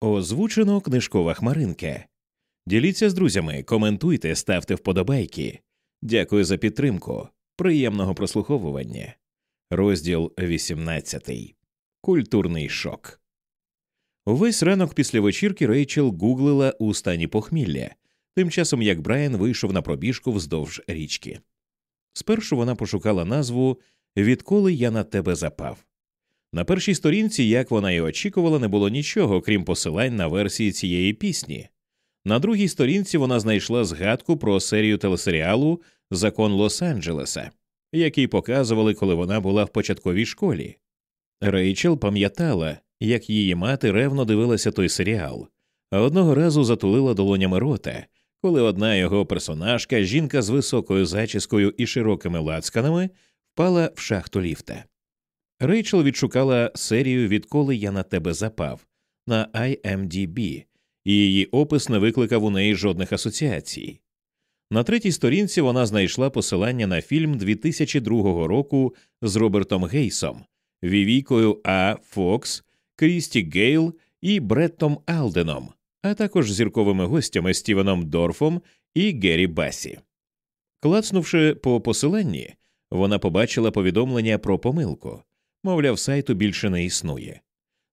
Озвучено книжкова хмаринка. Діліться з друзями, коментуйте, ставте вподобайки. Дякую за підтримку. Приємного прослуховування. Розділ 18. Культурний шок. Увесь ранок після вечірки Рейчел гуглила у стані похмілля, тим часом як Брайан вийшов на пробіжку вздовж річки. Спершу вона пошукала назву Відколи я на тебе запав. На першій сторінці, як вона й очікувала, не було нічого, крім посилань на версії цієї пісні. На другій сторінці вона знайшла згадку про серію телесеріалу Закон Лос-Анджелеса, який показували, коли вона була в початковій школі. Рейчел пам'ятала, як її мати ревно дивилася той серіал, а одного разу затулила долонями рота, коли одна його персонажка, жінка з високою зачіскою і широкими лацканами, впала в шахту ліфта. Рейчел відшукала серію Відколи я на тебе запав на IMDb, і її опис не викликав у неї жодних асоціацій. На третій сторінці вона знайшла посилання на фільм 2002 року з Робертом Гейсом, Вівікою А. Фокс, Крісті Гейл і Бреттом Алденом, а також зірковими гостями Стівеном Дорфом і Геррі Басі. Клацнувши по посиланні, вона побачила повідомлення про помилку мовляв, сайту більше не існує.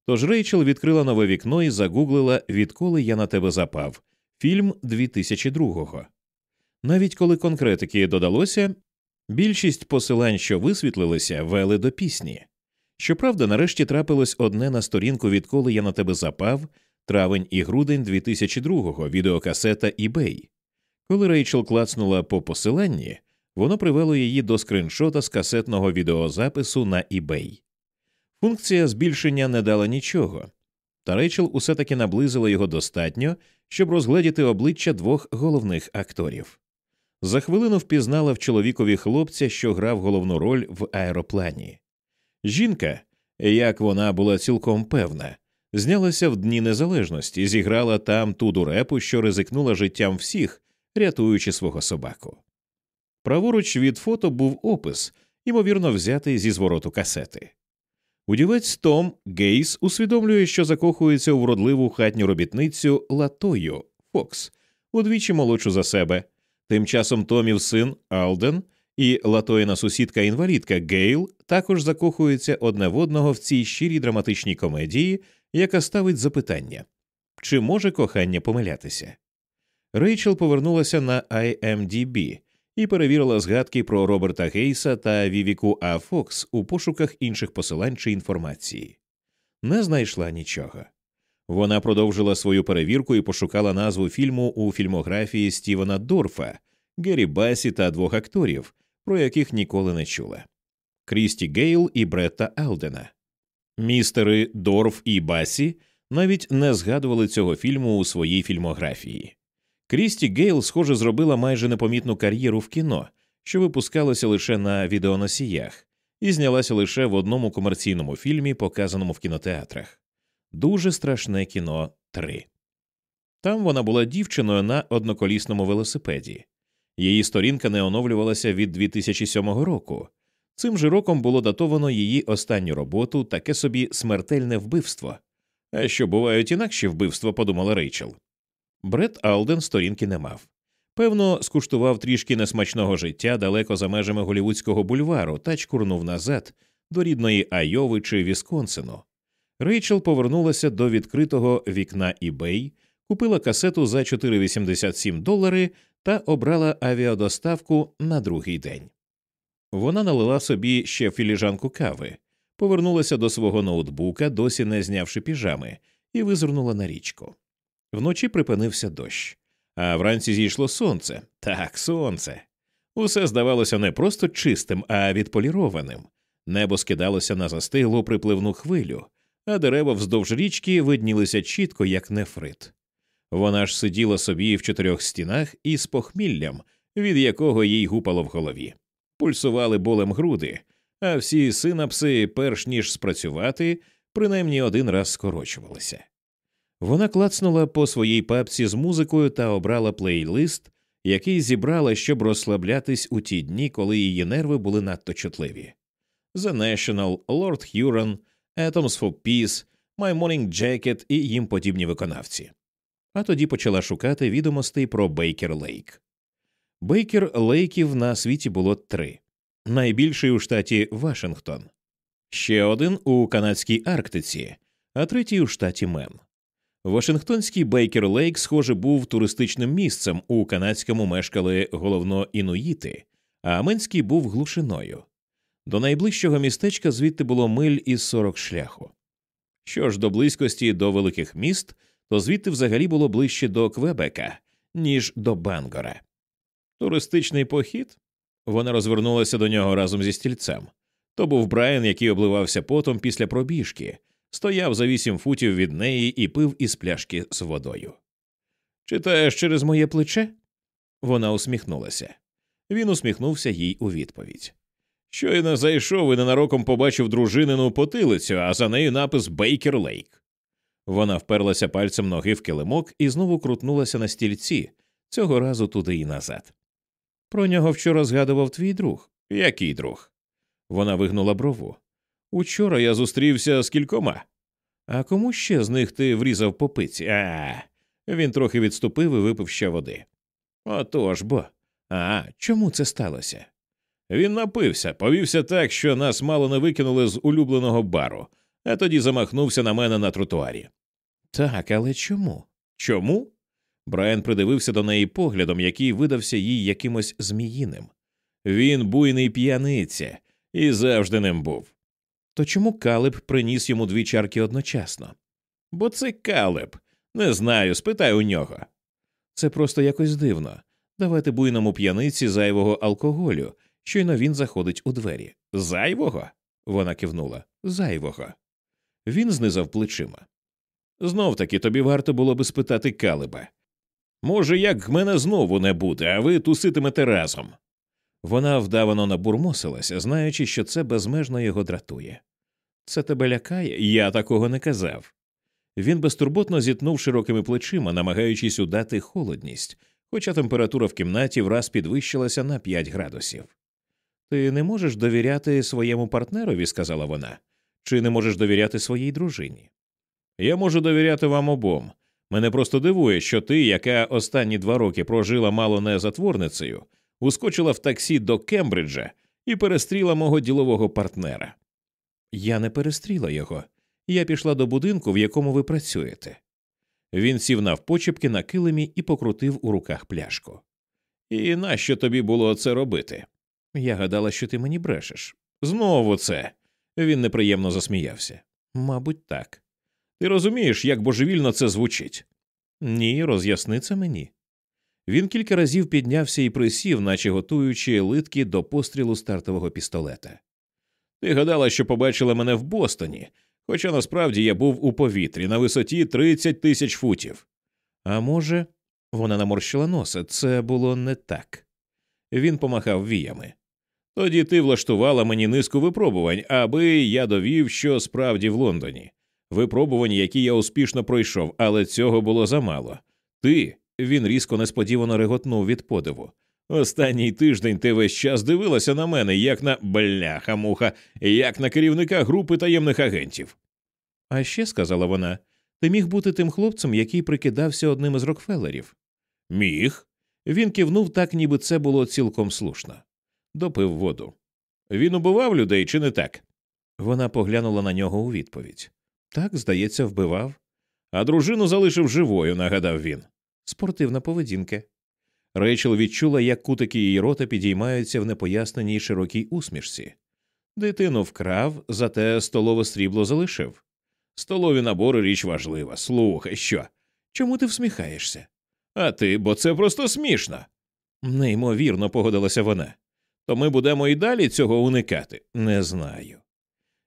Тож Рейчел відкрила нове вікно і загуглила Відколи я на тебе запав фільм 2002-го. Навіть коли конкретики додалося, більшість посилань, що висвітлилися, вели до пісні. Щоправда, нарешті трапилось одне на сторінку, відколи я на тебе запав, травень і грудень 2002-го, відеокасета eBay. Коли Рейчел клацнула по посиланні, воно привело її до скриншота з касетного відеозапису на eBay. Функція збільшення не дала нічого, та Рейчел усе таки наблизила його достатньо, щоб розгледіти обличчя двох головних акторів. За хвилину впізнала в чоловікові хлопця, що грав головну роль в аероплані. Жінка, як вона була цілком певна, знялася в Дні Незалежності, зіграла там ту дурепу, що ризикнула життям всіх, рятуючи свого собаку. Праворуч від фото був опис, ймовірно, взятий зі звороту касети. Удівець Том Гейс усвідомлює, що закохується у вродливу хатню робітницю Латою Фокс, удвічі молодшу за себе. Тим часом Томів син Алден і Латоїна сусідка інвалідка Гейл також закохуються одне в одного в цій щирій драматичній комедії, яка ставить запитання чи може кохання помилятися. Рейчел повернулася на IMDb і перевірила згадки про Роберта Гейса та Вівіку А. Фокс у пошуках інших посилань чи інформації. Не знайшла нічого. Вона продовжила свою перевірку і пошукала назву фільму у фільмографії Стівена Дорфа, Геррі Басі та двох акторів, про яких ніколи не чула Крісті Гейл і Бретта Елдена. Містери Дорф і Басі навіть не згадували цього фільму у своїй фільмографії. Крісті Гейл, схоже, зробила майже непомітну кар'єру в кіно, що випускалося лише на відеоносіях, і знялася лише в одному комерційному фільмі, показаному в кінотеатрах. Дуже страшне кіно 3». Там вона була дівчиною на одноколісному велосипеді. Її сторінка не оновлювалася від 2007 року. Цим же роком було датовано її останню роботу, таке собі смертельне вбивство. А що бувають інакші вбивства, подумала Рейчел. Бред Алден сторінки не мав. Певно, скуштував трішки несмачного життя далеко за межами голівудського бульвару та чкурнув назад до рідної Айови чи Вісконсину. Рейчел повернулася до відкритого вікна eBay, купила касету за 4,87 долари та обрала авіадоставку на другий день. Вона налила собі ще філіжанку кави, повернулася до свого ноутбука, досі не знявши піжами, і визирнула на річку. Вночі припинився дощ, а вранці зійшло сонце. Так, сонце. Усе здавалося не просто чистим, а відполірованим. Небо скидалося на застиглу припливну хвилю, а дерева вздовж річки виднілися чітко, як нефрит. Вона ж сиділа собі в чотирьох стінах із похміллям, від якого їй гупало в голові. Пульсували болем груди, а всі синапси, перш ніж спрацювати, принаймні один раз скорочувалися. Вона клацнула по своїй папці з музикою та обрала плейлист, який зібрала, щоб розслаблятись у ті дні, коли її нерви були надто чутливі. The National, Lord Huron, Atoms for Peace, My Morning Jacket і їм подібні виконавці. А тоді почала шукати відомостей про Бейкер Лейк. Бейкер Лейків на світі було три найбільший у штаті Вашингтон, ще один у канадській Арктиці, а третій у штаті Мен. Вашингтонський Бейкер Лейк, схоже, був туристичним місцем. У канадському мешкали головно інуїти, а Менський був глушиною. До найближчого містечка звідти було миль із 40 шляху. Що ж до близькості до великих міст, то звідти взагалі було ближче до Квебека, ніж до Бангора. Туристичний похід вона розвернулася до нього разом зі стільцем. То був Брайан, який обливався потом після пробіжки, стояв за вісім футів від неї і пив із пляшки з водою. Читаєш через моє плече? Вона усміхнулася. Він усміхнувся їй у відповідь. Щойно зайшов і ненароком побачив дружинину потилицю, а за нею напис Бейкер Лейк. Вона вперлася пальцем ноги в килимок і знову крутнулася на стільці, цього разу туди і назад. Про нього вчора згадував твій друг. Який друг? Вона вигнула брову. Учора я зустрівся з кількома. А кому ще з них ти врізав по пиці? А. Він трохи відступив і випив ще води. Отож бо. А чому це сталося? Він напився, повівся так, що нас мало не викинули з улюбленого бару, а тоді замахнувся на мене на тротуарі. Так, але чому? Чому? Брайан придивився до неї поглядом, який видався їй якимось зміїним. Він буйний п'яниця і завжди ним був. То чому Калеб приніс йому дві чарки одночасно? Бо це Калеб. Не знаю, спитай у нього. Це просто якось дивно давати буйному п'яниці зайвого алкоголю, щойно він заходить у двері. Зайвого? Вона кивнула. Зайвого. Він знизав плечима. Знов таки тобі варто було би спитати Калеба. Може, як мене знову не буде, а ви туситимете разом. Вона вдавано набурмосилася, знаючи, що це безмежно його дратує. Це тебе лякає? Я такого не казав. Він безтурботно зітнув широкими плечима, намагаючись удати холодність, хоча температура в кімнаті враз підвищилася на 5 градусів. Ти не можеш довіряти своєму партнерові, сказала вона, чи не можеш довіряти своїй дружині? Я можу довіряти вам обом. Мене просто дивує, що ти, яка останні два роки прожила мало не затворницею, ускочила в таксі до Кембриджа і перестріла мого ділового партнера. Я не перестріла його. Я пішла до будинку, в якому ви працюєте. Він сів навпочепки на килимі і покрутив у руках пляшку. І нащо тобі було це робити? Я гадала, що ти мені брешеш. Знову це. Він неприємно засміявся. Мабуть, так. Ти розумієш, як божевільно це звучить? Ні, роз'ясни це мені. Він кілька разів піднявся і присів, наче готуючи литки до пострілу стартового пістолета. Ти гадала, що побачила мене в Бостоні, хоча насправді я був у повітрі на висоті 30 тисяч футів. А може, вона наморщила носа, це було не так. Він помахав віями. Тоді ти влаштувала мені низку випробувань, аби я довів, що справді в Лондоні. Випробувань, які я успішно пройшов, але цього було замало. Ти він різко несподівано реготнув від подиву. Останній тиждень ти весь час дивилася на мене, як на бляха муха, як на керівника групи таємних агентів. А ще, сказала вона, ти міг бути тим хлопцем, який прикидався одним із Рокфеллерів. Міг. Він кивнув так, ніби це було цілком слушно. Допив воду. Він убивав людей, чи не так? Вона поглянула на нього у відповідь. Так, здається, вбивав. А дружину залишив живою, нагадав він. Спортивна поведінка. Рейчел відчула, як кутики її рота підіймаються в непоясненій широкій усмішці. Дитину вкрав, зате столове срібло залишив. Столові набори річ важлива. Слухай, що? Чому ти всміхаєшся? А ти, бо це просто смішно. Неймовірно, погодилася вона. То ми будемо і далі цього уникати? Не знаю.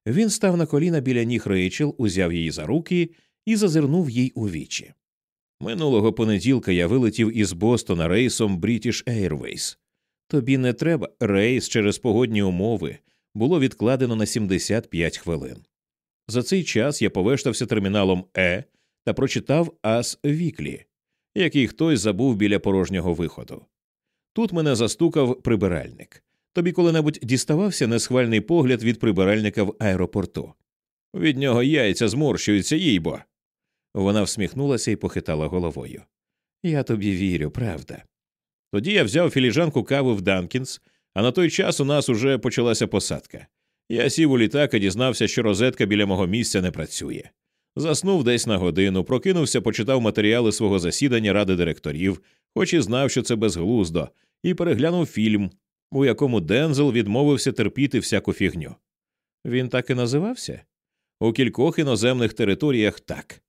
Він став на коліна біля ніг Рейчел, узяв її за руки і зазирнув їй у вічі. Минулого понеділка я вилетів із Бостона рейсом British Airways. Тобі не треба рейс через погодні умови було відкладено на 75 хвилин. За цей час я повештався терміналом Е та прочитав Us Weekly, який хтось забув біля порожнього виходу. Тут мене застукав прибиральник. Тобі коли-небудь діставався несхвальний погляд від прибиральника в аеропорту. Від нього яйця зморщуються, їй-бо. Вона всміхнулася і похитала головою. Я тобі вірю, правда. Тоді я взяв філіжанку кави в Данкінс, а на той час у нас уже почалася посадка. Я сів у літак і дізнався, що розетка біля мого місця не працює. Заснув десь на годину, прокинувся, почитав матеріали свого засідання ради директорів, хоч і знав, що це безглуздо, і переглянув фільм, у якому Дензел відмовився терпіти всяку фігню. Він так і називався? У кількох іноземних територіях так.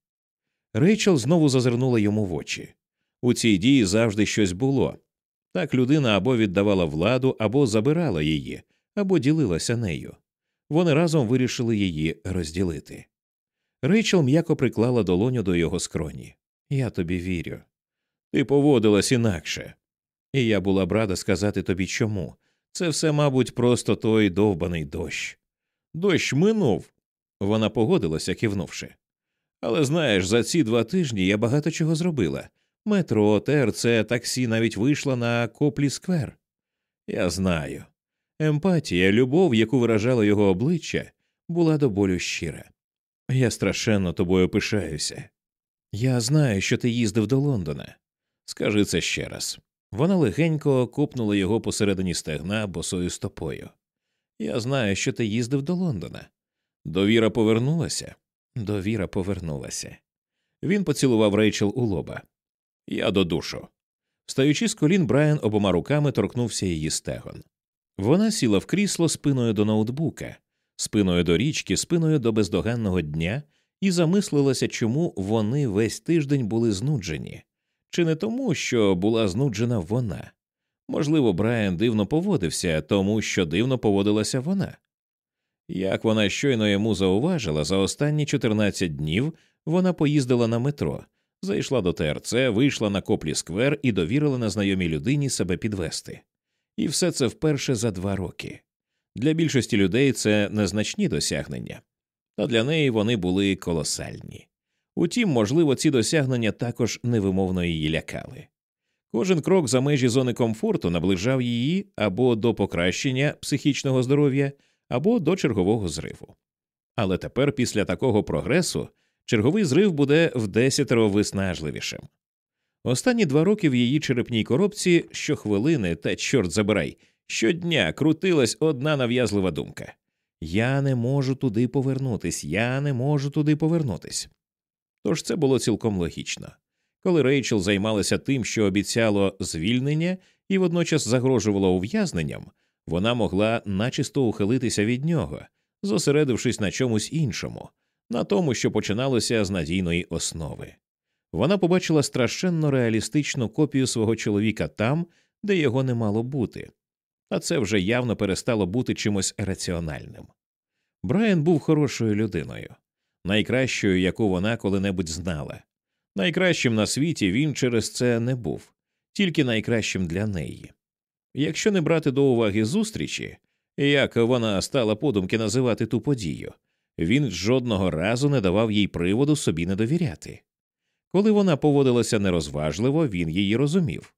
Рейчел знову зазирнула йому в очі. У цій дії завжди щось було. Так людина або віддавала владу, або забирала її, або ділилася нею. Вони разом вирішили її розділити. Рейчел м'яко приклала долоню до його скроні. Я тобі вірю. Ти поводилась інакше. І я була б рада сказати тобі чому. Це все, мабуть, просто той довбаний дощ. Дощ минув. Вона погодилася, кивнувши. Але знаєш, за ці два тижні я багато чого зробила. Метро, ТРЦ, таксі навіть вийшла на коплі сквер. Я знаю. Емпатія, любов, яку виражало його обличчя, була до болю щира. Я страшенно тобою пишаюся. Я знаю, що ти їздив до Лондона. Скажи це ще раз. Вона легенько копнула його посередині стегна босою стопою. Я знаю, що ти їздив до Лондона. Довіра повернулася. Довіра повернулася. Він поцілував Рейчел у лоба. Я до душу. Встаючи з колін, Брайан обома руками торкнувся її стегон. Вона сіла в крісло спиною до ноутбука, спиною до річки, спиною до бездоганного дня і замислилася, чому вони весь тиждень були знуджені, чи не тому, що була знуджена вона. Можливо, Брайан дивно поводився, тому що дивно поводилася вона. Як вона щойно йому зауважила, за останні 14 днів вона поїздила на метро, зайшла до ТРЦ, вийшла на коплі сквер і довірила незнайомій людині себе підвести. І все це вперше за два роки. Для більшості людей це незначні досягнення, та для неї вони були колосальні. Утім, можливо, ці досягнення також невимовно її лякали. Кожен крок за межі зони комфорту наближав її або до покращення психічного здоров'я, або до чергового зриву. Але тепер, після такого прогресу, черговий зрив буде вдесятеро виснажливішим. Останні два роки в її черепній коробці щохвилини та, чорт забирай, щодня крутилась одна нав'язлива думка Я не можу туди повернутись, я не можу туди повернутись. Тож це було цілком логічно. Коли Рейчел займалася тим, що обіцяло звільнення і водночас загрожувало ув'язненням, вона могла начисто ухилитися від нього, зосередившись на чомусь іншому, на тому, що починалося з надійної основи. Вона побачила страшенно реалістичну копію свого чоловіка там, де його не мало бути, а це вже явно перестало бути чимось раціональним. Брайан був хорошою людиною, найкращою, яку вона коли-небудь знала. Найкращим на світі він через це не був, тільки найкращим для неї. Якщо не брати до уваги зустрічі, як вона стала подумки називати ту подію, він жодного разу не давав їй приводу собі не довіряти. Коли вона поводилася нерозважливо, він її розумів.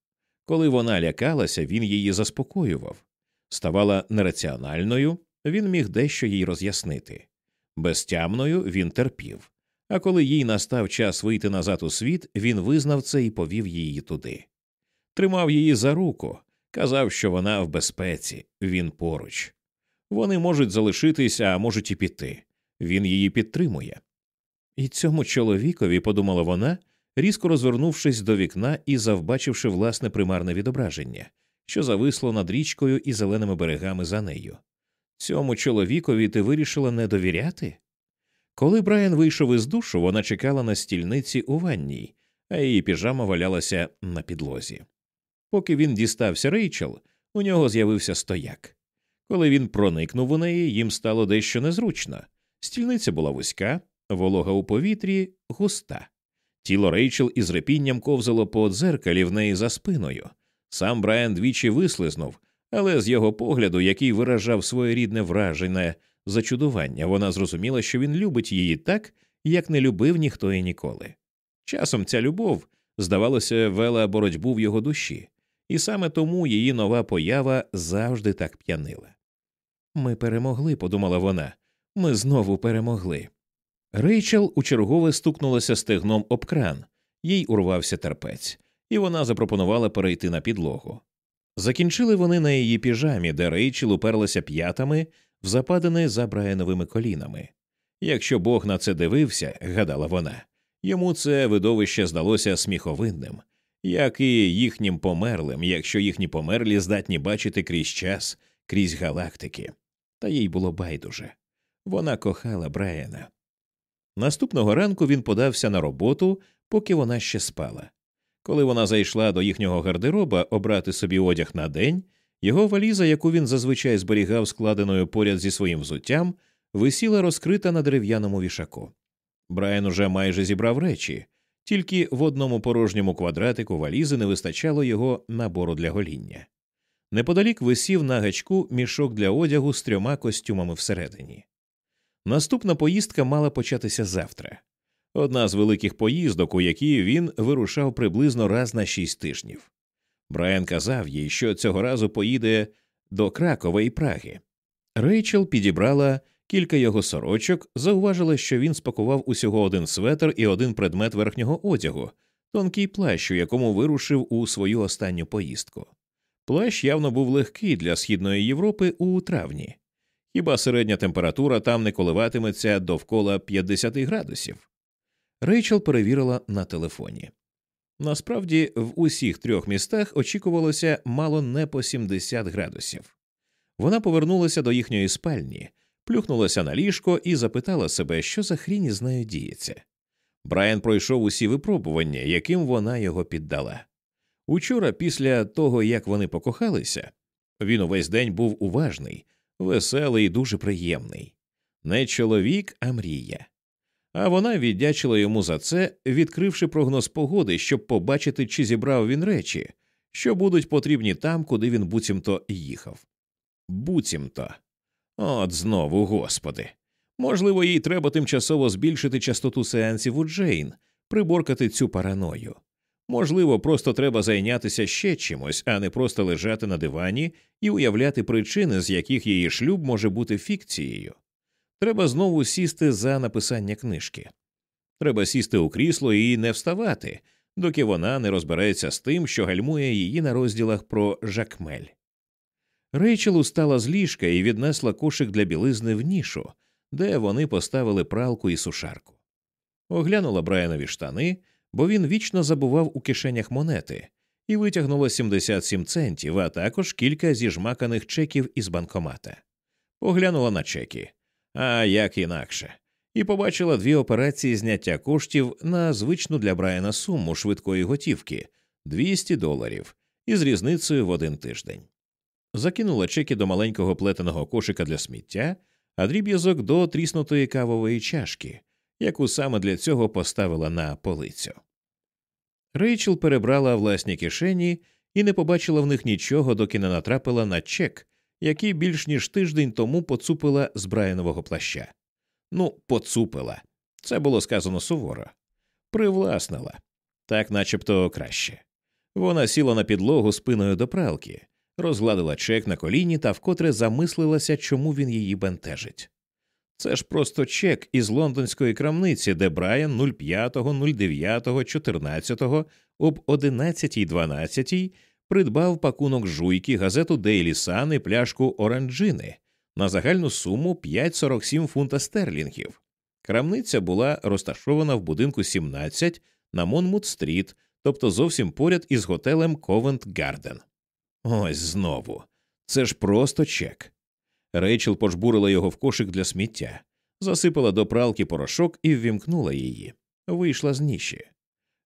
Коли вона лякалася, він її заспокоював, ставала нераціональною, він міг дещо їй роз'яснити. Безтямною він терпів. А коли їй настав час вийти назад у світ, він визнав це і повів її туди. Тримав її за руку, казав, що вона в безпеці, він поруч. Вони можуть залишитися, а можуть і піти. Він її підтримує. І цьому чоловікові, подумала вона, різко розвернувшись до вікна і завбачивши власне примарне відображення, що зависло над річкою і зеленими берегами за нею. Цьому чоловікові ти вирішила не довіряти? Коли Брайан вийшов із душу, вона чекала на стільниці у ванній, а її піжама валялася на підлозі. Поки він дістався Рейчел, у нього з'явився стояк. Коли він проникнув у неї, їм стало дещо незручно. Стільниця була вузька, волога у повітрі густа. Тіло Рейчел із репінням ковзало по дзеркалі в неї за спиною. Сам Брайан двічі вислизнув, але з його погляду, який виражав своєрідне вражене зачудування, вона зрозуміла, що він любить її так, як не любив ніхто і ніколи. Часом ця любов, здавалося, вела боротьбу в його душі, і саме тому її нова поява завжди так п'янила. Ми перемогли, подумала вона, ми знову перемогли. Рейчел у чергове стукнулася стегном об кран, їй урвався терпець, і вона запропонувала перейти на підлогу. Закінчили вони на її піжамі, де Рейчел уперлася п'ятами в западини за Брайановими колінами. Якщо Бог на це дивився, гадала вона, йому це видовище здалося сміховинним, як і їхнім померлим, якщо їхні померлі здатні бачити крізь час, крізь галактики. Та їй було байдуже. Вона кохала Брайана. Наступного ранку він подався на роботу, поки вона ще спала. Коли вона зайшла до їхнього гардероба обрати собі одяг на день, його валіза, яку він зазвичай зберігав складеною поряд зі своїм взуттям, висіла розкрита на дерев'яному вішаку. Брайан уже майже зібрав речі, тільки в одному порожньому квадратику валізи не вистачало його набору для гоління. Неподалік висів на гачку мішок для одягу з трьома костюмами всередині. Наступна поїздка мала початися завтра одна з великих поїздок, у які він вирушав приблизно раз на шість тижнів. Брайан казав їй, що цього разу поїде до Кракова і Праги. Рейчел підібрала кілька його сорочок, зауважила, що він спакував усього один светр і один предмет верхнього одягу, тонкий плащ, у якому вирушив у свою останню поїздку. Плащ явно був легкий для східної Європи у травні, хіба середня температура там не коливатиметься довкола 50 градусів. Рейчел перевірила на телефоні. Насправді, в усіх трьох містах очікувалося мало не по 70 градусів. Вона повернулася до їхньої спальні, плюхнулася на ліжко і запитала себе, що за хрінь з нею діється. Брайан пройшов усі випробування, яким вона його піддала. Учора, після того як вони покохалися, він увесь день був уважний, веселий і дуже приємний. Не чоловік, а мрія. А вона віддячила йому за це, відкривши прогноз погоди, щоб побачити, чи зібрав він речі, що будуть потрібні там, куди він буцімто їхав. Буцімто. От знову, господи. Можливо, їй треба тимчасово збільшити частоту сеансів у Джейн, приборкати цю параною. Можливо, просто треба зайнятися ще чимось, а не просто лежати на дивані і уявляти причини, з яких її шлюб може бути фікцією. Треба знову сісти за написання книжки. Треба сісти у крісло і не вставати, доки вона не розбереться з тим, що гальмує її на розділах про жакмель. Рейчел устала з ліжка і віднесла кошик для білизни в нішу, де вони поставили пралку і сушарку. Оглянула Брайанові штани, бо він вічно забував у кишенях монети, і витягнула 77 центів, а також кілька зіжмаканих чеків із банкомата. Поглянула на чеки, а як інакше, і побачила дві операції зняття коштів на звичну для Брайана суму швидкої готівки 200 доларів із різницею в один тиждень закинула чеки до маленького плетеного кошика для сміття, а дріб'язок до тріснутої кавової чашки, яку саме для цього поставила на полицю. Рейчел перебрала власні кишені і не побачила в них нічого, доки не натрапила на чек, який більш ніж тиждень тому поцупила з Брайанового плаща. Ну, поцупила. Це було сказано суворо. Привласнила, так начебто краще. Вона сіла на підлогу спиною до пралки, розгладила чек на коліні та вкотре замислилася, чому він її бентежить. Це ж просто чек із лондонської крамниці, де Брайан 05.09.14 об 11.12 придбав пакунок жуйки, газету Daily Sun і пляшку оранжини на загальну суму 5,47 фунта стерлінгів. Крамниця була розташована в будинку 17 на Монмут Стріт, тобто зовсім поряд із готелем Ковент Гарден. Ось знову. Це ж просто чек. Рейчел пожбурила його в кошик для сміття, засипала до пралки порошок і ввімкнула її. Вийшла з ніші.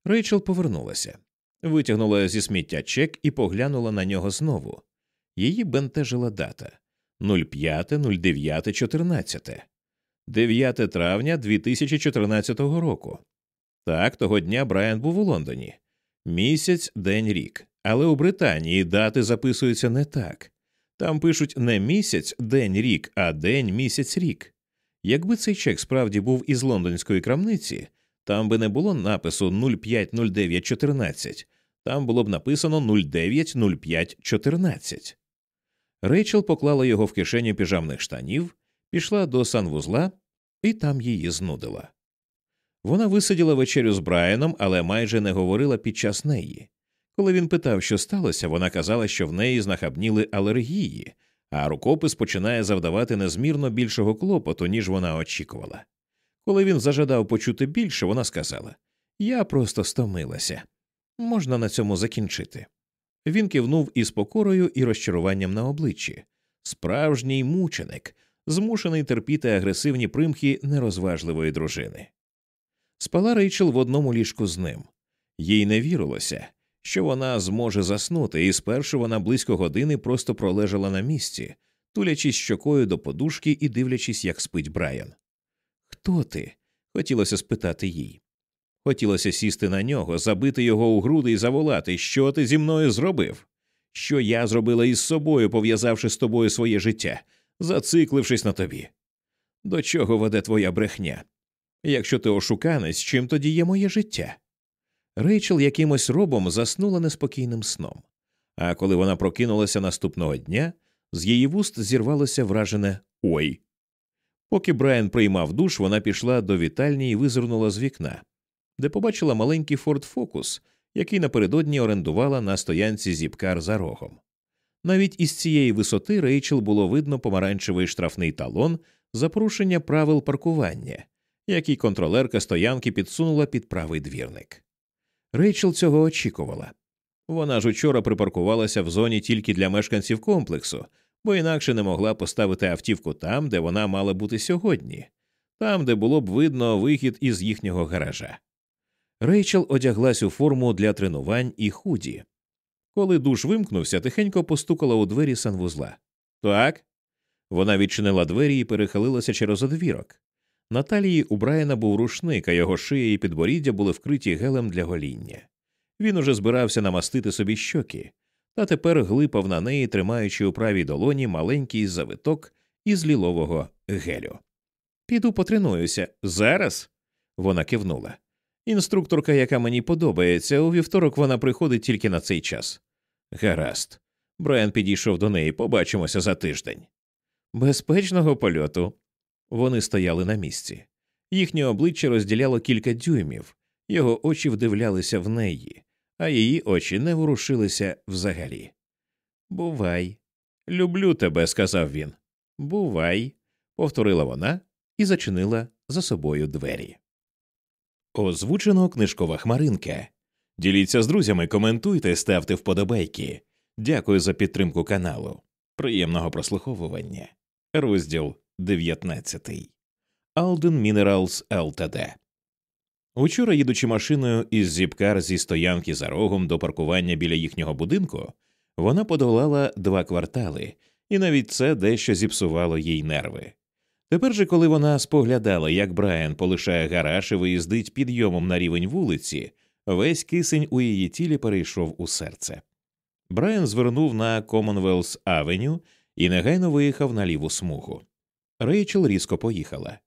Рейчел повернулася, витягнула зі сміття чек і поглянула на нього знову. Її бентежила дата 05.09.14. 9 травня 2014 року. Так, того дня Брайан був у Лондоні. Місяць, день рік. Але у Британії дати записуються не так. Там пишуть не місяць, день рік, а день місяць рік. Якби цей чек справді був із лондонської крамниці, там би не було напису 050914, там було б написано 090514. Рейчел поклала його в кишеню піжамних штанів, пішла до санвузла і там її знудила. Вона висиділа вечерю з Брайаном, але майже не говорила під час неї. Коли він питав, що сталося, вона казала, що в неї знахабніли алергії, а рукопис починає завдавати незмірно більшого клопоту, ніж вона очікувала. Коли він зажадав почути більше, вона сказала Я просто стомилася. Можна на цьому закінчити. Він кивнув із покорою і розчаруванням на обличчі. Справжній мученик, змушений терпіти агресивні примхи нерозважливої дружини. Спала Рейчел в одному ліжку з ним. Їй не вірилося, що вона зможе заснути, і спершу вона близько години просто пролежала на місці, тулячись щокою до подушки і дивлячись, як спить Брайан. Хто ти? хотілося спитати їй. Хотілося сісти на нього, забити його у груди і заволати, що ти зі мною зробив? Що я зробила із собою, пов'язавши з тобою своє життя, зациклившись на тобі. До чого веде твоя брехня? Якщо ти ошуканець, чим тоді є моє життя? Рейчел якимось робом заснула неспокійним сном, а коли вона прокинулася наступного дня, з її вуст зірвалося вражене Ой. Поки Брайан приймав душ, вона пішла до вітальні і визирнула з вікна, де побачила маленький Форд Фокус, який напередодні орендувала на стоянці зіпкар за рогом. Навіть із цієї висоти Рейчел було видно помаранчевий штрафний талон за порушення правил паркування, який контролерка стоянки підсунула під правий двірник. Рейчел цього очікувала. Вона ж учора припаркувалася в зоні тільки для мешканців комплексу, бо інакше не могла поставити автівку там, де вона мала бути сьогодні, там, де було б видно вихід із їхнього гаража. Рейчел одяглась у форму для тренувань і худі. Коли душ вимкнувся, тихенько постукала у двері санвузла. Так. Вона відчинила двері і перехилилася через одвірок. На талії у Брайана був рушник, а його шия і підборіддя були вкриті гелем для гоління. Він уже збирався намастити собі щоки, та тепер глипав на неї, тримаючи у правій долоні маленький завиток із лілового гелю. Піду потренуюся. Зараз. Вона кивнула. Інструкторка, яка мені подобається, у вівторок вона приходить тільки на цей час. Гаразд. Брайан підійшов до неї, побачимося за тиждень. Безпечного польоту. Вони стояли на місці. Їхнє обличчя розділяло кілька дюймів, його очі вдивлялися в неї, а її очі не ворушилися взагалі. Бувай. Люблю тебе, сказав він. Бувай, повторила вона і зачинила за собою двері. Озвучено книжкова хмаринка. Діліться з друзями, коментуйте, ставте вподобайки. Дякую за підтримку каналу. Приємного прослуховування. Розділ 19. Alden Minerals Ltd. Учора, їдучи машиною із зіпкар зі стоянки за рогом до паркування біля їхнього будинку, вона подолала два квартали, і навіть це дещо зіпсувало їй нерви. Тепер же, коли вона споглядала, як Брайан полишає гараж і виїздить підйомом на рівень вулиці, весь кисень у її тілі перейшов у серце. Брайан звернув на Commonwealth Авеню і негайно виїхав на ліву смугу. Рейчел різко поїхала.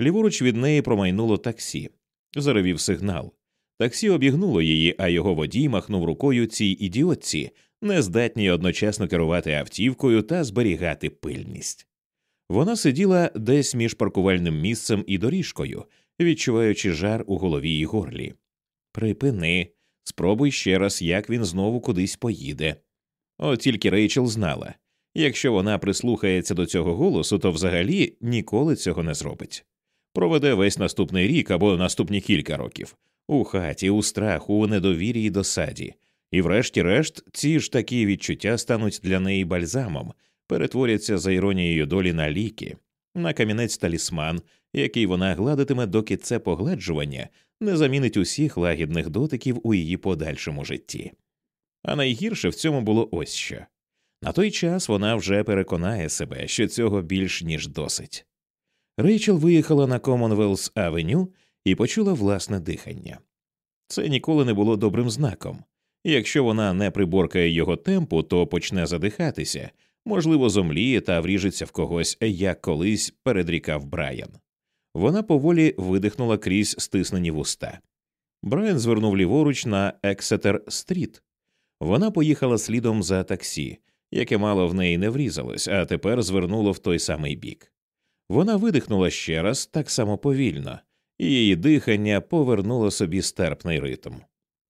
Ліворуч від неї промайнуло таксі, заревів сигнал. Таксі обігнуло її, а його водій махнув рукою цій ідіотці, нездатній одночасно керувати автівкою та зберігати пильність. Вона сиділа десь між паркувальним місцем і доріжкою, відчуваючи жар у голові й горлі. Припини, спробуй ще раз, як він знову кудись поїде. От тільки Рейчел знала якщо вона прислухається до цього голосу, то взагалі ніколи цього не зробить. Проведе весь наступний рік або наступні кілька років у хаті, у страху, у недовірі й досаді, і, врешті-решт, ці ж такі відчуття стануть для неї бальзамом, перетворяться за іронією долі на ліки, на камінець талісман, який вона гладитиме, доки це погладжування не замінить усіх лагідних дотиків у її подальшому житті. А найгірше в цьому було ось що на той час вона вже переконає себе, що цього більш ніж досить. Рейчел виїхала на Commonwealth Авеню і почула власне дихання. Це ніколи не було добрим знаком. Якщо вона не приборкає його темпу, то почне задихатися, можливо, зомліє та вріжеться в когось, як колись передрікав Брайан. Вона поволі видихнула крізь стиснені вуста. Брайан звернув ліворуч на Ексетер Стріт. Вона поїхала слідом за таксі, яке мало в неї не врізалось, а тепер звернуло в той самий бік. Вона видихнула ще раз так само повільно, і її дихання повернуло собі стерпний ритм.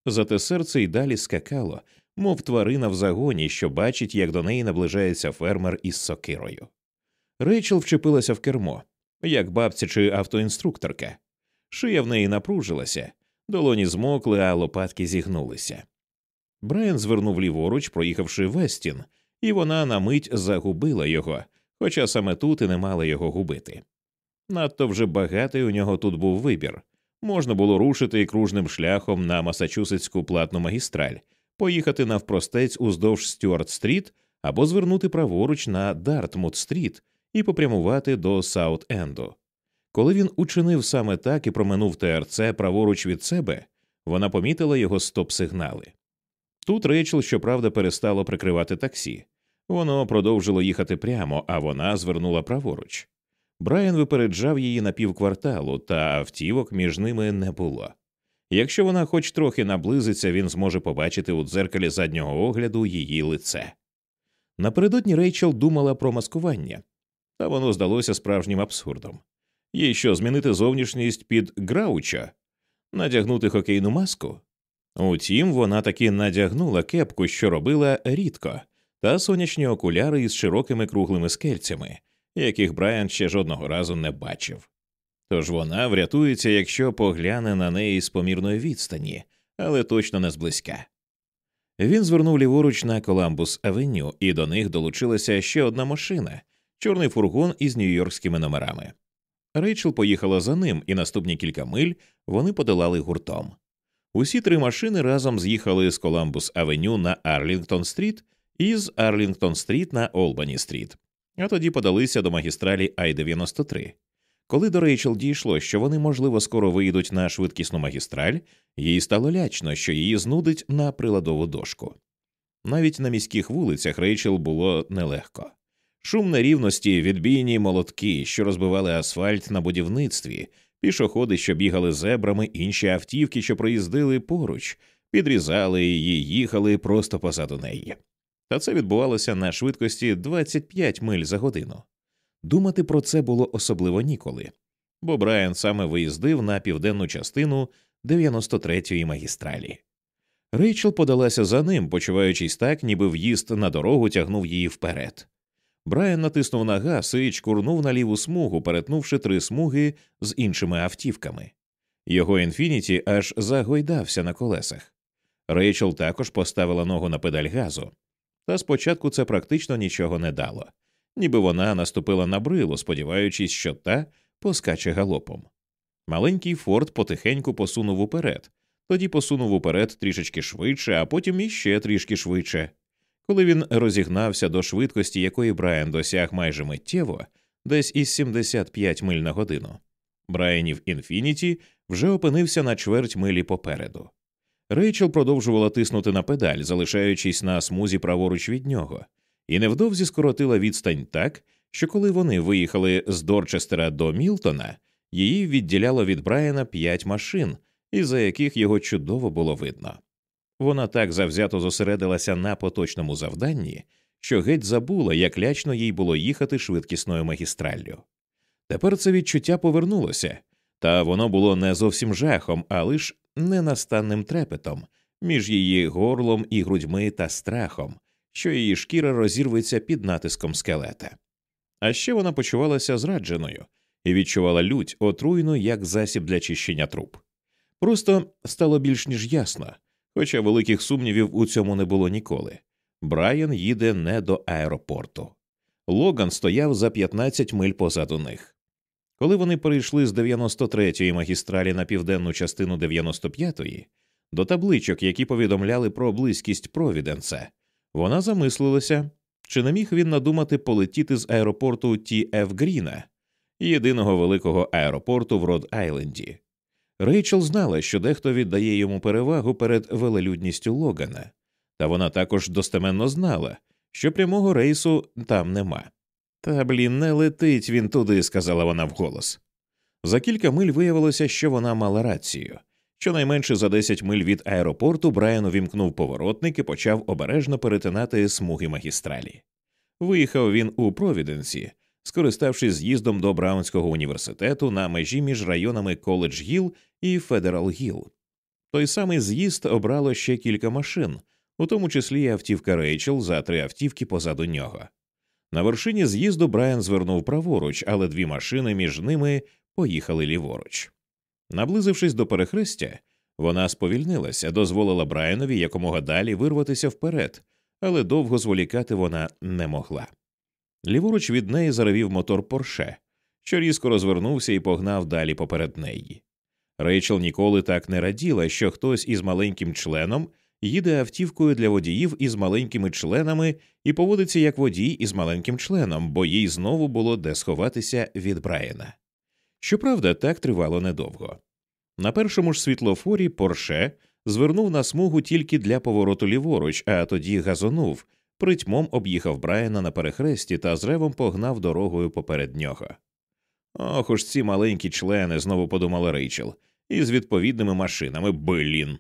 Зате серце й далі скакало, мов тварина в загоні, що бачить, як до неї наближається фермер із сокирою. Рейчел вчепилася в кермо, як бабця чи автоінструкторка. Шия в неї напружилася, долоні змокли, а лопатки зігнулися. Брайан звернув ліворуч, проїхавши Вестін, і вона на мить загубила його, хоча саме тут і не мала його губити. Надто вже багатий у нього тут був вибір. Можна було рушити кружним шляхом на Масачусетську платну магістраль, поїхати навпростець уздовж Стюарт Стріт або звернути праворуч на Дартмут Стріт і попрямувати до Саут Енду. Коли він учинив саме так і проминув ТРЦ праворуч від себе, вона помітила його стоп-сигнали. Тут Рейчел, щоправда, перестало прикривати таксі. Воно продовжило їхати прямо, а вона звернула праворуч. Брайан випереджав її на півкварталу, та автівок між ними не було. Якщо вона хоч трохи наблизиться, він зможе побачити у дзеркалі заднього огляду її лице. Напередодні Рейчел думала про маскування, та воно здалося справжнім абсурдом. Їй що змінити зовнішність під грауча, надягнути хокейну маску. Утім, вона таки надягнула кепку, що робила рідко, та сонячні окуляри із широкими круглими скельцями, яких Брайан ще жодного разу не бачив. Тож вона врятується, якщо погляне на неї з помірної відстані, але точно не зблизька. Він звернув ліворуч на Коламбус Авеню, і до них долучилася ще одна машина чорний фургон із нью-йоркськими номерами. Рейчел поїхала за ним, і наступні кілька миль вони подолали гуртом. Усі три машини разом з'їхали з Коламбус Авеню на Арлінгтон Стріт і з Арлінгтон Стріт на Олбані Стріт, а тоді подалися до магістралі Ай 93 Коли до Рейчел дійшло, що вони, можливо, скоро вийдуть на швидкісну магістраль, їй стало лячно, що її знудить на приладову дошку. Навіть на міських вулицях Рейчел було нелегко. Шум нерівності, відбійні молотки, що розбивали асфальт на будівництві, пішоходи, що бігали зебрами, інші автівки, що проїздили поруч, підрізали її, їхали просто позаду неї. Та це відбувалося на швидкості 25 миль за годину. Думати про це було особливо ніколи, бо Брайан саме виїздив на південну частину 93-ї магістралі. Рейчел подалася за ним, почуваючись так, ніби в'їзд на дорогу тягнув її вперед. Брайан натиснув на газ і чкурнув на ліву смугу, перетнувши три смуги з іншими автівками. Його інфініті аж загойдався на колесах. Рейчел також поставила ногу на педаль газу, та спочатку це практично нічого не дало, ніби вона наступила на брилу, сподіваючись, що та поскаче галопом. Маленький Форд потихеньку посунув уперед, тоді посунув уперед трішечки швидше, а потім іще трішки швидше. Коли він розігнався до швидкості, якої Брайан досяг майже миттєво, десь із 75 миль на годину, Брайанів Інфініті вже опинився на чверть милі попереду. Рейчел продовжувала тиснути на педаль, залишаючись на смузі праворуч від нього, і невдовзі скоротила відстань так, що коли вони виїхали з Дорчестера до Мілтона, її відділяло від Брайана п'ять машин, із за яких його чудово було видно. Вона так завзято зосередилася на поточному завданні, що геть забула, як лячно їй було їхати швидкісною магістраллю. Тепер це відчуття повернулося, та воно було не зовсім жахом, а лиш ненастанним трепетом між її горлом і грудьми та страхом, що її шкіра розірветься під натиском скелета. А ще вона почувалася зрадженою і відчувала лють отруйну як засіб для чищення труб. Просто стало більш ніж ясно, хоча великих сумнівів у цьому не було ніколи. Брайан їде не до аеропорту. Логан стояв за 15 миль позаду них. Коли вони перейшли з 93-ї магістралі на південну частину 95-ї, до табличок, які повідомляли про близькість Провіденса, вона замислилася, чи не міг він надумати полетіти з аеропорту Ті Ф. Гріна, єдиного великого аеропорту в Род Айленді. Рейчел знала, що дехто віддає йому перевагу перед велелюдністю Логана, та вона також достеменно знала, що прямого рейсу там нема. Та блін, не летить він туди, сказала вона вголос. За кілька миль виявилося, що вона мала рацію. Щонайменше за 10 миль від аеропорту Брайан увімкнув поворотник і почав обережно перетинати смуги магістралі. Виїхав він у Провіденсі, скориставшись з'їздом до Браунського університету на межі між районами Коледж Гіл і Федерал Гіл. Той самий з'їзд обрало ще кілька машин, у тому числі автівка Рейчел за три автівки позаду нього. На вершині з'їзду Брайан звернув праворуч, але дві машини між ними поїхали ліворуч. Наблизившись до перехрестя, вона сповільнилася, дозволила Брайанові якомога далі вирватися вперед, але довго зволікати вона не могла. Ліворуч від неї заревів мотор Порше, що різко розвернувся і погнав далі поперед неї. Рейчел ніколи так не раділа, що хтось із маленьким членом їде автівкою для водіїв із маленькими членами і поводиться як водій із маленьким членом, бо їй знову було де сховатися від Брайана. Щоправда, так тривало недовго. На першому ж світлофорі Порше звернув на смугу тільки для повороту ліворуч, а тоді газонув, притьмом об'їхав Брайана на перехресті та з ревом погнав дорогою поперед нього. Ох уж ці маленькі члени, знову подумала Рейчел, із відповідними машинами блін.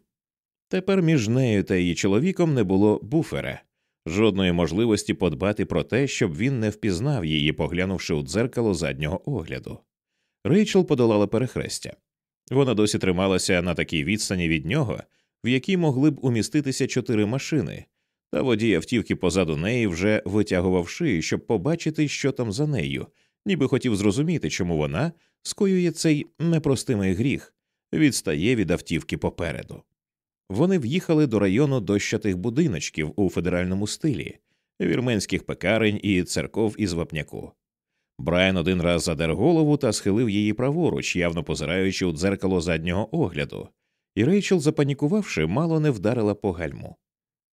Тепер між нею та її чоловіком не було буфера, жодної можливості подбати про те, щоб він не впізнав її, поглянувши у дзеркало заднього огляду. Рейчел подолала перехрестя. Вона досі трималася на такій відстані від нього, в якій могли б уміститися чотири машини, та водій автівки позаду неї вже витягував шию, щоб побачити, що там за нею, ніби хотів зрозуміти, чому вона скоює цей непростимий гріх, відстає від автівки попереду. Вони в'їхали до району дощатих будиночків у федеральному стилі, вірменських пекарень і церков із вапняку. Брайан один раз задер голову та схилив її праворуч, явно позираючи у дзеркало заднього огляду, і Рейчел, запанікувавши, мало не вдарила по гальму.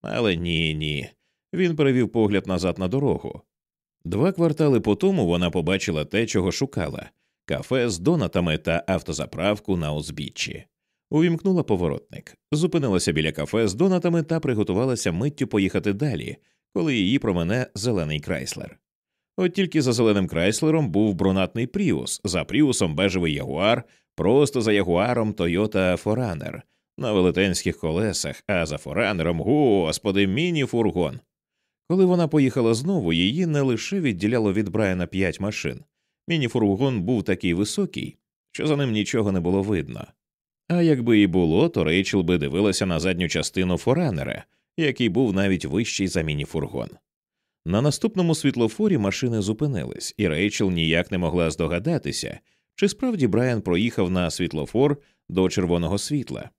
Але ні, ні. Він перевів погляд назад на дорогу. Два квартали по тому вона побачила те, чого шукала кафе з донатами та автозаправку на узбіччі. Увімкнула поворотник, зупинилася біля кафе з донатами та приготувалася миттю поїхати далі, коли її промене зелений крайслер. От тільки за зеленим крайслером був брунатний Пріус, за Пріусом бежевий ягуар, просто за ягуаром Тойота Форанер на велетенських колесах, а за форанером, господи, міні-фургон. Коли вона поїхала знову, її не лише відділяло від Брайана п'ять машин. Міні-фургон був такий високий, що за ним нічого не було видно. А якби і було, то Рейчел би дивилася на задню частину форанера, який був навіть вищий за міні-фургон. На наступному світлофорі машини зупинились, і Рейчел ніяк не могла здогадатися, чи справді Брайан проїхав на світлофор до червоного світла.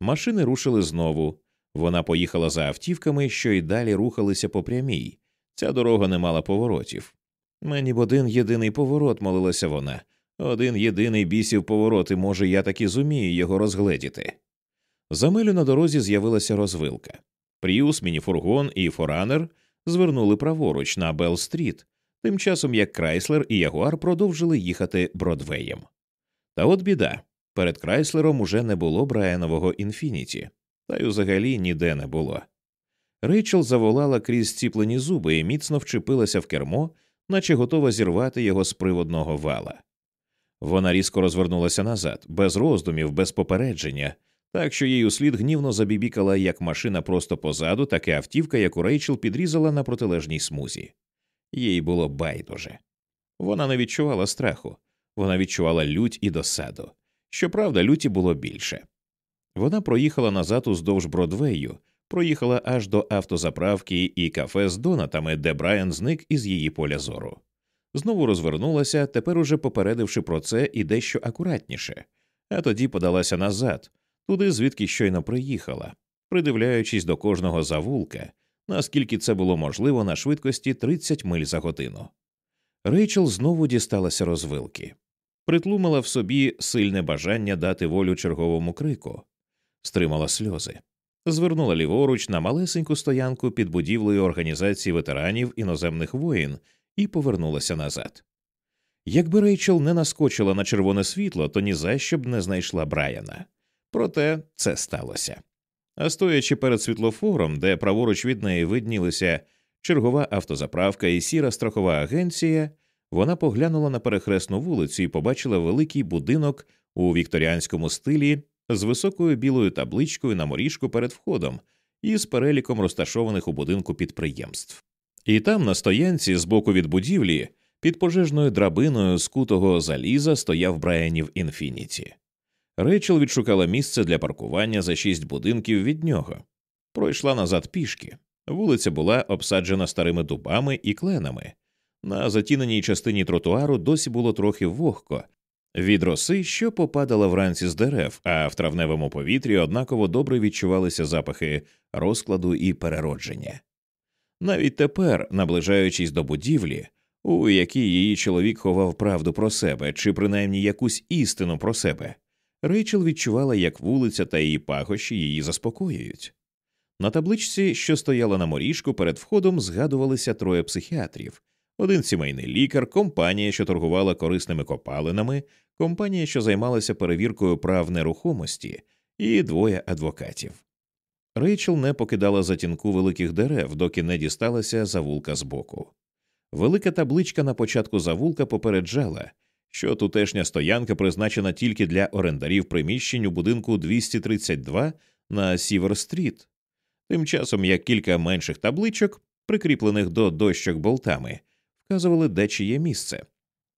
Машини рушили знову. Вона поїхала за автівками, що й далі рухалися по прямій. Ця дорога не мала поворотів. Мені б один єдиний поворот, молилася вона. Один єдиний бісів поворот, і може, я таки зумію його розгледіти. За милю на дорозі з'явилася розвилка. Пріус, мініфургон і Фораннер звернули праворуч на Белл-стріт, тим часом як Крайслер і Ягуар продовжили їхати Бродвеєм. Та от біда перед Крайслером уже не було Брайанового інфініті, та й взагалі ніде не було. Рейчел заволала крізь ціплені зуби і міцно вчепилася в кермо, наче готова зірвати його з приводного вала. Вона різко розвернулася назад, без роздумів, без попередження, так що їй услід гнівно забібікала як машина просто позаду, так і автівка, яку Рейчел підрізала на протилежній смузі. Їй було байдуже. Вона не відчувала страху, вона відчувала лють і досаду. Щоправда, люті було більше. Вона проїхала назад уздовж Бродвею, проїхала аж до автозаправки і кафе з донатами, де Брайан зник із її поля зору. Знову розвернулася, тепер уже попередивши про це і дещо акуратніше, а тоді подалася назад, туди, звідки щойно приїхала, придивляючись до кожного завулка, наскільки це було можливо на швидкості 30 миль за годину. Рейчел знову дісталася розвилки. Притлумила в собі сильне бажання дати волю черговому крику, стримала сльози, звернула ліворуч на малесеньку стоянку під будівлею організації ветеранів іноземних воїн і повернулася назад. Якби Рейчел не наскочила на червоне світло, то ні за що б не знайшла Брайана. Проте це сталося. А стоячи перед світлофором, де праворуч від неї виднілися чергова автозаправка і сіра страхова агенція, вона поглянула на перехресну вулицю і побачила великий будинок у вікторіанському стилі з високою білою табличкою на моріжку перед входом і з переліком розташованих у будинку підприємств. І там, на стоянці, з боку від будівлі, Під пожежною драбиною скутого заліза стояв Брайанів інфініті. Рейчел відшукала місце для паркування за шість будинків від нього. Пройшла назад пішки. Вулиця була обсаджена старими дубами і кленами. На затіненій частині тротуару досі було трохи вогко від роси, що попадала вранці з дерев, а в травневому повітрі однаково добре відчувалися запахи розкладу і переродження. Навіть тепер, наближаючись до будівлі, у якій її чоловік ховав правду про себе чи принаймні якусь істину про себе, Рейчел відчувала, як вулиця та її пахощі її заспокоюють. На табличці, що стояла на моріжку, перед входом згадувалися троє психіатрів один сімейний лікар, компанія, що торгувала корисними копалинами, компанія, що займалася перевіркою прав нерухомості, і двоє адвокатів. Рейчел не покидала затінку великих дерев, доки не дісталася завулка збоку. Велика табличка на початку завулка попереджала, що тутешня стоянка призначена тільки для орендарів приміщень у будинку 232 на Сівер-стріт, тим часом як кілька менших табличок, прикріплених до дощок болтами, вказували, де чиє місце.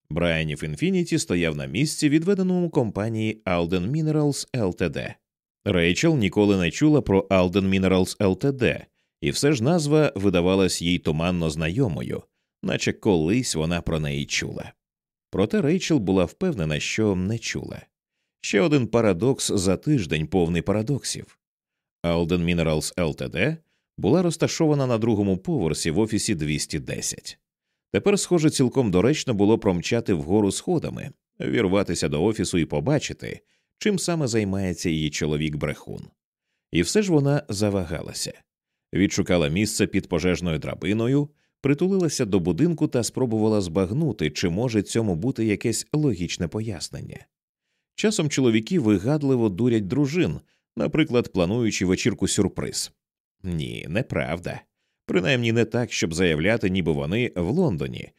Брайанів Інфініті стояв на місці, відведеному компанії Alden Minerals Ltd. Рейчел ніколи не чула про Alden Minerals Ltd., і все ж назва видавалась їй туманно знайомою, наче колись вона про неї чула. Проте Рейчел була впевнена, що не чула. Ще один парадокс за тиждень повний парадоксів. Alden Minerals Ltd. була розташована на другому поверсі в офісі 210. Тепер, схоже, цілком доречно було промчати вгору сходами, вірватися до офісу і побачити, чим саме займається її чоловік брехун. І все ж вона завагалася, відшукала місце під пожежною драбиною, притулилася до будинку та спробувала збагнути, чи може цьому бути якесь логічне пояснення. Часом чоловіки вигадливо дурять дружин, наприклад, плануючи вечірку сюрприз. Ні, неправда принаймні не так, щоб заявляти, ніби вони в Лондоні,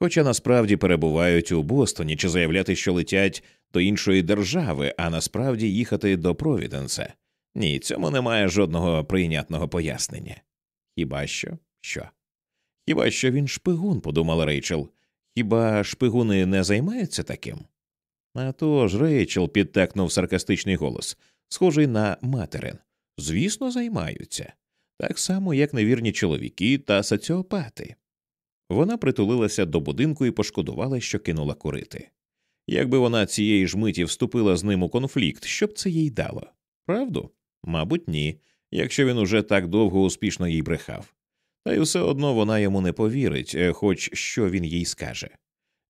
хоча насправді перебувають у Бостоні чи заявляти, що летять до іншої держави, а насправді їхати до Провіденса. Ні, цьому немає жодного прийнятного пояснення. Хіба що? Що? Хіба що він шпигун, подумала Рейчел. Хіба шпигуни не займаються таким? А то ж, Рейчел підтекнув саркастичний голос, схожий на материн. Звісно, займаються так само, як невірні чоловіки та соціопати. Вона притулилася до будинку і пошкодувала, що кинула курити. Якби вона цієї ж миті вступила з ним у конфлікт, що б це їй дало? Правду? Мабуть, ні, якщо він уже так довго успішно їй брехав. Та й все одно вона йому не повірить, е, хоч що він їй скаже.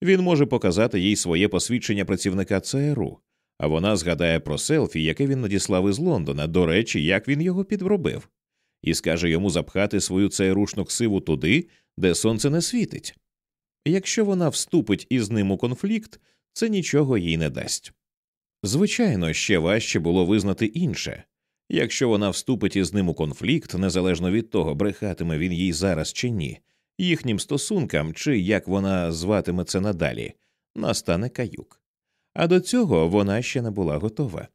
Він може показати їй своє посвідчення працівника ЦРУ, а вона згадає про селфі, яке він надіслав із Лондона, до речі, як він його підробив і скаже йому запхати свою цейрушну ксиву туди, де сонце не світить. Якщо вона вступить із ним у конфлікт, це нічого їй не дасть. Звичайно, ще важче було визнати інше якщо вона вступить із ним у конфлікт, незалежно від того, брехатиме він їй зараз чи ні, їхнім стосункам, чи як вона зватиме це надалі, настане каюк. А до цього вона ще не була готова.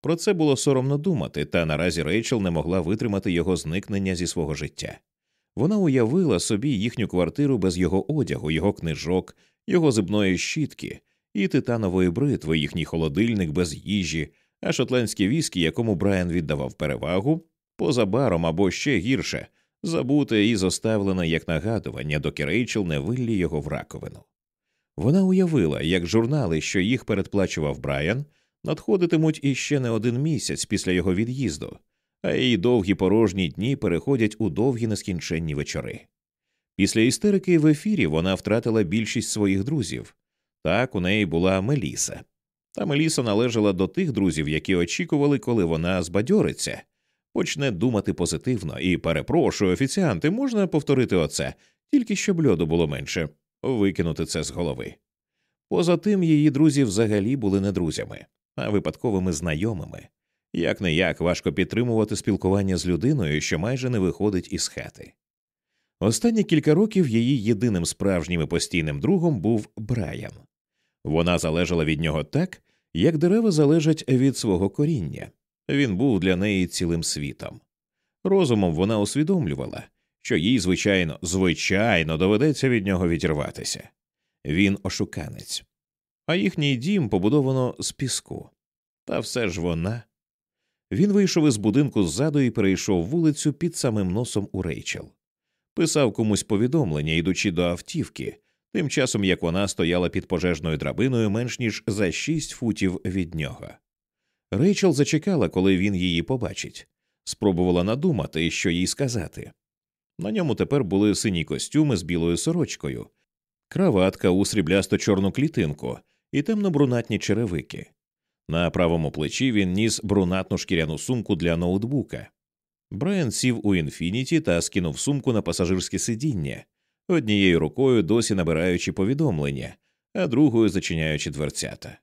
Про це було соромно думати, та наразі Рейчел не могла витримати його зникнення зі свого життя. Вона уявила собі їхню квартиру без його одягу, його книжок, його зубної щітки і титанової бритви, їхній холодильник без їжі, а шотландські віскі, якому Брайан віддавав перевагу, поза баром або ще гірше, забуте і зоставлене як нагадування, доки Рейчел не виллі його в раковину. Вона уявила, як журнали, що їх передплачував Брайан, надходитимуть іще не один місяць після його від'їзду, а її довгі порожні дні переходять у довгі нескінченні вечори. Після істерики в ефірі вона втратила більшість своїх друзів. Так у неї була Меліса. Та Меліса належала до тих друзів, які очікували, коли вона збадьориться, почне думати позитивно і перепрошую, офіціанти, можна повторити оце, тільки щоб льоду було менше, викинути це з голови. Поза тим, її друзі взагалі були не друзями а випадковими знайомими. Як не як важко підтримувати спілкування з людиною, що майже не виходить із хати. Останні кілька років її єдиним справжнім і постійним другом був Брайан. Вона залежала від нього так, як дерева залежать від свого коріння. Він був для неї цілим світом. Розумом вона усвідомлювала, що їй, звичайно, звичайно доведеться від нього відірватися. Він ошуканець, а їхній дім побудовано з піску. Та все ж вона. Він вийшов із будинку ззаду і перейшов вулицю під самим носом у Рейчел. Писав комусь повідомлення, йдучи до автівки, тим часом як вона стояла під пожежною драбиною менш ніж за шість футів від нього. Рейчел зачекала, коли він її побачить, спробувала надумати, що їй сказати. На ньому тепер були сині костюми з білою сорочкою, краватка у сріблясто чорну клітинку і темно-брунатні черевики. На правому плечі він ніс брунатну шкіряну сумку для ноутбука. Брайан сів у інфініті та скинув сумку на пасажирське сидіння, однією рукою досі набираючи повідомлення, а другою зачиняючи дверцята.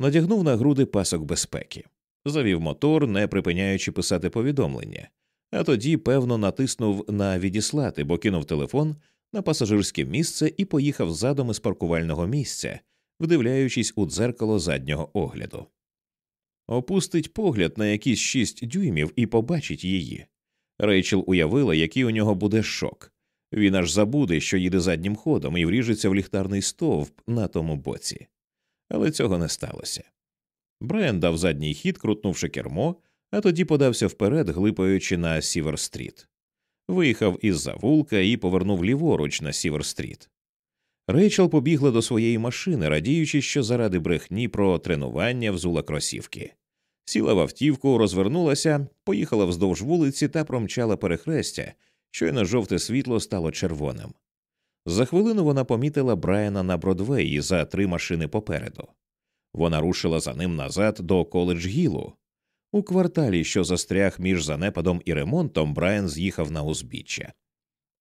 Надягнув на груди пасок безпеки, завів мотор, не припиняючи писати повідомлення, а тоді, певно, натиснув на відіслати, бо кинув телефон на пасажирське місце і поїхав задом із паркувального місця, вдивляючись у дзеркало заднього огляду. Опустить погляд на якісь шість дюймів і побачить її. Рейчел уявила, який у нього буде шок. Він аж забуде, що їде заднім ходом і вріжеться в ліхтарний стовп на тому боці. Але цього не сталося. Брайан дав задній хід, крутнувши кермо, а тоді подався вперед, глипаючи на Сівер-стріт. Виїхав із завулка і повернув ліворуч на Сівер-стріт. Рейчел побігла до своєї машини, радіючи, що заради брехні про тренування взула кросівки. Сіла в автівку, розвернулася, поїхала вздовж вулиці та промчала перехрестя, щойно жовте світло стало червоним. За хвилину вона помітила Брайана на Бродвеї за три машини попереду. Вона рушила за ним назад до коледж Гілу. У кварталі, що застряг між занепадом і ремонтом, Брайан з'їхав на узбіччя.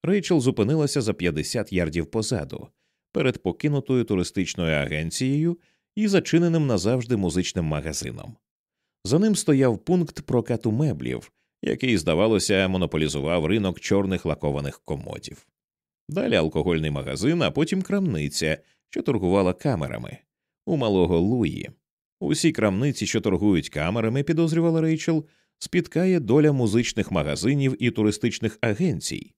Рейчел зупинилася за 50 ярдів позаду, перед покинутою туристичною агенцією і зачиненим назавжди музичним магазином. За ним стояв пункт прокату меблів, який, здавалося, монополізував ринок чорних лакованих комодів. Далі алкогольний магазин, а потім крамниця, що торгувала камерами у малого Луї. Усі крамниці, що торгують камерами, підозрювала Рейчел, спіткає доля музичних магазинів і туристичних агенцій.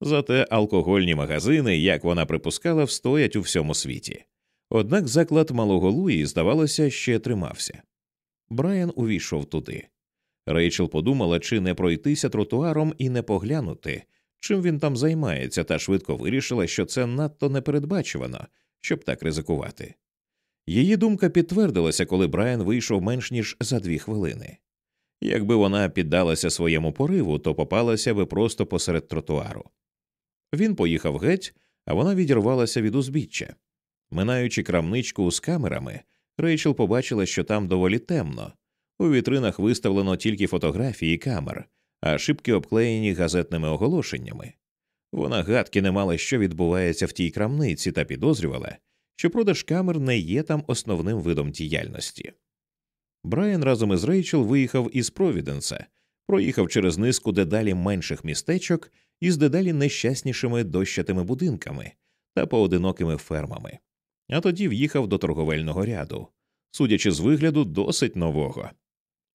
Зате алкогольні магазини, як вона припускала, встоять у всьому світі. Однак заклад малого Луї, здавалося, ще тримався. Брайан увійшов туди. Рейчел подумала, чи не пройтися тротуаром і не поглянути, чим він там займається, та швидко вирішила, що це надто непередбачувано, щоб так ризикувати. Її думка підтвердилася, коли Брайан вийшов менш ніж за дві хвилини. Якби вона піддалася своєму пориву, то попалася би просто посеред тротуару. Він поїхав геть, а вона відірвалася від узбіччя. Минаючи крамничку з камерами, Рейчел побачила, що там доволі темно. У вітринах виставлено тільки фотографії камер, а шибки обклеєні газетними оголошеннями. Вона гадки не мала, що відбувається в тій крамниці, та підозрювала, що продаж камер не є там основним видом діяльності. Брайан разом із Рейчел виїхав із Провіденса, проїхав через низку дедалі менших містечок із дедалі нещаснішими дощатими будинками та поодинокими фермами, а тоді в'їхав до торговельного ряду, судячи з вигляду досить нового.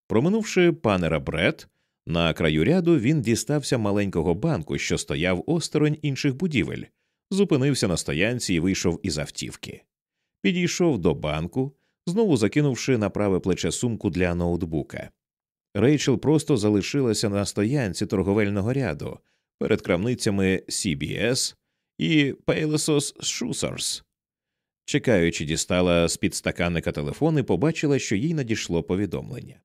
Проминувши панера Бред, на краю ряду він дістався маленького банку, що стояв осторонь інших будівель, зупинився на стоянці і вийшов із автівки. Підійшов до банку, знову закинувши на праве плече сумку для ноутбука. Рейчел просто залишилася на стоянці торговельного ряду перед крамницями CBS і Paylessos Shooters. Чекаючи, дістала з під стаканника телефон і побачила, що їй надійшло повідомлення.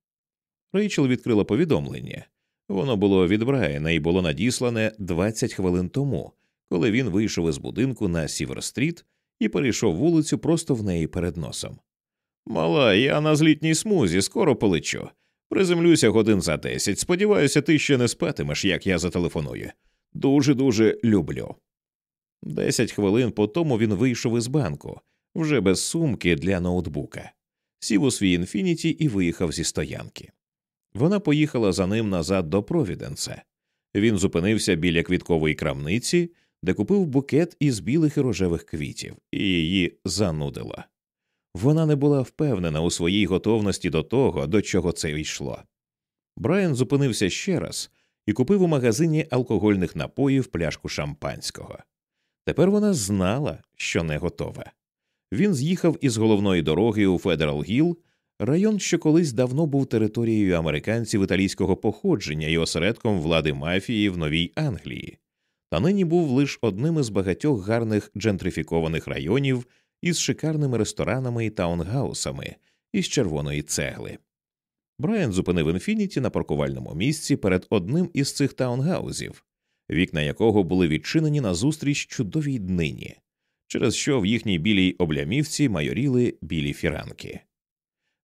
Рейчел відкрила повідомлення. Воно було від Брайана і було надіслане 20 хвилин тому, коли він вийшов із будинку на Сівер-стріт і перейшов вулицю просто в неї перед носом. Мала, я на злітній смузі, скоро полечу. Приземлюся годин за десять. Сподіваюся, ти ще не спатимеш, як я зателефоную. Дуже дуже люблю. Десять хвилин по тому він вийшов із банку, вже без сумки для ноутбука, сів у свій інфініті і виїхав зі стоянки. Вона поїхала за ним назад до Провіденса. Він зупинився біля квіткової крамниці, де купив букет із білих і рожевих квітів, і її занудило. Вона не була впевнена у своїй готовності до того, до чого це йшло. Брайан зупинився ще раз і купив у магазині алкогольних напоїв пляшку шампанського. Тепер вона знала, що не готова. Він з'їхав із головної дороги у Федерал Гіл, район, що колись давно був територією американців італійського походження і осередком влади мафії в Новій Англії, та нині був лише одним із багатьох гарних джентрифікованих районів із шикарними ресторанами і таунгаусами із червоної цегли. Брайан зупинив інфініті на паркувальному місці перед одним із цих таунгаузів, вікна якого були відчинені назустріч чудовій днині, через що в їхній білій облямівці майоріли білі фіранки.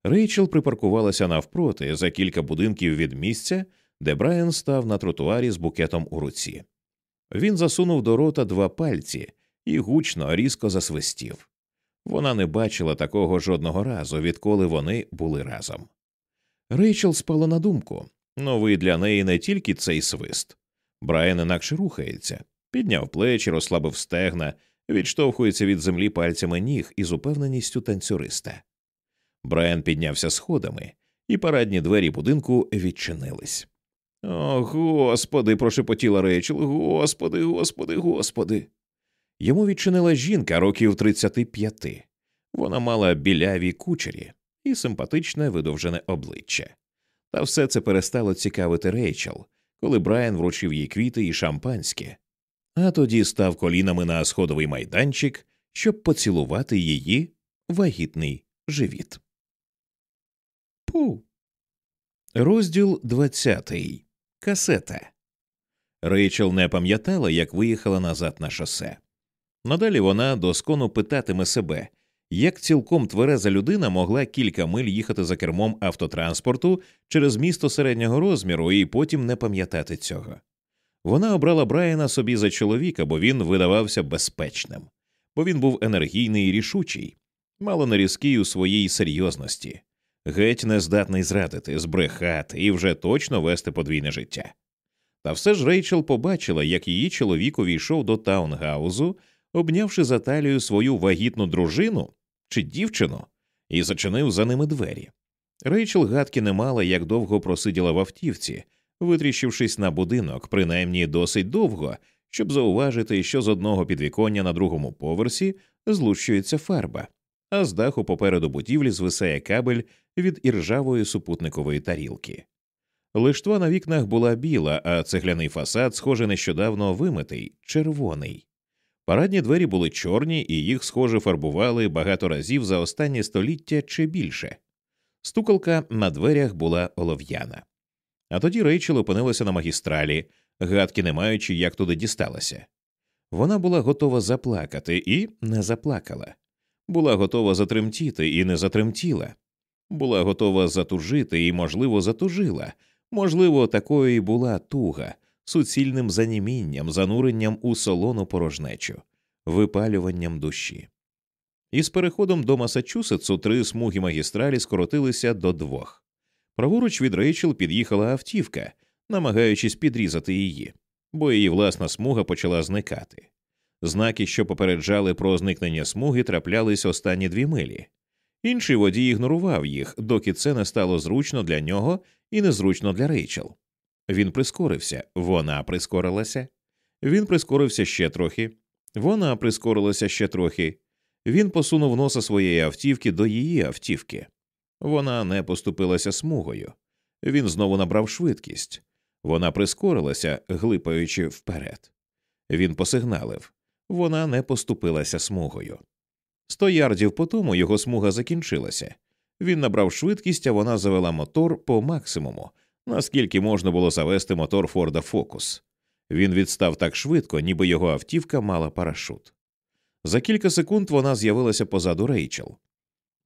Рейчел припаркувалася навпроти за кілька будинків від місця, де Брайан став на тротуарі з букетом у руці. Він засунув до рота два пальці і гучно різко засвистів. Вона не бачила такого жодного разу, відколи вони були разом. Рейчел спала на думку новий для неї не тільки цей свист. Брайан інакше рухається, підняв плечі, розслабив стегна, відштовхується від землі пальцями ніг із упевненістю танцюриста. Брайан піднявся сходами, і парадні двері будинку відчинились. О, господи, прошепотіла Рейчел. Господи, господи, господи. Йому відчинила жінка років 35. Вона мала біляві кучері і симпатичне видовжене обличчя. Та все це перестало цікавити Рейчел, коли Брайан вручив їй квіти і шампанське, а тоді став колінами на сходовий майданчик, щоб поцілувати її вагітний живіт. Пу. Розділ двадцятий. Касета. Рейчел не пам'ятала, як виїхала назад на шосе. Надалі вона доскону питатиме себе, як цілком твереза людина могла кілька миль їхати за кермом автотранспорту через місто середнього розміру і потім не пам'ятати цього. Вона обрала Брайана собі за чоловіка, бо він видавався безпечним, бо він був енергійний і рішучий, мало не різкий у своїй серйозності, геть не здатний зрадити, збрехати і вже точно вести подвійне життя. Та все ж Рейчел побачила, як її чоловік увійшов до таунгаузу, обнявши за талію свою вагітну дружину чи дівчину, і зачинив за ними двері. Рейчел гадки не мала, як довго просиділа в автівці, витріщившись на будинок, принаймні досить довго, щоб зауважити, що з одного підвіконня на другому поверсі злущується фарба, а з даху попереду будівлі звисає кабель від іржавої супутникової тарілки. Лиштва на вікнах була біла, а цегляний фасад, схоже, нещодавно вимитий, червоний. Парадні двері були чорні, і їх, схоже, фарбували багато разів за останнє століття чи більше. Стукалка на дверях була олов'яна. А тоді Рейчел опинилася на магістралі, гадки не маючи, як туди дісталася. Вона була готова заплакати і не заплакала, була готова затремтіти і не затремтіла, була готова затужити і, можливо, затужила, можливо, такою і була туга, суцільним занімінням, зануренням у солону порожнечу, випалюванням душі. Із переходом до Масачусетсу три смуги магістралі скоротилися до двох. Праворуч від Рейчел під'їхала автівка, намагаючись підрізати її, бо її власна смуга почала зникати. Знаки, що попереджали про зникнення смуги, траплялись останні дві милі. Інший водій ігнорував їх, доки це не стало зручно для нього і незручно для Рейчел. Він прискорився, вона прискорилася. Він прискорився ще трохи, вона прискорилася ще трохи. Він посунув носа своєї автівки до її автівки. Вона не поступилася смугою. Він знову набрав швидкість. Вона прискорилася, глипаючи вперед. Він посигналив. Вона не поступилася смугою. Сто ярдів по тому його смуга закінчилася. Він набрав швидкість, а вона завела мотор по максимуму, наскільки можна було завести мотор Форда Фокус. Він відстав так швидко, ніби його автівка мала парашут. За кілька секунд вона з'явилася позаду Рейчел.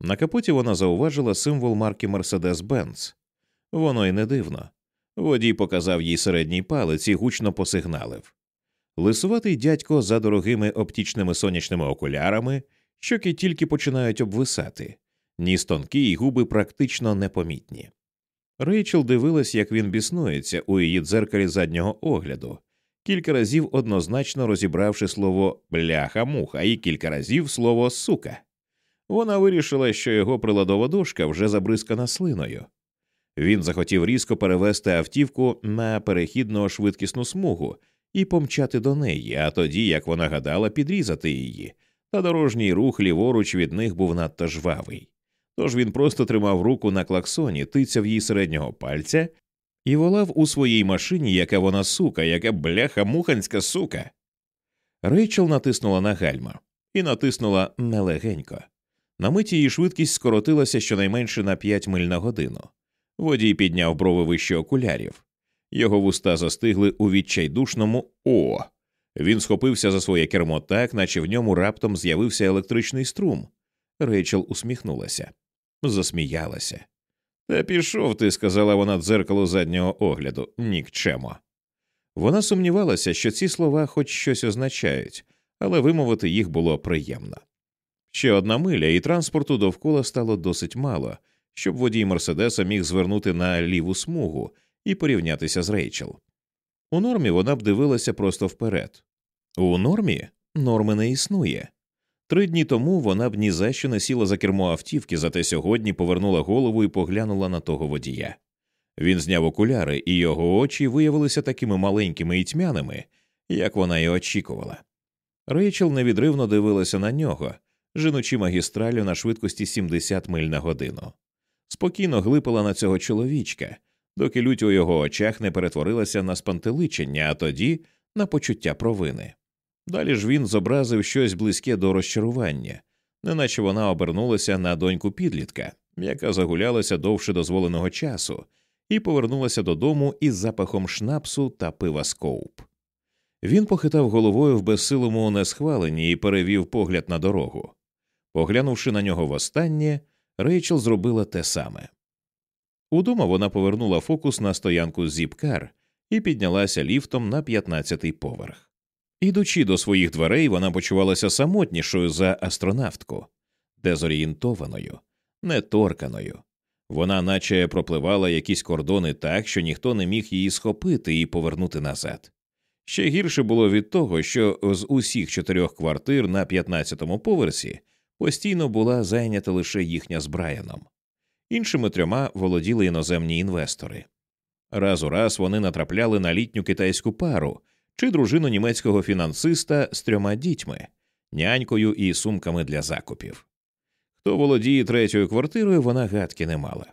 На капоті вона зауважила символ марки Mercedes-Benz. Воно й не дивно. Водій показав їй середній палець і гучно посигналив. Лисуватий дядько за дорогими оптічними сонячними окулярами, щоки тільки починають обвисати, ніс тонкі й губи практично непомітні. Рейчел дивилась, як він біснується у її дзеркалі заднього огляду, кілька разів однозначно розібравши слово бляха-муха і кілька разів слово сука. Вона вирішила, що його приладова дошка вже забризкана слиною. Він захотів різко перевести автівку на перехідну швидкісну смугу і помчати до неї, а тоді, як вона гадала, підрізати її, та дорожній рух ліворуч від них був надто жвавий. Тож він просто тримав руку на клаксоні, тицяв їй середнього пальця і волав у своїй машині, яка вона сука, яка бляха муханська сука. Рейчел натиснула на гальма і натиснула нелегенько. На миті її швидкість скоротилася щонайменше на 5 миль на годину. Водій підняв брови вище окулярів. Його вуста застигли у відчайдушному О. Він схопився за своє кермо так, наче в ньому раптом з'явився електричний струм. Рейчел усміхнулася, засміялася. Та пішов ти, сказала вона дзеркало заднього огляду, нікчемо. Вона сумнівалася, що ці слова хоч щось означають, але вимовити їх було приємно. Ще одна миля, і транспорту довкола стало досить мало, щоб водій Мерседеса міг звернути на ліву смугу і порівнятися з Рейчел. У нормі вона б дивилася просто вперед. У нормі норми не існує. Три дні тому вона б ні за що не сіла за кермо автівки, зате сьогодні повернула голову і поглянула на того водія. Він зняв окуляри, і його очі виявилися такими маленькими і тьмяними, як вона й очікувала. Рейчел невідривно дивилася на нього, женучи магістралю на швидкості 70 миль на годину. Спокійно глипала на цього чоловічка, доки лють у його очах не перетворилася на спантеличення, а тоді на почуття провини. Далі ж він зобразив щось близьке до розчарування, неначе вона обернулася на доньку підлітка, яка загулялася довше дозволеного часу, і повернулася додому із запахом шнапсу та пива скоуп. Він похитав головою в безсилому несхваленні і перевів погляд на дорогу. Поглянувши на нього востаннє, Рейчел зробила те саме. Удома вона повернула фокус на стоянку зіпкар і піднялася ліфтом на 15-й поверх. Ідучи до своїх дверей, вона почувалася самотнішою за астронавтку, дезорієнтованою, неторканою. Вона наче пропливала якісь кордони так, що ніхто не міг її схопити і повернути назад. Ще гірше було від того, що з усіх чотирьох квартир на 15-му поверсі постійно була зайнята лише їхня з Брайаном. Іншими трьома володіли іноземні інвестори. Раз у раз вони натрапляли на літню китайську пару чи дружину німецького фінансиста з трьома дітьми, нянькою і сумками для закупів. Хто володіє третьою квартирою, вона гадки не мала.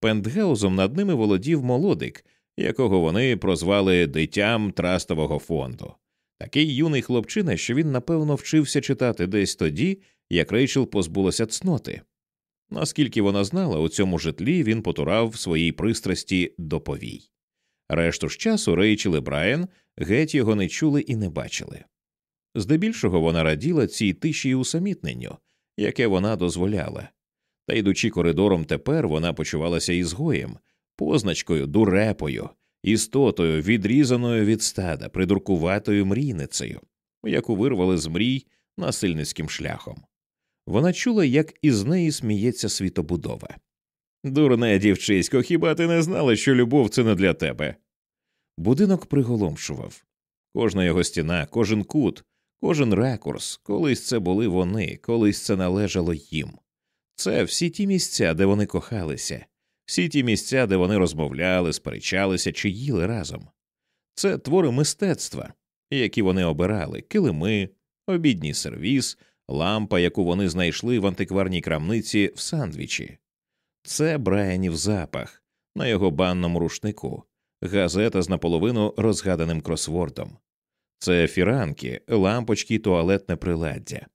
Пентгаузом над ними володів молодик, якого вони прозвали дитям трастового фонду. Такий юний хлопчина, що він напевно вчився читати десь тоді, як Рейчел позбулася цноти. Наскільки вона знала, у цьому житлі він потурав своїй пристрасті до повій. Решту ж часу Рейчел і Брайан геть його не чули і не бачили. Здебільшого вона раділа цій тиші й усамітненню, яке вона дозволяла. Та йдучи коридором тепер, вона почувалася ізгоєм, позначкою, дурепою, істотою, відрізаною від стада, придуркуватою мрійницею, яку вирвали з мрій насильницьким шляхом. Вона чула, як із неї сміється світобудова. Дурне дівчисько, хіба ти не знала, що любов це не для тебе? Будинок приголомшував. Кожна його стіна, кожен кут, кожен ракурс, колись це були вони, колись це належало їм. Це всі ті місця, де вони кохалися, всі ті місця, де вони розмовляли, сперечалися чи їли разом. Це твори мистецтва, які вони обирали, килими, обідній сервіс, лампа, яку вони знайшли в антикварній крамниці в сандвічі. Це Брайанів запах на його банному рушнику, газета з наполовину розгаданим кросвордом. Це фіранки, лампочки і туалетне приладдя.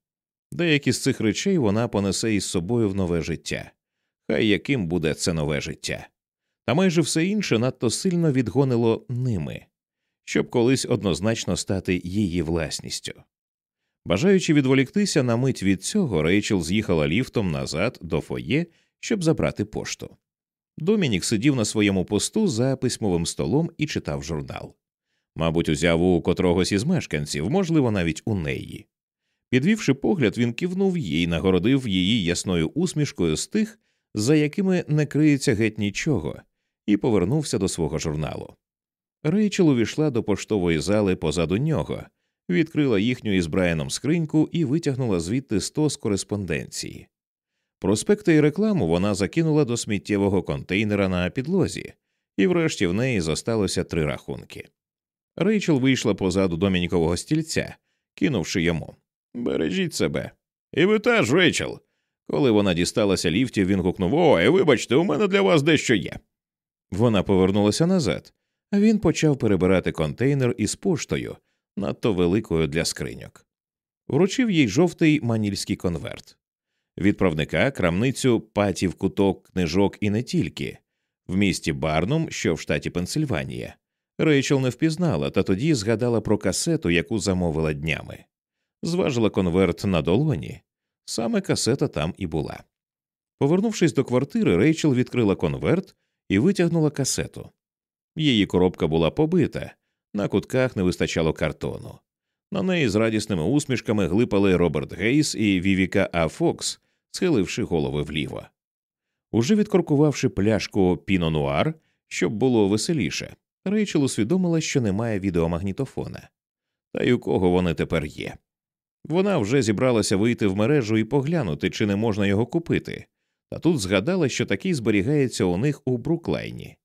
Деякі з цих речей вона понесе із собою в нове життя. Хай яким буде це нове життя. Та майже все інше надто сильно відгонило ними, щоб колись однозначно стати її власністю. Бажаючи відволіктися на мить від цього, Рейчел з'їхала ліфтом назад до фоє, щоб забрати пошту. Домінік сидів на своєму посту за письмовим столом і читав журнал. Мабуть, узяв у котрогось із мешканців, можливо, навіть у неї. Підвівши погляд, він кивнув їй, нагородив її ясною усмішкою з тих, за якими не криється геть нічого, і повернувся до свого журналу. Рейчел увійшла до поштової зали позаду нього, відкрила їхню із Брайаном скриньку і витягнула звідти сто з кореспонденції. Проспекти і рекламу вона закинула до сміттєвого контейнера на підлозі, і врешті в неї зосталося три рахунки. Рейчел вийшла позаду домінікового стільця, кинувши йому Бережіть себе. І ви теж, Рейчел. Коли вона дісталася ліфтів, він гукнув Ой, вибачте, у мене для вас дещо є. Вона повернулася назад, а він почав перебирати контейнер із поштою, надто великою для скриньок. Вручив їй жовтий манільський конверт. Відправника крамницю патів куток книжок і не тільки в місті Барнум, що в штаті Пенсильванія. Рейчел не впізнала, та тоді згадала про касету, яку замовила днями. Зважила конверт на долоні. Саме касета там і була. Повернувшись до квартири, Рейчел відкрила конверт і витягнула касету. Її коробка була побита, на кутках не вистачало картону. На неї з радісними усмішками глипали Роберт Гейс і Вівіка А. Фокс, схиливши голови вліво. Уже відкоркувавши пляшку піно-нуар, щоб було веселіше, Рейчел усвідомила, що немає відеомагнітофона. Та й у кого вони тепер є. Вона вже зібралася вийти в мережу і поглянути, чи не можна його купити, та тут згадала, що такий зберігається у них у Бруклайні.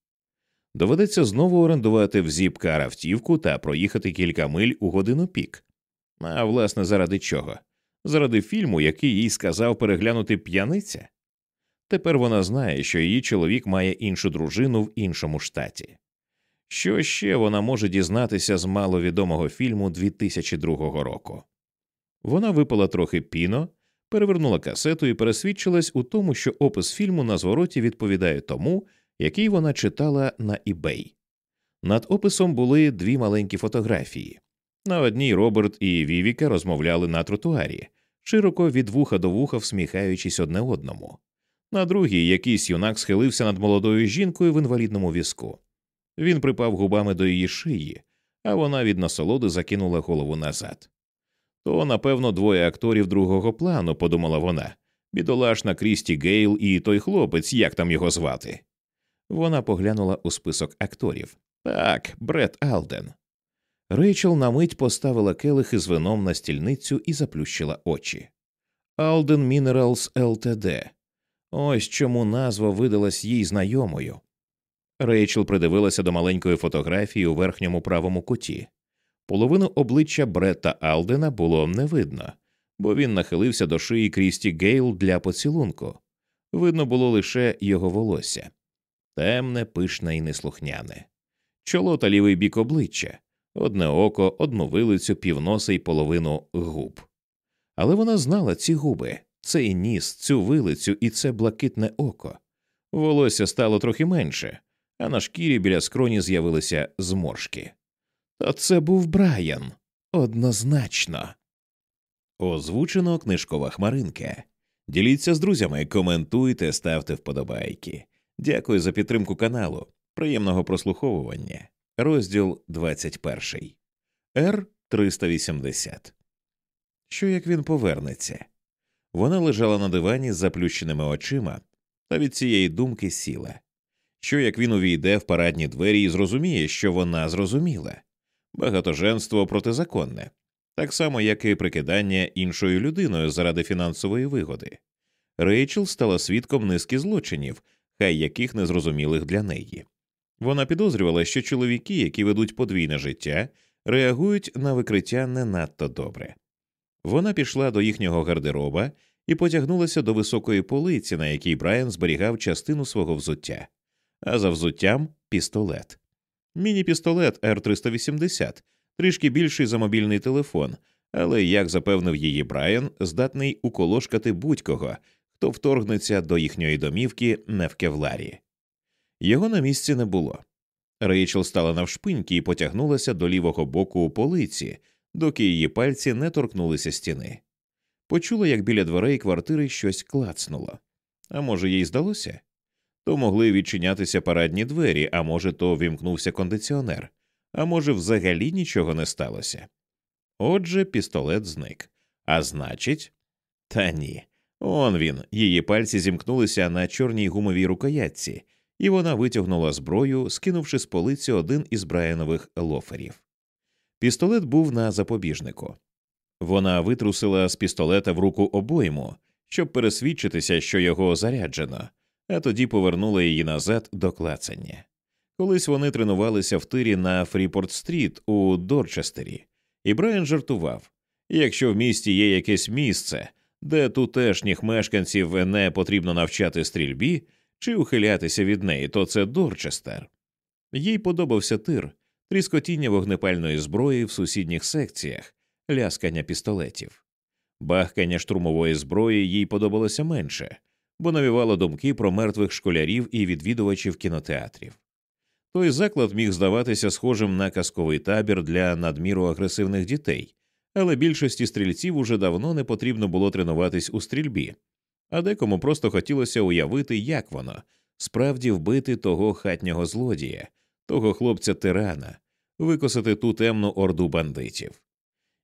Доведеться знову орендувати в зіпкар автівку та проїхати кілька миль у годину пік. А власне, заради чого? Заради фільму, який їй сказав переглянути п'яниця. Тепер вона знає, що її чоловік має іншу дружину в іншому штаті. Що ще вона може дізнатися з маловідомого фільму 2002 року? Вона випала трохи піно, перевернула касету і пересвідчилась у тому, що опис фільму на звороті відповідає тому, який вона читала на eBay. Над описом були дві маленькі фотографії. На одній Роберт і Вівіка розмовляли на тротуарі, широко від вуха до вуха всміхаючись одне одному. На другій якийсь юнак схилився над молодою жінкою в інвалідному візку. Він припав губами до її шиї, а вона від насолоди закинула голову назад. То, напевно, двоє акторів другого плану, подумала вона, бідолашна Крісті Гейл і той хлопець, як там його звати. Вона поглянула у список акторів. Так, Бред Алден. Рейчел на мить поставила келих із вином на стільницю і заплющила очі. Алден Minerals LTD. Ось чому назва видалась їй знайомою. Рейчел придивилася до маленької фотографії у верхньому правому куті. Половину обличчя Бретта Алдена було не видно, бо він нахилився до шиї Крісті Гейл для поцілунку. Видно було лише його волосся темне, пишне і неслухняне, чоло та лівий бік обличчя, одне око, одну вилицю, півноса й половину губ. Але вона знала ці губи, цей ніс, цю вилицю і це блакитне око. Волосся стало трохи менше, а на шкірі біля скроні з'явилися зморшки. Та це був Брайан однозначно. Озвучено книжкова хмаринка. Діліться з друзями, коментуйте, ставте вподобайки. Дякую за підтримку каналу. Приємного прослуховування. Розділ 21. Р 380. Що як він повернеться? Вона лежала на дивані з заплющеними очима, та від цієї думки сіла. Що як він увійде в парадні двері і зрозуміє, що вона зрозуміла багатоженство протизаконне, так само, як і прикидання іншою людиною заради фінансової вигоди. Рейчел стала свідком низки злочинів, хай яких незрозумілих для неї. Вона підозрювала, що чоловіки, які ведуть подвійне життя, реагують на викриття не надто добре. Вона пішла до їхнього гардероба і потягнулася до високої полиці, на якій Брайан зберігав частину свого взуття, а за взуттям пістолет. Міні-пістолет Р-380, трішки більший за мобільний телефон, але, як запевнив її Брайан, здатний уколошкати будь-кого, хто вторгнеться до їхньої домівки не в кевларі. Його на місці не було. Рейчел стала навшпиньки і потягнулася до лівого боку у полиці, доки її пальці не торкнулися стіни. Почула, як біля дверей квартири щось клацнуло. А може, їй здалося? То могли відчинятися парадні двері, а може, то вімкнувся кондиціонер, а може, взагалі нічого не сталося. Отже, пістолет зник. А значить, та ні. Он він, її пальці зімкнулися на чорній гумовій рукоятці, і вона витягнула зброю, скинувши з полиці один із Брайанових лоферів. Пістолет був на запобіжнику. Вона витрусила з пістолета в руку обойму, щоб пересвідчитися, що його заряджено, а тоді повернула її назад до клацання. Колись вони тренувалися в тирі на Фріпорт Стріт у Дорчестері, і Брайан жартував якщо в місті є якесь місце, де тутешніх мешканців не потрібно навчати стрільбі чи ухилятися від неї, то це Дорчестер. Їй подобався тир, тріскотіння вогнепальної зброї в сусідніх секціях, ляскання пістолетів. Бахкання штурмової зброї їй подобалося менше, бо навівало думки про мертвих школярів і відвідувачів кінотеатрів. Той заклад міг здаватися схожим на казковий табір для надміру агресивних дітей, але більшості стрільців уже давно не потрібно було тренуватись у стрільбі, а декому просто хотілося уявити, як воно справді вбити того хатнього злодія, того хлопця тирана, викосити ту темну орду бандитів.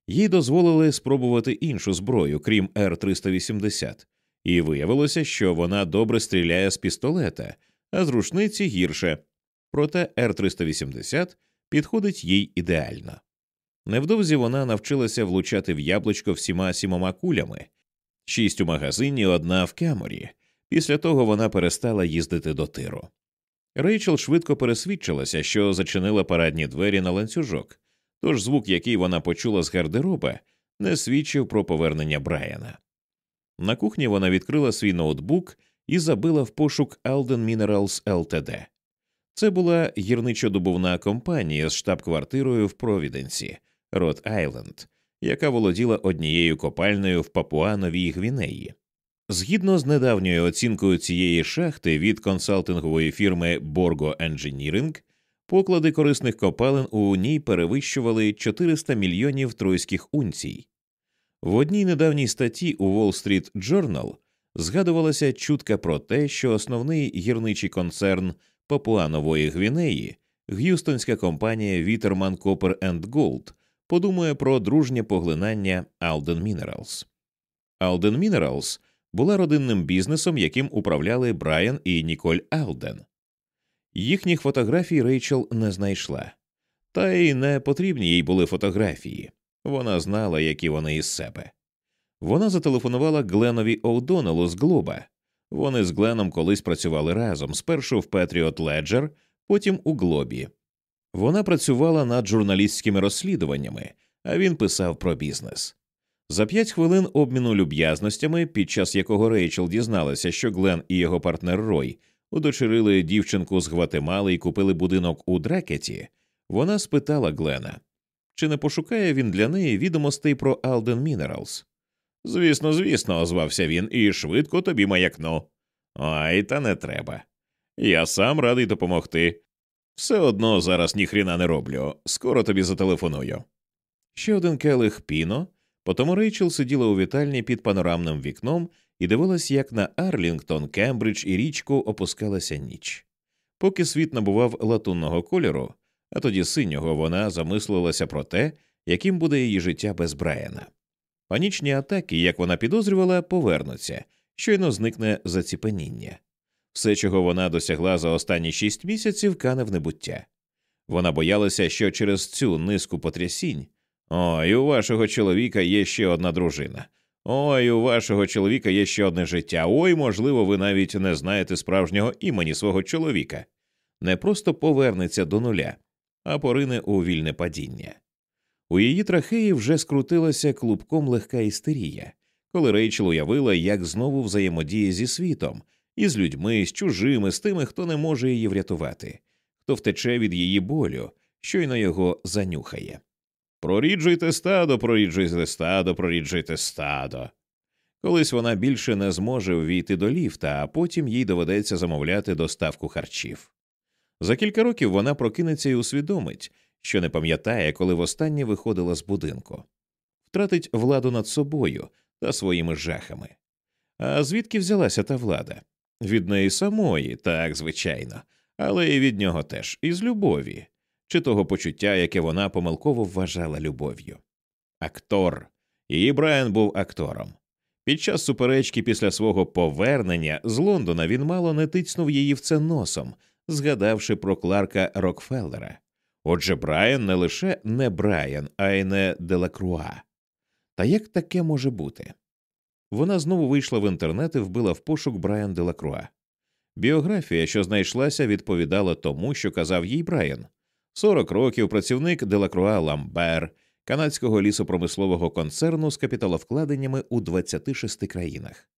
Їй дозволили спробувати іншу зброю, крім Р 380 і виявилося, що вона добре стріляє з пістолета, а з рушниці гірше, проте Р 380 підходить їй ідеально. Невдовзі вона навчилася влучати в яблучко всіма сімома кулями, шість у магазині, одна в каморі. Після того вона перестала їздити до тиру. Рейчел швидко пересвідчилася, що зачинила парадні двері на ланцюжок, тож звук, який вона почула з гардероба, не свідчив про повернення Брайана. На кухні вона відкрила свій ноутбук і забила в пошук Alden Minerals Ltd. Це була гірничодобувна компанія з штаб-квартирою в Провіденсі, Рот Айленд, яка володіла однією копальною в Папуановій Гвінеї. Згідно з недавньою оцінкою цієї шахти від консалтингової фірми Borgo Engineering, поклади корисних копалин у ній перевищували 400 мільйонів тройських унцій. В одній недавній статті у Wall Street Journal згадувалася чутка про те, що основний гірничий концерн Папуанової Гвінеї, г'юстонська компанія Вітерман and Gold подумає про дружнє поглинання Alden Minerals. Alden Minerals була родинним бізнесом, яким управляли Брайан і Ніколь Алден. Їхніх фотографій Рейчел не знайшла, та й не потрібні їй були фотографії. Вона знала, які вони із себе. Вона зателефонувала Гленові О'Доннеллу з Глоба. Вони з Гленом колись працювали разом спершу в Patriot Ledger, потім у Глобі. Вона працювала над журналістськими розслідуваннями, а він писав про бізнес. За п'ять хвилин обміну люб'язностями, під час якого Рейчел дізналася, що Глен і його партнер Рой удочерили дівчинку з Гватемали і купили будинок у Дрекеті, вона спитала Глена, чи не пошукає він для неї відомостей про Alden Minerals. Звісно, звісно, озвався він, і швидко тобі маякну. Ай, та не треба. Я сам радий допомогти. Все одно зараз ніхріна не роблю. Скоро тобі зателефоную. Ще один келих піно. Потому Рейчел сиділа у вітальні під панорамним вікном і дивилась, як на Арлінгтон, Кембридж і річку опускалася ніч. Поки світ набував латунного кольору, а тоді синього вона замислилася про те, яким буде її життя без Брайана. Панічні атаки, як вона підозрювала, повернуться, щойно зникне заціпеніння. Все, чого вона досягла за останні шість місяців, кане в небуття. Вона боялася, що через цю низку потрясінь ой, у вашого чоловіка є ще одна дружина. Ой, у вашого чоловіка є ще одне життя. Ой, можливо, ви навіть не знаєте справжнього імені свого чоловіка. Не просто повернеться до нуля, а порине у вільне падіння. У її трахеї вже скрутилася клубком легка істерія, коли Рейчел уявила, як знову взаємодіє зі світом, із людьми, з чужими, з тими, хто не може її врятувати, хто втече від її болю, щойно його занюхає. Проріджуйте стадо, проріджуйте стадо, проріджуйте стадо. Колись вона більше не зможе ввійти до ліфта, а потім їй доведеться замовляти доставку харчів. За кілька років вона прокинеться і усвідомить, що не пам'ятає, коли востаннє виходила з будинку, втратить владу над собою та своїми жахами. А звідки взялася та влада? Від неї самої, так, звичайно, але і від нього теж, із любові, чи того почуття, яке вона помилково вважала любов'ю. Актор. Її Брайан був актором. Під час суперечки після свого повернення з Лондона він мало не тицнув її в це носом, згадавши про Кларка Рокфеллера. Отже, Брайан не лише не Брайан, а й не Делакруа. Та як таке може бути? Вона знову вийшла в інтернет і вбила в пошук Брайан Делакруа. Біографія, що знайшлася, відповідала тому, що казав їй Брайан. 40 років працівник Делакруа Ламбер, канадського лісопромислового концерну з капіталовкладеннями у 26 країнах.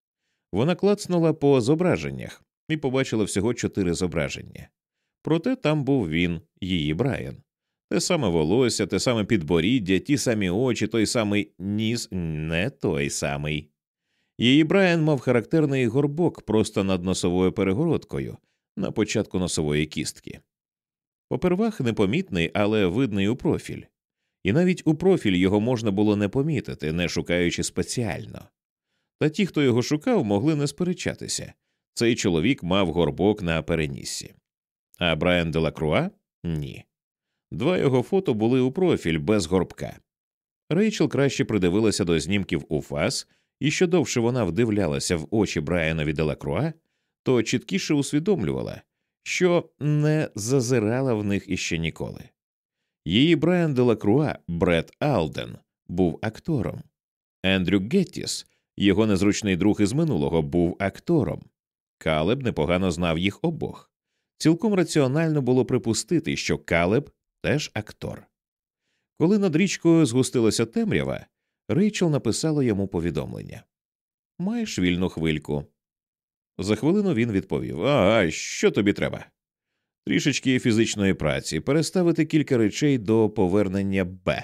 Вона клацнула по зображеннях і побачила всього чотири зображення. Проте там був він, її Брайан. Те саме волосся, те саме підборіддя, ті самі очі, той самий ніс, не той самий. Її Брайан мав характерний горбок просто над носовою перегородкою на початку носової кістки. Попервах непомітний, але видний у профіль, і навіть у профіль його можна було не помітити, не шукаючи спеціально. Та ті, хто його шукав, могли не сперечатися цей чоловік мав горбок на переніссі. А Брайан Делакруа ні. Два його фото були у профіль без горбка. Рейчел краще придивилася до знімків у фас, і що довше вона вдивлялася в очі Брайанові Делакруа, то чіткіше усвідомлювала, що не зазирала в них іще ніколи. Її Брайан Делакруа, Бред Алден, був актором. Ендрю Геттіс, його незручний друг із минулого, був актором. Калеб непогано знав їх обох. Цілком раціонально було припустити, що Калеб теж актор. Коли над річкою згустилася темрява, Рейчел написала йому повідомлення Маєш вільну хвильку. За хвилину він відповів А, що тобі треба? Трішечки фізичної праці, переставити кілька речей до повернення Б.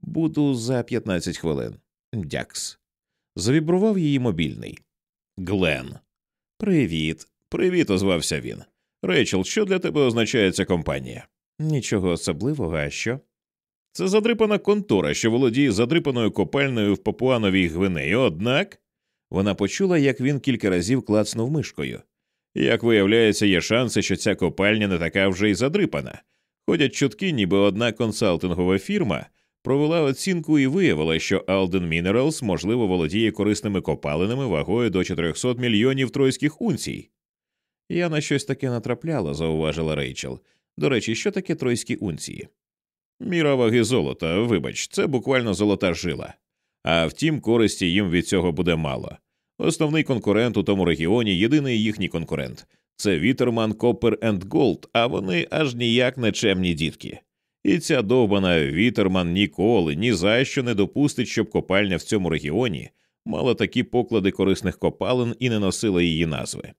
Буду за 15 хвилин. Дякс. Завібрував її мобільний. Глен. Привіт. Привіт, озвався він. Рейчел, що для тебе означає ця компанія? Нічого особливого, а що? Це задрипана контора, що володіє задрипаною копальною в Папуановій Гвинеї, однак вона почула, як він кілька разів клацнув мишкою. Як виявляється, є шанси, що ця копальня не така вже й задрипана. Ходять чутки, ніби одна консалтингова фірма провела оцінку і виявила, що Alden Minerals, можливо, володіє корисними копалинами вагою до 400 мільйонів тройських унцій. Я на щось таке натрапляла, зауважила Рейчел. До речі, що таке тройські унції? Міра ваги золота, вибач, це буквально золота жила. А втім, користі їм від цього буде мало. Основний конкурент у тому регіоні, єдиний їхній конкурент це Вітерман Коппер енд Голд, а вони аж ніяк не чемні дітки. І ця довбана Вітерман ніколи ні за що не допустить, щоб копальня в цьому регіоні мала такі поклади корисних копалин і не носила її назви.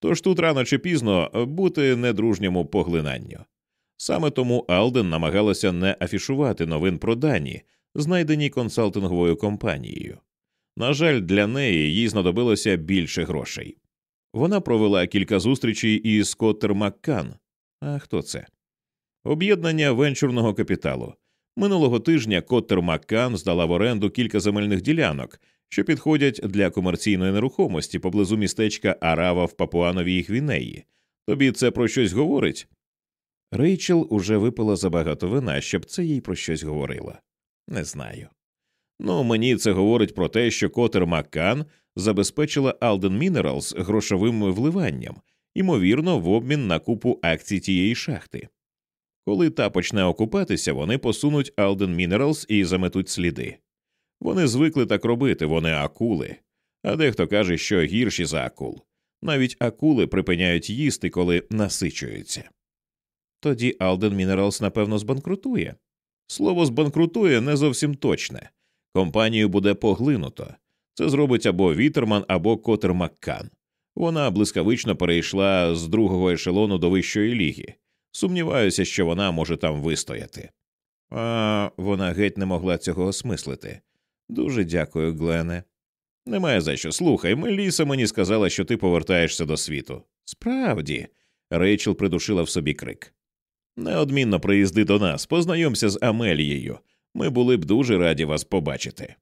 Тож тут рано чи пізно бути недружньому поглинанню. Саме тому Алден намагалася не афішувати новин про дані, знайдені консалтинговою компанією. На жаль, для неї їй знадобилося більше грошей. Вона провела кілька зустрічей із Коттер Маккан. А хто це? Об'єднання венчурного капіталу. Минулого тижня Коттер Маккан здала в оренду кілька земельних ділянок, що підходять для комерційної нерухомості поблизу містечка Арава в Папуановій Гвінеї. Тобі це про щось говорить? Рейчел уже випила забагато вина, щоб це їй про щось говорило. Не знаю. Ну, мені це говорить про те, що Котер Маккан забезпечила Alden Minerals грошовим вливанням, ймовірно, в обмін на купу акцій тієї шахти. Коли та почне окупатися, вони посунуть Alden Minerals і заметуть сліди. Вони звикли так робити, вони акули. А дехто каже, що гірші за акул. Навіть акули припиняють їсти, коли насичуються. Тоді Alden Minerals, напевно, збанкрутує. Слово збанкрутує не зовсім точне. Компанію буде поглинуто. Це зробить або Вітерман, або Котер Маккан. Вона блискавично перейшла з другого ешелону до вищої ліги. Сумніваюся, що вона може там вистояти. А вона геть не могла цього осмислити. Дуже дякую, Глене. Немає за що. Слухай, Меліса мені сказала, що ти повертаєшся до світу. Справді, Рейчел придушила в собі крик. Неодмінно приїзди до нас, познайомся з Амелією. Ми були б дуже раді вас побачити.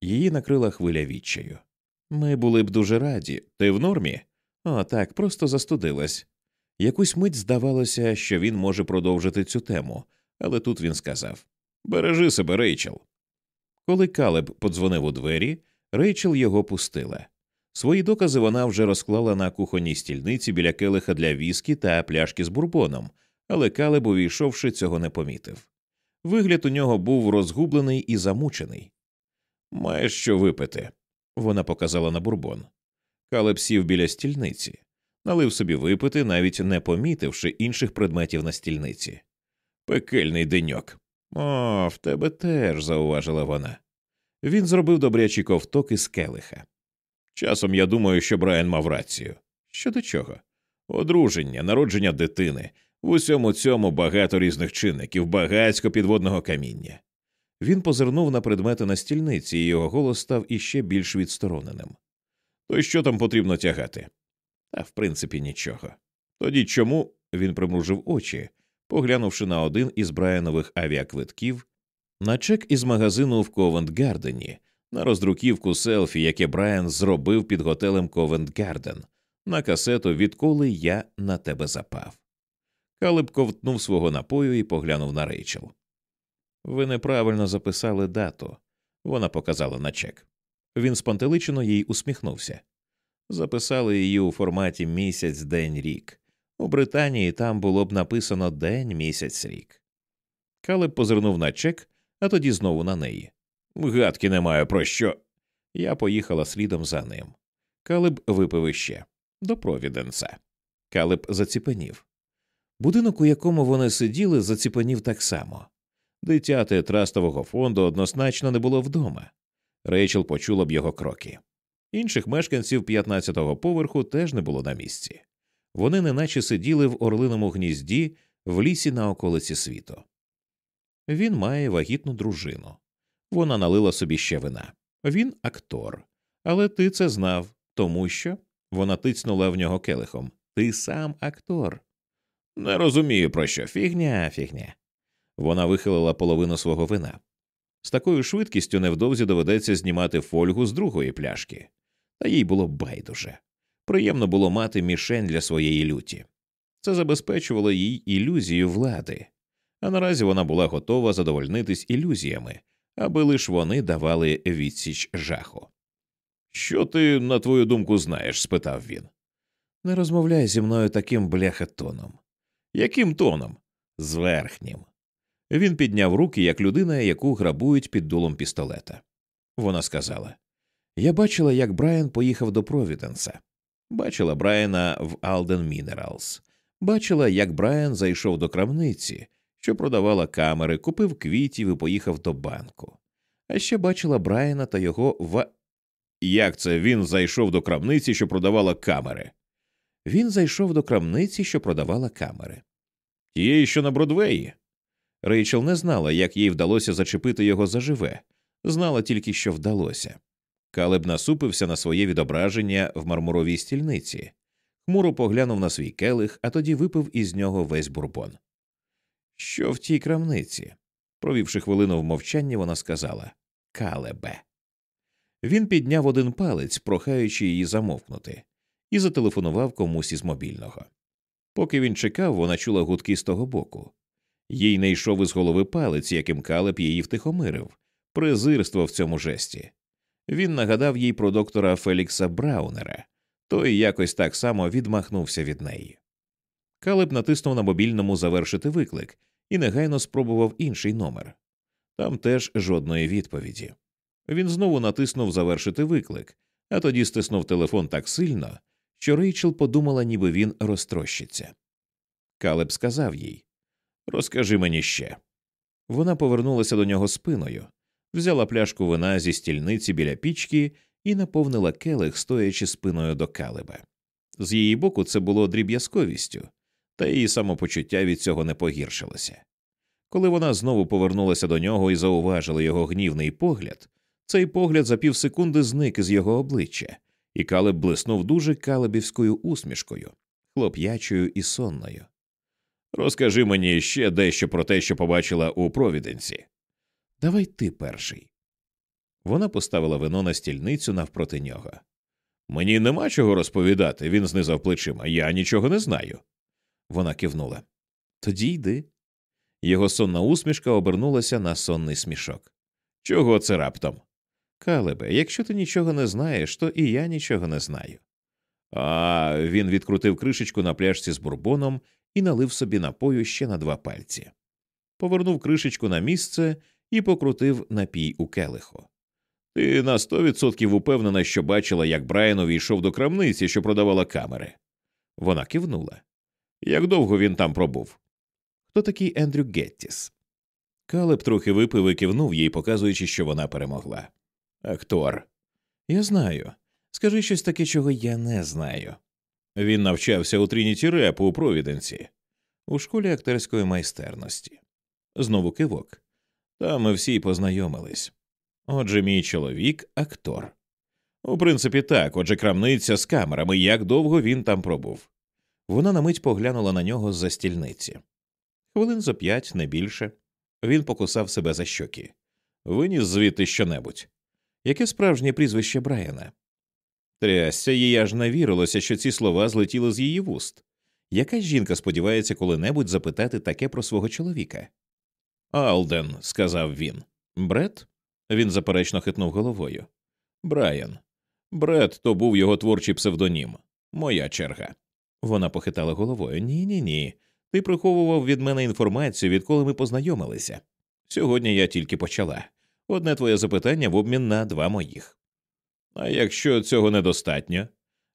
Її накрила хвиля відчаю. Ми були б дуже раді. Ти в нормі? О, так, просто застудилась. Якусь мить здавалося, що він може продовжити цю тему, але тут він сказав Бережи себе, Рейчел. Коли Калеб подзвонив у двері, Рейчел його пустила. Свої докази вона вже розклала на кухонній стільниці біля келиха для віскі та пляшки з бурбоном, але Калеб, увійшовши, цього не помітив. Вигляд у нього був розгублений і замучений. Маєш що випити, вона показала на бурбон. Калеб сів біля стільниці. налив собі випити, навіть не помітивши інших предметів на стільниці. Пекельний деньок. О, в тебе теж, зауважила вона. Він зробив добрячий ковток із келиха. Часом я думаю, що Брайан мав рацію. Щодо чого? Одруження, народження дитини, в усьому цьому багато різних чинників, багацько підводного каміння. Він позирнув на предмети на стільниці, і його голос став іще більш відстороненим. То що там потрібно тягати? Та, в принципі, нічого. Тоді чому він примружив очі, поглянувши на один із Брайанових авіаквитків, на чек із магазину в Ковент Гардені, на роздруківку селфі, яке Брайан зробив під готелем Ковент Гарден, на касету Відколи я на тебе запав. Калиб ковтнув свого напою і поглянув на Рейчел. Ви неправильно записали дату. Вона показала на чек. Він спантеличено їй усміхнувся. Записали її у форматі місяць, день, рік. У Британії там було б написано день, місяць, рік. Калеб позирнув на чек, а тоді знову на неї. Гадки не маю про що. Я поїхала слідом за ним. Калеб випив іще до Провіденса. Калеб заціпенів. Будинок, у якому вони сиділи, заціпенів так само. Дитяти трастового фонду однозначно не було вдома. Рейчел почула б його кроки. Інших мешканців 15-го поверху теж не було на місці. Вони неначе сиділи в орлиному гнізді в лісі на околиці світу. Він має вагітну дружину. Вона налила собі ще вина. Він актор. Але ти це знав, тому що вона тицнула в нього келихом. Ти сам актор. Не розумію, про що фігня, фігня. Вона вихилила половину свого вина. З такою швидкістю невдовзі доведеться знімати фольгу з другої пляшки, та їй було байдуже. Приємно було мати мішень для своєї люті. Це забезпечувало їй ілюзію влади, а наразі вона була готова задовольнитись ілюзіями, аби лиш вони давали відсіч жаху. Що ти, на твою думку, знаєш? спитав він. Не розмовляй зі мною таким бляхатоном. Яким тоном? Зверхнім. Він підняв руки, як людина, яку грабують під дулом пістолета. Вона сказала Я бачила, як Брайан поїхав до Провіденса. Бачила Брайана в Алден Мінералс. Бачила, як Брайан зайшов до крамниці, що продавала камери, купив квітів і поїхав до банку. А ще бачила Брайана та його в. Як це він зайшов до крамниці, що продавала камери? Він зайшов до крамниці, що продавала камери. Тієї, що на Бродвеї. Рейчел не знала, як їй вдалося зачепити його заживе, знала тільки, що вдалося. Калеб насупився на своє відображення в мармуровій стільниці, хмуро поглянув на свій келих, а тоді випив із нього весь бурбон. Що в тій крамниці? Провівши хвилину в мовчанні, вона сказала Калебе. Він підняв один палець, прохаючи її замовкнути, і зателефонував комусь із мобільного. Поки він чекав, вона чула гудки з того боку. Їй не йшов із голови палець, яким Калеб її втихомирив, презирство в цьому жесті. Він нагадав їй про доктора Фелікса Браунера, той якось так само відмахнувся від неї. Калеб натиснув на мобільному завершити виклик і негайно спробував інший номер. Там теж жодної відповіді. Він знову натиснув завершити виклик, а тоді стиснув телефон так сильно, що Рейчел подумала, ніби він розтрощиться. Калеб сказав їй Розкажи мені ще. Вона повернулася до нього спиною, взяла пляшку вина зі стільниці біля пічки і наповнила келих, стоячи спиною до калеба. З її боку це було дріб'язковістю, та її самопочуття від цього не погіршилося. Коли вона знову повернулася до нього і зауважила його гнівний погляд, цей погляд за півсекунди зник із його обличчя, і калеб блиснув дуже калебівською усмішкою, хлоп'ячою і сонною. Розкажи мені ще дещо про те, що побачила у Провіденці. Давай ти перший. Вона поставила вино на стільницю навпроти нього. Мені нема чого розповідати, він знизав плечима. Я нічого не знаю. Вона кивнула. Тоді йди. Його сонна усмішка обернулася на сонний смішок. Чого це раптом? Калебе, якщо ти нічого не знаєш, то і я нічого не знаю. А він відкрутив кришечку на пляшці з бурбоном і налив собі напою ще на два пальці. Повернув кришечку на місце і покрутив напій у келиху. Ти на сто відсотків упевнена, що бачила, як Брайан увійшов до крамниці, що продавала камери. Вона кивнула. Як довго він там пробув? Хто такий Ендрю Геттіс? Калеб трохи випив і кивнув їй, показуючи, що вона перемогла. Актор. Я знаю. Скажи щось таке, чого я не знаю. Він навчався у Трініті Репу у Провіденці, у школі акторської майстерності. Знову кивок. Там ми всі познайомились. Отже, мій чоловік актор. У принципі, так, отже, крамниця з камерами, як довго він там пробув. Вона на мить поглянула на нього з за стільниці. Хвилин за п'ять, не більше. Він покусав себе за щоки. Виніс звідти щонебудь. Яке справжнє прізвище Брайана? Трясся, їй аж навірилося, що ці слова злетіли з її вуст. Яка жінка сподівається коли-небудь запитати таке про свого чоловіка? Алден, сказав він. Бред? Він заперечно хитнув головою. Брайан. Бред то був його творчий псевдонім. Моя черга. Вона похитала головою. Ні, ні, ні. Ти приховував від мене інформацію, відколи ми познайомилися. Сьогодні я тільки почала. Одне твоє запитання в обмін на два моїх. А якщо цього недостатньо,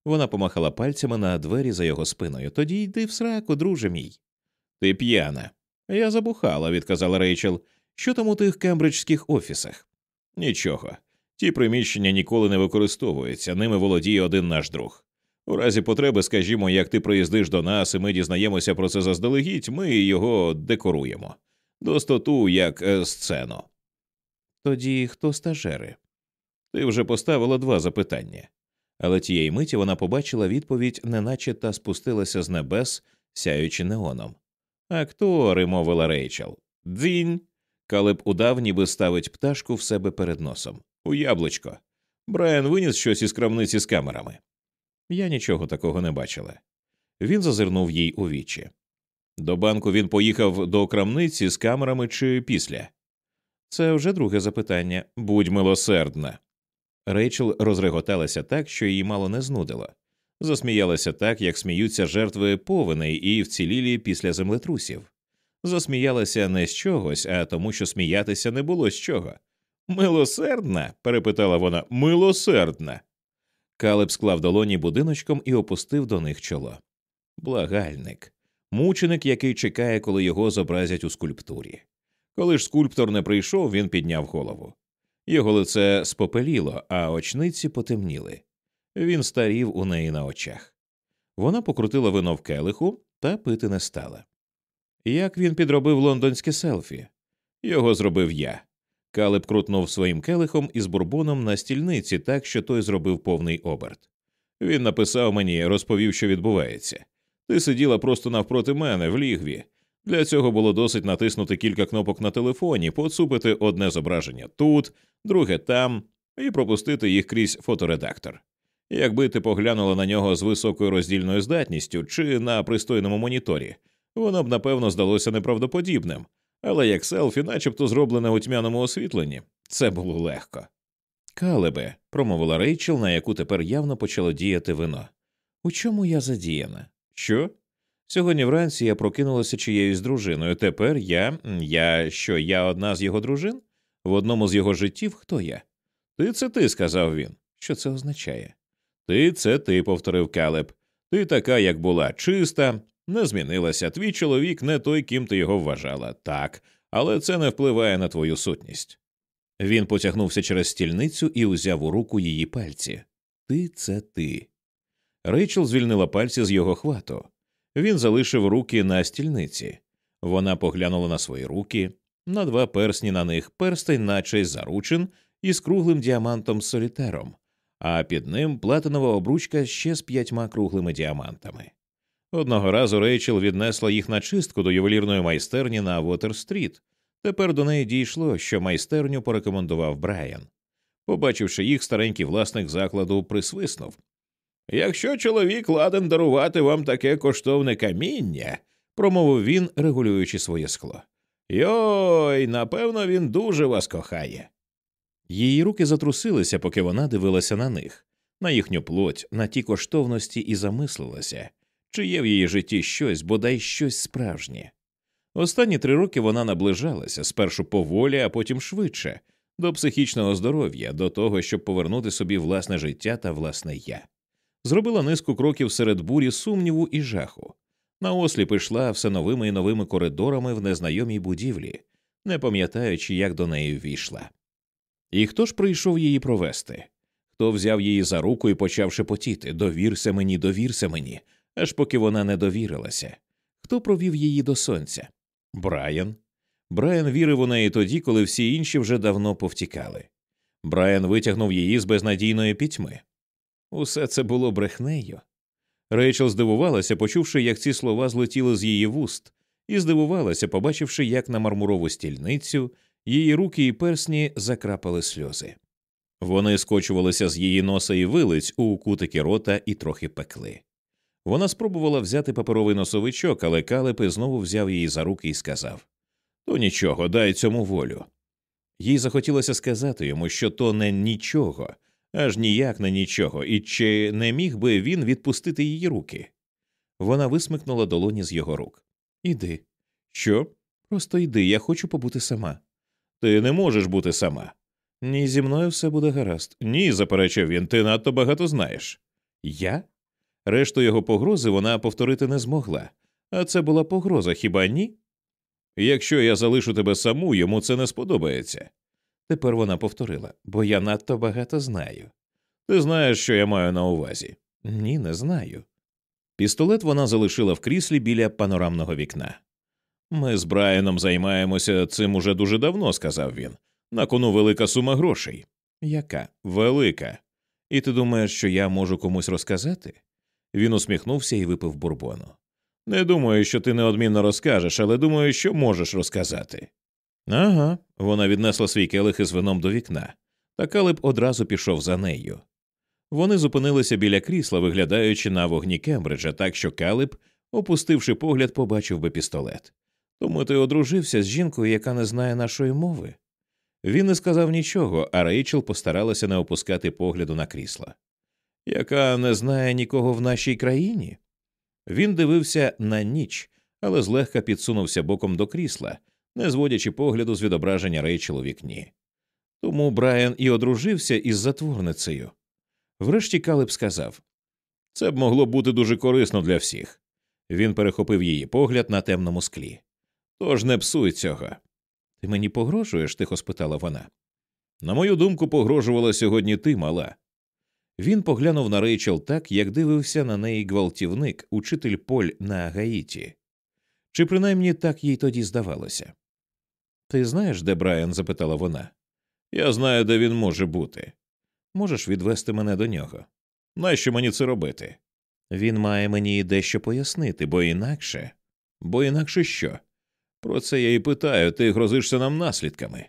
вона помахала пальцями на двері за його спиною. Тоді йди в сраку, друже мій. Ти п'яна. Я забухала, відказала Рейчел. Що там у тих кембриджських офісах? Нічого. Ті приміщення ніколи не використовуються, ними володіє один наш друг. У разі потреби, скажімо, як ти приїздиш до нас і ми дізнаємося про це заздалегідь, ми його декоруємо. Достоту як е, сцену. Тоді хто стажери? Ти вже поставила два запитання. Але тієї миті вона побачила відповідь, неначе та спустилася з небес, сяючи неоном. Актори, мовила Рейчел. Дзінь. Калеб удав, ніби ставить пташку в себе перед носом. У яблучко. Брайан виніс щось із крамниці з камерами. Я нічого такого не бачила. Він зазирнув їй у вічі. До банку він поїхав до крамниці з камерами чи після. Це вже друге запитання. Будь милосердна. Рейчел розреготалася так, що її мало не знудило. Засміялася так, як сміються жертви повеней і вцілілі після землетрусів. Засміялася не з чогось, а тому, що сміятися не було з чого. Милосердна? перепитала вона. Милосердна. Калеб склав долоні будиночком і опустив до них чоло. Благальник, мученик, який чекає, коли його зобразять у скульптурі. Коли ж скульптор не прийшов, він підняв голову. Його лице спопеліло, а очниці потемніли. Він старів у неї на очах. Вона покрутила вино в келиху та пити не стала. Як він підробив лондонське селфі? Його зробив я. Калеб крутнув своїм келихом із бурбоном на стільниці так, що той зробив повний оберт. Він написав мені, розповів, що відбувається. Ти сиділа просто навпроти мене в лігві. Для цього було досить натиснути кілька кнопок на телефоні, поцупити одне зображення тут, друге там, і пропустити їх крізь фоторедактор. Якби ти поглянула на нього з високою роздільною здатністю чи на пристойному моніторі, воно б напевно здалося неправдоподібним, але як селфі, начебто зроблене у тьмяному освітленні, це було легко. Калебе, промовила Рейчел, на яку тепер явно почало діяти вино. У чому я задіяна? Що? Сьогодні вранці я прокинулася чиєюсь дружиною. Тепер я. Я що, я одна з його дружин? В одному з його життів хто я? Ти це ти, сказав він. Що це означає? Ти це ти, повторив Калеб. Ти така, як була, чиста, не змінилася. Твій чоловік не той, ким ти його вважала. Так, але це не впливає на твою сутність. Він потягнувся через стільницю і узяв у руку її пальці. Ти це ти. Рейчел звільнила пальці з його хвату. Він залишив руки на стільниці. Вона поглянула на свої руки, на два персні на них перстень, наче заручин, із круглим діамантом солітером, а під ним платинова обручка ще з п'ятьма круглими діамантами. Одного разу Рейчел віднесла їх на чистку до ювелірної майстерні на Вотер-стріт. Тепер до неї дійшло, що майстерню порекомендував Брайан. Побачивши їх, старенький власник закладу присвиснув. Якщо чоловік ладен дарувати вам таке коштовне каміння, промовив він, регулюючи своє скло. Йой, напевно, він дуже вас кохає. Її руки затрусилися, поки вона дивилася на них, на їхню плоть, на ті коштовності і замислилася, чи є в її житті щось, бодай щось справжнє. Останні три роки вона наближалася спершу поволі, а потім швидше, до психічного здоров'я, до того, щоб повернути собі власне життя та власне я. Зробила низку кроків серед бурі сумніву і жаху. Наосліп ішла все новими і новими коридорами в незнайомій будівлі, не пам'ятаючи, як до неї ввійшла. І хто ж прийшов її провести? Хто взяв її за руку і почав шепотіти Довірся мені, довірся мені, аж поки вона не довірилася. Хто провів її до сонця? Брайан. Брайан вірив у неї тоді, коли всі інші вже давно повтікали. Брайан витягнув її з безнадійної пітьми. Усе це було брехнею. Рейчел здивувалася, почувши, як ці слова злетіли з її вуст, і здивувалася, побачивши, як на мармурову стільницю її руки і персні закрапали сльози. Вони скочувалися з її носа і вилиць у кутики рота і трохи пекли. Вона спробувала взяти паперовий носовичок, але Калепи знову взяв її за руки і сказав То нічого, дай цьому волю. Їй захотілося сказати йому, що то не нічого, аж ніяк не нічого, і чи не міг би він відпустити її руки. Вона висмикнула долоні з його рук. Іди. Що? Просто йди, я хочу побути сама. Ти не можеш бути сама. Ні, зі мною все буде гаразд. Ні, заперечив він, ти надто багато знаєш. Я? Решту його погрози вона повторити не змогла, а це була погроза, хіба ні? Якщо я залишу тебе саму, йому це не сподобається. Тепер вона повторила, бо я надто багато знаю. Ти знаєш, що я маю на увазі? Ні, не знаю. Пістолет вона залишила в кріслі біля панорамного вікна. Ми з Брайаном займаємося цим уже дуже давно, сказав він. На кону велика сума грошей. Яка? Велика. І ти думаєш, що я можу комусь розказати? Він усміхнувся і випив бурбону. Не думаю, що ти неодмінно розкажеш, але думаю, що можеш розказати. Ага, вона віднесла свій келих із вином до вікна, та Калеб одразу пішов за нею. Вони зупинилися біля крісла, виглядаючи на вогні Кембриджа, так що Калеб, опустивши погляд, побачив би пістолет. Тому ти одружився з жінкою, яка не знає нашої мови. Він не сказав нічого, а Рейчел постаралася не опускати погляду на крісло. Яка не знає нікого в нашій країні? Він дивився на ніч, але злегка підсунувся боком до крісла, не зводячи погляду з відображення Рейчел у вікні. Тому Брайан і одружився із затворницею. Врешті Калеб сказав це б могло бути дуже корисно для всіх. Він перехопив її погляд на темному склі. Тож не псуй цього. Ти мені погрожуєш? тихо спитала вона. На мою думку, погрожувала сьогодні ти, мала. Він поглянув на Рейчел так, як дивився на неї гвалтівник, учитель Поль на Гаїті. Чи принаймні так їй тоді здавалося? Ти знаєш, де Брайан? запитала вона. Я знаю, де він може бути. Можеш відвести мене до нього. Нащо мені це робити? Він має мені дещо пояснити, бо інакше. Бо інакше що? Про це я і питаю, ти грозишся нам наслідками.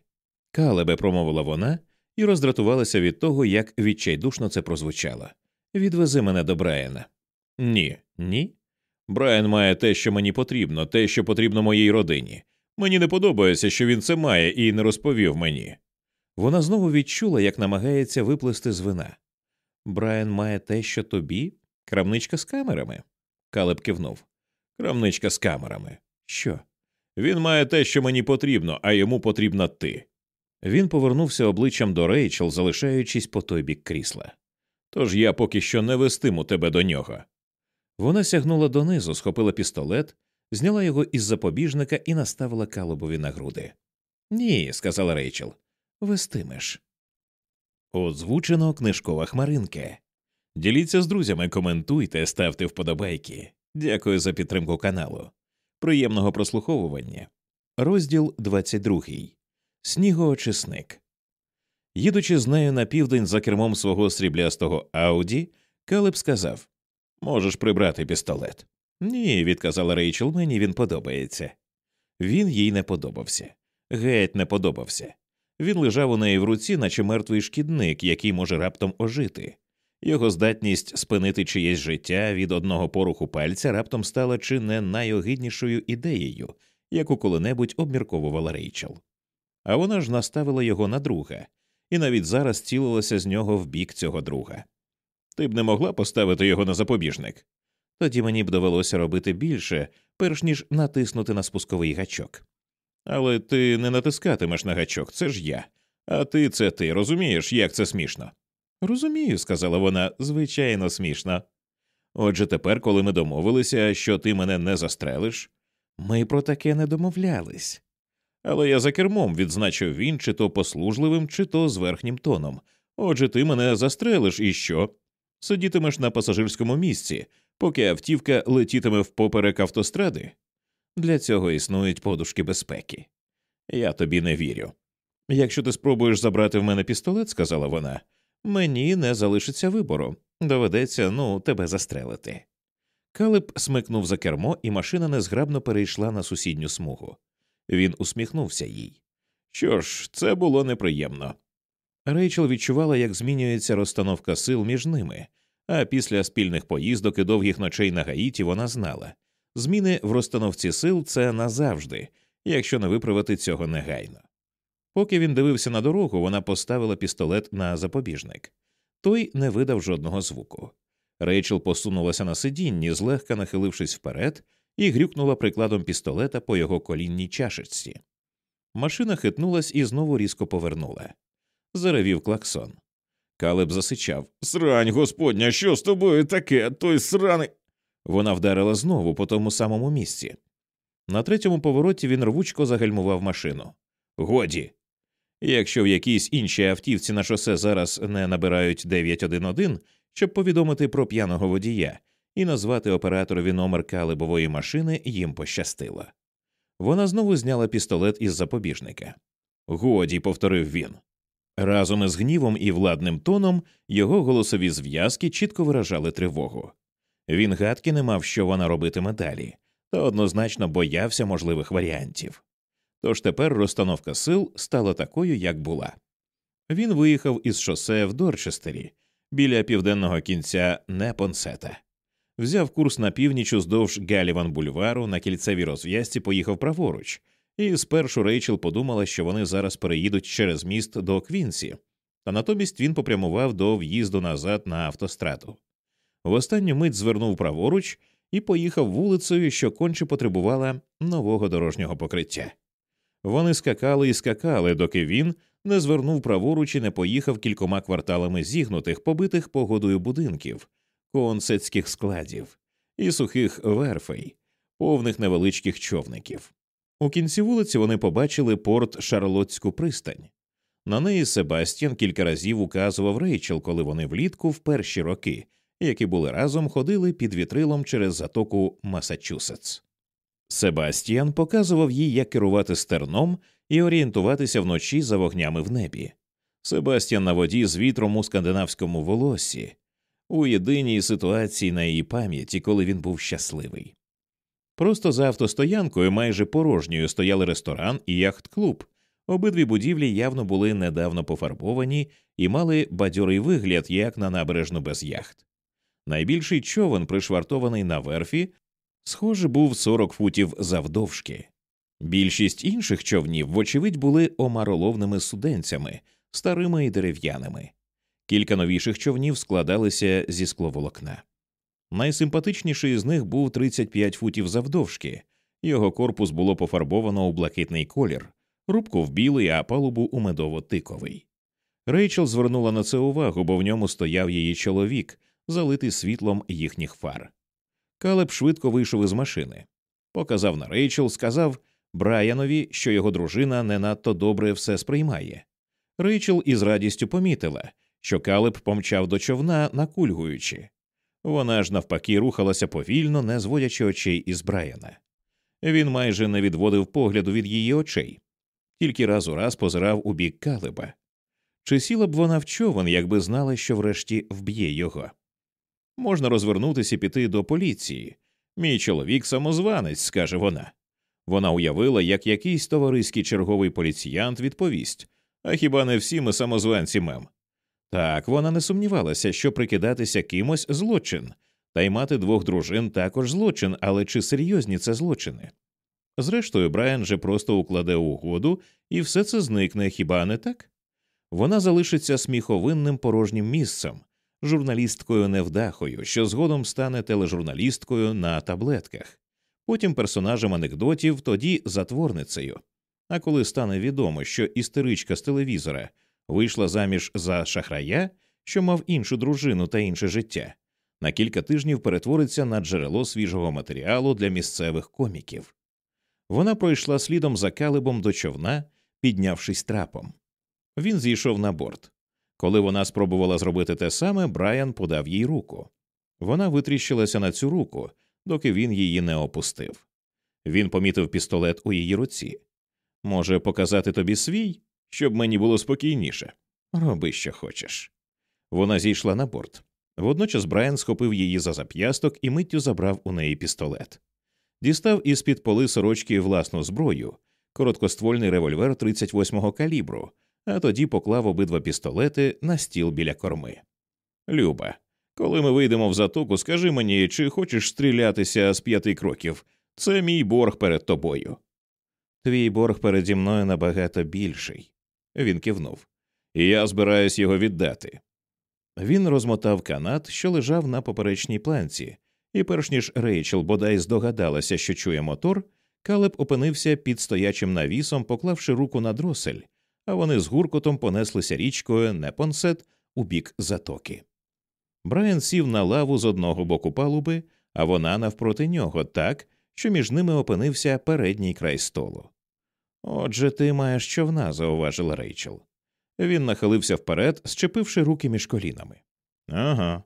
Калебе, промовила вона і роздратувалася від того, як відчайдушно це прозвучало. Відвези мене до Брайана. Ні, ні. Брайан має те, що мені потрібно, те, що потрібно моїй родині. Мені не подобається, що він це має, і не розповів мені. Вона знову відчула, як намагається виплести з вина. Брайан має те, що тобі? Крамничка з камерами? Калеб кивнув. Крамничка з камерами. Що? Він має те, що мені потрібно, а йому потрібна ти. Він повернувся обличчям до Рейчел, залишаючись по той бік крісла. Тож я поки що не вестиму тебе до нього. Вона сягнула донизу, схопила пістолет, зняла його із запобіжника і наставила калубові на груди. Ні, сказала Рейчел, вестимеш. Озвучено книжкова хмаринка. Діліться з друзями, коментуйте, ставте вподобайки. Дякую за підтримку каналу. Приємного прослуховування. Розділ 22. Снігоочисник. Їдучи з нею на південь за кермом свого сріблястого Ауді, Калеб сказав Можеш прибрати пістолет. Ні, відказала Рейчел, мені він подобається. Він їй не подобався. Геть не подобався. Він лежав у неї в руці, наче мертвий шкідник, який може раптом ожити. Його здатність спинити чиєсь життя від одного поруху пальця раптом стала чи не найогиднішою ідеєю, яку коли-небудь обмірковувала Рейчел. А вона ж наставила його на друга, і навіть зараз цілилася з нього в бік цього друга. Ти б не могла поставити його на запобіжник? Тоді мені б довелося робити більше, перш ніж натиснути на спусковий гачок. Але ти не натискатимеш на гачок, це ж я. А ти це ти розумієш, як це смішно? Розумію, сказала вона, звичайно смішно. Отже, тепер, коли ми домовилися, що ти мене не застрелиш, ми про таке не домовлялись. Але я за кермом відзначив він, чи то послужливим, чи то з верхнім тоном. Отже, ти мене застрелиш і що? Сидітимеш на пасажирському місці, поки автівка летітиме впоперек автостради. Для цього існують подушки безпеки. Я тобі не вірю. Якщо ти спробуєш забрати в мене пістолет, сказала вона, мені не залишиться вибору. Доведеться, ну, тебе застрелити. Калеб смикнув за кермо, і машина незграбно перейшла на сусідню смугу. Він усміхнувся їй. Що ж, це було неприємно. Рейчел відчувала, як змінюється розстановка сил між ними, а після спільних поїздок і довгих ночей на Гаїті вона знала зміни в розстановці сил це назавжди, якщо не виправити цього негайно. Поки він дивився на дорогу, вона поставила пістолет на запобіжник. Той не видав жодного звуку. Рейчел посунулася на сидінні, злегка нахилившись вперед, і грюкнула прикладом пістолета по його колінній чашечці. Машина хитнулась і знову різко повернула. Заревів клаксон. Калеб засичав Срань, господня, що з тобою таке? Той сраний. Вона вдарила знову по тому самому місці. На третьому повороті він рвучко загальмував машину. Годі. Якщо в якійсь іншій автівці на шосе зараз не набирають 911, щоб повідомити про п'яного водія і назвати операторові номер калибової машини, їм пощастило. Вона знову зняла пістолет із запобіжника. Годі, повторив він. Разом із гнівом і владним тоном його голосові зв'язки чітко виражали тривогу. Він гадки не мав, що вона робитиме далі, та однозначно боявся можливих варіантів. Тож тепер розстановка сил стала такою, як була. Він виїхав із шосе в Дорчестері біля південного кінця Непонсета, взяв курс на північ уздовж Галіван бульвару на кільцевій розв'язці поїхав праворуч, і спершу Рейчел подумала, що вони зараз переїдуть через міст до Квінсі, та натомість він попрямував до в'їзду назад на автостраду. В останню мить звернув праворуч і поїхав вулицею, що конче потребувала нового дорожнього покриття. Вони скакали і скакали, доки він не звернув праворуч і не поїхав кількома кварталами зігнутих, побитих погодою будинків, консецьких складів і сухих верфей, повних невеличких човників. У кінці вулиці вони побачили порт Шарлотську пристань. На неї Себастьян кілька разів указував Рейчел, коли вони влітку в перші роки, які були разом, ходили під вітрилом через затоку Масачусетс. Себастьян показував їй, як керувати стерном і орієнтуватися вночі за вогнями в небі. Себастьян на воді з вітром у скандинавському волоссі, у єдиній ситуації на її пам'яті, коли він був щасливий. Просто за автостоянкою майже порожньою стояли ресторан і яхт-клуб. Обидві будівлі явно були недавно пофарбовані і мали бадьорий вигляд, як на набережну без яхт. Найбільший човен, пришвартований на верфі, схоже, був 40 футів завдовжки. Більшість інших човнів, вочевидь, були омароловними суденцями, старими і дерев'яними. Кілька новіших човнів складалися зі скловолокна. Найсимпатичніший з них був 35 футів завдовжки, його корпус було пофарбовано у блакитний колір, рубку в білий, а палубу у медово-тиковий. Рейчел звернула на це увагу, бо в ньому стояв її чоловік, залитий світлом їхніх фар. Калеб швидко вийшов із машини, показав на Рейчел, сказав Брайанові, що його дружина не надто добре все сприймає. Рейчел із радістю помітила, що Калеб помчав до човна, накульгуючи. Вона ж навпаки рухалася повільно, не зводячи очей із Брайана. Він майже не відводив погляду від її очей, тільки раз у раз позирав у бік Калеба. Чи сіла б вона в човен, якби знала, що врешті вб'є його? Можна розвернутися і піти до поліції. Мій чоловік самозванець, скаже вона. Вона уявила, як якийсь товариський черговий поліціянт відповість А хіба не всі ми самозванці мем? Так, вона не сумнівалася, що прикидатися кимось злочин, та й мати двох дружин також злочин, але чи серйозні це злочини? Зрештою, Брайан же просто укладе угоду, і все це зникне, хіба не так? Вона залишиться сміховинним порожнім місцем, журналісткою невдахою, що згодом стане тележурналісткою на таблетках, потім персонажем анекдотів, тоді затворницею. А коли стане відомо, що істеричка з телевізора вийшла заміж за шахрая, що мав іншу дружину та інше життя, на кілька тижнів перетвориться на джерело свіжого матеріалу для місцевих коміків. Вона пройшла слідом за калибом до човна, піднявшись трапом. Він зійшов на борт. Коли вона спробувала зробити те саме, Брайан подав їй руку. Вона витріщилася на цю руку, доки він її не опустив. Він помітив пістолет у її руці. Може, показати тобі свій, щоб мені було спокійніше. Роби, що хочеш. Вона зійшла на борт. Водночас Брайан схопив її за зап'ясток і миттю забрав у неї пістолет. Дістав із під поли сорочки власну зброю, короткоствольний револьвер 38-го калібру, а тоді поклав обидва пістолети на стіл біля корми. Люба, коли ми вийдемо в затоку, скажи мені, чи хочеш стрілятися з п'яти кроків. Це мій борг перед тобою. Твій борг переді мною набагато більший. Він кивнув. І я збираюсь його віддати. Він розмотав канат, що лежав на поперечній планці, і, перш ніж Рейчел бодай здогадалася, що чує мотор, Калеб опинився під стоячим навісом, поклавши руку на дросель, а вони з гуркотом понеслися річкою Непонсет у бік затоки. Брайан сів на лаву з одного боку палуби, а вона навпроти нього так, що між ними опинився передній край столу. Отже, ти маєш човна, зауважила Рейчел. Він нахилився вперед, щепивши руки між колінами. Ага.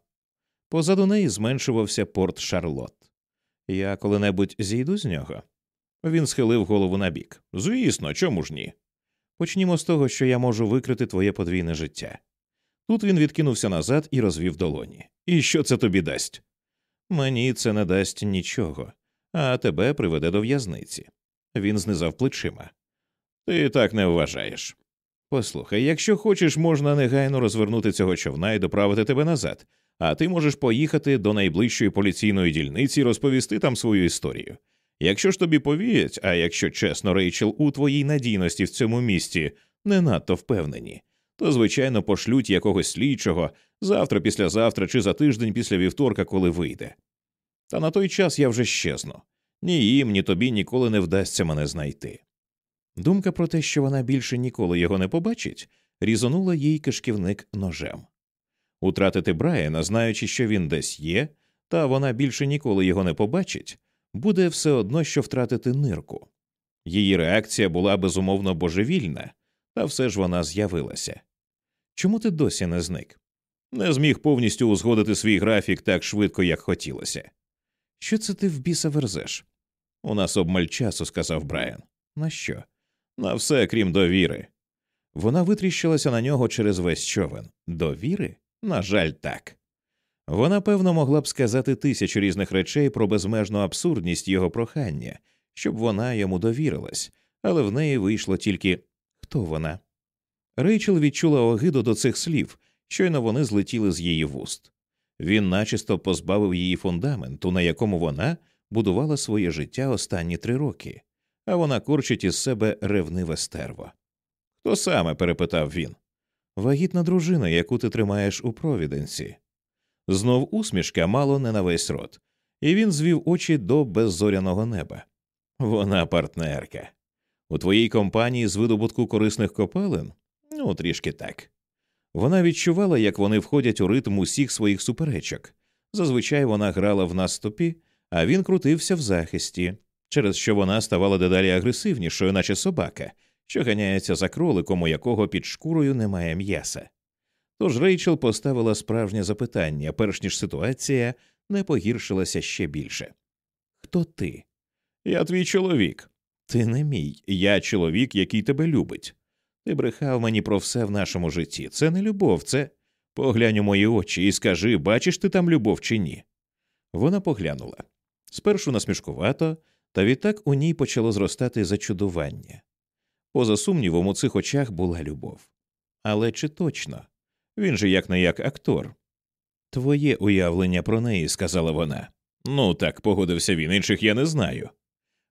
Позаду неї зменшувався порт Шарлот. Я коли-небудь зійду з нього. Він схилив голову набік. Звісно, чому ж ні? Почнімо з того, що я можу викрити твоє подвійне життя. Тут він відкинувся назад і розвів долоні. І що це тобі дасть? Мені це не дасть нічого, а тебе приведе до в'язниці. Він знизав плечима. Ти так не вважаєш. Послухай, якщо хочеш, можна негайно розвернути цього човна і доправити тебе назад, а ти можеш поїхати до найближчої поліційної дільниці і розповісти там свою історію. Якщо ж тобі повірять, а якщо чесно, Рейчел, у твоїй надійності в цьому місті не надто впевнені, то звичайно пошлють якогось слідчого завтра, післязавтра чи за тиждень після вівторка, коли вийде. Та на той час я вже щезну. Ні їм, ні тобі ніколи не вдасться мене знайти. Думка про те, що вона більше ніколи його не побачить, різонула їй кишківник ножем. Утратити Брайана, знаючи, що він десь є, та вона більше ніколи його не побачить, буде все одно, що втратити нирку. Її реакція була безумовно божевільна, та все ж вона з'явилася. Чому ти досі не зник? Не зміг повністю узгодити свій графік так швидко, як хотілося. Що це ти в біса верзеш? У нас обмаль часу, сказав Брайан. На що? На все, крім довіри. Вона витріщилася на нього через весь човен. Довіри? На жаль, так. Вона, певно, могла б сказати тисячу різних речей про безмежну абсурдність його прохання, щоб вона йому довірилась, але в неї вийшло тільки хто вона. Рейчел відчула огиду до цих слів, щойно вони злетіли з її вуст. Він начисто позбавив її фундаменту, на якому вона будувала своє життя останні три роки, а вона корчить із себе ревниве стерво. Хто саме? перепитав він. Вагітна дружина, яку ти тримаєш у провіденці. Знов усмішка мало не на весь рот, і він звів очі до беззоряного неба. Вона партнерка. У твоїй компанії з видобутку корисних копалин? Ну, трішки так. Вона відчувала, як вони входять у ритм усіх своїх суперечок. Зазвичай вона грала в наступі, а він крутився в захисті, через що вона ставала дедалі агресивнішою, наче собака, що ганяється за кроликом, у якого під шкурою немає м'яса. Тож Рейчел поставила справжнє запитання, перш ніж ситуація не погіршилася ще більше. Хто ти? Я твій чоловік. Ти не мій, я чоловік, який тебе любить. Ти брехав мені про все в нашому житті. Це не любов, це поглянь у мої очі і скажи, бачиш ти там любов чи ні. Вона поглянула спершу насмішкувато, та відтак у ній почало зростати зачудування. Поза сумнівом, у цих очах була любов. Але чи точно? Він же як не як актор. Твоє уявлення про неї, сказала вона. Ну так, погодився він, інших я не знаю.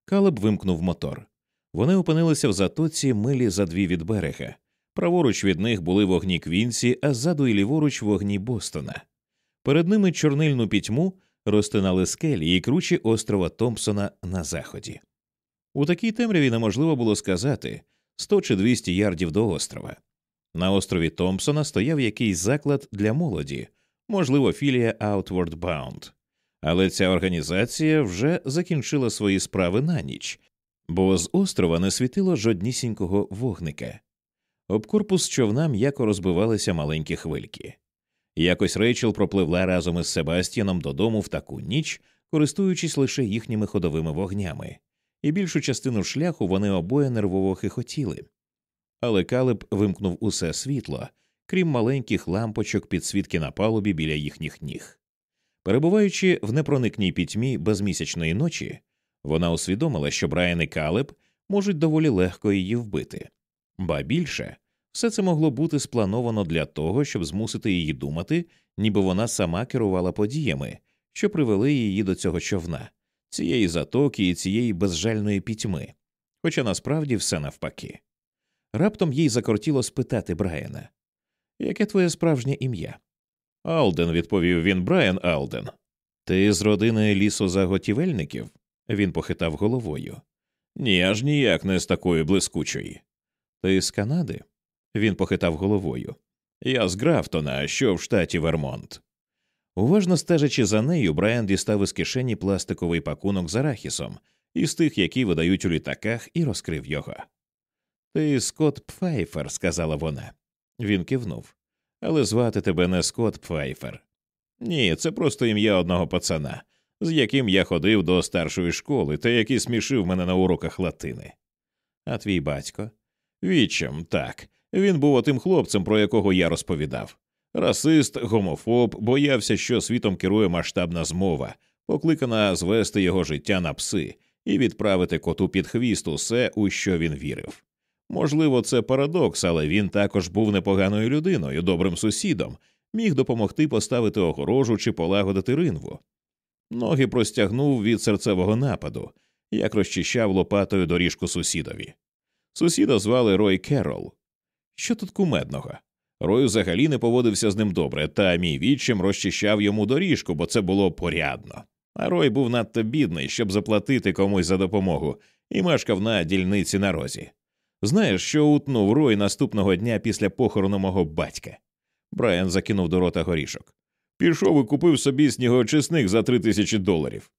Калеб вимкнув мотор. Вони опинилися в затоці милі за дві від берега. Праворуч від них були вогні Квінсі, а ззаду і ліворуч вогні Бостона. Перед ними чорнильну пітьму розтинали скелі і кручі острова Томпсона на заході. У такій темряві неможливо було сказати сто чи двісті ярдів до острова. На острові Томпсона стояв якийсь заклад для молоді, можливо, філія Outward Bound. Але ця організація вже закінчила свої справи на ніч, бо з острова не світило жоднісінького вогника. Об корпус човна м'яко розбивалися маленькі хвильки. Якось Рейчел пропливла разом із Себастьяном додому в таку ніч, користуючись лише їхніми ходовими вогнями, і більшу частину шляху вони обоє нервово хихотіли. Але Калеб вимкнув усе світло, крім маленьких лампочок підсвітки на палубі біля їхніх ніг. Перебуваючи в непроникній пітьмі безмісячної ночі, вона усвідомила, що Брайан і Калеб можуть доволі легко її вбити, ба більше все це могло бути сплановано для того, щоб змусити її думати, ніби вона сама керувала подіями, що привели її до цього човна, цієї затоки і цієї безжальної пітьми, хоча насправді все навпаки. Раптом їй закортіло спитати Брайана Яке твоє справжнє ім'я? Алден, відповів він Брайан Алден. Ти з родини лісозаготівельників? Він похитав головою. Ні, аж ніяк не з такої блискучої. Ти з Канади? Він похитав головою. Я з Графтона, що в штаті Вермонт. Уважно стежачи за нею, Брайан дістав із кишені пластиковий пакунок з арахісом, із тих, які видають у літаках, і розкрив його. Ти Скотт Пфайфер, сказала вона. Він кивнув. Але звати тебе не Скотт Пфайфер. Ні, це просто ім'я одного пацана, з яким я ходив до старшої школи та який смішив мене на уроках латини. А твій батько? Вічем, так. Він був отим хлопцем, про якого я розповідав. Расист, гомофоб, боявся, що світом керує масштабна змова, покликана звести його життя на пси і відправити коту під хвіст усе, у що він вірив. Можливо, це парадокс, але він також був непоганою людиною, добрим сусідом, міг допомогти поставити огорожу чи полагодити ринву. Ноги простягнув від серцевого нападу, як розчищав лопатою доріжку сусідові. Сусіда звали Рой Керол. Що тут кумедного? Рой взагалі не поводився з ним добре, та мій відчим розчищав йому доріжку, бо це було порядно. А Рой був надто бідний, щоб заплатити комусь за допомогу, і мешкав на дільниці на розі. Знаєш, що утнув Рой наступного дня після похорону мого батька? Брайан закинув до рота горішок. Пішов і купив собі снігоочисник за три тисячі доларів.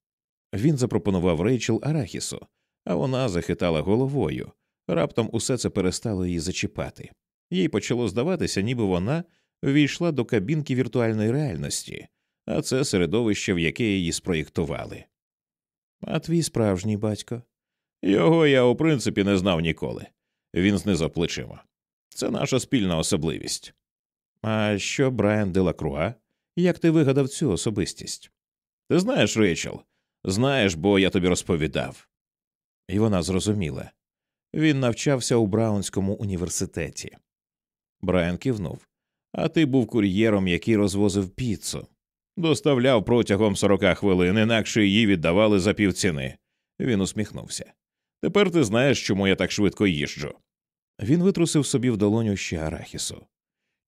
Він запропонував Рейчел Арахісу, а вона захитала головою. Раптом усе це перестало її зачіпати. Їй почало здаватися, ніби вона ввійшла до кабінки віртуальної реальності, а це середовище, в яке її спроєктували. А твій справжній батько? Його я у принципі не знав ніколи. Він знизав плечима. Це наша спільна особливість. А що Брайан Делакруа? Як ти вигадав цю особистість? Ти знаєш, Рейчел, знаєш, бо я тобі розповідав. І вона зрозуміла. Він навчався у Браунському університеті. Брайан кивнув. А ти був кур'єром, який розвозив піцу. Доставляв протягом сорока хвилин, інакше її віддавали за півціни. Він усміхнувся. Тепер ти знаєш, чому я так швидко їжджу. Він витрусив собі в долоню ще арахісу.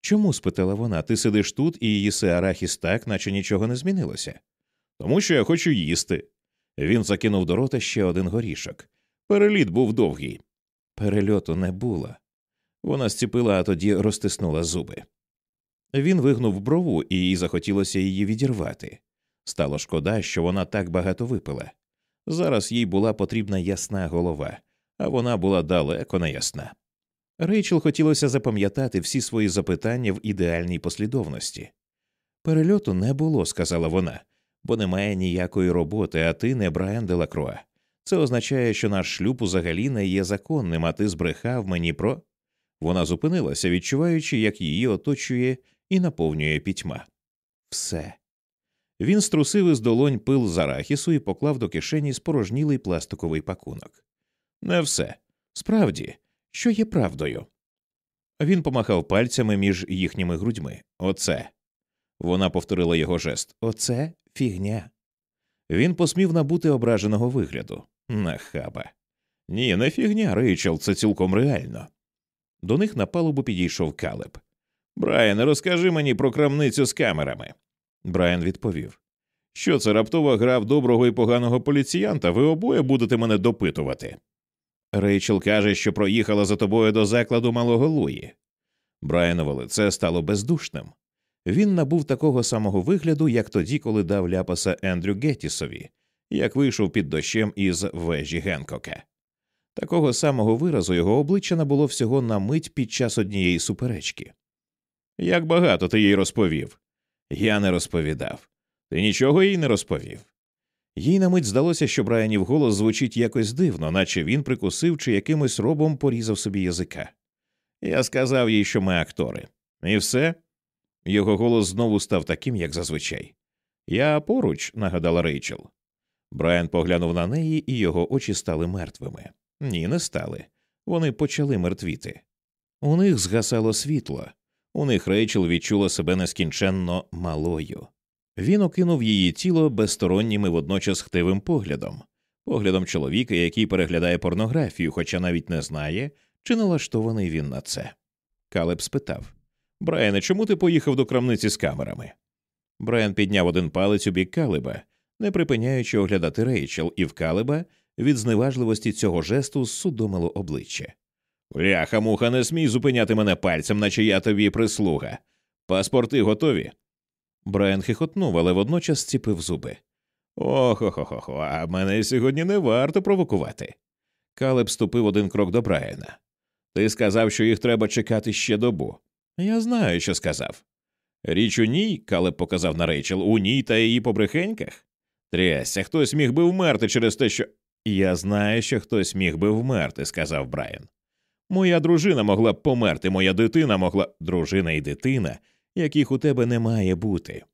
Чому? спитала вона, ти сидиш тут і їси арахіс так, наче нічого не змінилося? Тому що я хочу їсти. Він закинув до рота ще один горішок. Переліт був довгий. Перельоту не було. Вона зціпила, а тоді розтиснула зуби. Він вигнув брову, і їй захотілося її відірвати. Стало шкода, що вона так багато випила. Зараз їй була потрібна ясна голова, а вона була далеко не ясна. Рейчел хотілося запам'ятати всі свої запитання в ідеальній послідовності. Перельоту не було, сказала вона, бо немає ніякої роботи, а ти не Брайан Делакроа. Це означає, що наш шлюб взагалі не є законним, а ти збрехав мені про. Вона зупинилася, відчуваючи, як її оточує і наповнює пітьма. Все. Він струсив із долонь пил з арахісу і поклав до кишені спорожнілий пластиковий пакунок. Не все. Справді, що є правдою. Він помахав пальцями між їхніми грудьми. Оце. Вона повторила його жест. Оце фігня. Він посмів набути ображеного вигляду. Нахаба. Ні, не фігня, Рейчел, це цілком реально. До них на палубу підійшов Калеб. Брайан, розкажи мені про крамницю з камерами. Брайан відповів. Що це раптова гра в доброго і поганого поліціянта? Ви обоє будете мене допитувати. Рейчел каже, що проїхала за тобою до закладу малого Луї. Брайанове лице стало бездушним. Він набув такого самого вигляду, як тоді, коли дав ляпаса Ендрю Геттісові, як вийшов під дощем із вежі Генкока. Такого самого виразу його обличчя набуло всього на мить під час однієї суперечки. Як багато ти їй розповів? Я не розповідав. Ти нічого їй не розповів. Їй на мить здалося, що Брайанів голос звучить якось дивно, наче він прикусив чи якимось робом порізав собі язика. Я сказав їй, що ми актори. І все. Його голос знову став таким, як зазвичай. Я поруч, нагадала Рейчел. Брайан поглянув на неї, і його очі стали мертвими. Ні, не стали. Вони почали мертвіти. У них згасало світло, у них Рейчел відчула себе нескінченно малою. Він окинув її тіло безстороннім і водночас хтивим поглядом, поглядом чоловіка, який переглядає порнографію, хоча навіть не знає, чи налаштований він на це. Калеб спитав Брайане, чому ти поїхав до крамниці з камерами? Брайан підняв один палець у бік Калеба, не припиняючи оглядати Рейчел, і в Калеба від зневажливості цього жесту судомило обличчя. Ляха муха, не смій зупиняти мене пальцем, наче я тобі прислуга. Паспорти готові. Брайан хихотнув, але водночас ціпив зуби. Охо-хо-хо, а мене сьогодні не варто провокувати. Калеб ступив один крок до Брайана. Ти сказав, що їх треба чекати ще добу. Я знаю, що сказав. Річ у ній, Калеб показав на Рейчел, у ній та її побрехеньках. Трясся, хтось міг би вмерти через те, що. Я знаю, що хтось міг би вмерти, сказав Брайан. Моя дружина могла б померти, моя дитина могла. Дружина і дитина, яких у тебе не має бути.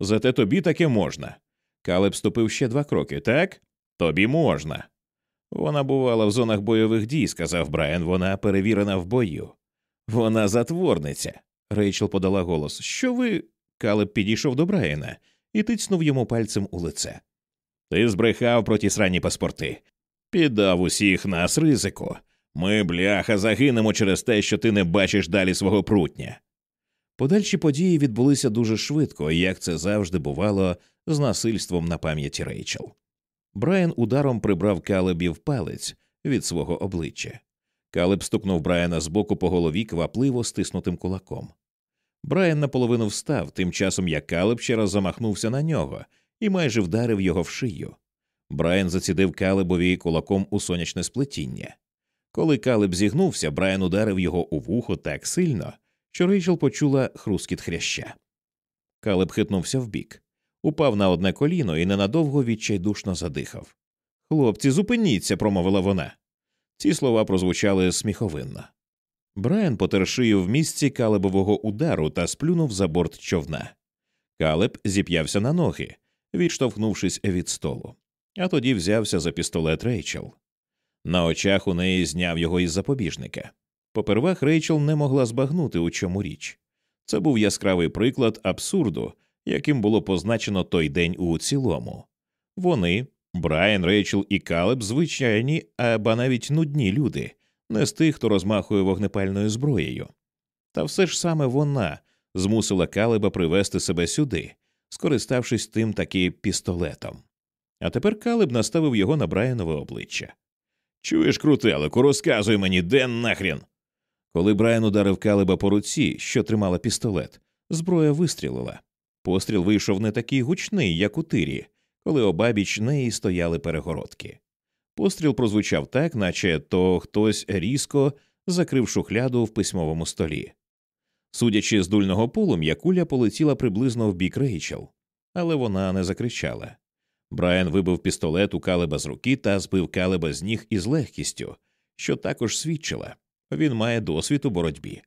Зате тобі таке можна. Калеб ступив ще два кроки, так? Тобі можна. Вона бувала в зонах бойових дій, сказав Брайан, вона перевірена в бою. Вона затворниця. Рейчел подала голос. Що ви. Калеб підійшов до Брайана і тицнув йому пальцем у лице. Ти збрехав про ті сранні паспорти. Піддав усіх нас ризику. Ми, бляха, загинемо через те, що ти не бачиш далі свого прутня. Подальші події відбулися дуже швидко, як це завжди бувало з насильством на пам'яті Рейчел. Брайан ударом прибрав Калебів палець від свого обличчя. Калеб стукнув Брайана з боку по голові квапливо стиснутим кулаком. Брайан наполовину встав, тим часом як Калеб ще раз замахнувся на нього і майже вдарив його в шию. Брайан зацідив Калебові кулаком у сонячне сплетіння. Коли Калеб зігнувся, Брайан ударив його у вухо так сильно, що Рейчел почула хрускіт хряща. Калеб хитнувся вбік, упав на одне коліно і ненадовго відчайдушно задихав. Хлопці, зупиніться, промовила вона. Ці слова прозвучали сміховинно. Брайан потер шию в місці калебового удару та сплюнув за борт човна. Калеб зіп'явся на ноги, відштовхнувшись від столу, а тоді взявся за пістолет Рейчел. На очах у неї зняв його із запобіжника. Попервах Рейчел не могла збагнути, у чому річ. Це був яскравий приклад абсурду, яким було позначено той день у цілому. Вони, Брайан, Рейчел і Калеб, звичайні, або навіть нудні люди, не з тих, хто розмахує вогнепальною зброєю. Та все ж саме вона змусила Калеба привести себе сюди, скориставшись тим таки пістолетом. А тепер Калеб наставив його на Брайанове обличчя. Чуєш, крутелику, розказуй мені, де нахрін. Коли Брайан ударив Калеба по руці, що тримала пістолет, зброя вистрілила. Постріл вийшов не такий гучний, як у тирі, коли обабіч неї стояли перегородки. Постріл прозвучав так, наче то хтось різко закрив шухляду в письмовому столі. Судячи з дульного полум'я, куля полетіла приблизно в бік Рейчел, але вона не закричала. Брайан вибив пістолет у калеба з руки та збив калеба з ніг із легкістю, що також свідчила він має досвід у боротьбі.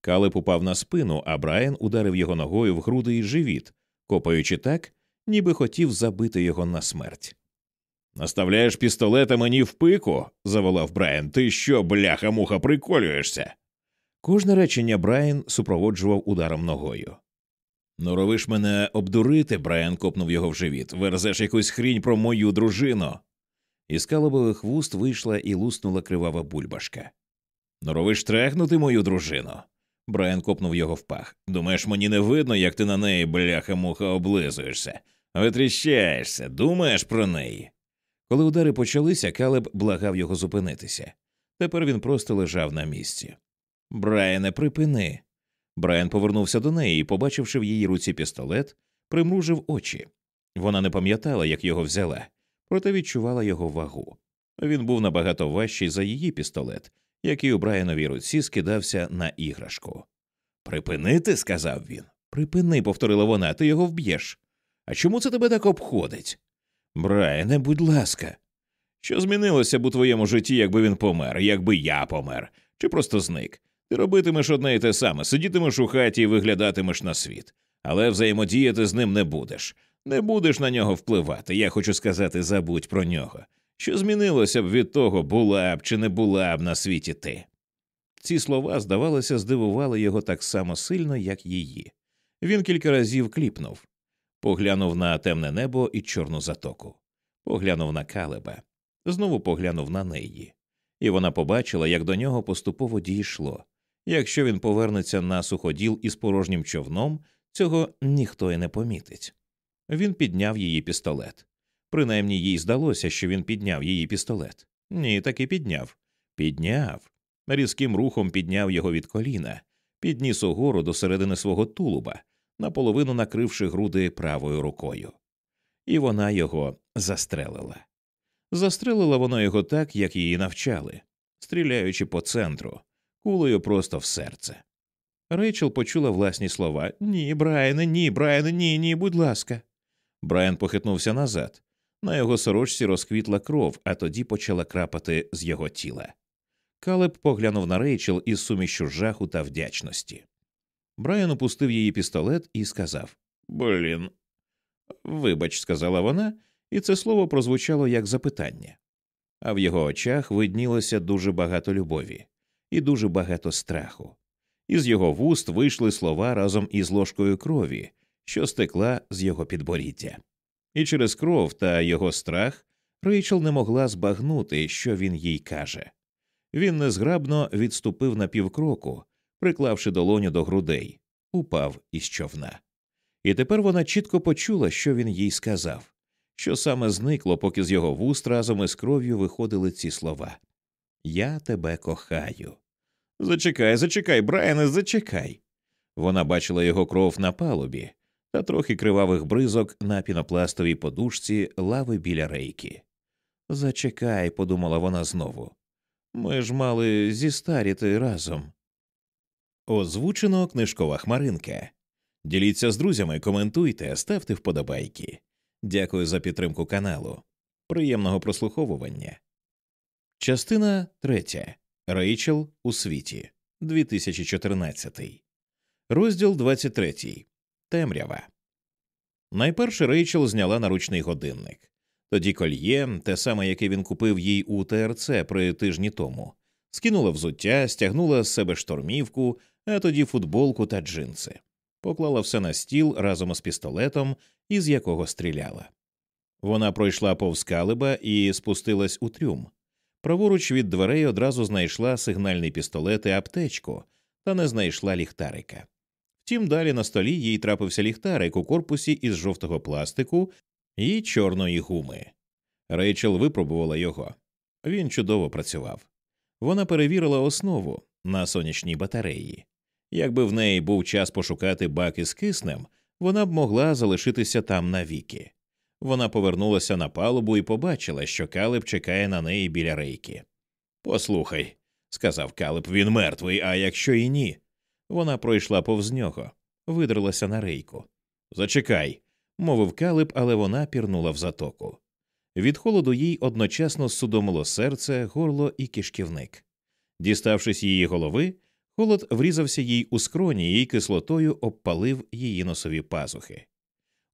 Калеб упав на спину, а Брайан ударив його ногою в груди і живіт, копаючи так, ніби хотів забити його на смерть. Наставляєш пістолета мені в пику? заволав Брайан. Ти що, бляха муха, приколюєшся? Кожне речення Брайан супроводжував ударом ногою. Норовиш мене обдурити, Брайан копнув його в живіт. Верзеш якусь хрінь про мою дружину. Із калобових вуст вийшла і луснула кривава бульбашка. Норовиш трехнути мою дружину. Брайан копнув його в пах. Думаєш, мені не видно, як ти на неї, бляха муха, облизуєшся, витріщаєшся, думаєш про неї. Коли удари почалися, Калеб благав його зупинитися. Тепер він просто лежав на місці. Брайане, припини. Брайан повернувся до неї і, побачивши в її руці пістолет, примружив очі. Вона не пам'ятала, як його взяла, проте відчувала його вагу. Він був набагато важчий за її пістолет, який у Брайановій руці скидався на іграшку. Припинити, сказав він. Припини, повторила вона, ти його вб'єш. А чому це тебе так обходить? Брайане, будь ласка. Що змінилося б у твоєму житті, якби він помер, якби я помер, чи просто зник? Ти робитимеш одне і те саме, сидітимеш у хаті і виглядатимеш на світ, але взаємодіяти з ним не будеш. Не будеш на нього впливати. Я хочу сказати, забудь про нього. Що змінилося б від того, була б чи не була б на світі ти? Ці слова, здавалося, здивували його так само сильно, як її. Він кілька разів кліпнув, поглянув на темне небо і чорну затоку, поглянув на калеба, знову поглянув на неї, і вона побачила, як до нього поступово дійшло. Якщо він повернеться на суходіл із порожнім човном, цього ніхто й не помітить. Він підняв її пістолет. Принаймні їй здалося, що він підняв її пістолет. Ні, таки підняв. Підняв. Різким рухом підняв його від коліна, підніс угору до середини свого тулуба, наполовину накривши груди правою рукою. І вона його застрелила. Застрелила вона його так, як її навчали, стріляючи по центру, кулею просто в серце. Рейчел почула власні слова Ні, Брайане, ні, Брайане, ні, ні, будь ласка. Брайан похитнувся назад. На його сорочці розквітла кров, а тоді почала крапати з його тіла. Калеб поглянув на Рейчел із сумішю жаху та вдячності. Брайан опустив її пістолет і сказав Блін. Вибач, сказала вона, і це слово прозвучало як запитання. А в його очах виднілося дуже багато любові і дуже багато страху. Із його вуст вийшли слова разом із ложкою крові, що стекла з його підборіддя. І через кров та його страх Рейчел не могла збагнути, що він їй каже. Він незграбно відступив на півкроку, приклавши долоню до грудей, упав із човна. І тепер вона чітко почула, що він їй сказав, що саме зникло, поки з його вуст разом із кров'ю виходили ці слова Я тебе кохаю. Зачекай, зачекай, Брайане, зачекай. Вона бачила його кров на палубі та трохи кривавих бризок на пінопластовій подушці лави біля рейки. Зачекай, подумала вона знову. Ми ж мали зістаріти разом. Озвучено книжкова хмаринка. Діліться з друзями, коментуйте, ставте вподобайки. Дякую за підтримку каналу. Приємного прослуховування. Частина третя. Рейчел у світі 2014. Розділ 23. Темрява. Найперше Рейчел зняла наручний годинник. Тоді кольє, те саме, яке він купив їй у ТРЦ при тижні тому, скинула взуття, стягнула з себе штормівку, а тоді футболку та джинси, поклала все на стіл разом із пістолетом, із якого стріляла. Вона пройшла повз калиба і спустилась у трюм. Праворуч від дверей одразу знайшла сигнальний пістолет і аптечку, та не знайшла ліхтарика. Втім, далі на столі їй трапився ліхтарик у корпусі із жовтого пластику і чорної гуми. Рейчел випробувала його. Він чудово працював. Вона перевірила основу на сонячній батареї. Якби в неї був час пошукати баки з киснем, вона б могла залишитися там навіки. Вона повернулася на палубу і побачила, що Калеб чекає на неї біля рейки. Послухай, сказав Калеб, він мертвий, а якщо і ні. Вона пройшла повз нього, видрилася на рейку. Зачекай, мовив Калеб, але вона пірнула в затоку. Від холоду їй одночасно судомило серце, горло і кишківник. Діставшись її голови, холод врізався їй у скроні і кислотою обпалив її носові пазухи.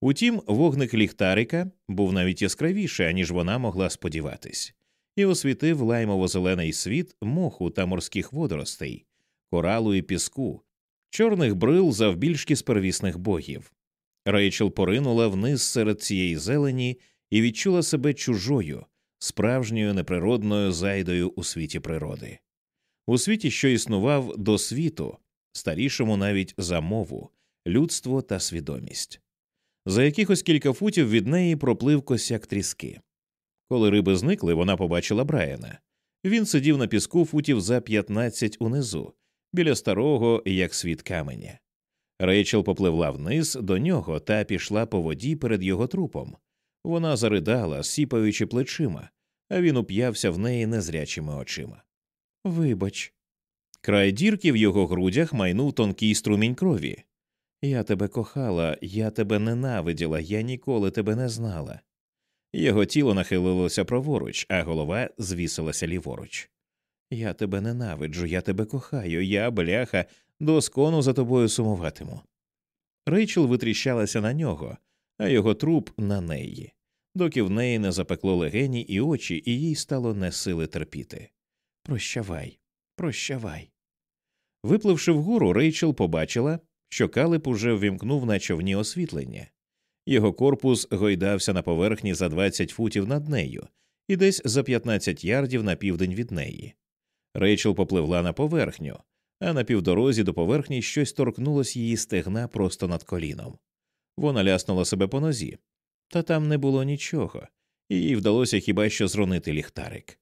Утім, вогник ліхтарика був навіть яскравіший, аніж вона могла сподіватись, і освітив лаймово-зелений світ моху та морських водоростей, коралу і піску, чорних брил завбільшки з первісних богів. Рейчел поринула вниз серед цієї зелені і відчула себе чужою, справжньою неприродною зайдою у світі природи, у світі, що існував до світу, старішому навіть за мову, людство та свідомість. За якихось кілька футів від неї проплив косяк тріски. Коли риби зникли, вона побачила Брайана. Він сидів на піску футів за 15 унизу, біля старого, як світ каменя. Рейчел попливла вниз до нього та пішла по воді перед його трупом. Вона заридала, сіпаючи плечима, а він уп'явся в неї незрячими очима. Вибач. Край дірки в його грудях майнув тонкий струмінь крові. Я тебе кохала, я тебе ненавиділа, я ніколи тебе не знала. Його тіло нахилилося праворуч, а голова звісилася ліворуч. Я тебе ненавиджу, я тебе кохаю, я, бляха, доскону за тобою сумуватиму. Рейчел витріщалася на нього, а його труп на неї, доки в неї не запекло легені і очі, і їй стало не сили терпіти. Прощавай, прощавай. Випливши вгору, Рейчел побачила, що калип уже ввімкнув на човні освітлення. Його корпус гойдався на поверхні за 20 футів над нею і десь за 15 ярдів на південь від неї. Рейчел попливла на поверхню, а на півдорозі до поверхні щось торкнулось її стегна просто над коліном. Вона ляснула себе по нозі, та там не було нічого, і їй вдалося хіба що зронити ліхтарик.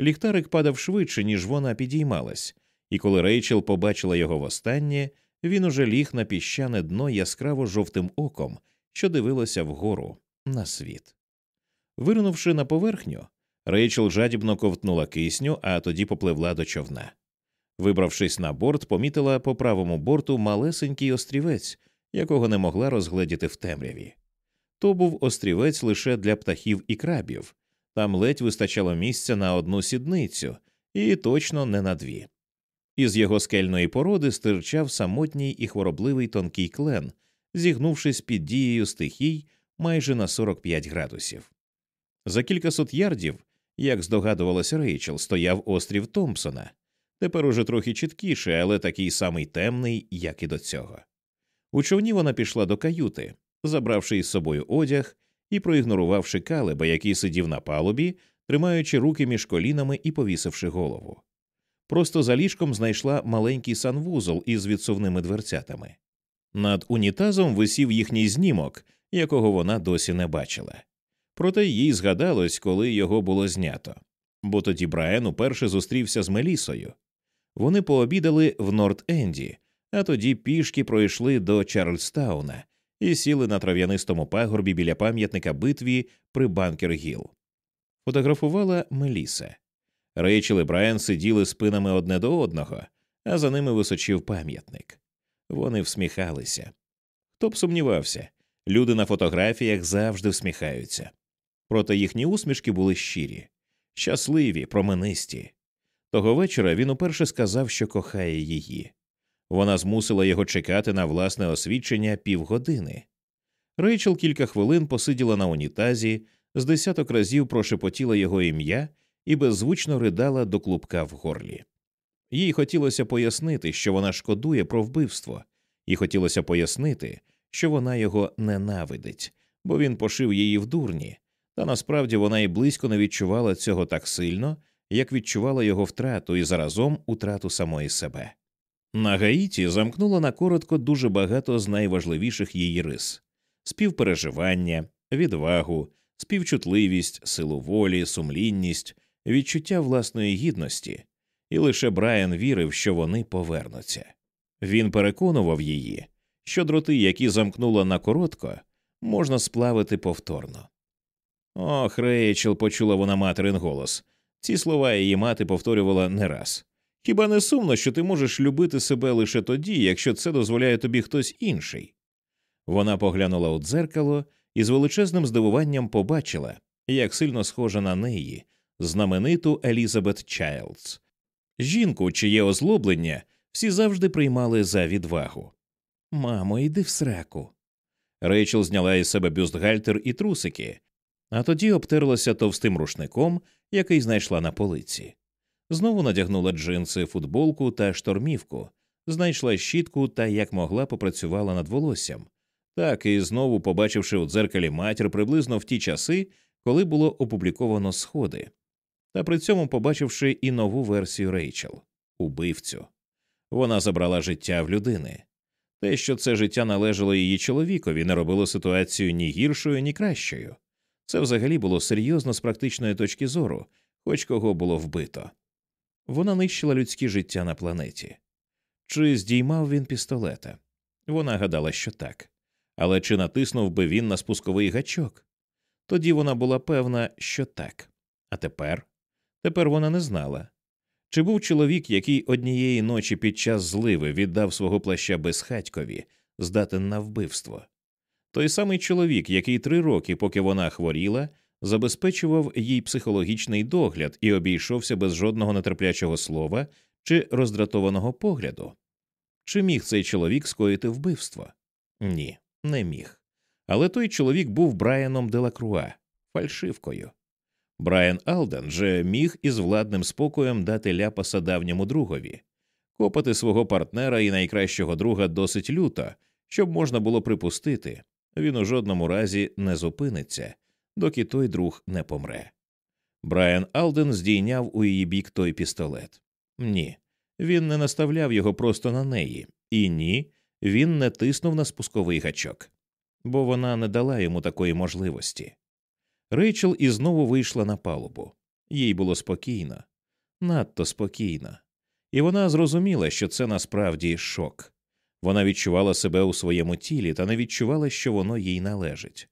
Ліхтарик падав швидше, ніж вона підіймалась, і коли Рейчел побачила його востаннє, він уже ліг на піщане дно яскраво жовтим оком, що дивилося вгору на світ. Вирнувши на поверхню, Рейчел жадібно ковтнула кисню, а тоді попливла до човна. Вибравшись на борт, помітила по правому борту малесенький острівець, якого не могла розгледіти в темряві. То був острівець лише для птахів і крабів, там ледь вистачало місця на одну сідницю, і точно не на дві. Із його скельної породи стирчав самотній і хворобливий тонкий клен, зігнувшись під дією стихій майже на 45 градусів. За кількасот ярдів, як здогадувалася Рейчел, стояв острів Томпсона, тепер уже трохи чіткіше, але такий самий темний, як і до цього. У човні вона пішла до каюти, забравши із собою одяг і проігнорувавши калеба, який сидів на палубі, тримаючи руки між колінами і повісивши голову. Просто за ліжком знайшла маленький санвузол із відсувними дверцятами. Над унітазом висів їхній знімок, якого вона досі не бачила. Проте їй згадалось, коли його було знято, бо тоді Брайан уперше зустрівся з Мелісою. Вони пообідали в Норт-Енді, а тоді пішки пройшли до Чарльстауна і сіли на трав'янистому пагорбі біля пам'ятника битві при Банкер Гіл. Фотографувала Меліса. Рейчел і Брайан сиділи спинами одне до одного, а за ними височив пам'ятник. Вони всміхалися. Хто б сумнівався, люди на фотографіях завжди всміхаються. Проте їхні усмішки були щирі, щасливі, променисті. Того вечора він уперше сказав, що кохає її. Вона змусила його чекати на власне освідчення півгодини. Рейчел кілька хвилин посиділа на унітазі, з десяток разів прошепотіла його ім'я і беззвучно ридала до клубка в горлі. Їй хотілося пояснити, що вона шкодує про вбивство, і хотілося пояснити, що вона його ненавидить, бо він пошив її в дурні, та насправді вона і близько не відчувала цього так сильно, як відчувала його втрату і заразом утрату самої себе. На Гаїті замкнуло на коротко дуже багато з найважливіших її рис співпереживання, відвагу, співчутливість, силу волі, сумлінність, відчуття власної гідності, і лише Брайан вірив, що вони повернуться. Він переконував її, що дроти, які замкнула на коротко, можна сплавити повторно. Ох, Рейчел, почула вона материн голос. Ці слова її мати повторювала не раз. Хіба не сумно, що ти можеш любити себе лише тоді, якщо це дозволяє тобі хтось інший? Вона поглянула у дзеркало і з величезним здивуванням побачила, як сильно схожа на неї, знамениту Елізабет Чайлдс, жінку, чиє озлоблення всі завжди приймали за відвагу. Мамо, йди в сраку. Рейчел зняла із себе бюстгальтер і трусики, а тоді обтерлася товстим рушником, який знайшла на полиці. Знову надягнула джинси, футболку та штормівку, знайшла щітку та як могла попрацювала над волоссям. Так і знову, побачивши у дзеркалі матір приблизно в ті часи, коли було опубліковано сходи, та при цьому побачивши і нову версію Рейчел убивцю. Вона забрала життя в людини. Те, що це життя належало її чоловікові, не робило ситуацію ні гіршою, ні кращою. Це взагалі було серйозно з практичної точки зору, хоч кого було вбито. Вона нищила людське життя на планеті. Чи здіймав він пістолета? Вона гадала, що так. Але чи натиснув би він на спусковий гачок? Тоді вона була певна, що так. А тепер? Тепер вона не знала. Чи був чоловік, який однієї ночі під час зливи віддав свого плаща безхатькові, здатен на вбивство? Той самий чоловік, який три роки, поки вона хворіла, забезпечував їй психологічний догляд і обійшовся без жодного нетерплячого слова чи роздратованого погляду. Чи міг цей чоловік скоїти вбивство? Ні, не міг. Але той чоловік був Брайаном Делакруа, фальшивкою. Брайан Алден же міг із владним спокоєм дати ляпаса давньому другові, копати свого партнера і найкращого друга досить люто, щоб можна було припустити, він у жодному разі не зупиниться, доки той друг не помре. Брайан Алден здійняв у її бік той пістолет. Ні, він не наставляв його просто на неї, і ні, він не тиснув на спусковий гачок, бо вона не дала йому такої можливості. Рейчел і знову вийшла на палубу. Їй було спокійно, надто спокійно, і вона зрозуміла, що це насправді шок. Вона відчувала себе у своєму тілі та не відчувала, що воно їй належить.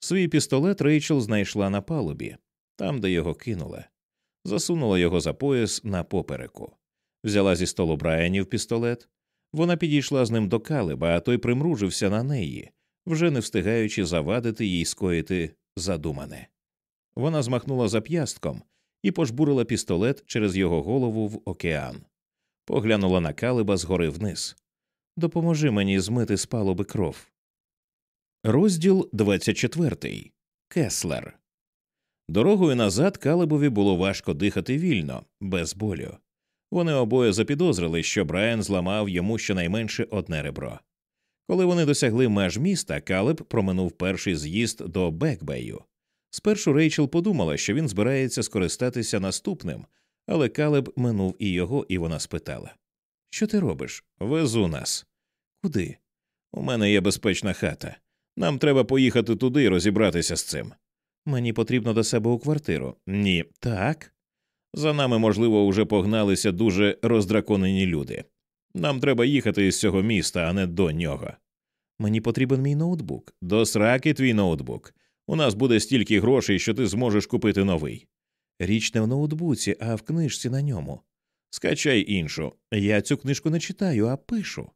Свій пістолет Рейчел знайшла на палубі, там, де його кинула, засунула його за пояс на попереку, взяла зі столу Брайанів пістолет. Вона підійшла з ним до калиба, а той примружився на неї, вже не встигаючи завадити їй скоїти задумане. Вона змахнула зап'ястком і пожбурила пістолет через його голову в океан, поглянула на калиба згори вниз. Допоможи мені змити з палуби кров. Розділ 24. Кеслер. Дорогою назад Калибові було важко дихати вільно, без болю. Вони обоє запідозрили, що Брайан зламав йому щонайменше одне ребро. Коли вони досягли меж міста, Калеб проминув перший з'їзд до Бекбею. Спершу Рейчел подумала, що він збирається скористатися наступним, але Калеб минув і його, і вона спитала Що ти робиш? Везу нас. Куди? У мене є безпечна хата. Нам треба поїхати туди і розібратися з цим. Мені потрібно до себе у квартиру. Ні, так. За нами, можливо, уже погналися дуже роздраконені люди. Нам треба їхати із цього міста, а не до нього. Мені потрібен мій ноутбук. До сраки твій ноутбук. У нас буде стільки грошей, що ти зможеш купити новий. Річ не в ноутбуці, а в книжці на ньому. Скачай іншу. Я цю книжку не читаю, а пишу.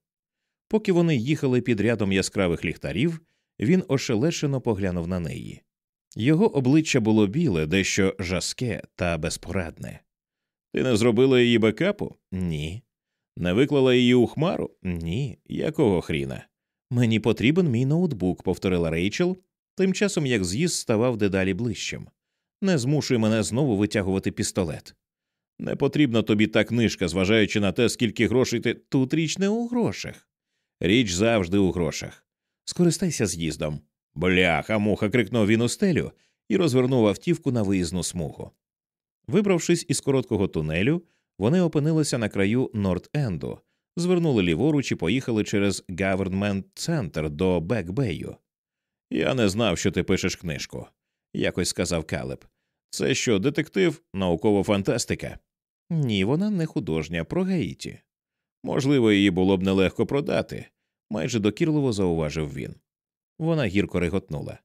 Поки вони їхали під рядом яскравих ліхтарів, він ошелешено поглянув на неї. Його обличчя було біле, дещо жаске та безпорадне. Ти не зробила її бекапу? Ні. Не виклала її у хмару? Ні. Якого хріна? Мені потрібен мій ноутбук, повторила Рейчел, тим часом як з'їзд ставав дедалі ближчим. Не змушуй мене знову витягувати пістолет. Не потрібна тобі та книжка, зважаючи на те, скільки грошей ти тут річ не у грошах. Річ завжди у грошах. Скористайся з'їздом. Бляха, муха. крикнув він у стелю і розвернув автівку на виїзну смугу. Вибравшись із короткого тунелю, вони опинилися на краю Норт-Енду, звернули ліворуч і поїхали через Гавернмент Центр до Бекбею. Я не знав, що ти пишеш книжку, якось сказав Калеб. Це що, детектив, наукова фантастика? Ні, вона не художня, про Гаїті. Можливо, її було б нелегко продати, майже докірливо зауважив він. Вона гірко реготнула.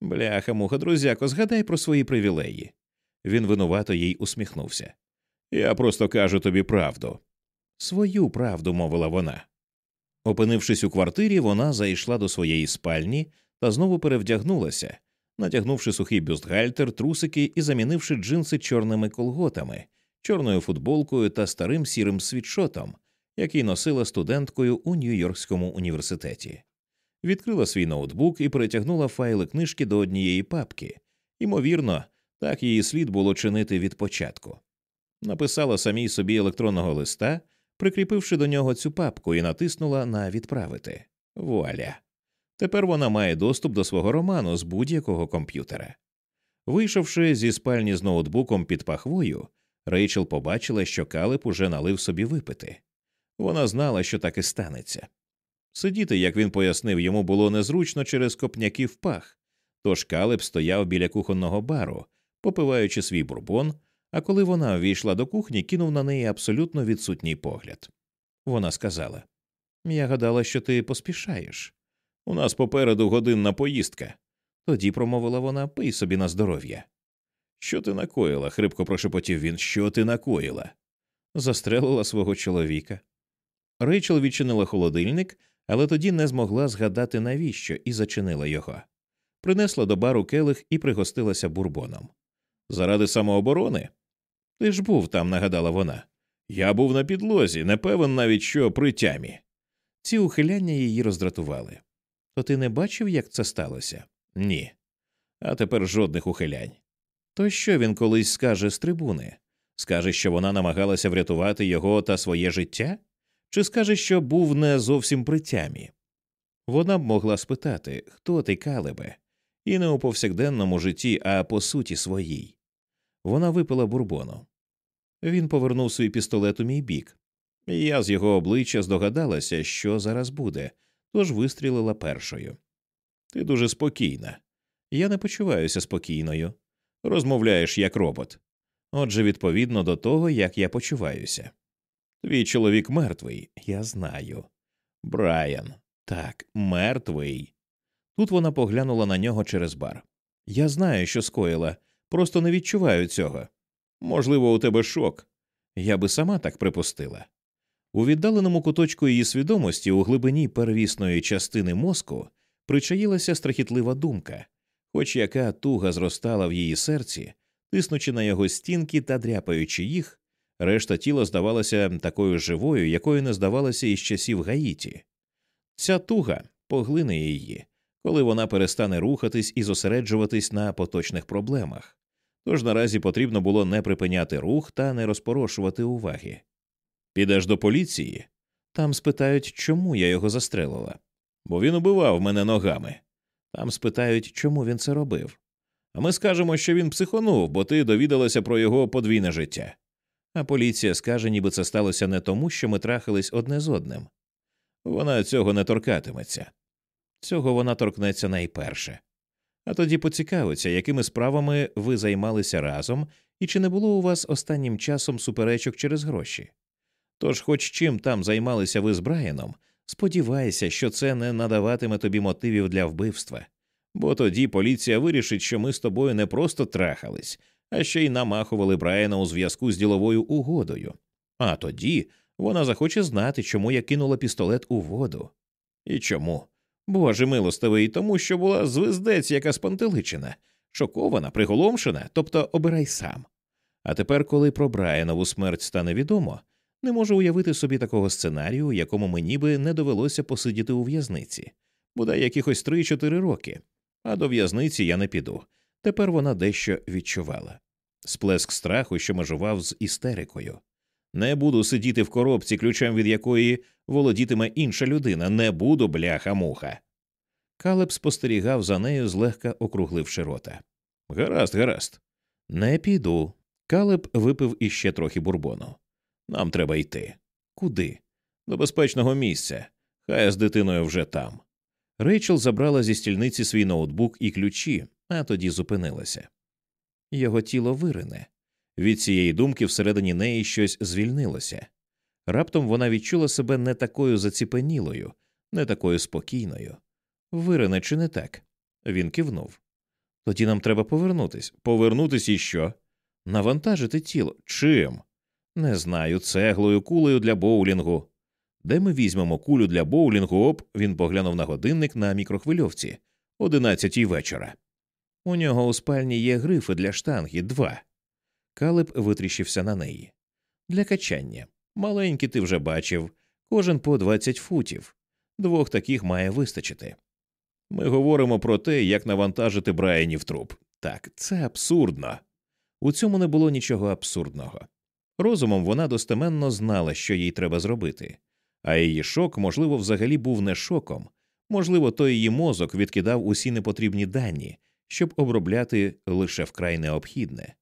Бляха, муха, друзяко, згадай про свої привілеї. Він винувато їй усміхнувся. Я просто кажу тобі правду. Свою правду, мовила вона. Опинившись у квартирі, вона зайшла до своєї спальні та знову перевдягнулася, натягнувши сухий бюстгальтер, трусики і замінивши джинси чорними колготами, чорною футболкою та старим сірим світшотом, який носила студенткою у Нью-Йоркському університеті. Відкрила свій ноутбук і перетягнула файли книжки до однієї папки. Ймовірно, так її слід було чинити від початку. Написала самій собі електронного листа, прикріпивши до нього цю папку, і натиснула на відправити. Вуаля. Тепер вона має доступ до свого роману з будь-якого комп'ютера. Вийшовши зі спальні з ноутбуком під пахвою, Рейчел побачила, що Калип уже налив собі випити. Вона знала, що так і станеться. Сидіти, як він пояснив, йому було незручно через копняки в пах, тож Калеб стояв біля кухонного бару, попиваючи свій бурбон, а коли вона ввійшла до кухні, кинув на неї абсолютно відсутній погляд. Вона сказала Я гадала, що ти поспішаєш. У нас попереду годинна поїздка. Тоді промовила вона пий собі на здоров'я. Що ти накоїла? хрипко прошепотів він. Що ти накоїла? Застрелила свого чоловіка. Рейчел відчинила холодильник, але тоді не змогла згадати навіщо, і зачинила його. Принесла до бару келих і пригостилася бурбоном. Заради самооборони? Ти ж був там, нагадала вона. Я був на підлозі, не певен навіть що при тямі. Ці ухиляння її роздратували. То ти не бачив, як це сталося? Ні. А тепер жодних ухилянь. То що він колись скаже з трибуни? Скаже, що вона намагалася врятувати його та своє життя? Чи скаже, що був не зовсім при тямі? Вона б могла спитати, хто ти, Калебе, і не у повсякденному житті, а по суті своїй. Вона випила бурбону. Він повернув свій пістолет у мій бік. Я з його обличчя здогадалася, що зараз буде, тож вистрілила першою. Ти дуже спокійна. Я не почуваюся спокійною. Розмовляєш як робот. Отже, відповідно до того, як я почуваюся. Твій чоловік мертвий, я знаю. Брайан, так, мертвий. Тут вона поглянула на нього через бар. Я знаю, що скоїла, просто не відчуваю цього. Можливо, у тебе шок. Я би сама так припустила. У віддаленому куточку її свідомості, у глибині первісної частини мозку, причаїлася страхітлива думка, хоч яка туга зростала в її серці, тиснучи на його стінки та дряпаючи їх, решта тіла здавалася такою живою, якою не здавалася із часів Гаїті. Ця туга поглине її, коли вона перестане рухатись і зосереджуватись на поточних проблемах. Тож наразі потрібно було не припиняти рух та не розпорошувати уваги. Підеш до поліції? Там спитають, чому я його застрелила. Бо він убивав мене ногами. Там спитають, чому він це робив. А ми скажемо, що він психонув, бо ти довідалася про його подвійне життя. А поліція скаже, ніби це сталося не тому, що ми трахались одне з одним. Вона цього не торкатиметься. Цього вона торкнеться найперше. А тоді поцікавиться, якими справами ви займалися разом і чи не було у вас останнім часом суперечок через гроші. Тож, хоч чим там займалися ви з Брайаном, сподівайся, що це не надаватиме тобі мотивів для вбивства, бо тоді поліція вирішить, що ми з тобою не просто трахались, а ще й намахували Брайана у зв'язку з діловою угодою. А тоді вона захоче знати, чому я кинула пістолет у воду. І чому? Боже милостивий, тому що була звездець, яка спантеличена, шокована, приголомшена, тобто обирай сам. А тепер, коли про Брайанову смерть стане відомо, не можу уявити собі такого сценарію, якому мені би не довелося посидіти у в'язниці, бодай якихось три-чотири роки, а до в'язниці я не піду. Тепер вона дещо відчувала. Сплеск страху, що межував з істерикою. Не буду сидіти в коробці, ключем від якої володітиме інша людина, не буду бляха муха. Калеб спостерігав за нею, злегка округливши рота. Гаразд, гаразд. Не піду. Калеб випив іще трохи бурбону. Нам треба йти. Куди? До безпечного місця. Хай з дитиною вже там. Рейчел забрала зі стільниці свій ноутбук і ключі, а тоді зупинилася. Його тіло вирине. Від цієї думки всередині неї щось звільнилося. Раптом вона відчула себе не такою заціпенілою, не такою спокійною. Вирине, чи не так? Він кивнув. Тоді нам треба повернутись. Повернутись і що? Навантажити тіло. Чим? Не знаю, цеглою, кулею для боулінгу. Де ми візьмемо кулю для боулінгу? Оп, він поглянув на годинник на мікрохвильовці одинадцятій вечора. У нього у спальні є грифи для штанги два. Калеб витріщився на неї. Для качання. Маленькі ти вже бачив, кожен по двадцять футів. Двох таких має вистачити. Ми говоримо про те, як навантажити Брайанів труп. Так, це абсурдно. У цьому не було нічого абсурдного. Розумом вона достеменно знала, що їй треба зробити, а її шок, можливо, взагалі був не шоком, можливо, то її мозок відкидав усі непотрібні дані, щоб обробляти лише вкрай необхідне.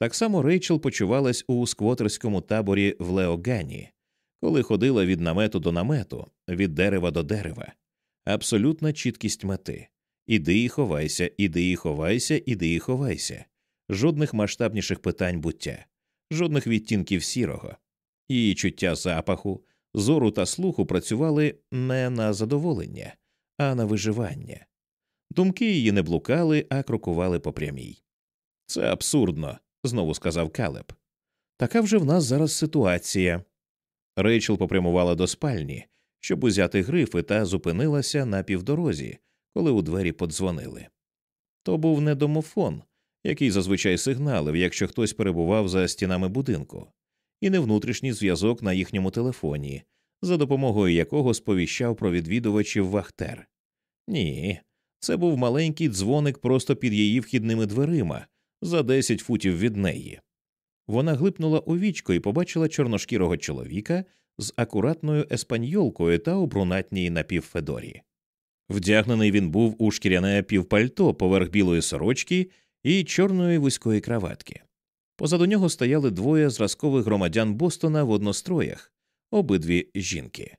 Так само Рейчел почувалась у сквотерському таборі в Леогані, коли ходила від намету до намету, від дерева до дерева, абсолютна чіткість мети. Іди і ховайся, іди і ховайся, іди і ховайся, жодних масштабніших питань буття, жодних відтінків сірого, її чуття запаху, зору та слуху працювали не на задоволення, а на виживання. Думки її не блукали, а крокували по прямій. Це абсурдно, знову сказав Калеб. Така вже в нас зараз ситуація. Рейчел попрямувала до спальні, щоб узяти грифи, та зупинилася на півдорозі, коли у двері подзвонили. То був не домофон, який зазвичай сигналив, якщо хтось перебував за стінами будинку, і не внутрішній зв'язок на їхньому телефоні, за допомогою якого сповіщав про відвідувачів Вахтер. Ні, це був маленький дзвоник просто під її вхідними дверима, за десять футів від неї. Вона глипнула у вічко і побачила чорношкірого чоловіка з акуратною еспаньолкою та у брунатній напівфедорі. Вдягнений він був у шкіряне півпальто поверх білої сорочки і чорної вузької краватки. Позаду нього стояли двоє зразкових громадян Бостона в одностроях, обидві жінки.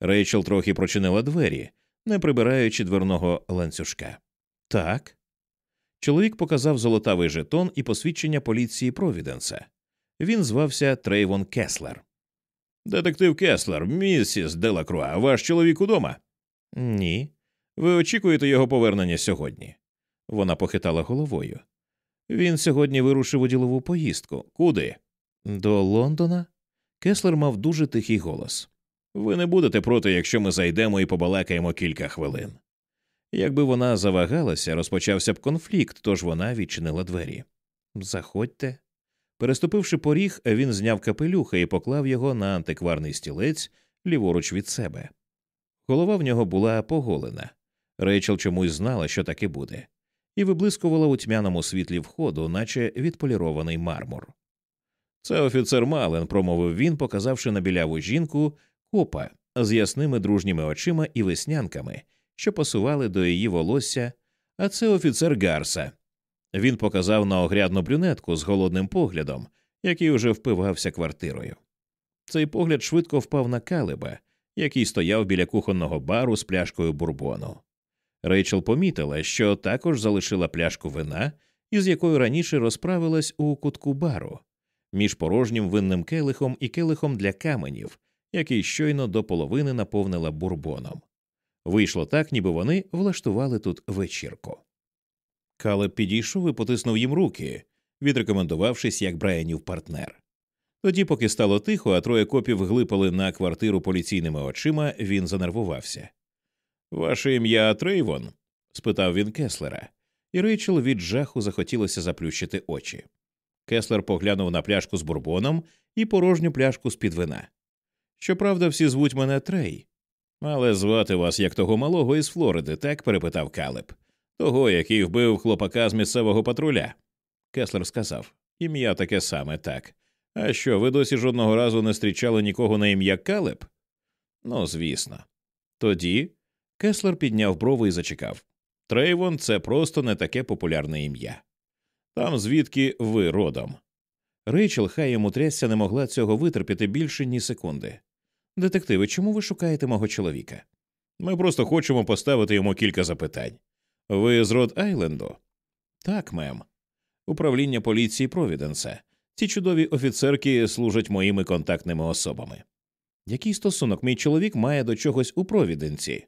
Рейчел трохи прочинила двері, не прибираючи дверного ланцюжка. Так. Чоловік показав золотавий жетон і посвідчення поліції Провіденса. Він звався Трейвон Кеслер. Детектив Кеслер, місіс Делакруа, ваш чоловік удома? Ні. Ви очікуєте його повернення сьогодні? Вона похитала головою. Він сьогодні вирушив у ділову поїздку. Куди? До Лондона? Кеслер мав дуже тихий голос. Ви не будете проти, якщо ми зайдемо і побалакаємо кілька хвилин. Якби вона завагалася, розпочався б конфлікт, тож вона відчинила двері. Заходьте. Переступивши поріг, він зняв капелюха і поклав його на антикварний стілець ліворуч від себе. Голова в нього була поголена. Рейчел чомусь знала, що таке буде, і виблискувала у тьмяному світлі входу, наче відполірований мармур. Це офіцер Мален, промовив він, показавши на біляву жінку копа з ясними дружніми очима і веснянками, що пасували до її волосся, а це офіцер Гарса. Він показав на огрядну брюнетку з голодним поглядом, який уже впивався квартирою. Цей погляд швидко впав на калиба, який стояв біля кухонного бару з пляшкою бурбону. Рейчел помітила, що також залишила пляшку вина, із якою раніше розправилась у кутку бару, між порожнім винним келихом і келихом для каменів, який щойно до половини наповнила бурбоном. Вийшло так, ніби вони влаштували тут вечірку. Калеб підійшов і потиснув їм руки, відрекомендувавшись як Брайанів партнер. Тоді, поки стало тихо, а троє копів глипали на квартиру поліційними очима, він занервувався. Ваше ім'я Трейвон? спитав він Кеслера, і Рейчел від жаху захотілося заплющити очі. Кеслер поглянув на пляшку з бурбоном і порожню пляшку з під вина. Щоправда, всі звуть мене Трей. Але звати вас як того малого із Флориди, так? перепитав Калеб. Того, який вбив хлопака з місцевого патруля. Кеслер сказав ім'я таке саме так. А що, ви досі жодного разу не зустрічали нікого на ім'я Калеб? Ну, звісно. Тоді Кеслер підняв брови і зачекав. Трейвон це просто не таке популярне ім'я. Там звідки ви родом. Рейчел, хай йому трясся, не могла цього витерпіти більше ні секунди. Детективи, чому ви шукаєте мого чоловіка? Ми просто хочемо поставити йому кілька запитань. Ви з Род Айленду? Так, мем. Управління поліції Провіденса. Ці чудові офіцерки служать моїми контактними особами. Який стосунок мій чоловік має до чогось у Провіденці?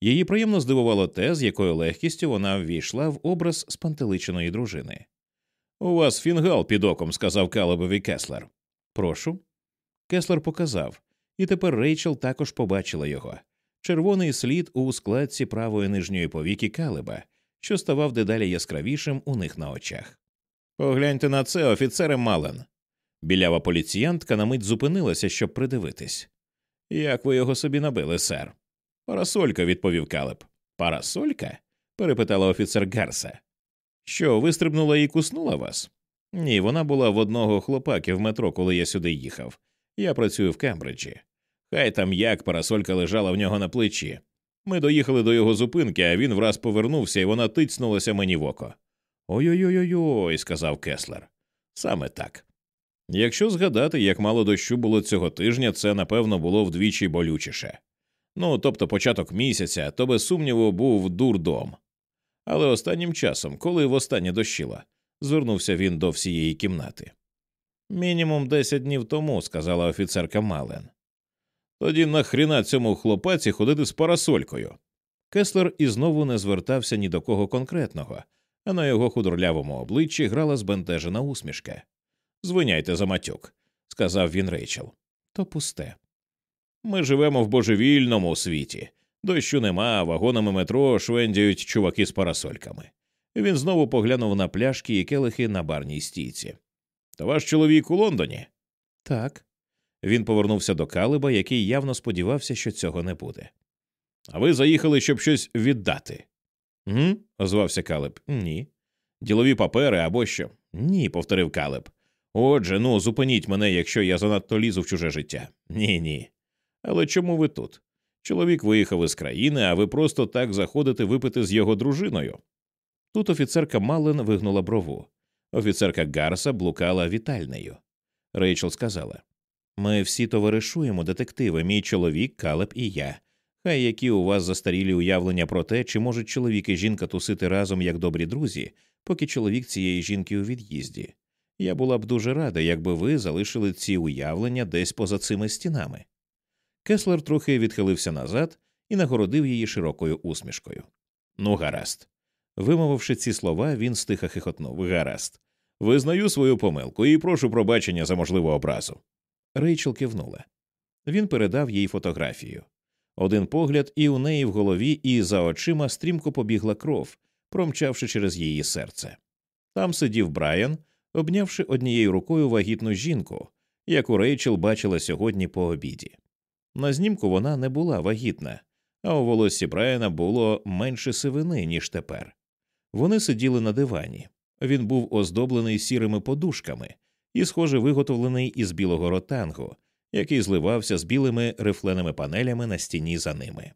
Її приємно здивувало те, з якою легкістю вона ввійшла в образ спантеличеної дружини. У вас фінгал під оком, сказав Калебові Кеслер. Прошу. Кеслер показав, і тепер Рейчел також побачила його червоний слід у складці правої нижньої повіки Калеба, що ставав дедалі яскравішим у них на очах. Погляньте на це, офіцере Мален. Білява поліціянтка на мить зупинилася, щоб придивитись. Як ви його собі набили, сер? Парасолька, відповів Калеб. Парасолька? перепитала офіцер Гарса. Що, вистрибнула і куснула вас? Ні, вона була в одного хлопаки в метро, коли я сюди їхав. Я працюю в Кембриджі. Хай там як парасолька лежала в нього на плечі. Ми доїхали до його зупинки, а він враз повернувся, і вона тицнулася мені в око. Ой-ой-ой, ой сказав Кеслер. Саме так. Якщо згадати, як мало дощу було цього тижня, це напевно було вдвічі болючіше. Ну, тобто початок місяця, то без сумніву був дурдом. Але останнім часом, коли востаннє дощило, звернувся він до всієї кімнати. Мінімум десять днів тому, сказала офіцерка Мален. Тоді нахріна цьому хлопаці ходити з парасолькою. Кеслер і знову не звертався ні до кого конкретного, а на його худорлявому обличчі грала збентежена усмішка. Звиняйте за матюк, сказав він Рейчел. То пусте. Ми живемо в божевільному світі. Дощу нема, вагонами метро швендяють чуваки з парасольками. Він знову поглянув на пляшки і келихи на барній стійці. Та ваш чоловік у Лондоні? Так. Він повернувся до Калиба, який явно сподівався, що цього не буде. А ви заїхали, щоб щось віддати? «Гм?» – озвався Калеб. Ні. Ділові папери або що? Ні, повторив Калеб. Отже, ну, зупиніть мене, якщо я занадто лізу в чуже життя. Ні, ні. Але чому ви тут? Чоловік виїхав із країни, а ви просто так заходите випити з його дружиною. Тут офіцерка Маллен вигнула брову. Офіцерка Гарса блукала вітальнею. Рейчел сказала Ми всі товаришуємо, детективи, мій чоловік, Калеб і я. Хай які у вас застарілі уявлення про те, чи можуть чоловік і жінка тусити разом як добрі друзі, поки чоловік цієї жінки у від'їзді. Я була б дуже рада, якби ви залишили ці уявлення десь поза цими стінами. Кеслер трохи відхилився назад і нагородив її широкою усмішкою. Ну, гаразд. Вимовивши ці слова, він стиха хихотнув. Гаразд. Визнаю свою помилку і прошу пробачення за можливу образу. Рейчел кивнула. Він передав їй фотографію. Один погляд, і у неї в голові, і за очима стрімко побігла кров, промчавши через її серце. Там сидів Брайан, обнявши однією рукою вагітну жінку, яку Рейчел бачила сьогодні по обіді. На знімку вона не була вагітна, а у волоссі Брайана було менше сивини, ніж тепер. Вони сиділи на дивані. Він був оздоблений сірими подушками і, схоже, виготовлений із білого ротангу, який зливався з білими рифленими панелями на стіні за ними.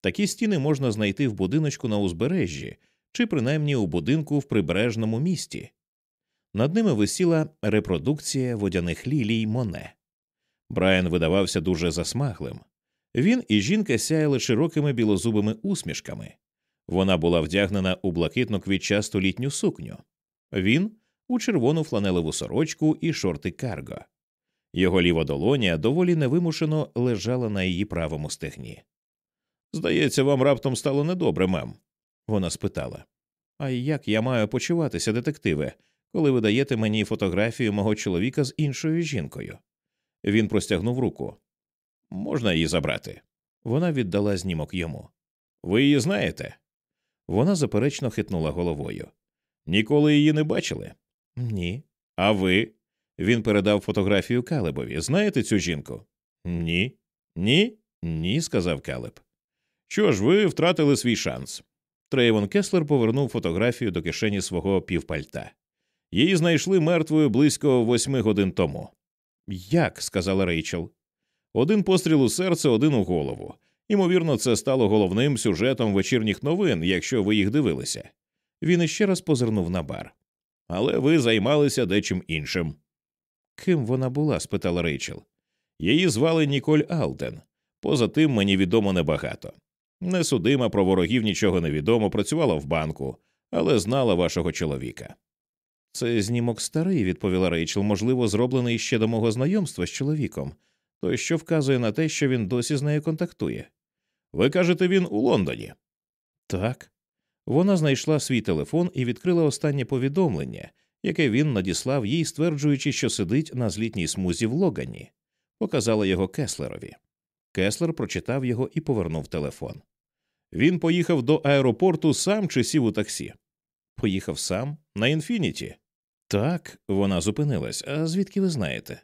Такі стіни можна знайти в будиночку на узбережжі чи принаймні у будинку в прибережному місті. Над ними висіла репродукція водяних лілій Моне. Брайан видавався дуже засмаглим. Він і жінка сяяли широкими білозубими усмішками. Вона була вдягнена у блакитну квітчасту літню сукню, він у червону фланелеву сорочку і шорти карго. Його ліва долоня доволі невимушено лежала на її правому стегні. Здається, вам раптом стало недобре, мем. Вона спитала. А як я маю почуватися, детективе, коли ви даєте мені фотографію мого чоловіка з іншою жінкою? Він простягнув руку. Можна її забрати. Вона віддала знімок йому. Ви її знаєте? Вона заперечно хитнула головою. Ніколи її не бачили? Ні. А ви? Він передав фотографію Калебові. Знаєте цю жінку? Ні. Ні? Ні, сказав Калеб. Що ж, ви втратили свій шанс. Трейвон Кеслер повернув фотографію до кишені свого півпальта. Її знайшли мертвою близько восьми годин тому. Як? сказала Рейчел. Один постріл у серце, один у голову. Ймовірно, це стало головним сюжетом вечірніх новин, якщо ви їх дивилися. Він іще раз позирнув на бар. Але ви займалися дечим іншим. Ким вона була? спитала Рейчел. Її звали Ніколь Алден. Поза тим мені відомо небагато. Несудима про ворогів нічого не відомо, працювала в банку, але знала вашого чоловіка. Це знімок старий, відповіла Рейчел, можливо, зроблений ще до мого знайомства з чоловіком, той що вказує на те, що він досі з нею контактує. Ви кажете, він у Лондоні? Так. Вона знайшла свій телефон і відкрила останнє повідомлення, яке він надіслав їй, стверджуючи, що сидить на злітній смузі в Логані, показала його Кеслерові. Кеслер прочитав його і повернув телефон. Він поїхав до аеропорту сам чи сів у таксі. Поїхав сам на інфініті. Так, вона зупинилась. А звідки ви знаєте?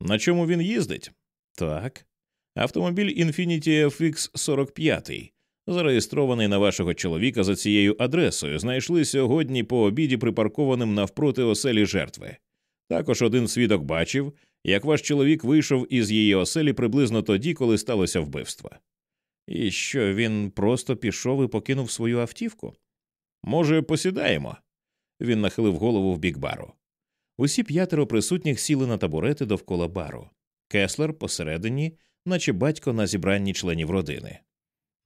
На чому він їздить? Так. Автомобіль Infiniti FX 45 зареєстрований на вашого чоловіка за цією адресою, знайшли сьогодні по обіді припаркованим навпроти оселі жертви. Також один свідок бачив, як ваш чоловік вийшов із її оселі приблизно тоді, коли сталося вбивство. І що він просто пішов і покинув свою автівку? Може, посідаємо? Він нахилив голову в бік бару. Усі п'ятеро присутніх сіли на табурети довкола бару. Кеслер посередині, наче батько на зібранні членів родини.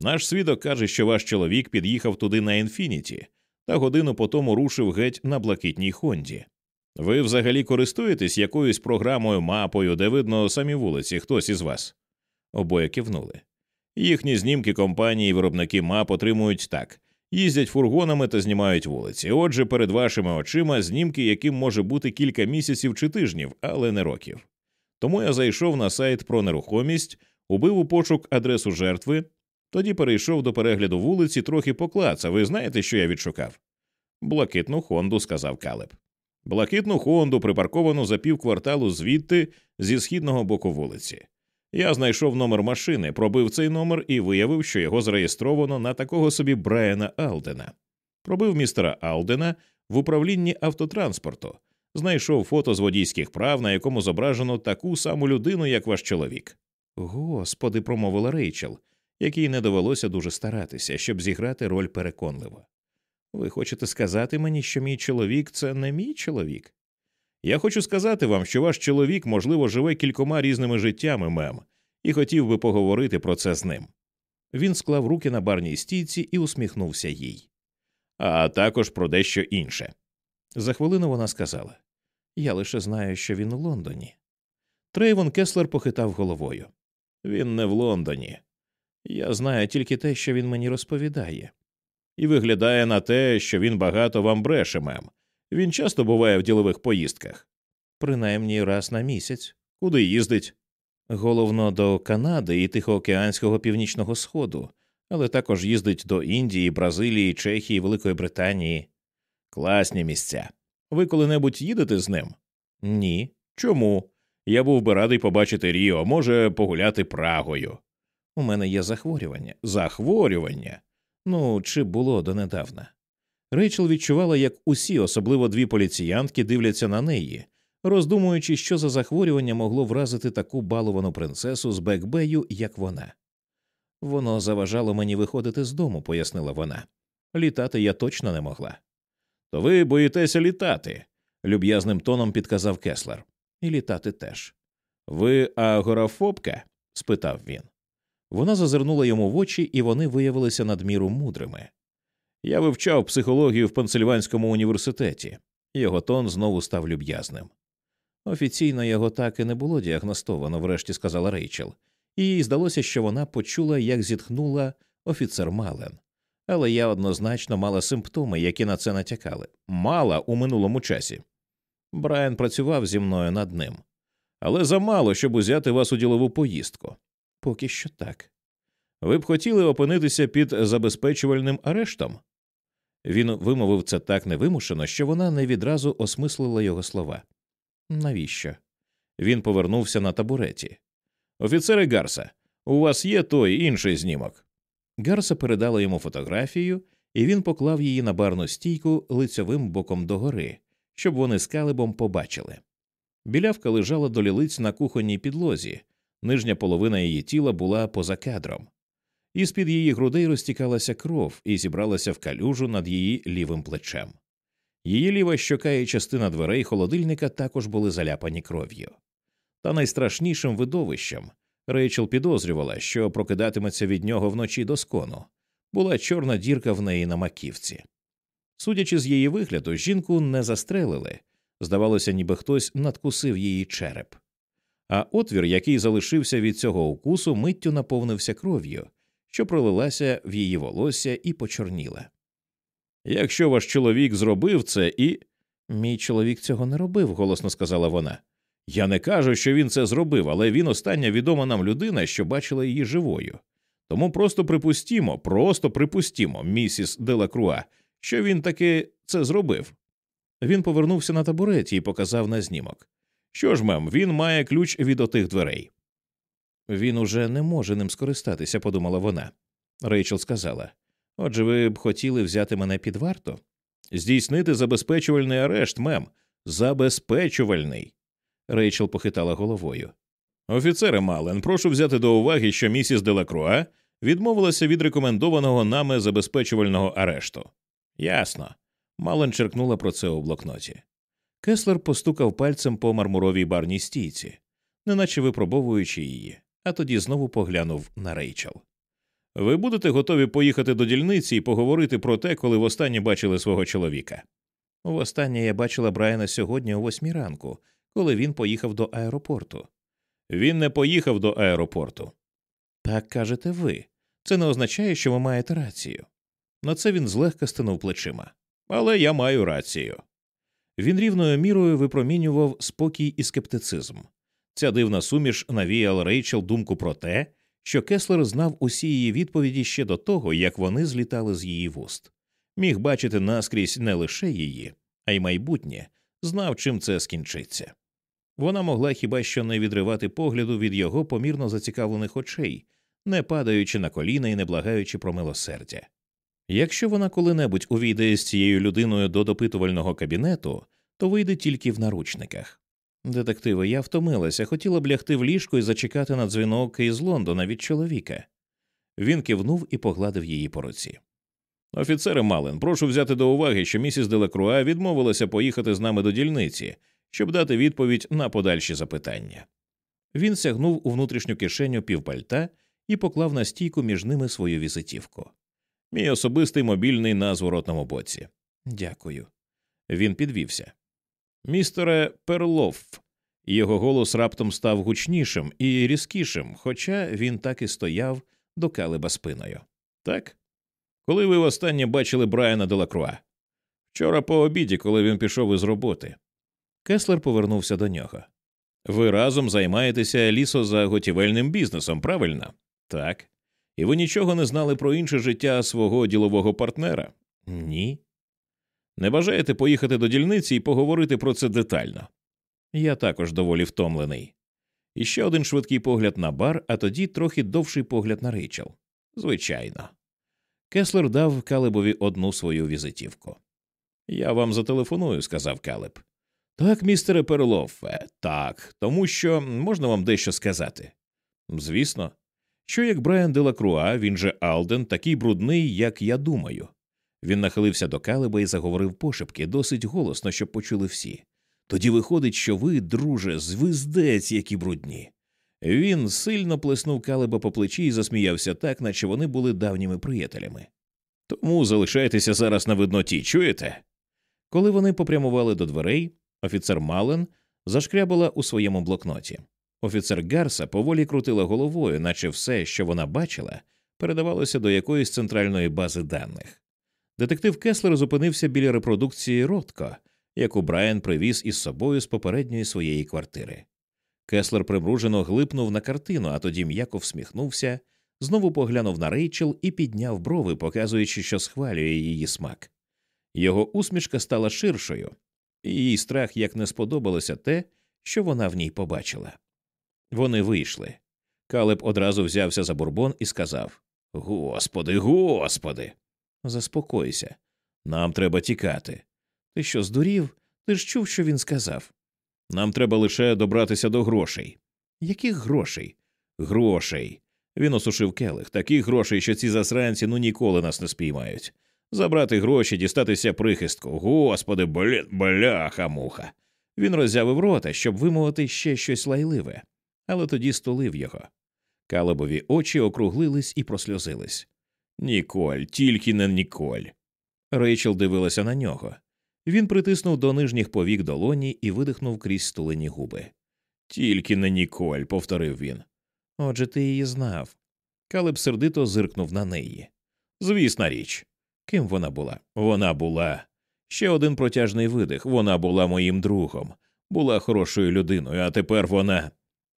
Наш свідок каже, що ваш чоловік під'їхав туди на інфініті та годину по тому рушив геть на блакитній Хонді. Ви взагалі користуєтесь якоюсь програмою, мапою, де видно самі вулиці, хтось із вас? Обоє кивнули. Їхні знімки компанії виробники мап отримують так їздять фургонами та знімають вулиці. Отже, перед вашими очима знімки, яким може бути кілька місяців чи тижнів, але не років. Тому я зайшов на сайт про нерухомість, убив у пошук адресу жертви, тоді перейшов до перегляду вулиці, трохи поклацав. Ви знаєте, що я відшукав? Блакитну Хонду, сказав Калеб. Блакитну Хонду, припарковану за півкварталу звідти зі східного боку вулиці. Я знайшов номер машини, пробив цей номер і виявив, що його зареєстровано на такого собі Брайана Алдена. Пробив містера Алдена в управлінні автотранспорту, знайшов фото з водійських прав, на якому зображено таку саму людину, як ваш чоловік. Господи, промовила Рейчел, якій не довелося дуже старатися, щоб зіграти роль переконливо. Ви хочете сказати мені, що мій чоловік це не мій чоловік? Я хочу сказати вам, що ваш чоловік, можливо, живе кількома різними життями, мем, і хотів би поговорити про це з ним. Він склав руки на барній стійці і усміхнувся їй. А також про дещо інше. За хвилину вона сказала Я лише знаю, що він у Лондоні. Трейвон Кеслер похитав головою. Він не в Лондоні. Я знаю тільки те, що він мені розповідає. І виглядає на те, що він багато вам бреше, мем. Він часто буває в ділових поїздках. Принаймні раз на місяць. Куди їздить? Головно до Канади і Тихоокеанського північного сходу, але також їздить до Індії, Бразилії, Чехії, Великої Британії. Класні місця. Ви коли-небудь їдете з ним? Ні. Чому? Я був би радий побачити Ріо, може погуляти Прагою. У мене є захворювання. Захворювання. Ну, чи було донедавна. Рейчел відчувала, як усі, особливо дві поліціянтки, дивляться на неї, роздумуючи, що за захворювання могло вразити таку баловану принцесу з Бекбею, як вона. Воно заважало мені виходити з дому, пояснила вона. Літати я точно не могла. То ви боїтеся літати, люб'язним тоном підказав Кеслер. І літати теж. Ви агорафобка? спитав він. Вона зазирнула йому в очі, і вони виявилися надміру мудрими. Я вивчав психологію в Пенсильванському університеті. Його тон знову став люб'язним. Офіційно його так і не було діагностовано, врешті сказала Рейчел, і їй здалося, що вона почула, як зітхнула офіцер Мален. Але я однозначно мала симптоми, які на це натякали. Мала у минулому часі. Брайан працював зі мною над ним. Але замало, щоб узяти вас у ділову поїздку. Поки що так. Ви б хотіли опинитися під забезпечувальним арештом? Він вимовив це так невимушено, що вона не відразу осмислила його слова. Навіщо? Він повернувся на табуреті. Офіцери Гарса, у вас є той інший знімок. Гарса передала йому фотографію, і він поклав її на барну стійку лицьовим боком догори, щоб вони з калибом побачили. Білявка лежала до лілиць на кухонній підлозі, нижня половина її тіла була поза кадром і з під її грудей розтікалася кров і зібралася в калюжу над її лівим плечем. Її ліва щока і частина дверей холодильника також були заляпані кров'ю. Та найстрашнішим видовищем Рейчел підозрювала, що прокидатиметься від нього вночі до скону, була чорна дірка в неї на маківці. Судячи з її вигляду, жінку не застрелили здавалося, ніби хтось надкусив її череп. А отвір, який залишився від цього укусу, миттю наповнився кров'ю, що пролилася в її волосся і почорніла. Якщо ваш чоловік зробив це і. Мій чоловік цього не робив, голосно сказала вона. Я не кажу, що він це зробив, але він остання відома нам людина, що бачила її живою. Тому просто припустімо, просто припустімо, місіс Делакруа, що він таки це зробив. Він повернувся на табуреті і показав на знімок. Що ж, мем, він має ключ від отих дверей. Він уже не може ним скористатися, подумала вона. Рейчел сказала Отже, ви б хотіли взяти мене під варту? Здійснити забезпечувальний арешт, мем. Забезпечувальний. Рейчел похитала головою. Офіцере Мален, прошу взяти до уваги, що місіс Делакруа відмовилася від рекомендованого нами забезпечувального арешту. Ясно. Мален черкнула про це у блокноті. Кеслер постукав пальцем по мармуровій барній стійці, неначе випробовуючи її а тоді знову поглянув на Рейчел. Ви будете готові поїхати до дільниці і поговорити про те, коли востаннє бачили свого чоловіка? Востаннє я бачила Брайана сьогодні о восьмій ранку, коли він поїхав до аеропорту. Він не поїхав до аеропорту. Так кажете ви. Це не означає, що ви маєте рацію. На це він злегка стинув плечима. Але я маю рацію. Він рівною мірою випромінював спокій і скептицизм. Ця дивна суміш навіяла Рейчел думку про те, що Кеслер знав усі її відповіді ще до того, як вони злітали з її вуст, міг бачити наскрізь не лише її, а й майбутнє, знав, чим це скінчиться. Вона могла хіба що не відривати погляду від його помірно зацікавлених очей, не падаючи на коліна і не благаючи про милосердя. Якщо вона коли-небудь увійде з цією людиною до допитувального кабінету, то вийде тільки в наручниках. Детективи, я втомилася, хотіла б лягти в ліжко і зачекати на дзвінок із Лондона від чоловіка. Він кивнув і погладив її по руці. Офіцере Мален, прошу взяти до уваги, що місіс Делекруа відмовилася поїхати з нами до дільниці, щоб дати відповідь на подальші запитання. Він сягнув у внутрішню кишеню півпальта і поклав на стійку між ними свою візитівку. Мій особистий мобільний на зворотному боці. Дякую. Він підвівся. Містере Перлоф. Його голос раптом став гучнішим і різкішим, хоча він так і стояв до калиба спиною. Так? Коли ви востаннє бачили Брайана Делакруа? Вчора по обіді, коли він пішов із роботи. Кеслер повернувся до нього. Ви разом займаєтеся лісозаготівельним бізнесом, правильно? Так. І ви нічого не знали про інше життя свого ділового партнера? Ні. Не бажаєте поїхати до дільниці і поговорити про це детально? Я також доволі втомлений. І ще один швидкий погляд на бар, а тоді трохи довший погляд на Рейчел. Звичайно. Кеслер дав Калебові одну свою візитівку. Я вам зателефоную, сказав Калеб. Так, містере Перлофе, так, тому що можна вам дещо сказати. Звісно, що як Брайан Делакруа, він же Алден, такий брудний, як я думаю. Він нахилився до Калеба і заговорив пошепки досить голосно, щоб почули всі. Тоді виходить, що ви, друже, звиздець, які брудні. Він сильно плеснув Калеба по плечі і засміявся так, наче вони були давніми приятелями. Тому залишайтеся зараз на видноті, чуєте? Коли вони попрямували до дверей, офіцер Мален зашкрябала у своєму блокноті. Офіцер Гарса поволі крутила головою, наче все, що вона бачила, передавалося до якоїсь центральної бази даних. Детектив Кеслер зупинився біля репродукції Ротко, яку Брайан привіз із собою з попередньої своєї квартири. Кеслер примружено глипнув на картину, а тоді м'яко всміхнувся, знову поглянув на Рейчел і підняв брови, показуючи, що схвалює її смак. Його усмішка стала ширшою, їй страх як не сподобалося те, що вона в ній побачила. Вони вийшли. Калеб одразу взявся за бурбон і сказав Господи, господи. Заспокойся. Нам треба тікати. Ти що, здурів? Ти ж чув, що він сказав. Нам треба лише добратися до грошей. Яких грошей? Грошей. Він осушив келих. Таких грошей, що ці засранці ну ніколи нас не спіймають. Забрати гроші, дістатися прихистку. Господи, блін, бляха муха. Він роззявив рота, щоб вимовити ще щось лайливе, але тоді стулив його. Калебові очі округлились і просльозились. Ніколь, тільки не Ніколь. Рейчел дивилася на нього. Він притиснув до нижніх повік долоні і видихнув крізь стулені губи. Тільки не Ніколь, повторив він. Отже, ти її знав. Калеб сердито зиркнув на неї. Звісна річ. Ким вона була? Вона була. Ще один протяжний видих. Вона була моїм другом, була хорошою людиною, а тепер вона.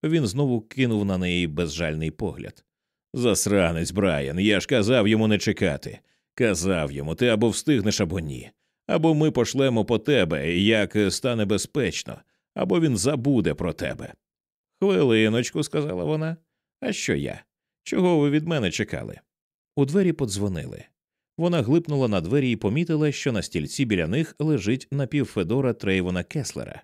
Він знову кинув на неї безжальний погляд. Засранець, Брайан, я ж казав йому не чекати. Казав йому, ти або встигнеш, або ні. Або ми пошлемо по тебе, як стане безпечно, або він забуде про тебе. Хвилиночку, сказала вона. А що я? Чого ви від мене чекали? У двері подзвонили. Вона глипнула на двері і помітила, що на стільці біля них лежить напівфедора Трейвона Кеслера.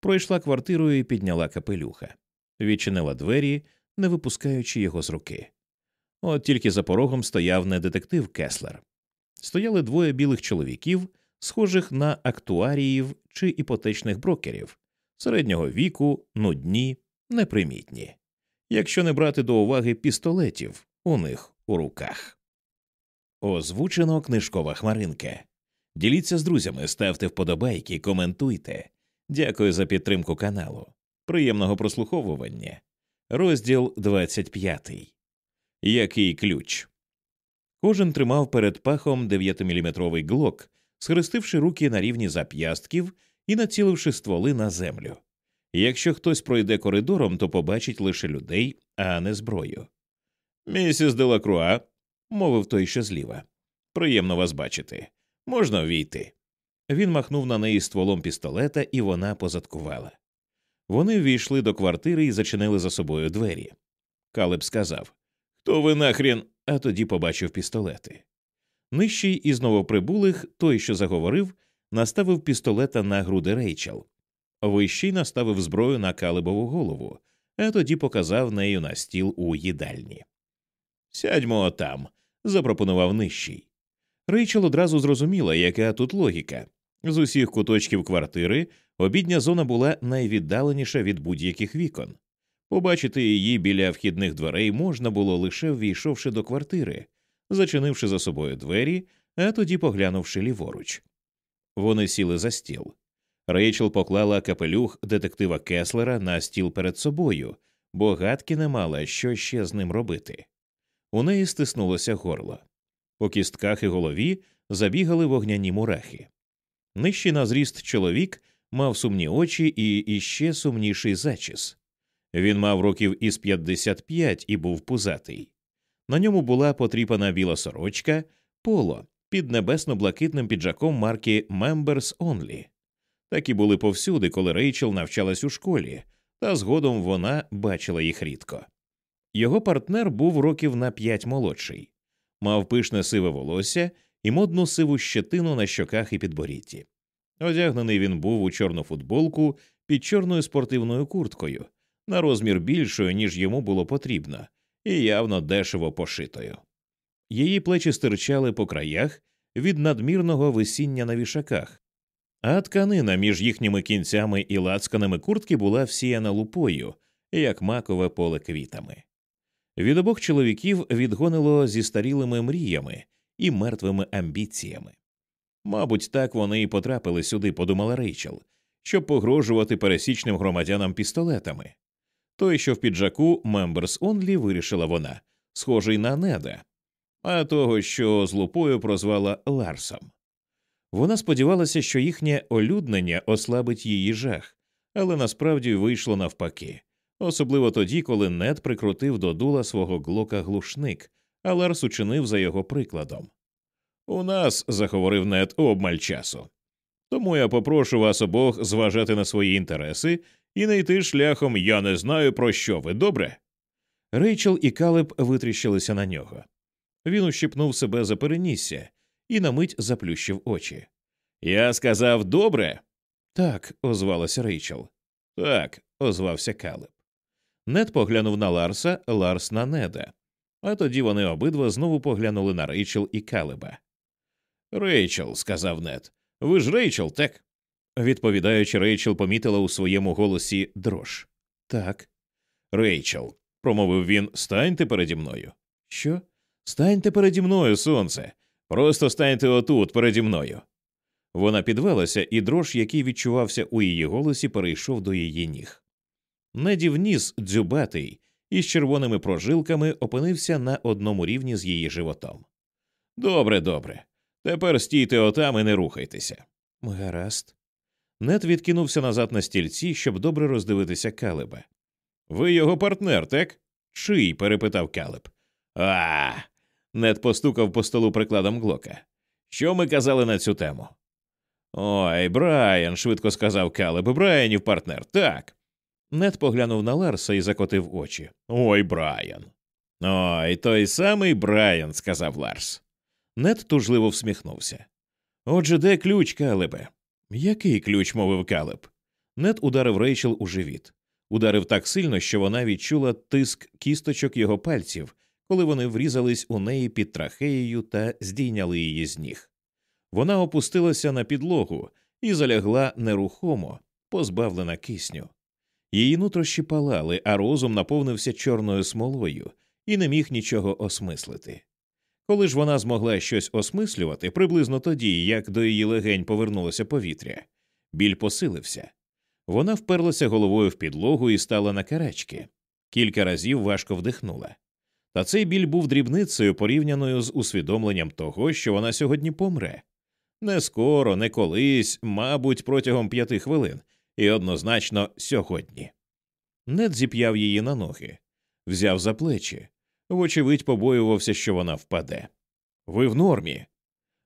Пройшла квартирою і підняла капелюха, відчинила двері, не випускаючи його з руки. От тільки за порогом стояв не детектив Кеслер. Стояли двоє білих чоловіків, схожих на актуаріїв чи іпотечних брокерів, середнього віку, нудні, непримітні, якщо не брати до уваги пістолетів у них у руках. Озвучено книжкова хмаринка. Діліться з друзями, ставте вподобайки, коментуйте. Дякую за підтримку каналу. Приємного прослуховування. Розділ 25. Який ключ? Кожен тримав перед пахом 9-мм глок, схрестивши руки на рівні зап'ястків і націливши стволи на землю. Якщо хтось пройде коридором, то побачить лише людей, а не зброю. Місіс Делакруа, мовив той що зліва. Приємно вас бачити. Можна війти. Він махнув на неї стволом пістолета, і вона позадкувала. Вони ввійшли до квартири і зачинили за собою двері. Калеб сказав Хто ви нахрін? а тоді побачив пістолети. Нижчий із новоприбулих, той, що заговорив, наставив пістолета на груди Рейчел. Вищий наставив зброю на калибову голову, а тоді показав нею на стіл у їдальні. Сядьмо там, запропонував нижчий. Рейчел одразу зрозуміла, яка тут логіка. З усіх куточків квартири обідня зона була найвіддаленіша від будь-яких вікон. Побачити її біля вхідних дверей можна було лише ввійшовши до квартири, зачинивши за собою двері, а тоді поглянувши ліворуч. Вони сіли за стіл. Рейчел поклала капелюх детектива Кеслера на стіл перед собою, бо гадки не мала, що ще з ним робити. У неї стиснулося горло. По кістках і голові забігали вогняні мурахи. Нижчий на зріст чоловік мав сумні очі і іще сумніший зачіс. Він мав років із 55 і був пузатий. На ньому була потріпана біла сорочка, поло під небесно-блакитним піджаком марки Members Only. Такі були повсюди, коли Рейчел навчалась у школі, та згодом вона бачила їх рідко. Його партнер був років на п'ять молодший, мав пишне сиве волосся і модну сиву щетину на щоках і підборітті. Одягнений він був у чорну футболку під чорною спортивною курткою, на розмір більшою, ніж йому було потрібно, і явно дешево пошитою. Її плечі стирчали по краях від надмірного висіння на вішаках, а тканина між їхніми кінцями і лацканами куртки була всіяна лупою, як макове поле квітами. Від обох чоловіків відгонило зі старілими мріями і мертвими амбіціями. Мабуть, так вони і потрапили сюди, подумала Рейчел, щоб погрожувати пересічним громадянам пістолетами. Той, що в піджаку Members Only, вирішила вона, схожий на неда, а того, що з лупою прозвала Ларсом. Вона сподівалася, що їхнє олюднення ослабить її жах, але насправді вийшло навпаки, особливо тоді, коли нед прикрутив до дула свого глока глушник, а Ларс учинив за його прикладом. У нас, заговорив нед, обмаль часу. Тому я попрошу вас обох зважати на свої інтереси і не йти шляхом я не знаю, про що ви добре. Рейчел і Калеб витріщилися на нього. Він ущипнув себе за перенісся і на мить заплющив очі. Я сказав добре. Так, озвалася Рейчел. Так, озвався Калеб. Нед поглянув на Ларса, Ларс на неда. А тоді вони обидва знову поглянули на Рейчел і Калеба. Рейчел, сказав Нед. Ви ж Рейчел, так? Відповідаючи, Рейчел помітила у своєму голосі дрож. Так. Рейчел, промовив він, станьте переді мною. Що? Станьте переді мною, сонце. Просто станьте отут, переді мною. Вона підвелася, і дрож, який відчувався у її голосі, перейшов до її ніг. Недів ніс дзюбатий із червоними прожилками опинився на одному рівні з її животом. Добре, добре. Тепер стійте отам і не рухайтеся. Гаразд. Нет відкинувся назад на стільці, щоб добре роздивитися Калеба. Ви його партнер, так? Чий? перепитав Калеб. А. Нет постукав по столу прикладом глока. Що ми казали на цю тему? Ой, Брайан, швидко сказав Калеб. Брайанів партнер, так. Нет поглянув на Ларса і закотив очі. Ой, Брайан. Ой, той самий Брайан, сказав Ларс. Нет тужливо всміхнувся. Отже, де ключ, Калебе? Який ключ? мовив Калеб. Нет ударив Рейчел у живіт. Ударив так сильно, що вона відчула тиск кісточок його пальців, коли вони врізались у неї під трахеєю та здійняли її з ніг. Вона опустилася на підлогу і залягла нерухомо, позбавлена кисню. Її нутрощі палали, а розум наповнився чорною смолою і не міг нічого осмислити. Коли ж вона змогла щось осмислювати, приблизно тоді, як до її легень повернулося повітря, біль посилився. Вона вперлася головою в підлогу і стала на карачки. Кілька разів важко вдихнула. Та цей біль був дрібницею порівняною з усвідомленням того, що вона сьогодні помре. Не скоро, не колись, мабуть, протягом п'яти хвилин, і однозначно сьогодні. Нед зіп'яв її на ноги, взяв за плечі, вочевидь, побоювався, що вона впаде. Ви в нормі.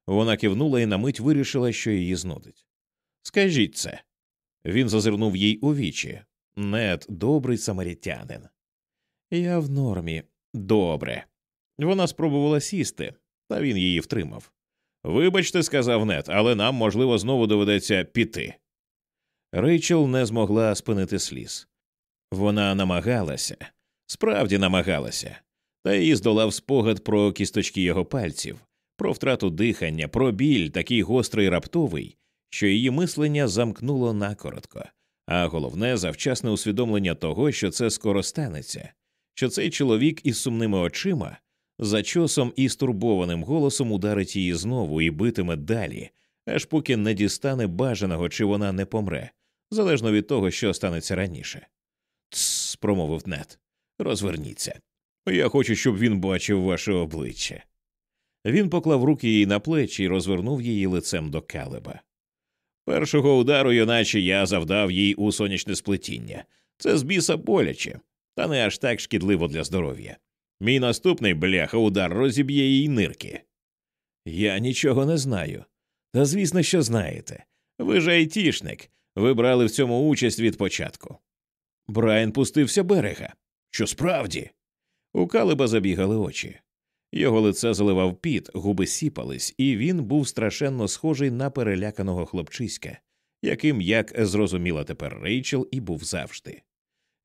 Вона кивнула і на мить вирішила, що її знудить. Скажіть це. Він зазирнув їй у вічі. Нед, добрий самарітянин. Я в нормі. Добре. Вона спробувала сісти, та він її втримав. Вибачте, сказав Нед, але нам, можливо, знову доведеться піти. Рейчел не змогла спинити сліз. Вона намагалася, справді намагалася, та її здолав спогад про кісточки його пальців, про втрату дихання, про біль, такий гострий раптовий, що її мислення замкнуло накоротко, а головне завчасне усвідомлення того, що це скоро станеться, що цей чоловік із сумними очима за чосом і стурбованим голосом ударить її знову і битиме далі, аж поки не дістане бажаного, чи вона не помре, залежно від того, що станеться раніше. Тсс, промовив Нет. Розверніться. Я хочу, щоб він бачив ваше обличчя. Він поклав руки їй на плечі і розвернув її лицем до калеба. Першого удару, юначе я завдав їй у сонячне сплетіння. Це з біса боляче, та не аж так шкідливо для здоров'я. Мій наступний бляха удар розіб'є їй нирки. Я нічого не знаю. Та звісно, що знаєте. Ви ж айтішник, ви брали в цьому участь від початку. Брайан пустився берега. Що справді? У Калиба забігали очі. Його лице заливав піт, губи сіпались, і він був страшенно схожий на переляканого хлопчиська, яким, як зрозуміла тепер Рейчел, і був завжди.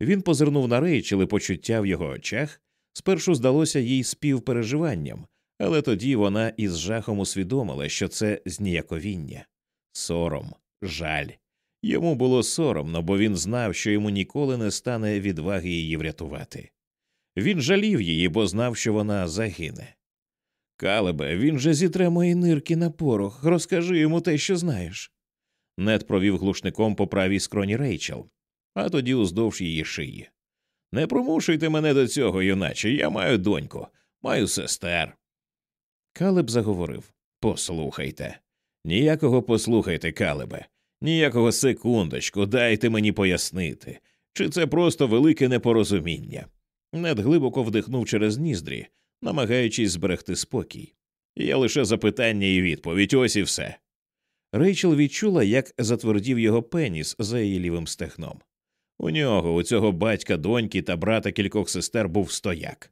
Він позирнув на Рейчел і почуття в його очах спершу здалося їй співпереживанням, але тоді вона із жахом усвідомила, що це зніяковіння, сором, жаль. Йому було соромно, бо він знав, що йому ніколи не стане відваги її врятувати. Він жалів її, бо знав, що вона загине. Калебе, він же зітре мої нирки на порох. Розкажи йому те, що знаєш. Нед провів глушником по правій скроні Рейчел, а тоді уздовж її шиї. Не примушуйте мене до цього, юначе. Я маю доньку, маю сестер. Калеб заговорив Послухайте. Ніякого послухайте, Калебе, ніякого секундочку, дайте мені пояснити, чи це просто велике непорозуміння. Нед глибоко вдихнув через ніздрі, намагаючись зберегти спокій. Є лише запитання і відповідь, ось і все. Рейчел відчула, як затвердів його пеніс за її лівим стегном. У нього, у цього батька, доньки та брата кількох сестер був стояк.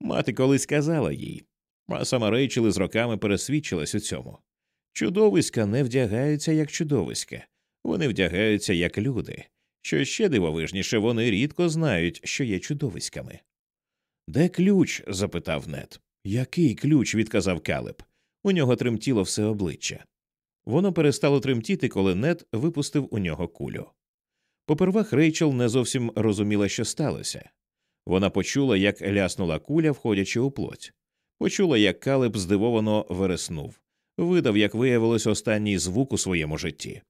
Мати колись казала їй, а сама Рейчел із роками пересвідчилась у цьому. Чудовиська не вдягаються як чудовиська, вони вдягаються як люди, що ще дивовижніше, вони рідко знають, що є чудовиськами. Де ключ? запитав Нет. Який ключ? відказав Калеб. У нього тремтіло все обличчя. Воно перестало тремтіти, коли Нет випустив у нього кулю. Попервах Рейчел не зовсім розуміла, що сталося. Вона почула, як ляснула куля, входячи у плоть. Почула, як Калеб здивовано вереснув, видав, як виявилось, останній звук у своєму житті.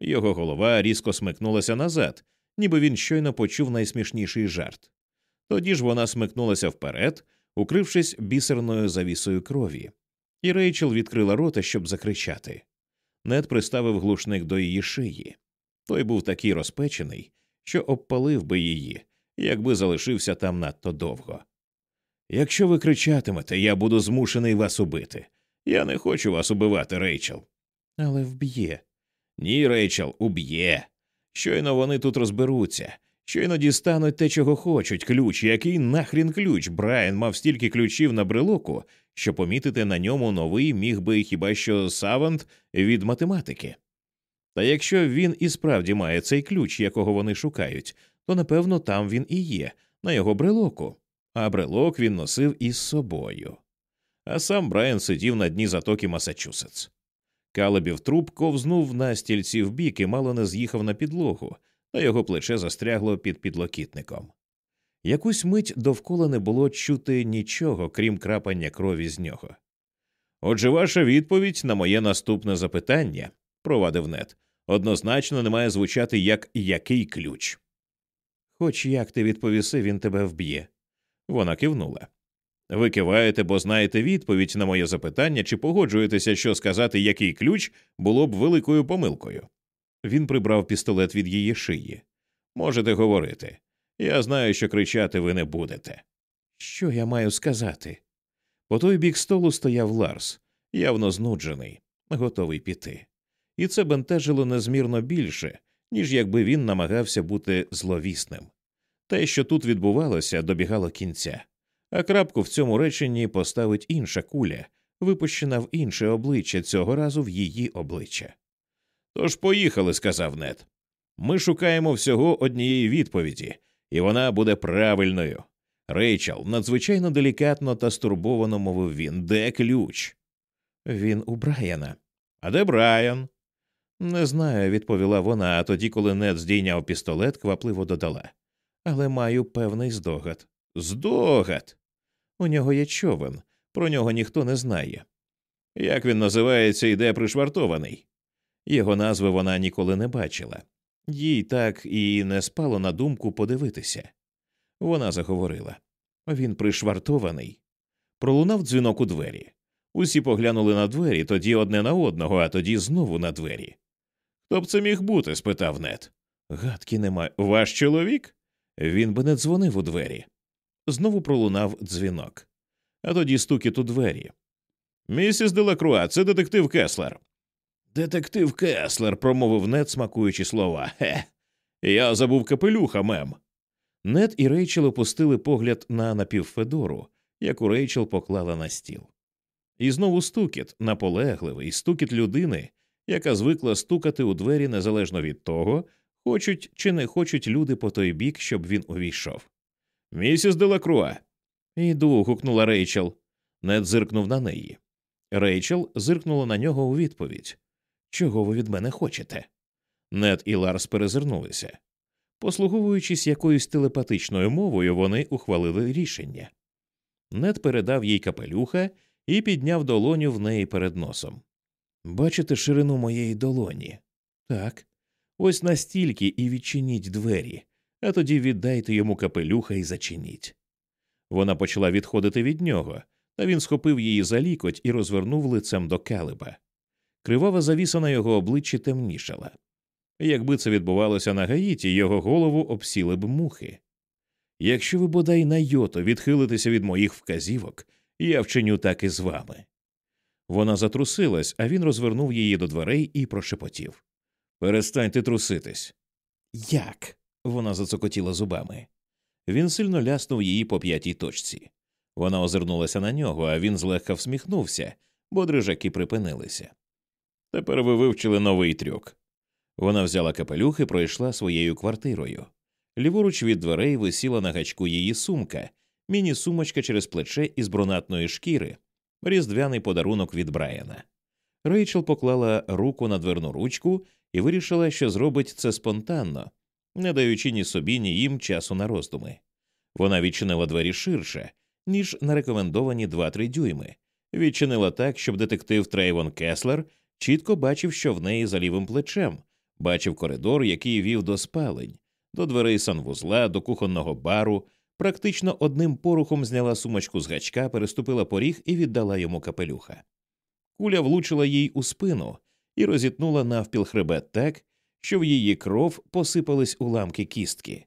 Його голова різко смикнулася назад, ніби він щойно почув найсмішніший жарт. Тоді ж вона смикнулася вперед, укрившись бісерною завісою крові, і Рейчел відкрила рота, щоб закричати. Нед приставив глушник до її шиї. Той був такий розпечений, що обпалив би її, якби залишився там надто довго. Якщо ви кричатимете, я буду змушений вас убити. Я не хочу вас убивати, Рейчел. Але вб'є. Ні, Рейчел, уб'є. Щойно вони тут розберуться, щойно дістануть те, чого хочуть, ключ, який нахрін ключ. Брайан мав стільки ключів на брелоку, що помітити на ньому новий міг би хіба що савант від математики. Та якщо він і справді має цей ключ, якого вони шукають, то напевно там він і є, на його брелоку, а брелок він носив із собою. А сам Брайан сидів на дні затоки Масачусетс. Калебів труп ковзнув на стільці вбік і мало не з'їхав на підлогу, та його плече застрягло під підлокітником. Якусь мить довкола не було чути нічого, крім крапання крові з нього. Отже, ваша відповідь на моє наступне запитання, провадив нет, однозначно не має звучати як який ключ. Хоч як ти відповіси, він тебе вб'є. Вона кивнула. Ви киваєте, бо знаєте відповідь на моє запитання, чи погоджуєтеся, що сказати, який ключ було б великою помилкою. Він прибрав пістолет від її шиї. Можете говорити. Я знаю, що кричати ви не будете. Що я маю сказати? По той бік столу стояв Ларс, явно знуджений, готовий піти. І це бентежило незмірно більше, ніж якби він намагався бути зловісним. Те, що тут відбувалося, добігало кінця, а крапку в цьому реченні поставить інша куля, випущена в інше обличчя цього разу в її обличчя. Тож поїхали, сказав Нед. Ми шукаємо всього однієї відповіді, і вона буде правильною. Рейчел надзвичайно делікатно та стурбовано мовив він. Де ключ? Він у Брайана. А де Брайан? Не знаю, відповіла вона, а тоді, коли Нед здійняв пістолет, квапливо додала. Але маю певний здогад. Здогад. У нього є човен, про нього ніхто не знає. Як він називається і де пришвартований? Його назви вона ніколи не бачила, їй так і не спало на думку подивитися. Вона заговорила він пришвартований. Пролунав дзвінок у двері. Усі поглянули на двері, тоді одне на одного, а тоді знову на двері. Хто б це міг бути? спитав Нет. Гадки нема. Ваш чоловік? Він би не дзвонив у двері. Знову пролунав дзвінок, а тоді стукіт у двері. Місіс Делакруа, це детектив Кеслер. Детектив Кеслер, промовив Нет, смакуючи слова. Хе. Я забув капелюха, мем. Нет і Рейчел опустили погляд на напівфедору, яку Рейчел поклала на стіл. І знову стукіт, наполегливий стукіт людини, яка звикла стукати у двері незалежно від того, хочуть чи не хочуть люди по той бік, щоб він увійшов. Місіс Делакруа. Іду. гукнула Рейчел. Нед зиркнув на неї. Рейчел зиркнула на нього у відповідь Чого ви від мене хочете? Нед і Ларс перезирнулися. Послуговуючись якоюсь телепатичною мовою, вони ухвалили рішення. Нед передав їй капелюха і підняв долоню в неї перед носом. Бачите ширину моєї долоні? Так. Ось настільки і відчиніть двері, а тоді віддайте йому капелюха і зачиніть. Вона почала відходити від нього, та він схопив її за лікоть і розвернув лицем до калиба. Кривава завіса на його обличчі темнішала. Якби це відбувалося на Гаїті, його голову обсіли б мухи. Якщо ви бодай на йото відхилитеся від моїх вказівок, я вчиню так і з вами. Вона затрусилась, а він розвернув її до дверей і прошепотів Перестаньте труситись. Як? Вона зацокотіла зубами. Він сильно ляснув її по п'ятій точці. Вона озирнулася на нього, а він злегка всміхнувся, бо дрижаки припинилися. Тепер ви вивчили новий трюк. Вона взяла капелюх і пройшла своєю квартирою. Ліворуч від дверей висіла на гачку її сумка, міні-сумочка через плече із брунатної шкіри, різдвяний подарунок від Брайана. Рейчел поклала руку на дверну ручку і вирішила, що зробить це спонтанно, не даючи ні собі, ні їм часу на роздуми. Вона відчинила двері ширше, ніж на рекомендовані 2-3 дюйми, відчинила так, щоб детектив Трейвон Кеслер чітко бачив, що в неї за лівим плечем, бачив коридор, який вів до спалень, до дверей санвузла, до кухонного бару, практично одним порухом зняла сумочку з гачка, переступила поріг і віддала йому капелюха. Куля влучила їй у спину і розітнула навпіл хребет так, що в її кров посипались уламки кістки.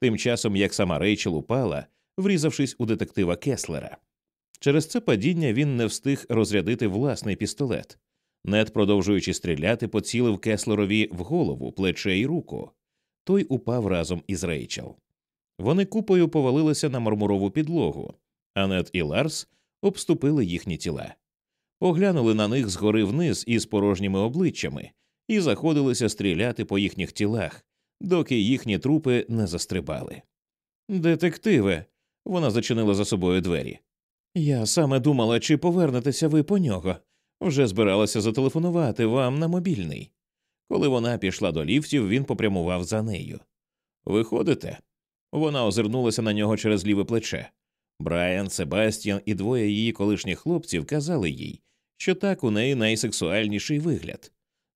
Тим часом як сама Рейчел упала, врізавшись у детектива Кеслера. Через це падіння він не встиг розрядити власний пістолет. Нед, продовжуючи стріляти, поцілив Кеслерові в голову, плече і руку. Той упав разом із Рейчел. Вони купою повалилися на мармурову підлогу, а Нед і Ларс обступили їхні тіла, поглянули на них згори вниз із порожніми обличчями і заходилися стріляти по їхніх тілах, доки їхні трупи не застрибали. Детективе. Вона зачинила за собою двері. Я саме думала, чи повернетеся ви по нього. Вже збиралася зателефонувати вам на мобільний. Коли вона пішла до ліфтів, він попрямував за нею. Виходите? Вона озирнулася на нього через ліве плече. Брайан, Себастьян і двоє її колишніх хлопців казали їй, що так у неї найсексуальніший вигляд.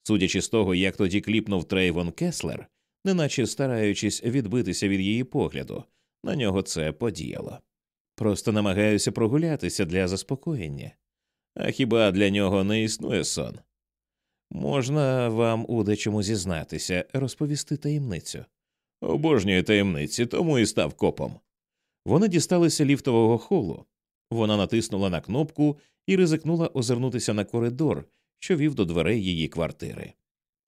Судячи з того, як тоді кліпнув Трейвон Кеслер, неначе стараючись відбитися від її погляду, на нього це подіяло. Просто намагаюся прогулятися для заспокоєння. А хіба для нього не існує сон? Можна вам у дечому зізнатися, розповісти таємницю. Обожнює таємниці, тому і став копом. Вони дісталися ліфтового холу. Вона натиснула на кнопку і ризикнула озирнутися на коридор, що вів до дверей її квартири.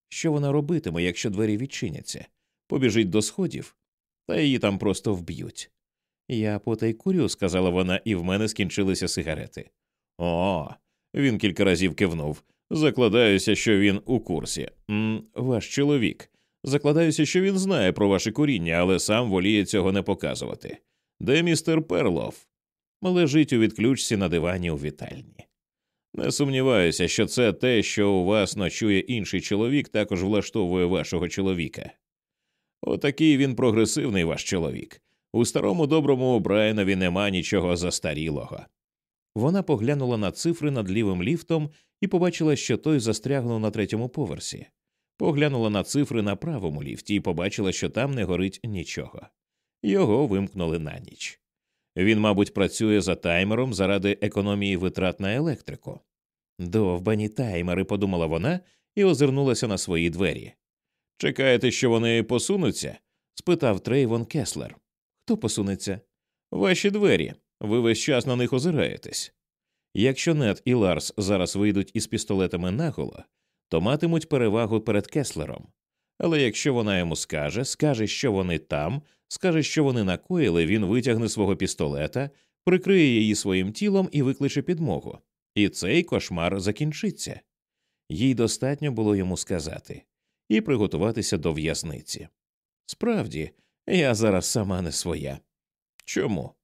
Що вона робитиме, якщо двері відчиняться? Побіжить до сходів, та її там просто вб'ють. Я потай курю, сказала вона, і в мене скінчилися сигарети. О, він кілька разів кивнув. Закладаюся, що він у курсі. М, Ваш чоловік. Закладаюся, що він знає про ваше куріння, але сам воліє цього не показувати. Де містер Перлов? Лежить у відключці на дивані у вітальні. Не сумніваюся, що це те, що у вас ночує інший чоловік, також влаштовує вашого чоловіка. Отакий він прогресивний ваш чоловік. У старому доброму Брайанові нема нічого застарілого. Вона поглянула на цифри над лівим ліфтом і побачила, що той застрягнув на третьому поверсі. Поглянула на цифри на правому ліфті і побачила, що там не горить нічого. Його вимкнули на ніч. Він, мабуть, працює за таймером заради економії витрат на електрику. Довбані таймери, подумала вона і озирнулася на свої двері. Чекаєте, що вони посунуться? спитав Трейвон Кеслер. Хто посунеться? Ваші двері. Ви весь час на них озираєтесь. Якщо Нет і Ларс зараз вийдуть із пістолетами наголо, то матимуть перевагу перед Кеслером. Але якщо вона йому скаже, скаже, що вони там, скаже, що вони накоїли, він витягне свого пістолета, прикриє її своїм тілом і викличе підмогу. І цей кошмар закінчиться. Їй достатньо було йому сказати і приготуватися до в'язниці. Справді, я зараз сама не своя. Чому?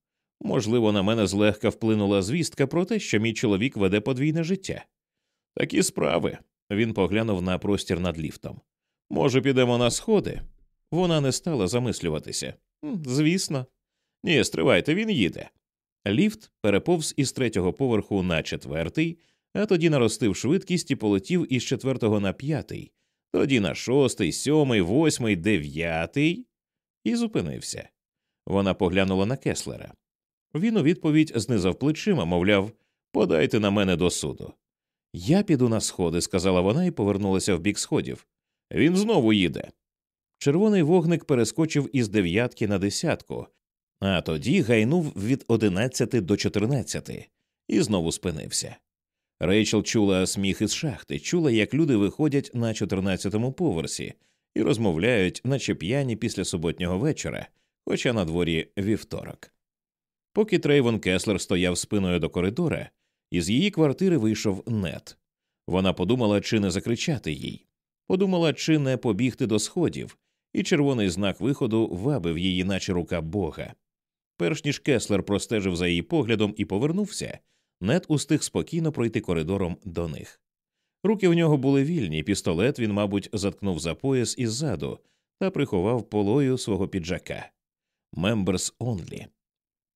Можливо, на мене злегка вплинула звістка про те, що мій чоловік веде подвійне життя. Такі справи. Він поглянув на простір над ліфтом. Може, підемо на сходи? Вона не стала замислюватися. Звісно. Ні, стривайте, він їде. Ліфт переповз із третього поверху на четвертий, а тоді наростив швидкість і полетів із четвертого на п'ятий, тоді на шостий, сьомий, восьмий, дев'ятий і зупинився. Вона поглянула на кеслера. Він у відповідь знизав плечима, мовляв, подайте на мене до суду. Я піду на сходи, сказала вона і повернулася в бік сходів. Він знову їде. Червоний вогник перескочив із дев'ятки на десятку, а тоді гайнув від одинадцяти до чотирнадцяти і знову спинився. Рейчел чула сміх із шахти, чула, як люди виходять на чотирнадцятому поверсі і розмовляють, наче п'яні після суботнього вечора, хоча на дворі вівторок. Поки Трейвон Кеслер стояв спиною до коридора, із її квартири вийшов нет. Вона подумала, чи не закричати їй, подумала, чи не побігти до сходів, і червоний знак виходу вабив її, наче рука Бога. Перш ніж Кеслер простежив за її поглядом і повернувся, нет устиг спокійно пройти коридором до них. Руки в нього були вільні, пістолет він, мабуть, заткнув за пояс іззаду та приховав полою свого піджака. Members only.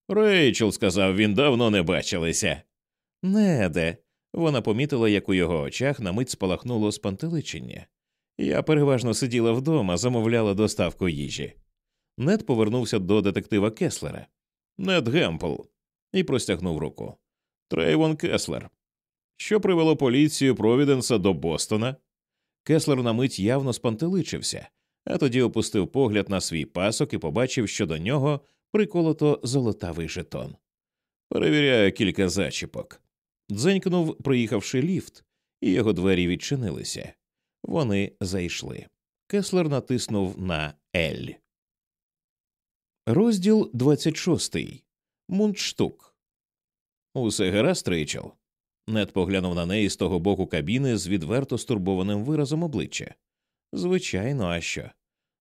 Рейчел, сказав він, давно не бачилися. Неде. Вона помітила, як у його очах на мить спалахнуло спантеличення. Я переважно сиділа вдома, замовляла доставку їжі. Нед повернувся до детектива Кеслера. Нед Гемпл, і простягнув руку. Трейвон Кеслер. Що привело поліцію Провіденса до Бостона? Кеслер на мить явно спантеличився, а тоді опустив погляд на свій пасок і побачив, що до нього приколото золотавий жетон. Перевіряю кілька зачіпок. Дзенькнув, приїхавши ліфт, і його двері відчинилися. Вони зайшли. Кеслер натиснув на Ель. Розділ 26. Мундштук. Усе гаразд, Рейчел. Нед поглянув на неї з того боку кабіни з відверто стурбованим виразом обличчя. Звичайно, а що?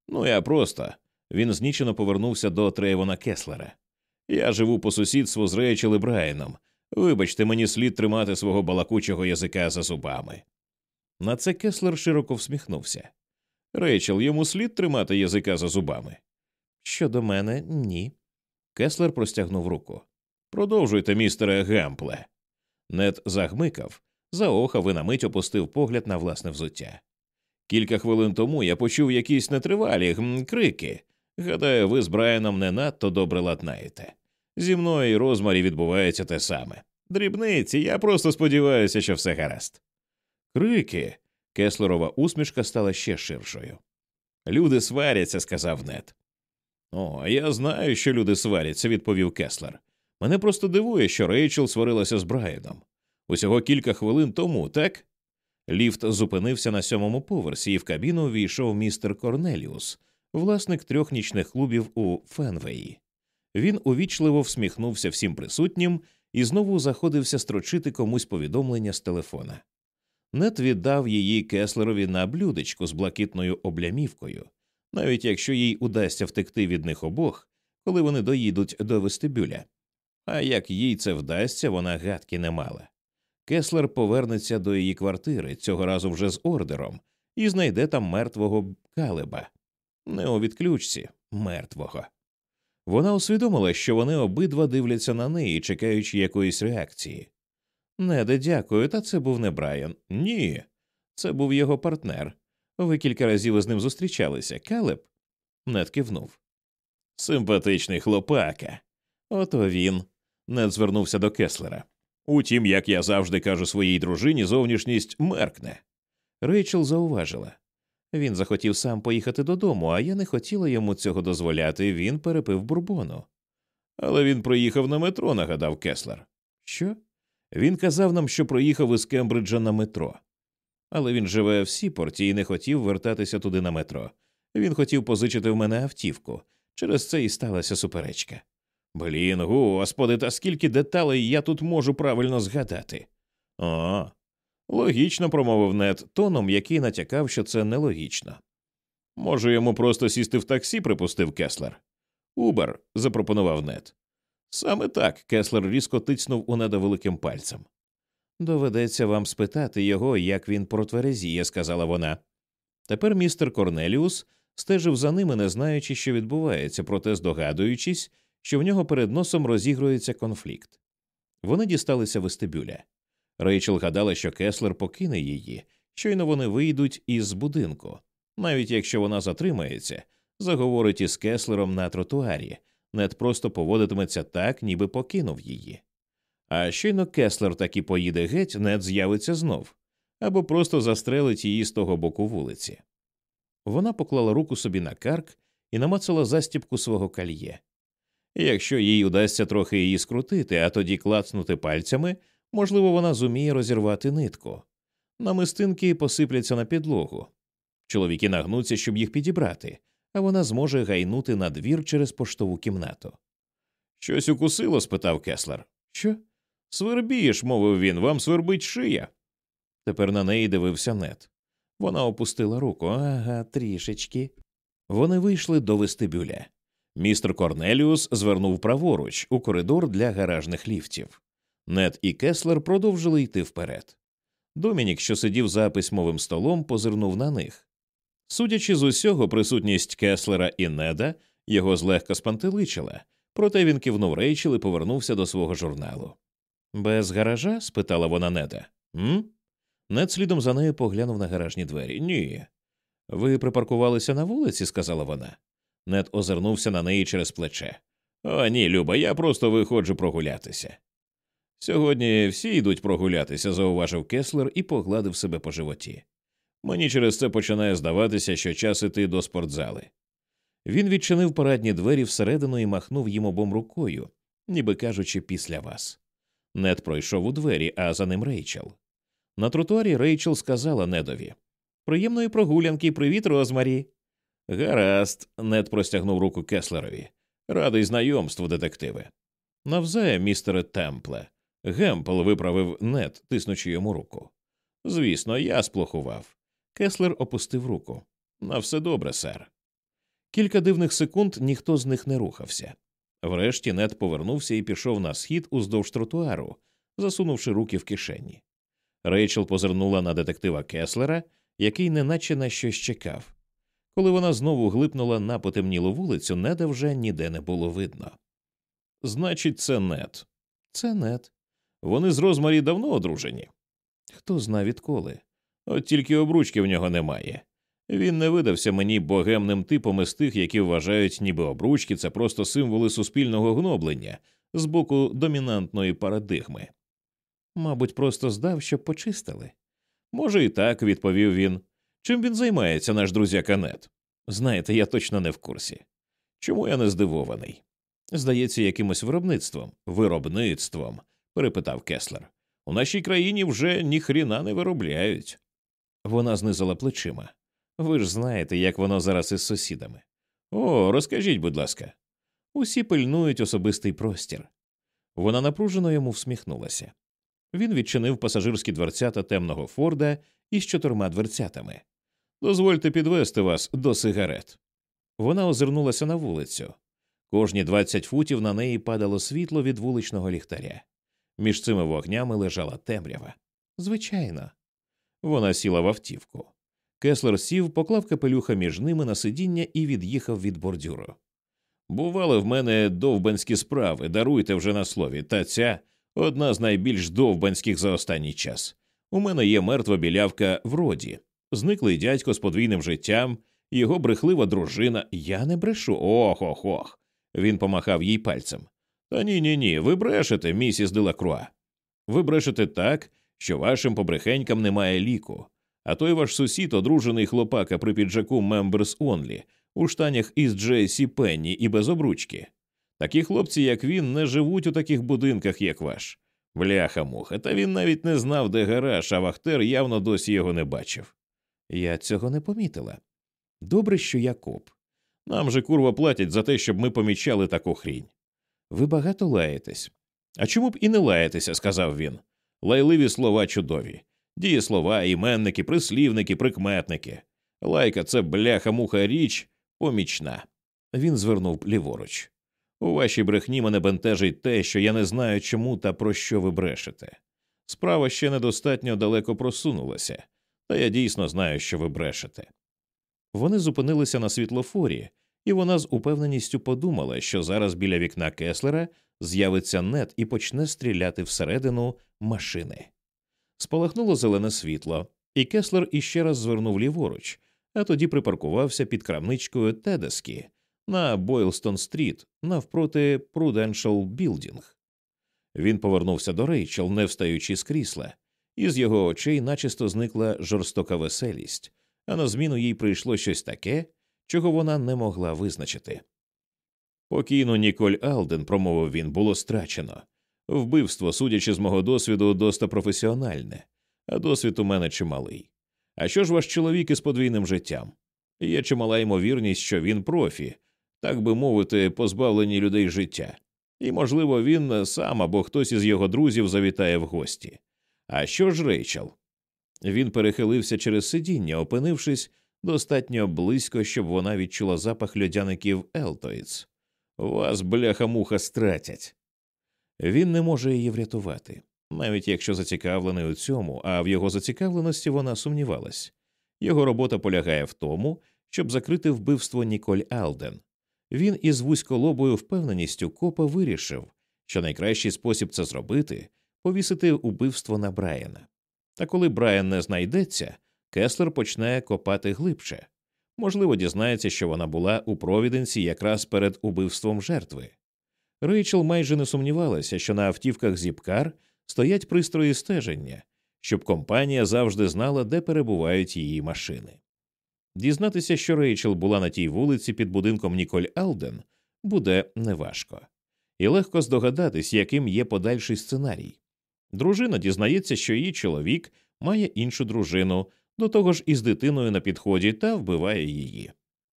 Ну, я просто. Він знічено повернувся до Трейвона Кеслера. Я живу по сусідству з Рейчел і Брайаном. Вибачте, мені слід тримати свого балакучого язика за зубами. На це Кеслер широко всміхнувся. Рейчел, йому слід тримати язика за зубами. Щодо мене, ні. Кеслер простягнув руку. Продовжуйте, містере Гемпле. Нет загмикав, заохав і на мить опустив погляд на власне взуття. Кілька хвилин тому я почув якісь нетривалі гм, крики. Гадаю, ви з Брайаном не надто добре ладнаєте. Зі мною і розмарі відбувається те саме. Дрібниці, я просто сподіваюся, що все гаразд. Крики. Кеслерова усмішка стала ще ширшою. Люди сваряться, сказав Нед. О, я знаю, що люди сваряться, відповів Кеслер. Мене просто дивує, що Рейчел сварилася з Брайаном. Усього кілька хвилин тому, так? Ліфт зупинився на сьомому поверсі, і в кабіну війшов містер Корнеліус, власник трьох нічних клубів у Фенвеї. Він увічливо всміхнувся всім присутнім і знову заходився строчити комусь повідомлення з телефона. Нет віддав її кеслерові на блюдечку з блакитною облямівкою, навіть якщо їй удасться втекти від них обох, коли вони доїдуть до вестибюля. А як їй це вдасться, вона гадки не мала. Кеслер повернеться до її квартири, цього разу вже з ордером, і знайде там мертвого калеба. Не у відключці мертвого. Вона усвідомила, що вони обидва дивляться на неї, чекаючи якоїсь реакції. Неде, дякую, та це був не Брайан. Ні, це був його партнер. Ви кілька разів із ним зустрічалися, Калеб? Нед кивнув. Симпатичний хлопака. Ото він. Нед звернувся до Кеслера. Утім, як я завжди кажу своїй дружині, зовнішність меркне. Рейчел зауважила. Він захотів сам поїхати додому, а я не хотіла йому цього дозволяти, він перепив бурбону. Але він проїхав на метро, нагадав Кеслер. Що? Він казав нам, що проїхав із Кембриджа на метро. Але він живе в Сіпорті і не хотів вертатися туди на метро. Він хотів позичити в мене автівку. Через це і сталася суперечка. Блін, господи, та скільки деталей я тут можу правильно згадати. О, логічно промовив Нед тоном, який натякав, що це нелогічно. Може, йому просто сісти в таксі, припустив Кеслер. Убер, запропонував Нед. Саме так Кеслер різко тицнув у неда великим пальцем. Доведеться вам спитати його, як він протверезіє, сказала вона. Тепер містер Корнеліус стежив за ними, не знаючи, що відбувається, проте здогадуючись, що в нього перед носом розігрується конфлікт. Вони дісталися вестибюля. Рейчел гадала, що Кеслер покине її, щойно вони вийдуть із будинку, навіть якщо вона затримається, заговорить із Кеслером на тротуарі, Нед просто поводитиметься так, ніби покинув її. А щойно Кеслер таки поїде геть, Нед з'явиться знов або просто застрелить її з того боку вулиці. Вона поклала руку собі на карк і намацала застіпку свого кальє. Якщо їй удасться трохи її скрутити, а тоді клацнути пальцями, можливо, вона зуміє розірвати нитку. Намистинки посипляться на підлогу. Чоловіки нагнуться, щоб їх підібрати, а вона зможе гайнути на двір через поштову кімнату. Щось укусило? спитав Кеслер. Що? Свербієш, мовив він, вам свербить шия. Тепер на неї дивився нет. Вона опустила руку. Ага, трішечки. Вони вийшли до вестибюля. Містер Корнеліус звернув праворуч у коридор для гаражних ліфтів. Нет і Кеслер продовжили йти вперед. Домінік, що сидів за письмовим столом, позирнув на них. Судячи з усього, присутність Кеслера і Неда його злегка спантеличила, проте він кивнув Рейчел і повернувся до свого журналу. Без гаража? спитала вона Неда. «М?» Нед слідом за нею поглянув на гаражні двері. Ні. Ви припаркувалися на вулиці, сказала вона. Нед озирнувся на неї через плече. О, ні, Люба, я просто виходжу прогулятися. Сьогодні всі йдуть прогулятися, зауважив Кеслер і погладив себе по животі. Мені через це починає здаватися, що час іти до спортзали. Він відчинив парадні двері всередину і махнув їм обом рукою, ніби кажучи, після вас. Нед пройшов у двері, а за ним Рейчел. На тротуарі Рейчел сказала Недові Приємної прогулянки, привіт, Розмарі. Гаразд, Нед простягнув руку Кеслерові. Радий знайомству, детективи. Навзаєм, містере Темпле. Гемпл виправив Нед, тиснучи йому руку. Звісно, я сплохував. Кеслер опустив руку. На все добре, сер. Кілька дивних секунд ніхто з них не рухався. Врешті Нед повернувся і пішов на схід уздовж тротуару, засунувши руки в кишені. Рейчел позирнула на детектива Кеслера, який неначе на щось чекав. Коли вона знову глипнула на потемнілу вулицю, неда вже ніде не було видно. Значить, це нет. Це нет. Вони з Розмарі давно одружені. Хто зна відколи. От тільки обручки в нього немає. Він не видався мені богемним типом із тих, які вважають, ніби обручки це просто символи суспільного гноблення, з боку домінантної парадигми. Мабуть, просто здав, щоб почистили. Може, і так, відповів він. Чим він займається, наш друзяка Нет? Знаєте, я точно не в курсі. Чому я не здивований? Здається, якимось виробництвом. Виробництвом, перепитав Кеслер. У нашій країні вже ніхріна не виробляють. Вона знизила плечима. Ви ж знаєте, як воно зараз із сусідами. О, розкажіть, будь ласка. Усі пильнують особистий простір. Вона напружено йому всміхнулася. Він відчинив пасажирські дверцята темного Форда із чотирма дверцятами. Дозвольте підвести вас до сигарет. Вона озирнулася на вулицю. Кожні двадцять футів на неї падало світло від вуличного ліхтаря. Між цими вогнями лежала темрява. Звичайно. Вона сіла в автівку. Кеслер сів, поклав капелюха між ними на сидіння і від'їхав від бордюру. Бували в мене довбанські справи, даруйте вже на слові, та ця одна з найбільш довбанських за останній час. У мене є мертва білявка в роді, зниклий дядько з подвійним життям, його брехлива дружина. Я не брешу. Ох ох ох. Він помахав їй пальцем. Та ні, ні, ні, ви брешете, місіс Делакруа. Ви брешете так, що вашим побрехенькам немає ліку. А той ваш сусід, одружений хлопака при піджаку Members Only, у штанях із Джейсі Пенні і без обручки. Такі хлопці, як він, не живуть у таких будинках, як ваш. Бляха муха, та він навіть не знав, де гараж, а Вахтер явно досі його не бачив. Я цього не помітила. Добре, що я коп. Нам же курва платять за те, щоб ми помічали таку хрінь. Ви багато лаєтесь. А чому б і не лаєтеся, сказав він. Лайливі слова чудові. Дієслова, іменники, прислівники, прикметники. Лайка це бляха муха річ помічна. Він звернув ліворуч. У вашій брехні мене бентежить те, що я не знаю, чому та про що ви брешете. Справа ще недостатньо далеко просунулася, та я дійсно знаю, що ви брешете. Вони зупинилися на світлофорі, і вона з упевненістю подумала, що зараз біля вікна Кеслера з'явиться нет і почне стріляти всередину машини. Спалахнуло зелене світло, і Кеслер іще раз звернув ліворуч, а тоді припаркувався під крамничкою Тедескі на Бойлстон Стріт навпроти Prudential Building. Він повернувся до Рейчел, не встаючи з крісла, і з його очей начисто зникла жорстока веселість, а на зміну їй прийшло щось таке, чого вона не могла визначити. Покійну Ніколь Алден, промовив він, було страчено. Вбивство, судячи з мого досвіду, доста професіональне, а досвід у мене чималий. А що ж ваш чоловік із подвійним життям? Є чимала ймовірність, що він профі, так би мовити, позбавлені людей життя, і, можливо, він сам або хтось із його друзів завітає в гості. А що ж Рейчел? Він перехилився через сидіння, опинившись достатньо близько, щоб вона відчула запах льодяників Елтоїц. Вас, бляха муха, стратять. Він не може її врятувати, навіть якщо зацікавлений у цьому, а в його зацікавленості вона сумнівалась. Його робота полягає в тому, щоб закрити вбивство Ніколь Алден. Він із вузьколобою впевненістю копа вирішив, що найкращий спосіб це зробити повісити убивство на Брайана. Та коли Брайан не знайдеться, Кеслер почне копати глибше. Можливо, дізнається, що вона була у провіденці якраз перед убивством жертви. Рейчел майже не сумнівалася, що на автівках Зіпкар стоять пристрої стеження, щоб компанія завжди знала, де перебувають її машини. Дізнатися, що Рейчел була на тій вулиці під будинком Ніколь Алден, буде неважко, і легко здогадатись, яким є подальший сценарій. Дружина дізнається, що її чоловік має іншу дружину, до того ж із дитиною на підході та вбиває її.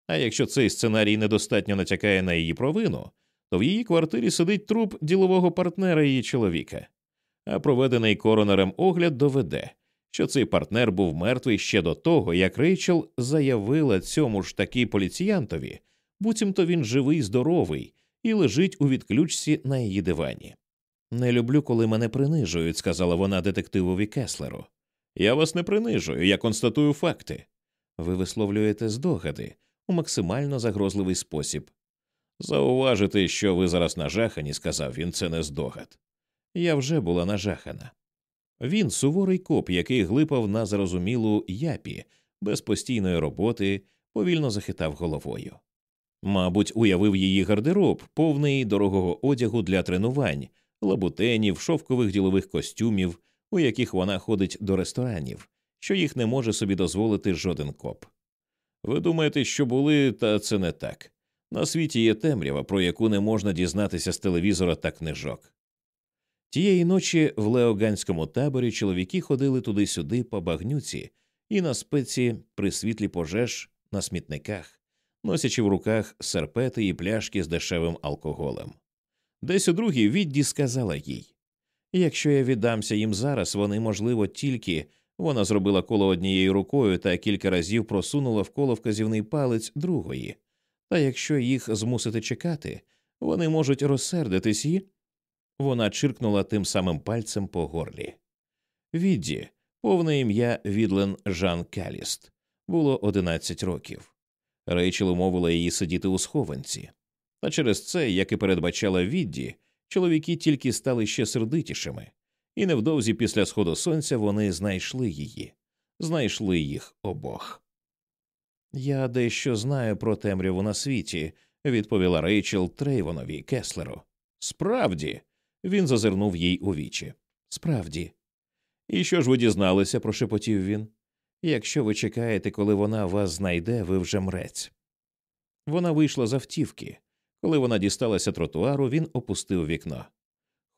А якщо цей сценарій недостатньо натякає на її провину, то в її квартирі сидить труп ділового партнера її чоловіка, а проведений коронером огляд доведе, що цей партнер був мертвий ще до того, як Рейчел заявила цьому ж таки поліціянтові, буцімто він живий, здоровий і лежить у відключці на її дивані. Не люблю, коли мене принижують, сказала вона детективові Кеслеру. Я вас не принижую, я констатую факти. Ви висловлюєте здогади у максимально загрозливий спосіб. Зауважити, що ви зараз нажахані, сказав він, це не здогад. Я вже була нажахана. Він суворий коп, який глипав на зрозумілу япі, без постійної роботи, повільно захитав головою. Мабуть, уявив її гардероб, повний дорогого одягу для тренувань, лабутенів, шовкових ділових костюмів, у яких вона ходить до ресторанів, що їх не може собі дозволити жоден коп. Ви думаєте, що були, та це не так. На світі є темрява, про яку не можна дізнатися з телевізора та книжок. Тієї ночі в леоганському таборі чоловіки ходили туди-сюди по багнюці і на спеці при світлі пожеж на смітниках, носячи в руках серпети і пляшки з дешевим алкоголем. Десь у другій відді сказала їй якщо я віддамся їм зараз, вони, можливо, тільки вона зробила коло однією рукою та кілька разів просунула в коло вказівний палець другої. Та якщо їх змусити чекати, вони можуть розсердитись і. Вона чиркнула тим самим пальцем по горлі. Відді, повне ім'я Відлен Жан Каліст, було одинадцять років. Рейчел умовила її сидіти у схованці. Та через це, як і передбачала Відді, чоловіки тільки стали ще сердитішими, і невдовзі після сходу сонця вони знайшли її, знайшли їх обох. Я дещо знаю про темряву на світі, відповіла Рейчел Трейвонові Кеслеру. Справді, він зазирнув їй у вічі. Справді. І що ж ви дізналися? прошепотів він. Якщо ви чекаєте, коли вона вас знайде, ви вже мрець. Вона вийшла з автівки. Коли вона дісталася тротуару, він опустив вікно.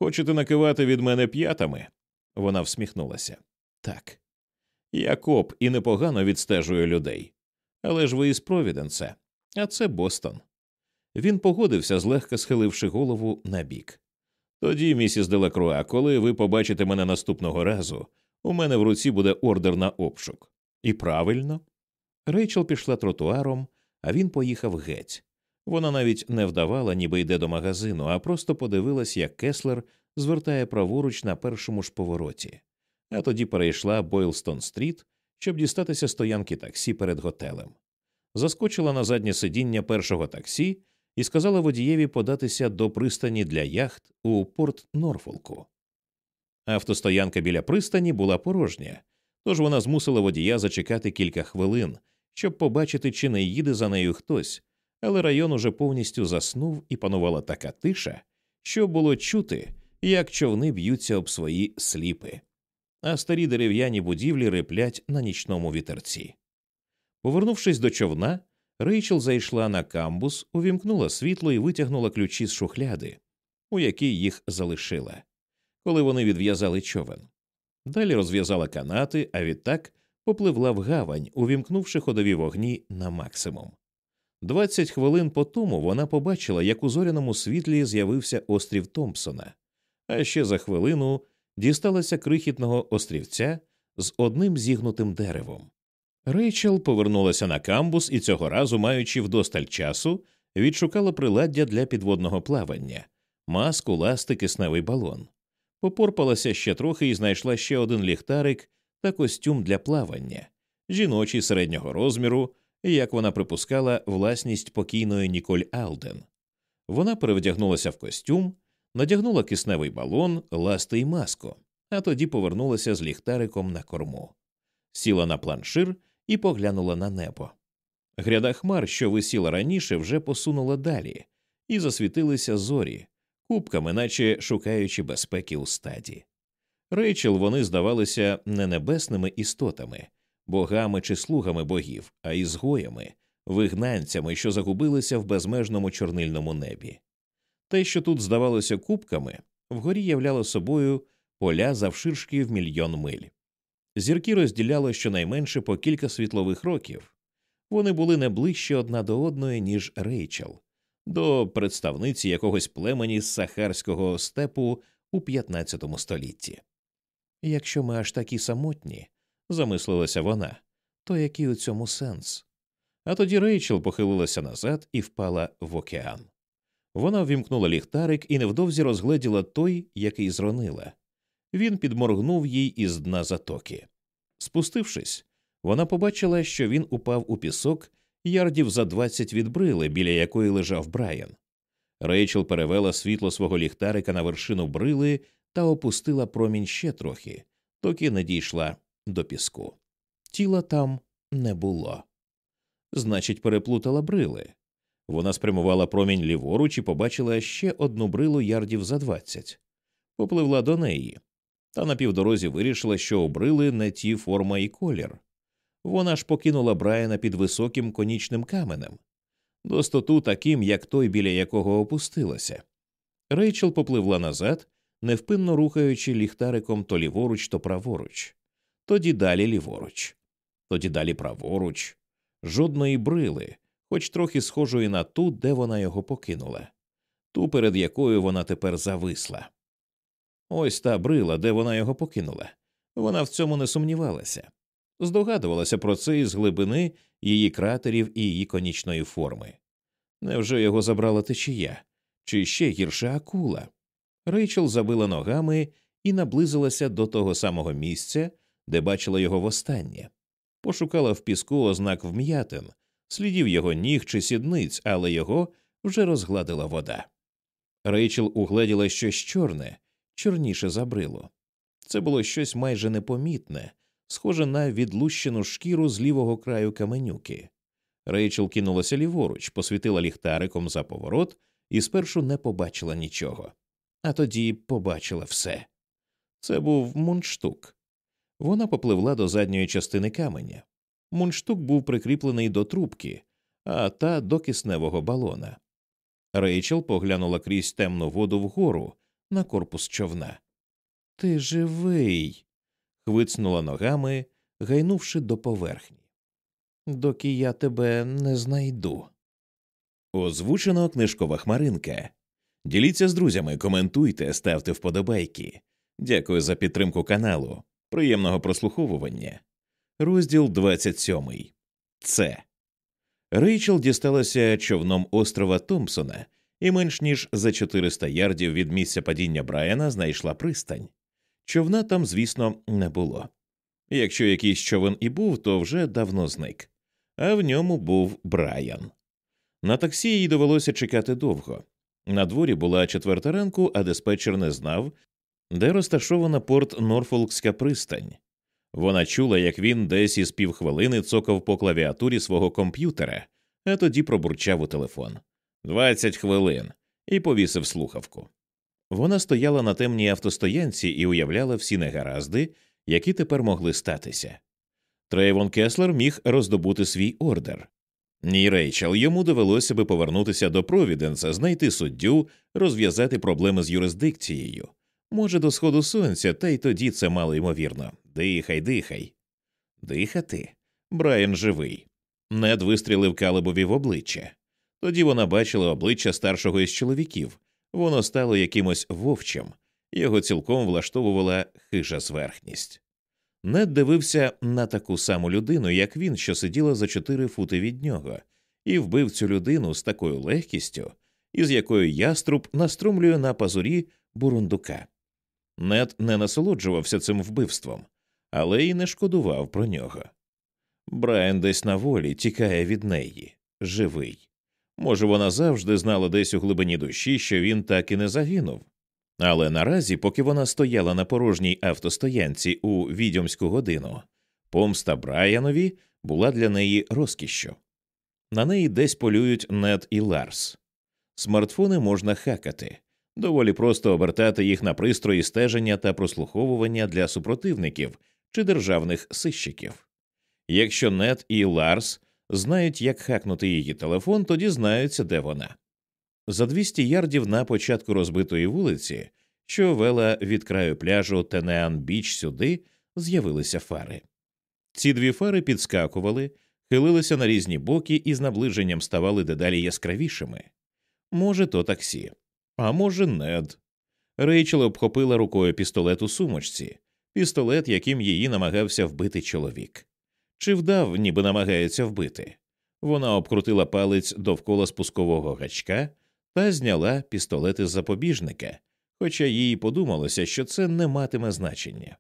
Хочете накивати від мене п'ятами? Вона всміхнулася. Так. Я коп і непогано відстежую людей. Але ж ви із Провіденса, а це Бостон. Він погодився, злегка схиливши голову на бік. Тоді, місіс Делакруа, коли ви побачите мене наступного разу, у мене в руці буде ордер на обшук. І правильно. Рейчел пішла тротуаром, а він поїхав геть. Вона навіть не вдавала, ніби йде до магазину, а просто подивилась, як Кеслер звертає праворуч на першому ж повороті, а тоді перейшла Бойлстон Стріт, щоб дістатися стоянки таксі перед готелем. Заскочила на заднє сидіння першого таксі і сказала водієві податися до пристані для яхт у Порт Норфолку. Автостоянка біля пристані була порожня, тож вона змусила водія зачекати кілька хвилин, щоб побачити, чи не їде за нею хтось, але район уже повністю заснув і панувала така тиша, що було чути, як човни б'ються об свої сліпи, а старі дерев'яні будівлі риплять на нічному вітерці. Повернувшись до човна, Рейчел зайшла на камбус, увімкнула світло і витягнула ключі з шухляди, у якій їх залишила, коли вони відв'язали човен. Далі розв'язала канати, а відтак попливла в гавань, увімкнувши ходові вогні на максимум. Двадцять хвилин по тому вона побачила, як у зоряному світлі з'явився острів Томпсона, а ще за хвилину дісталася крихітного острівця з одним зігнутим деревом. Рейчел повернулася на камбус і цього разу, маючи вдосталь часу, відшукала приладдя для підводного плавання, маску, ласти, кисневий балон. Попорпалася ще трохи і знайшла ще один ліхтарик та костюм для плавання, жіночий середнього розміру, як вона припускала власність покійної Ніколь Алден. Вона перевдягнулася в костюм, надягнула кисневий балон, ласти й маску, а тоді повернулася з ліхтариком на корму, сіла на планшир і поглянула на небо. Гряда хмар, що висіла раніше, вже посунула далі, і засвітилися зорі, кубками, наче шукаючи безпеки у стаді. Рейчел вони здавалися не небесними істотами, богами чи слугами богів, а ізгоями, вигнанцями, що загубилися в безмежному чорнильному небі. Те, що тут здавалося кубками, вгорі являло собою поля завширшки в мільйон миль. Зірки розділяло щонайменше по кілька світлових років. Вони були не ближче одна до одної, ніж Рейчел, до представниці якогось племені з сахарського степу у 15 столітті. Якщо ми аж такі самотні, замислилася вона, то який у цьому сенс? А тоді Рейчел похилилася назад і впала в океан. Вона ввімкнула ліхтарик і невдовзі розгледіла той, який зронила. Він підморгнув їй із дна затоки. Спустившись, вона побачила, що він упав у пісок ярдів за двадцять від брили, біля якої лежав Брайан. Рейчел перевела світло свого ліхтарика на вершину брили та опустила промінь ще трохи, доки не дійшла до піску. Тіла там не було. Значить, переплутала брили. Вона спрямувала промінь ліворуч і побачила ще одну брилу ярдів за двадцять, попливла до неї, та на півдорозі вирішила, що у брили не ті форма і колір. Вона ж покинула Брайана під високим конічним каменем, достоту таким, як той, біля якого опустилася. Рейчел попливла назад, невпинно рухаючи ліхтариком то ліворуч, то праворуч, тоді далі ліворуч, тоді далі праворуч, жодної брили, хоч трохи схожої на ту, де вона його покинула, ту, перед якою вона тепер зависла. Ось та брила, де вона його покинула. Вона в цьому не сумнівалася, здогадувалася про це із глибини її кратерів і її конічної форми. Невже його забрала течія, чи ще гірша акула? Рейчел забила ногами і наблизилася до того самого місця, де бачила його востаннє. Пошукала в піску ознак вм'ятин, слідів його ніг чи сідниць, але його вже розгладила вода. Рейчел угледіла щось чорне, чорніше за брило. Це було щось майже непомітне, схоже на відлущену шкіру з лівого краю каменюки. Рейчел кинулася ліворуч, посвітила ліхтариком за поворот і спершу не побачила нічого, а тоді побачила все. Це був мундштук. Вона попливла до задньої частини каменя. Мундштук був прикріплений до трубки, а та до кисневого балона. Рейчел поглянула крізь темну воду вгору на корпус човна. Ти живий. хвицнула ногами, гайнувши до поверхні. Доки я тебе не знайду. Озвучено книжкова хмаринка. Діліться з друзями, коментуйте, ставте вподобайки. Дякую за підтримку каналу. Приємного прослуховування. Розділ 27. Це Рейчел дісталася човном острова Томпсона і менш ніж за 400 ярдів від місця падіння Брайана знайшла пристань. Човна там, звісно, не було. Якщо якийсь човен і був, то вже давно зник, а в ньому був Брайан. На таксі їй довелося чекати довго. На дворі була четверта ранку, а диспетчер не знав, де розташована порт Норфолкська пристань. Вона чула, як він десь із півхвилини цокав по клавіатурі свого комп'ютера, а тоді пробурчав у телефон двадцять хвилин і повісив слухавку. Вона стояла на темній автостоянці і уявляла всі негаразди, які тепер могли статися. Трейвон Кеслер міг роздобути свій ордер. Ні, Рейчел, йому довелося би повернутися до Провіденса, знайти суддю, розв'язати проблеми з юрисдикцією. Може, до сходу сонця, та й тоді це мало ймовірно. Дихай, дихай. Дихати. Брайан живий. Нед вистрілив Калебові в обличчя. Тоді вона бачила обличчя старшого із чоловіків. Воно стало якимось вовчим, його цілком влаштовувала хижа зверхність. Нед дивився на таку саму людину, як він, що сиділа за чотири фути від нього, і вбив цю людину з такою легкістю, із якою яструб наструмлює на пазурі бурундука. Нед не насолоджувався цим вбивством, але й не шкодував про нього. Брайан десь на волі тікає від неї, живий. Може, вона завжди знала десь у глибині душі, що він так і не загинув. Але наразі, поки вона стояла на порожній автостоянці у відьомську годину, помста Брайанові була для неї розкішшю. На неї десь полюють Нед і Ларс. Смартфони можна хакати, доволі просто обертати їх на пристрої стеження та прослуховування для супротивників чи державних сищиків. Якщо Нед і Ларс знають, як хакнути її телефон, тоді знаються, де вона. За 200 ярдів на початку розбитої вулиці, що вела від краю пляжу Тенеан Біч сюди, з'явилися фари. Ці дві фари підскакували, хилилися на різні боки і з наближенням ставали дедалі яскравішими. Може, то таксі, а може, нед. Рейчел обхопила рукою пістолет у сумочці, пістолет, яким її намагався вбити чоловік. Чи вдав, ніби намагається вбити. Вона обкрутила палець довкола спускового гачка та зняла пістолет із запобіжника, хоча їй подумалося, що це не матиме значення.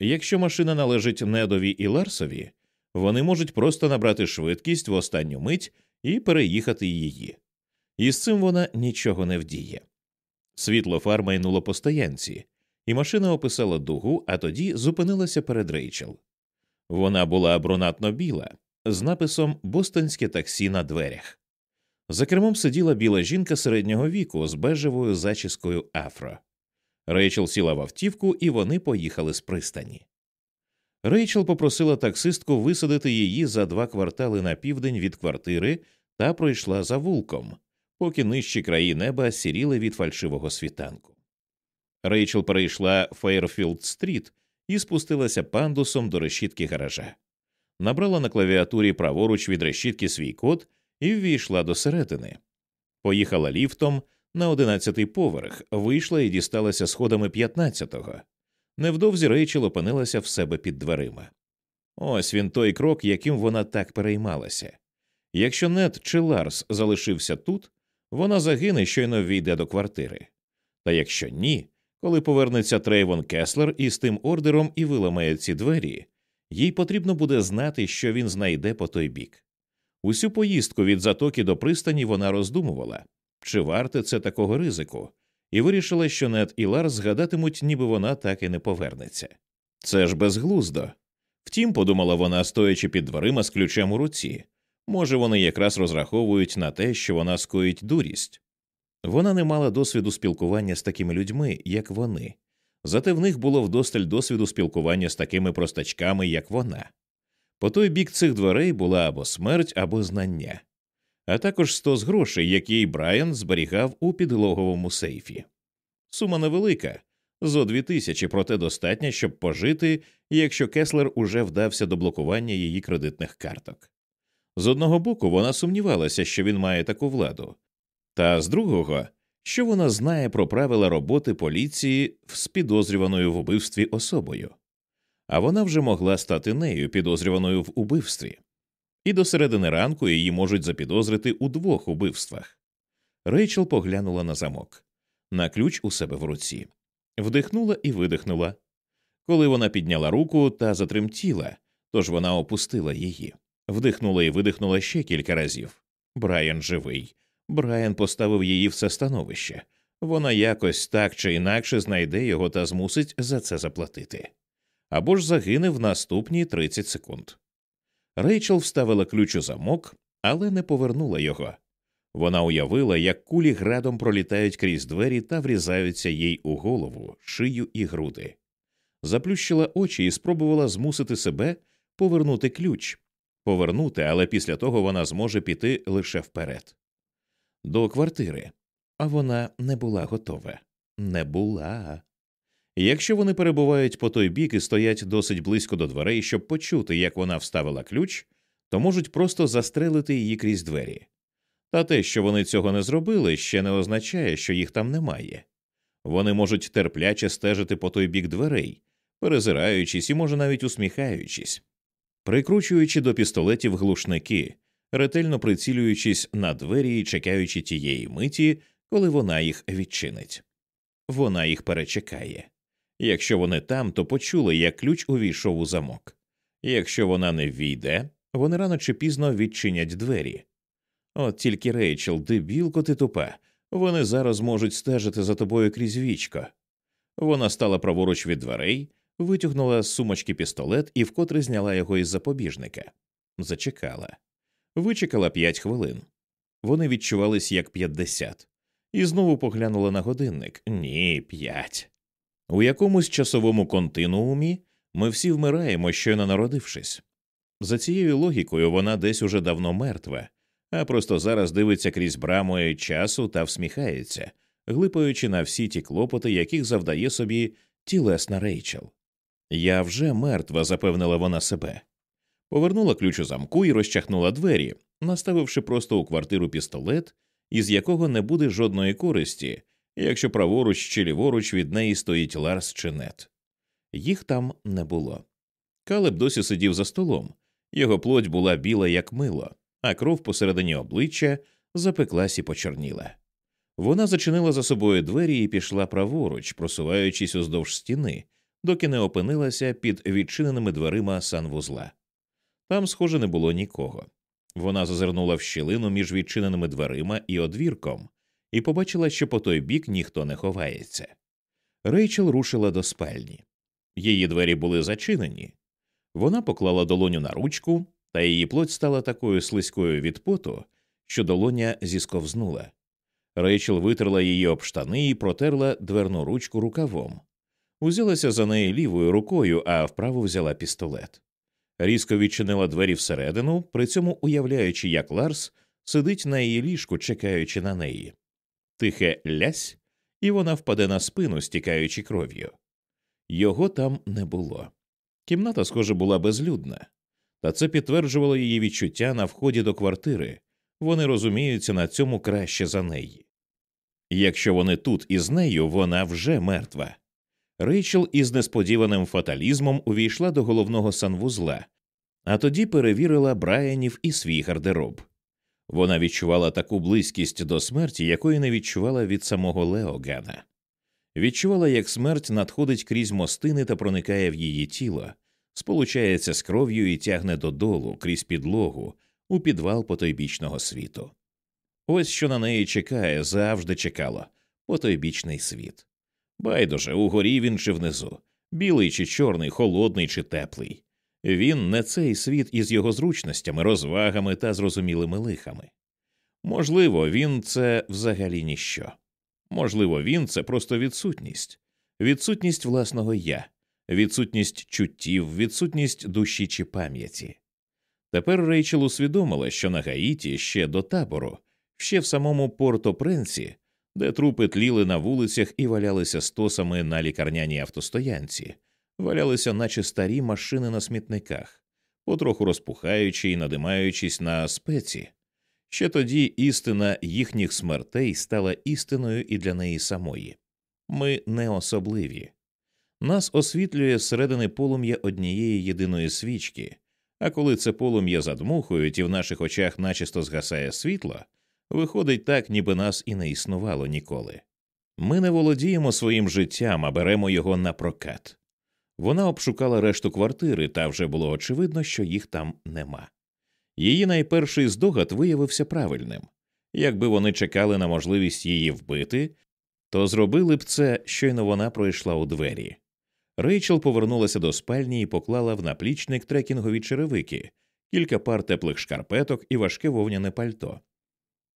Якщо машина належить недові і Ларсові, вони можуть просто набрати швидкість в останню мить і переїхати її. І з цим вона нічого не вдіє. Світло фар майнуло по стоянці, і машина описала дугу, а тоді зупинилася перед Рейчел. Вона була брунатно біла, з написом Бостонське таксі на дверях. За кермом сиділа біла жінка середнього віку з бежевою зачіскою афро. Рейчел сіла в автівку, і вони поїхали з пристані. Рейчел попросила таксистку висадити її за два квартали на південь від квартири та пройшла завулком, поки нижчі краї неба сіріли від фальшивого світанку. Рейчел перейшла Фейрфілд стріт і спустилася пандусом до решітки гаража, набрала на клавіатурі праворуч від решітки свій код і ввійшла до середини. Поїхала ліфтом на одинадцятий поверх, вийшла і дісталася сходами п'ятнадцятого. Невдовзі Рейчел опинилася в себе під дверима. Ось він той крок, яким вона так переймалася. Якщо Нед чи Ларс залишився тут, вона загине, щойно ввійде до квартири. Та якщо ні, коли повернеться Трейвон Кеслер із тим ордером і виламає ці двері, їй потрібно буде знати, що він знайде по той бік. Усю поїздку від затоки до пристані вона роздумувала, чи варте це такого ризику, і вирішила, що Нед і Ларс гадатимуть, ніби вона так і не повернеться. Це ж безглуздо. Втім, подумала вона, стоячи під дверима з ключем у руці. Може, вони якраз розраховують на те, що вона скоїть дурість. Вона не мала досвіду спілкування з такими людьми, як вони, зате в них було вдосталь досвіду спілкування з такими простачками, як вона. По той бік цих дверей була або смерть, або знання, а також стос грошей, які Брайан зберігав у підлоговому сейфі. Сума невелика зо дві тисячі, проте достатня, щоб пожити, якщо Кеслер уже вдався до блокування її кредитних карток. З одного боку, вона сумнівалася, що він має таку владу, та з другого, що вона знає про правила роботи поліції з підозрюваною в убивстві особою, а вона вже могла стати нею, підозрюваною в убивстві, і до середини ранку її можуть запідозрити у двох убивствах. Рейчел поглянула на замок, на ключ у себе в руці, вдихнула і видихнула. Коли вона підняла руку та затремтіла, тож вона опустила її, вдихнула і видихнула ще кілька разів. Брайан живий. Брайан поставив її в це становище. Вона якось так чи інакше знайде його та змусить за це заплатити. Або ж загине в наступні 30 секунд. Рейчел вставила ключ у замок, але не повернула його. Вона уявила, як кулі градом пролітають крізь двері та врізаються їй у голову, шию і груди. Заплющила очі і спробувала змусити себе повернути ключ, повернути, але після того вона зможе піти лише вперед. До квартири. А вона не була готова. Не була. Якщо вони перебувають по той бік і стоять досить близько до дверей, щоб почути, як вона вставила ключ, то можуть просто застрелити її крізь двері. Та те, що вони цього не зробили, ще не означає, що їх там немає. Вони можуть терпляче стежити по той бік дверей, перезираючись і, може, навіть усміхаючись, прикручуючи до пістолетів глушники, ретельно прицілюючись на двері і чекаючи тієї миті, коли вона їх відчинить. Вона їх перечекає. Якщо вони там, то почули, як ключ увійшов у замок. Якщо вона не війде, вони рано чи пізно відчинять двері. От тільки Рейчел, дебілко ти тупа, вони зараз можуть стежити за тобою крізь вічко. Вона стала праворуч від дверей, витягнула з сумочки пістолет і вкотре зняла його із запобіжника. Зачекала. Вичекала п'ять хвилин. Вони відчувались як п'ятдесят. І знову поглянула на годинник ні, п'ять. У якомусь часовому континуумі ми всі вмираємо, щойно народившись. За цією логікою вона десь уже давно мертва, а просто зараз дивиться крізь брамою часу та всміхається, глипаючи на всі ті клопоти, яких завдає собі тілесна Рейчел. Я вже мертва, запевнила вона себе. Повернула ключ у замку і розчахнула двері, наставивши просто у квартиру пістолет, із якого не буде жодної користі, якщо праворуч чи ліворуч від неї стоїть Ларс чи нет. Їх там не було. Калеб досі сидів за столом, його плоть була біла, як мило, а кров посередині обличчя запеклась і почорніла. Вона зачинила за собою двері і пішла праворуч, просуваючись уздовж стіни, доки не опинилася під відчиненими дверима санвузла. Там, схоже, не було нікого. Вона зазирнула в щілину між відчиненими дверима і одвірком і побачила, що по той бік ніхто не ховається. Рейчел рушила до спальні. Її двері були зачинені. Вона поклала долоню на ручку, та її плоть стала такою слизькою від поту, що долоня зісковзнула. Рейчел витерла її об штани і протерла дверну ручку рукавом. Узялася за неї лівою рукою, а вправо взяла пістолет. Різко відчинила двері всередину, при цьому уявляючи, як Ларс сидить на її ліжку, чекаючи на неї. Тихе лясь, і вона впаде на спину, стікаючи кров'ю. Його там не було. Кімната, схоже, була безлюдна, та це підтверджувало її відчуття на вході до квартири вони розуміються на цьому краще за неї. Якщо вони тут із нею, вона вже мертва. Рейчел із несподіваним фаталізмом увійшла до головного санвузла, а тоді перевірила Брайанів і свій гардероб. Вона відчувала таку близькість до смерті, якої не відчувала від самого Леогана. Відчувала, як смерть надходить крізь мостини та проникає в її тіло, сполучається з кров'ю і тягне додолу, крізь підлогу, у підвал потойбічного світу. Ось що на неї чекає, завжди чекало потойбічний світ. Байдуже, угорі він чи внизу, білий чи чорний, холодний чи теплий. Він не цей світ із його зручностями, розвагами та зрозумілими лихами. Можливо, він це взагалі ніщо. Можливо, він це просто відсутність, відсутність власного я, відсутність чуттів, відсутність душі чи пам'яті. Тепер Рейчел усвідомила, що на Гаїті ще до табору, ще в самому Порто Пренсі, де трупи тліли на вулицях і валялися стосами на лікарняній автостоянці, валялися, наче старі машини на смітниках, потроху розпухаючи і надимаючись на спеці. Ще тоді істина їхніх смертей стала істиною і для неї самої. Ми не особливі. Нас освітлює зсередини полум'я однієї єдиної свічки, а коли це полум'я задмухують і в наших очах начисто згасає світло, виходить так, ніби нас і не існувало ніколи. Ми не володіємо своїм життям, а беремо його на прокат. Вона обшукала решту квартири, та вже було очевидно, що їх там нема. Її найперший здогад виявився правильним якби вони чекали на можливість її вбити, то зробили б це, щойно вона пройшла у двері. Рейчел повернулася до спальні і поклала в наплічник трекінгові черевики, кілька пар теплих шкарпеток і важке вовняне пальто.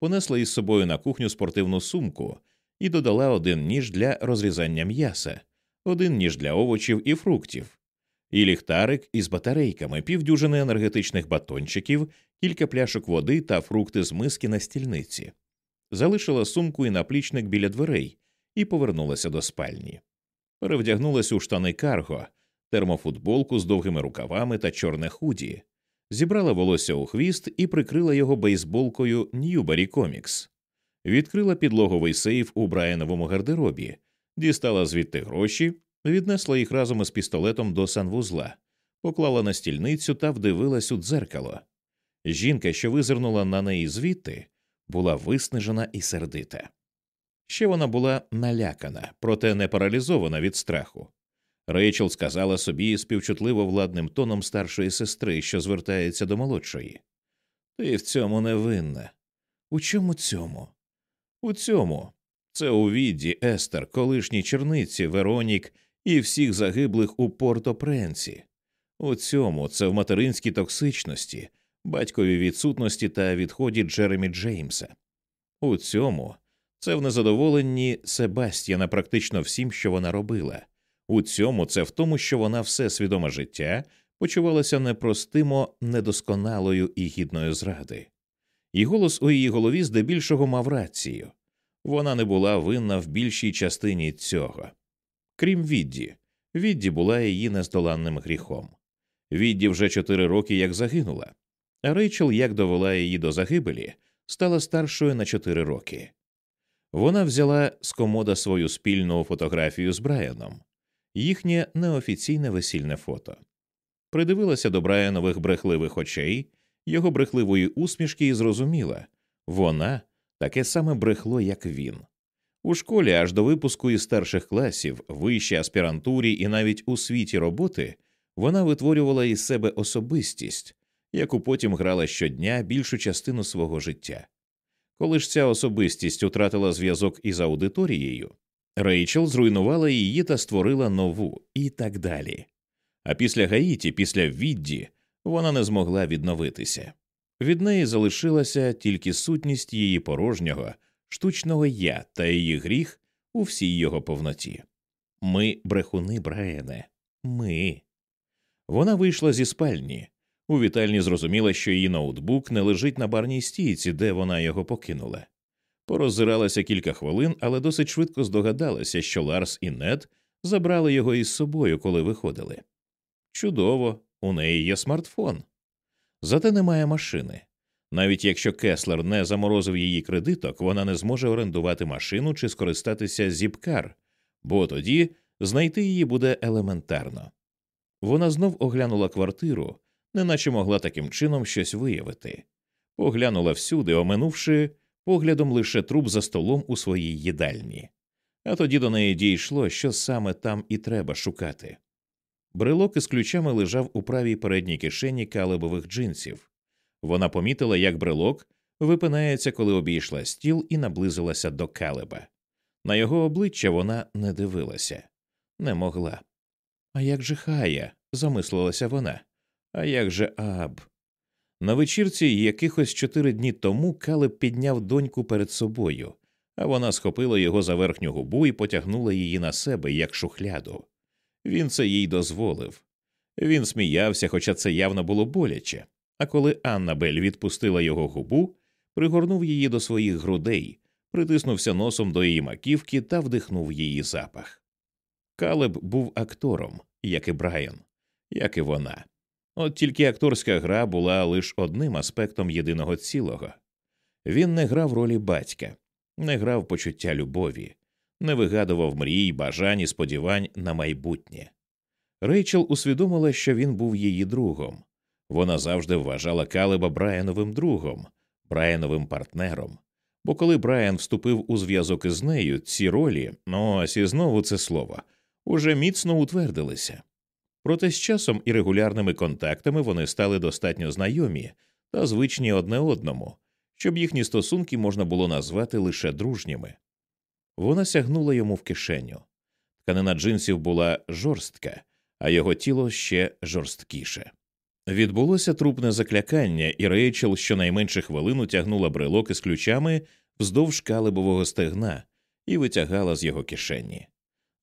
Понесла із собою на кухню спортивну сумку і додала один ніж для розрізання м'яса, один ніж для овочів і фруктів, і ліхтарик із батарейками, півдюжини енергетичних батончиків, кілька пляшок води та фрукти з миски на стільниці. Залишила сумку і наплічник біля дверей і повернулася до спальні. Перевдягнулася у штани карго, термофутболку з довгими рукавами та чорне худі, зібрала волосся у хвіст і прикрила його бейсболкою Ньюбері Комікс, відкрила підлоговий сейф у Брайановому гардеробі, дістала звідти гроші, віднесла їх разом із пістолетом до санвузла, поклала на стільницю та вдивилась у дзеркало. Жінка, що визирнула на неї звідти, була виснажена і сердита. Ще вона була налякана, проте не паралізована від страху. Рейчел сказала собі співчутливо владним тоном старшої сестри, що звертається до молодшої. Ти в цьому не винна. У чому цьому? У цьому. Це у відді Естер, колишній черниці, Веронік і всіх загиблих у Порто Пренсі. У цьому це в материнській токсичності, батьковій відсутності та відході Джеремі Джеймса. У цьому це в незадоволенні Себастьяна практично всім, що вона робила. У цьому це в тому, що вона все свідоме життя почувалася непростимо недосконалою і гідною зради. І голос у її голові здебільшого мав рацію вона не була винна в більшій частині цього. Крім Відді, Відді була її нездоланним гріхом. Відді вже чотири роки як загинула, а Рейчел, як довела її до загибелі, стала старшою на чотири роки. Вона взяла з комода свою спільну фотографію з Брайаном, їхнє неофіційне весільне фото, придивилася до Брайанових брехливих очей, його брехливої усмішки і зрозуміла вона таке саме брехло, як він. У школі аж до випуску із старших класів, вищій аспірантурі і навіть у світі роботи вона витворювала із себе особистість, яку потім грала щодня більшу частину свого життя. Коли ж ця особистість втратила зв'язок із аудиторією, Рейчел зруйнувала її та створила нову і так далі. А після Гаїті, після відді, вона не змогла відновитися. Від неї залишилася тільки сутність її порожнього, штучного я та її гріх у всій його повноті. Ми, брехуни, Брайане, ми. Вона вийшла зі спальні. У вітальні зрозуміла, що її ноутбук не лежить на барній стійці, де вона його покинула. Пороззиралася кілька хвилин, але досить швидко здогадалася, що Ларс і Нед забрали його із собою, коли виходили. Чудово, у неї є смартфон. Зате немає машини. Навіть якщо Кеслер не заморозив її кредиток, вона не зможе орендувати машину чи скористатися зіпкар, бо тоді знайти її буде елементарно. Вона знов оглянула квартиру, неначе могла таким чином щось виявити, поглянула всюди, оминувши поглядом лише труп за столом у своїй їдальні, а тоді до неї дійшло, що саме там і треба шукати. Брелок із ключами лежав у правій передній кишені калибових джинсів. Вона помітила, як брелок випинається, коли обійшла стіл і наблизилася до калиба. На його обличчя вона не дивилася, не могла. А як же хая? замислилася вона. А як же Аб? На вечірці якихось чотири дні тому Калеб підняв доньку перед собою, а вона схопила його за верхню губу і потягнула її на себе, як шухляду. Він це їй дозволив. Він сміявся, хоча це явно було боляче. А коли Аннабель відпустила його губу, пригорнув її до своїх грудей, притиснувся носом до її маківки та вдихнув її запах. Калеб був актором, як і Брайан, як і вона. От тільки акторська гра була лише одним аспектом єдиного цілого. Він не грав ролі батька, не грав почуття любові, не вигадував мрій, бажань і сподівань на майбутнє. Рейчел усвідомила, що він був її другом. Вона завжди вважала Калеба Брайановим другом, Брайановим партнером. Бо коли Брайан вступив у зв'язок із нею, ці ролі, ну ось і знову це слово, уже міцно утвердилися. Проте з часом і регулярними контактами вони стали достатньо знайомі та звичні одне одному, щоб їхні стосунки можна було назвати лише дружніми. Вона сягнула йому в кишеню. Тканина джинсів була жорстка, а його тіло ще жорсткіше. Відбулося трупне заклякання, і Рейчел щонайменше хвилину тягнула брелок із ключами вздовж калибового стегна і витягала з його кишені.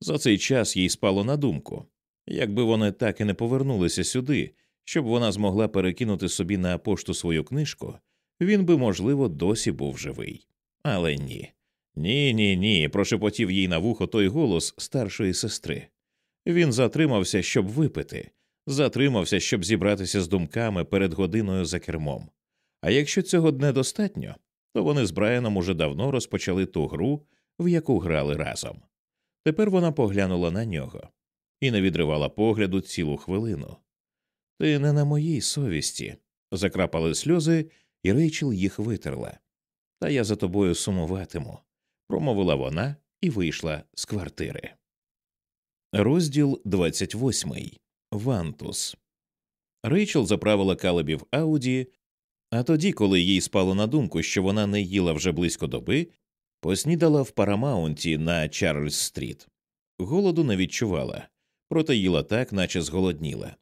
За цей час їй спало на думку якби вони так і не повернулися сюди, щоб вона змогла перекинути собі на пошту свою книжку, він би, можливо, досі був живий. Але ні. Ні, ні, ні. прошепотів їй на вухо той голос старшої сестри. Він затримався, щоб випити, затримався, щоб зібратися з думками перед годиною за кермом. А якщо цього недостатньо, то вони з Брайаном уже давно розпочали ту гру, в яку грали разом. Тепер вона поглянула на нього і не відривала погляду цілу хвилину. Ти не на моїй совісті. Закрапали сльози, і Рейчел їх витерла. Та я за тобою сумуватиму, промовила вона і вийшла з квартири. Розділ 28. Вантус. Рейчел заправила Калебів Ауді, а тоді, коли їй спало на думку, що вона не їла вже близько доби, поснідала в Парамаунті на Чарльз Стріт. Голоду не відчувала, проте їла так, наче зголодніла.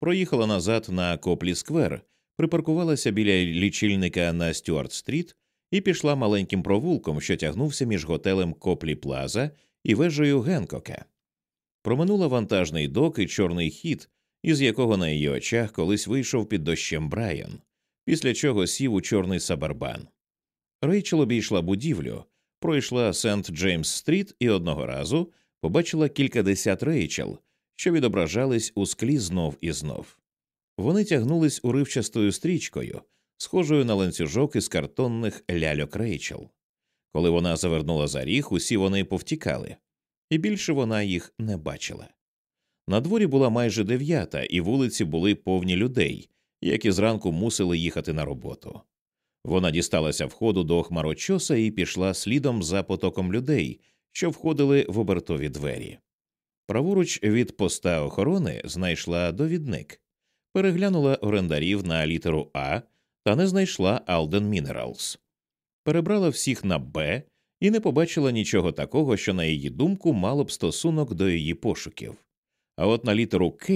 Проїхала назад на Коплі Сквер, припаркувалася біля лічильника на Стюарт Стріт і пішла маленьким провулком, що тягнувся між готелем Коплі Плаза і вежею Генкока. Проминула вантажний док і чорний хід, із якого на її очах колись вийшов під дощем Брайан, після чого сів у чорний Сабарбан. Рейчел обійшла будівлю, пройшла Сент Джеймс Стріт і одного разу побачила кількадесят Рейчел, що відображались у склі знов і знов. Вони тягнулись уривчастою стрічкою, схожою на ланцюжок із картонних ляльок рейчел. Коли вона завернула за ріг, усі вони повтікали, і більше вона їх не бачила. На дворі була майже дев'ята, і вулиці були повні людей, які зранку мусили їхати на роботу. Вона дісталася входу до хмарочоса і пішла слідом за потоком людей, що входили в обертові двері. Праворуч від поста охорони знайшла довідник, переглянула орендарів на літеру А та не знайшла Alden Minerals. перебрала всіх на Б і не побачила нічого такого, що, на її думку, мало б стосунок до її пошуків. А от на літеру К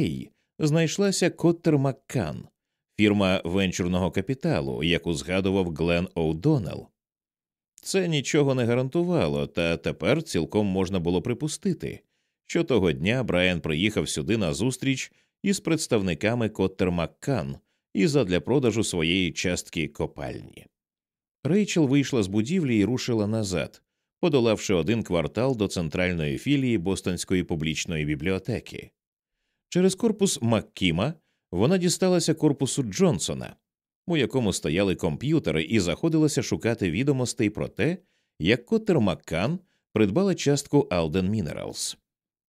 знайшлася Коттер Маккан, фірма венчурного капіталу, яку згадував Глен О'Доннелл. Це нічого не гарантувало, та тепер цілком можна було припустити, що того дня Брайан приїхав сюди на зустріч із представниками Коттер Маккан і задля продажу своєї частки копальні. Рейчел вийшла з будівлі і рушила назад, подолавши один квартал до центральної філії Бостонської публічної бібліотеки. Через корпус Маккіма вона дісталася корпусу Джонсона, у якому стояли комп'ютери, і заходилася шукати відомостей про те, як Коттер Маккан придбала частку Alden Minerals.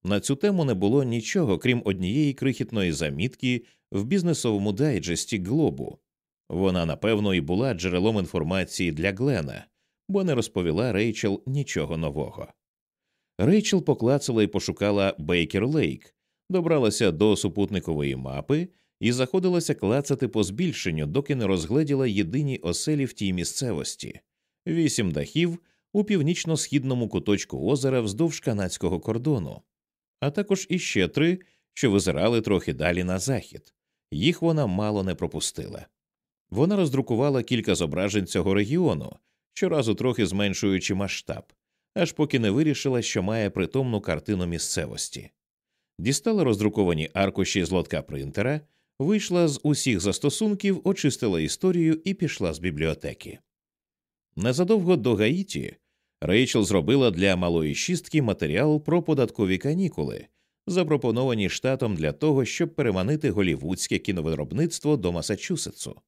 На цю тему не було нічого, крім однієї крихітної замітки в бізнесовому дайджесті Глобу. Вона, напевно, і була джерелом інформації для Глена, бо не розповіла Рейчел нічого нового. Рейчел поклацала і пошукала Бейкер Лейк, добралася до супутникової мапи і заходилася клацати по збільшенню, доки не розгледіла єдині оселі в тій місцевості вісім дахів у північно-східному куточку озера вздовж канадського кордону, а також іще три, що визирали трохи далі на захід. Їх вона мало не пропустила. Вона роздрукувала кілька зображень цього регіону, щоразу трохи зменшуючи масштаб, аж поки не вирішила, що має притомну картину місцевості. Дістала роздруковані аркуші з лотка принтера, вийшла з усіх застосунків, очистила історію і пішла з бібліотеки. Незадовго до Гаїті Рейчел зробила для малої шістки матеріал про податкові канікули, запропоновані штатом для того, щоб переманити голівудське кіновиробництво до Масачусетсу.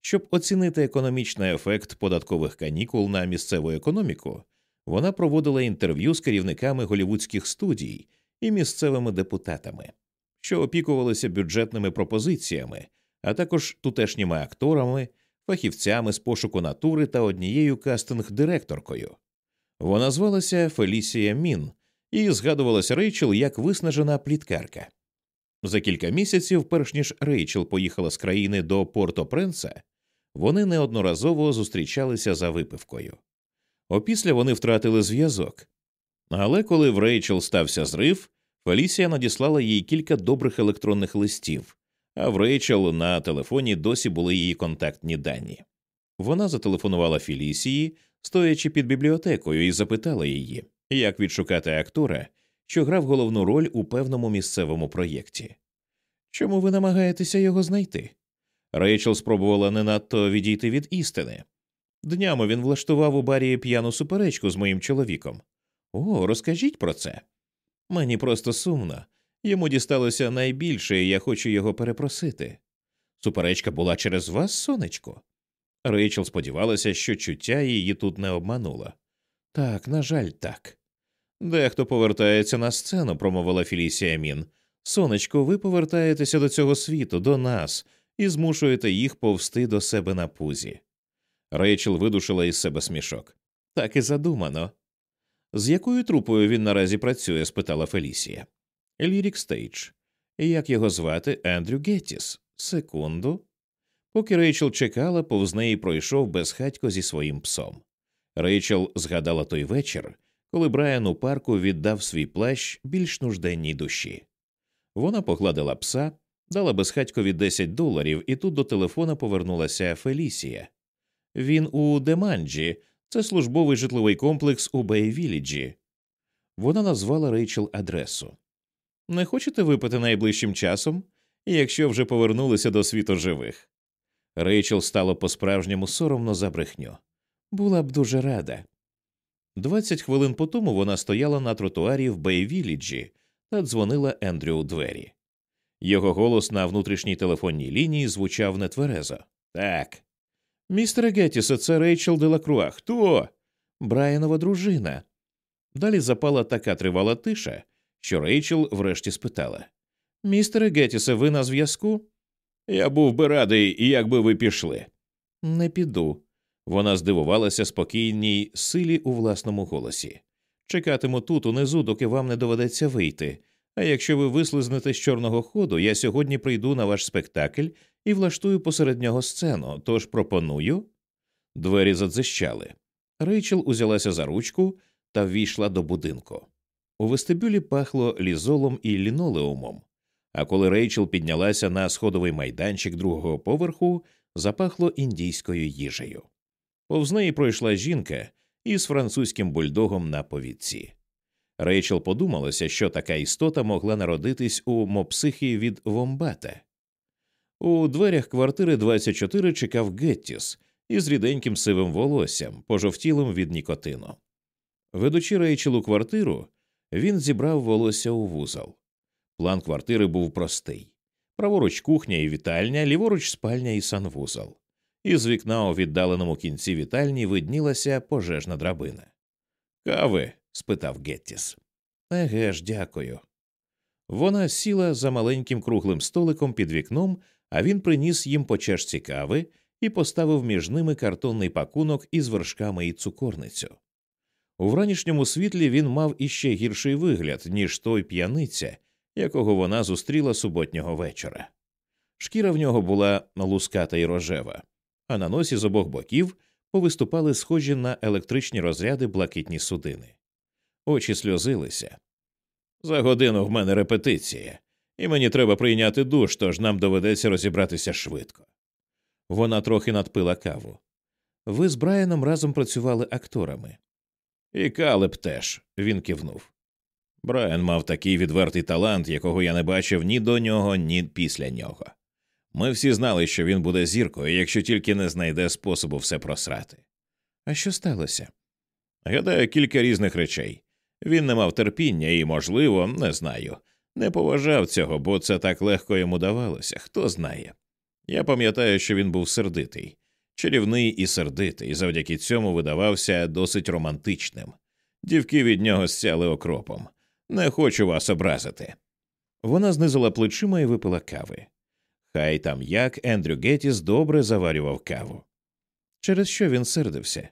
Щоб оцінити економічний ефект податкових канікул на місцеву економіку, вона проводила інтерв'ю з керівниками голівудських студій і місцевими депутатами, що опікувалися бюджетними пропозиціями, а також тутешніми акторами, фахівцями з пошуку натури та однією кастинг-директоркою. Вона звалася Фелісія Мін і згадувалася Рейчел як виснажена пліткарка. За кілька місяців, перш ніж Рейчел поїхала з країни до Порто Пренса, вони неодноразово зустрічалися за випивкою. Опісля вони втратили зв'язок. Але коли в Рейчел стався зрив, Фелісія надіслала їй кілька добрих електронних листів, а в Рейчел на телефоні досі були її контактні дані. Вона зателефонувала Фелісії, стоячи під бібліотекою, і запитала її, як відшукати актора, що грав головну роль у певному місцевому проєкті. Чому ви намагаєтеся його знайти? Рейчел спробувала не надто відійти від істини. Днями він влаштував у барі п'яну суперечку з моїм чоловіком. О, розкажіть про це. Мені просто сумно. Йому дісталося найбільше, і я хочу його перепросити. Суперечка була через вас, сонечко. Рейчел сподівалася, що чуття її тут не обмануло. Так, на жаль, так. Дехто повертається на сцену, промовила Філісія Мін. Сонечко, ви повертаєтеся до цього світу, до нас, і змушуєте їх повсти до себе на пузі. Рейчел видушила із себе смішок. Так і задумано. З якою трупою він наразі працює? спитала Фелісія. Лірік Стейдж. Як його звати Ендрю Геттіс? Секунду. Поки Рейчел чекала, повз неї пройшов безхатько зі своїм псом. Рейчел згадала той вечір, коли Брайан у парку віддав свій плащ більш нужденній душі. Вона погладила пса, дала безхатькові 10 доларів, і тут до телефона повернулася Фелісія. Він у Деманджі, це службовий житловий комплекс у Бейвіліджі. Вона назвала Рейчел адресу. Не хочете випити найближчим часом, якщо вже повернулися до світу живих? Рейчел стало по справжньому соромно за брехню. Була б дуже рада. Двадцять хвилин по тому вона стояла на тротуарі в Бейвіліджі та дзвонила Ендрю у двері. Його голос на внутрішній телефонній лінії звучав нетверезо. Так. Містер Геттісе, це Рейчел Делакруа. Хто? Брайанова дружина. Далі запала така тривала тиша, що Рейчел врешті спитала Містере Геттісе, ви на зв'язку? Я був би радий, якби ви пішли. Не піду. Вона здивувалася спокійній силі у власному голосі. Чекатиму тут, унизу, доки вам не доведеться вийти. А якщо ви вислизнете з чорного ходу, я сьогодні прийду на ваш спектакль і влаштую посеред нього сцену, тож пропоную. Двері задзищали. Рейчел узялася за ручку та ввійшла до будинку. У вестибюлі пахло лізолом і лінолеумом, А коли Рейчел піднялася на сходовий майданчик другого поверху, запахло індійською їжею. Повз неї пройшла жінка із французьким бульдогом на повідці. Рейчел подумалася, що така істота могла народитись у мопсихі від Вомбата. У дверях квартири 24 чекав Геттіс із ріденьким сивим волоссям, пожовтілим від нікотину. Ведучи Рейчел у квартиру, він зібрав волосся у вузол. План квартири був простий праворуч кухня і вітальня, ліворуч спальня і санвузол. Із вікна у віддаленому кінці вітальні виднілася пожежна драбина. Кави? спитав Геттіс. Еге ж, дякую. Вона сіла за маленьким круглим столиком під вікном, а він приніс їм по чашці кави і поставив між ними картонний пакунок із вершками і цукорницю. У вранішньому світлі він мав іще гірший вигляд, ніж той п'яниця, якого вона зустріла суботнього вечора. Шкіра в нього була луската і рожева, а на носі з обох боків повиступали схожі на електричні розряди блакитні судини. Очі сльозилися. За годину в мене репетиція, і мені треба прийняти душ, тож нам доведеться розібратися швидко. Вона трохи надпила каву. Ви з Брайаном разом працювали акторами. І Калеб теж, він кивнув. Брайан мав такий відвертий талант, якого я не бачив ні до нього, ні після нього. Ми всі знали, що він буде зіркою, якщо тільки не знайде способу все просрати. А що сталося? Гадаю, кілька різних речей. Він не мав терпіння і, можливо, не знаю, не поважав цього, бо це так легко йому давалося, хто знає. Я пам'ятаю, що він був сердитий, чарівний і сердитий, і завдяки цьому видавався досить романтичним. Дівки від нього сяли окропом. Не хочу вас образити. Вона знизила плечима і випила кави. Хай там як Ендрю Геттіс добре заварював каву. Через що він сердився?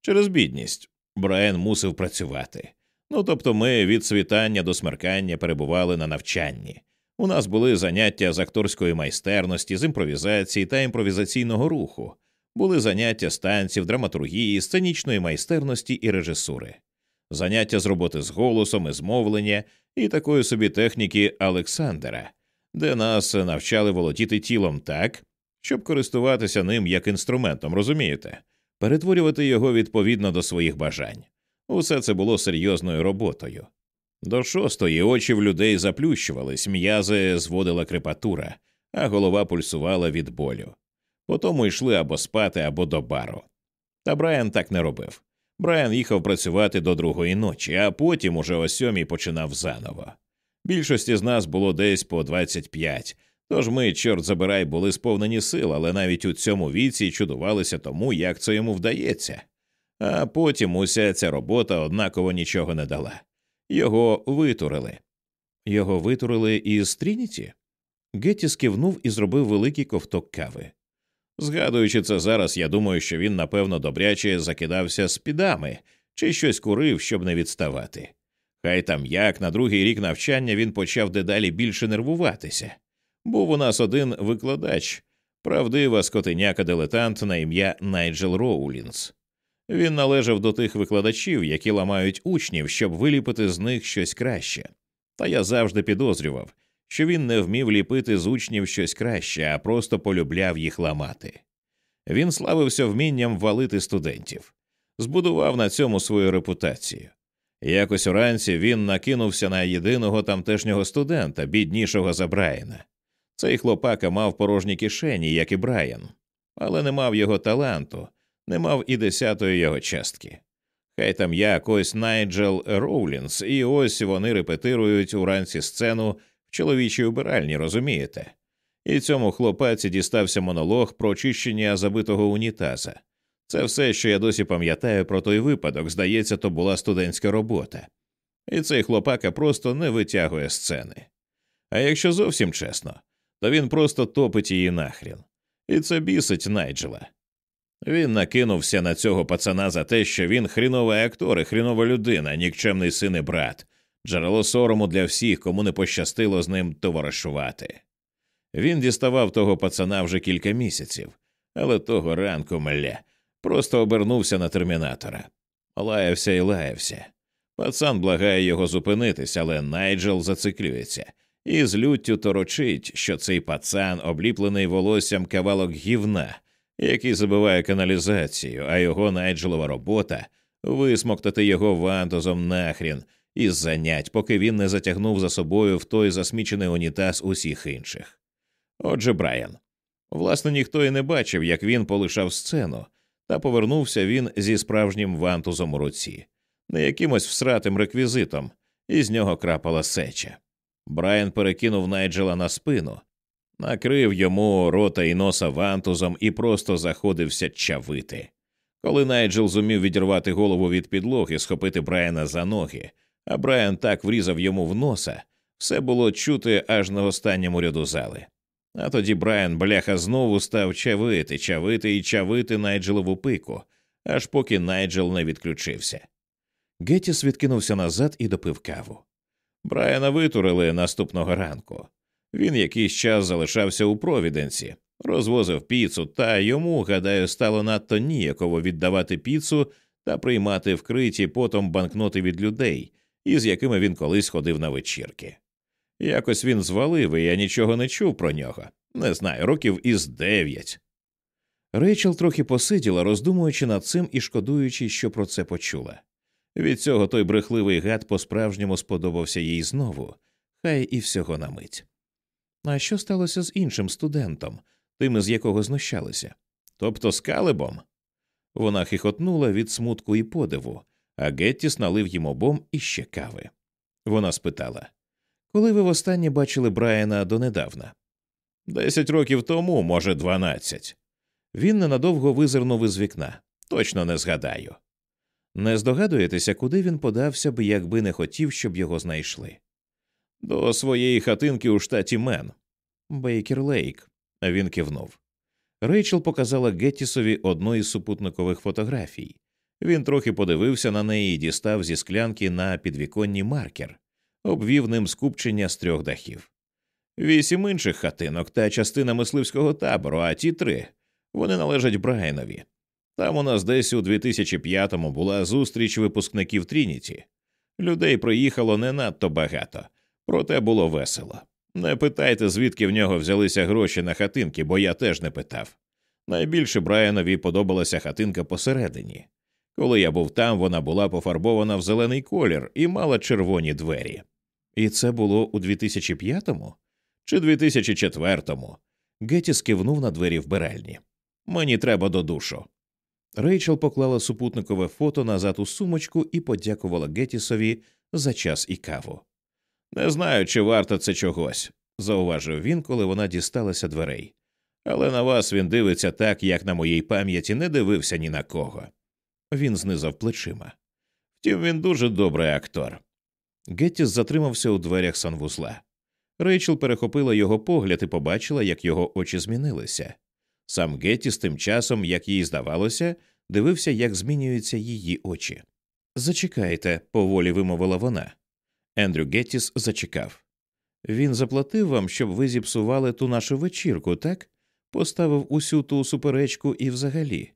Через бідність. Брайан мусив працювати. Ну тобто ми від світання до смеркання перебували на навчанні. У нас були заняття з акторської майстерності, з імпровізації та імпровізаційного руху, були заняття з танців, драматургії, сценічної майстерності і режисури, заняття з роботи з голосом і змовлення і такої собі техніки Олександра, де нас навчали володіти тілом так, щоб користуватися ним як інструментом, розумієте, перетворювати його відповідно до своїх бажань. Усе це було серйозною роботою. До шостої очі в людей заплющувались, м'язи зводила крепатура, а голова пульсувала від болю. Потому йшли або спати, або до бару. Та Брайан так не робив. Брайан їхав працювати до другої ночі, а потім уже о сьомій починав заново. Більшості з нас було десь по 25, тож ми, чорт забирай, були сповнені сил, але навіть у цьому віці чудувалися тому, як це йому вдається. А потім уся ця робота однаково нічого не дала. Його витурили. Його витурили із Трініті? Геттіс кивнув і зробив великий ковток кави. Згадуючи це зараз, я думаю, що він, напевно, добряче закидався спідами чи щось курив, щоб не відставати. Хай там як на другий рік навчання він почав дедалі більше нервуватися. Був у нас один викладач, правдива скотиняка дилетант на ім'я Найджел Роулінс. Він належав до тих викладачів, які ламають учнів, щоб виліпити з них щось краще. Та я завжди підозрював, що він не вмів ліпити з учнів щось краще, а просто полюбляв їх ламати. Він славився вмінням валити студентів, збудував на цьому свою репутацію. Якось уранці він накинувся на єдиного тамтешнього студента, біднішого за Брайана. Цей хлопака мав порожні кишені, як і Брайан, але не мав його таланту, не мав і десятої його частки. Хай там як ось Найджел Роулінс, і ось вони репетирують уранці сцену в чоловічій убиральні, розумієте? І цьому хлопаці дістався монолог про очищення забитого унітаза. Це все, що я досі пам'ятаю про той випадок, здається, то була студентська робота. І цей хлопака просто не витягує сцени. А якщо зовсім чесно, то він просто топить її нахрін. І це бісить Найджела. Він накинувся на цього пацана за те, що він хріновий актор і хрінова людина, нікчемний син і брат, джерело сорому для всіх, кому не пощастило з ним товаришувати. Він діставав того пацана вже кілька місяців, але того ранку мля просто обернувся на термінатора. Лаявся і лаявся. Пацан благає його зупинитись, але Найджел зациклюється, і з люттю торочить, що цей пацан обліплений волоссям кавалок гівна, який забиває каналізацію, а його Найджелова робота висмоктати його вантузом нахрін із занять, поки він не затягнув за собою в той засмічений унітаз усіх інших. Отже, Брайан. Власне, ніхто і не бачив, як він полишав сцену, та повернувся він зі справжнім вантузом у руці, не якимось всратим реквізитом, і з нього крапала сеча. Брайан перекинув Найджела на спину, накрив йому рота і носа вантузом і просто заходився чавити. Коли Найджел зумів відірвати голову від підлоги, схопити Брайана за ноги, а Брайан так врізав йому в носа, все було чути аж на останньому ряду зали. А тоді Брайан бляха знову став чавити, чавити і чавити Найджелову пику, аж поки Найджел не відключився. Геттіс відкинувся назад і допив каву. Брайана витурили наступного ранку. Він якийсь час залишався у Провіденсі, розвозив піцу, та йому, гадаю, стало надто ніяково віддавати піцу та приймати вкриті потом банкноти від людей, із якими він колись ходив на вечірки. Якось він звалив, і я нічого не чув про нього. Не знаю, років із дев'ять. Рейчел трохи посиділа, роздумуючи над цим і шкодуючи, що про це почула. Від цього той брехливий гад по справжньому сподобався їй знову, хай і всього на мить. А що сталося з іншим студентом, тим, з якого знущалися? Тобто з Калебом? Вона хихотнула від смутку і подиву, а Геттіс налив їм обом іще кави. Вона спитала Коли ви востаннє бачили Брайана донедавна? Десять років тому, може, дванадцять. Він ненадовго визирнув із вікна. Точно не згадаю. Не здогадуєтеся, куди він подався б, якби не хотів, щоб його знайшли? До своєї хатинки у штаті Мен. Бейкер Лейк. Він кивнув. Рейчел показала Геттісові одну із супутникових фотографій. Він трохи подивився на неї і дістав зі склянки на підвіконні маркер, обвів ним скупчення з трьох дахів. Вісім інших хатинок та частина мисливського табору, а ті три вони належать Брайанові. Там у нас десь у 2005-му була зустріч випускників Трініті. Людей приїхало не надто багато, проте було весело. Не питайте, звідки в нього взялися гроші на хатинки, бо я теж не питав. Найбільше Брайанові подобалася хатинка посередині. Коли я був там, вона була пофарбована в зелений колір і мала червоні двері. І це було у 2005-му? чи 2004-му? Гетті скивнув на двері вбиральні. Мені треба до душу. Рейчел поклала супутникове фото назад у сумочку і подякувала Геттісові за час і каву. Не знаю, чи варто це чогось, зауважив він, коли вона дісталася дверей. Але на вас він дивиться так, як на моїй пам'яті не дивився ні на кого. Він знизав плечима. Втім, він дуже добрий актор. Геттіс затримався у дверях санвузла. Рейчел перехопила його погляд і побачила, як його очі змінилися. Сам Геттіс тим часом, як їй здавалося, дивився, як змінюються її очі. Зачекайте, поволі вимовила вона. Ендрю Геттіс зачекав. Він заплатив вам, щоб ви зіпсували ту нашу вечірку, так? Поставив усю ту суперечку і взагалі.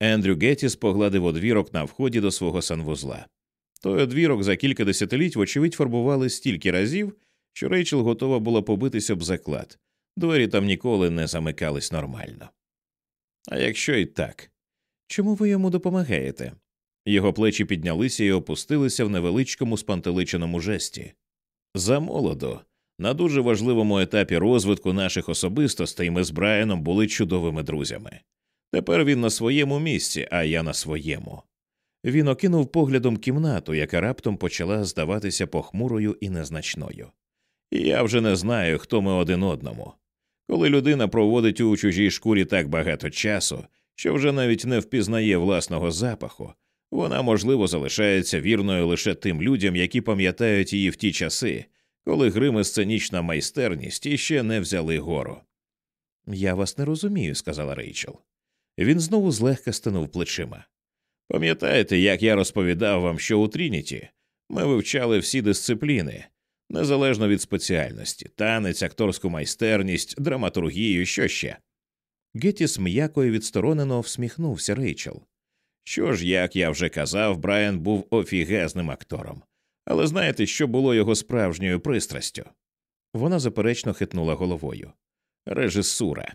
Ендрю Геттіс погладив одвірок на вході до свого санвузла. Той одвірок за кілька десятиліть, вочевидь, фарбували стільки разів, що Рейчел готова була побитися об заклад. Двері там ніколи не замикались нормально. А якщо і так, чому ви йому допомагаєте? Його плечі піднялися і опустилися в невеличкому спантеличеному жесті. Замолодо, на дуже важливому етапі розвитку наших особистостей ми з Брайаном були чудовими друзями. Тепер він на своєму місці, а я на своєму. Він окинув поглядом кімнату, яка раптом почала здаватися похмурою і незначною. І я вже не знаю, хто ми один одному. Коли людина проводить у чужій шкурі так багато часу, що вже навіть не впізнає власного запаху, вона, можливо, залишається вірною лише тим людям, які пам'ятають її в ті часи, коли грим сценічна майстерність іще не взяли гору. Я вас не розумію, сказала Рейчел. Він знову злегка стинув плечима. Пам'ятаєте, як я розповідав вам, що у Трініті ми вивчали всі дисципліни, незалежно від спеціальності, танець, акторську майстерність, драматургію, що ще. Геттіс м'яко і відсторонено всміхнувся Рейчел. Що ж, як я вже казав, Брайан був офігезним актором. Але знаєте, що було його справжньою пристрастю? Вона заперечно хитнула головою. Режисура.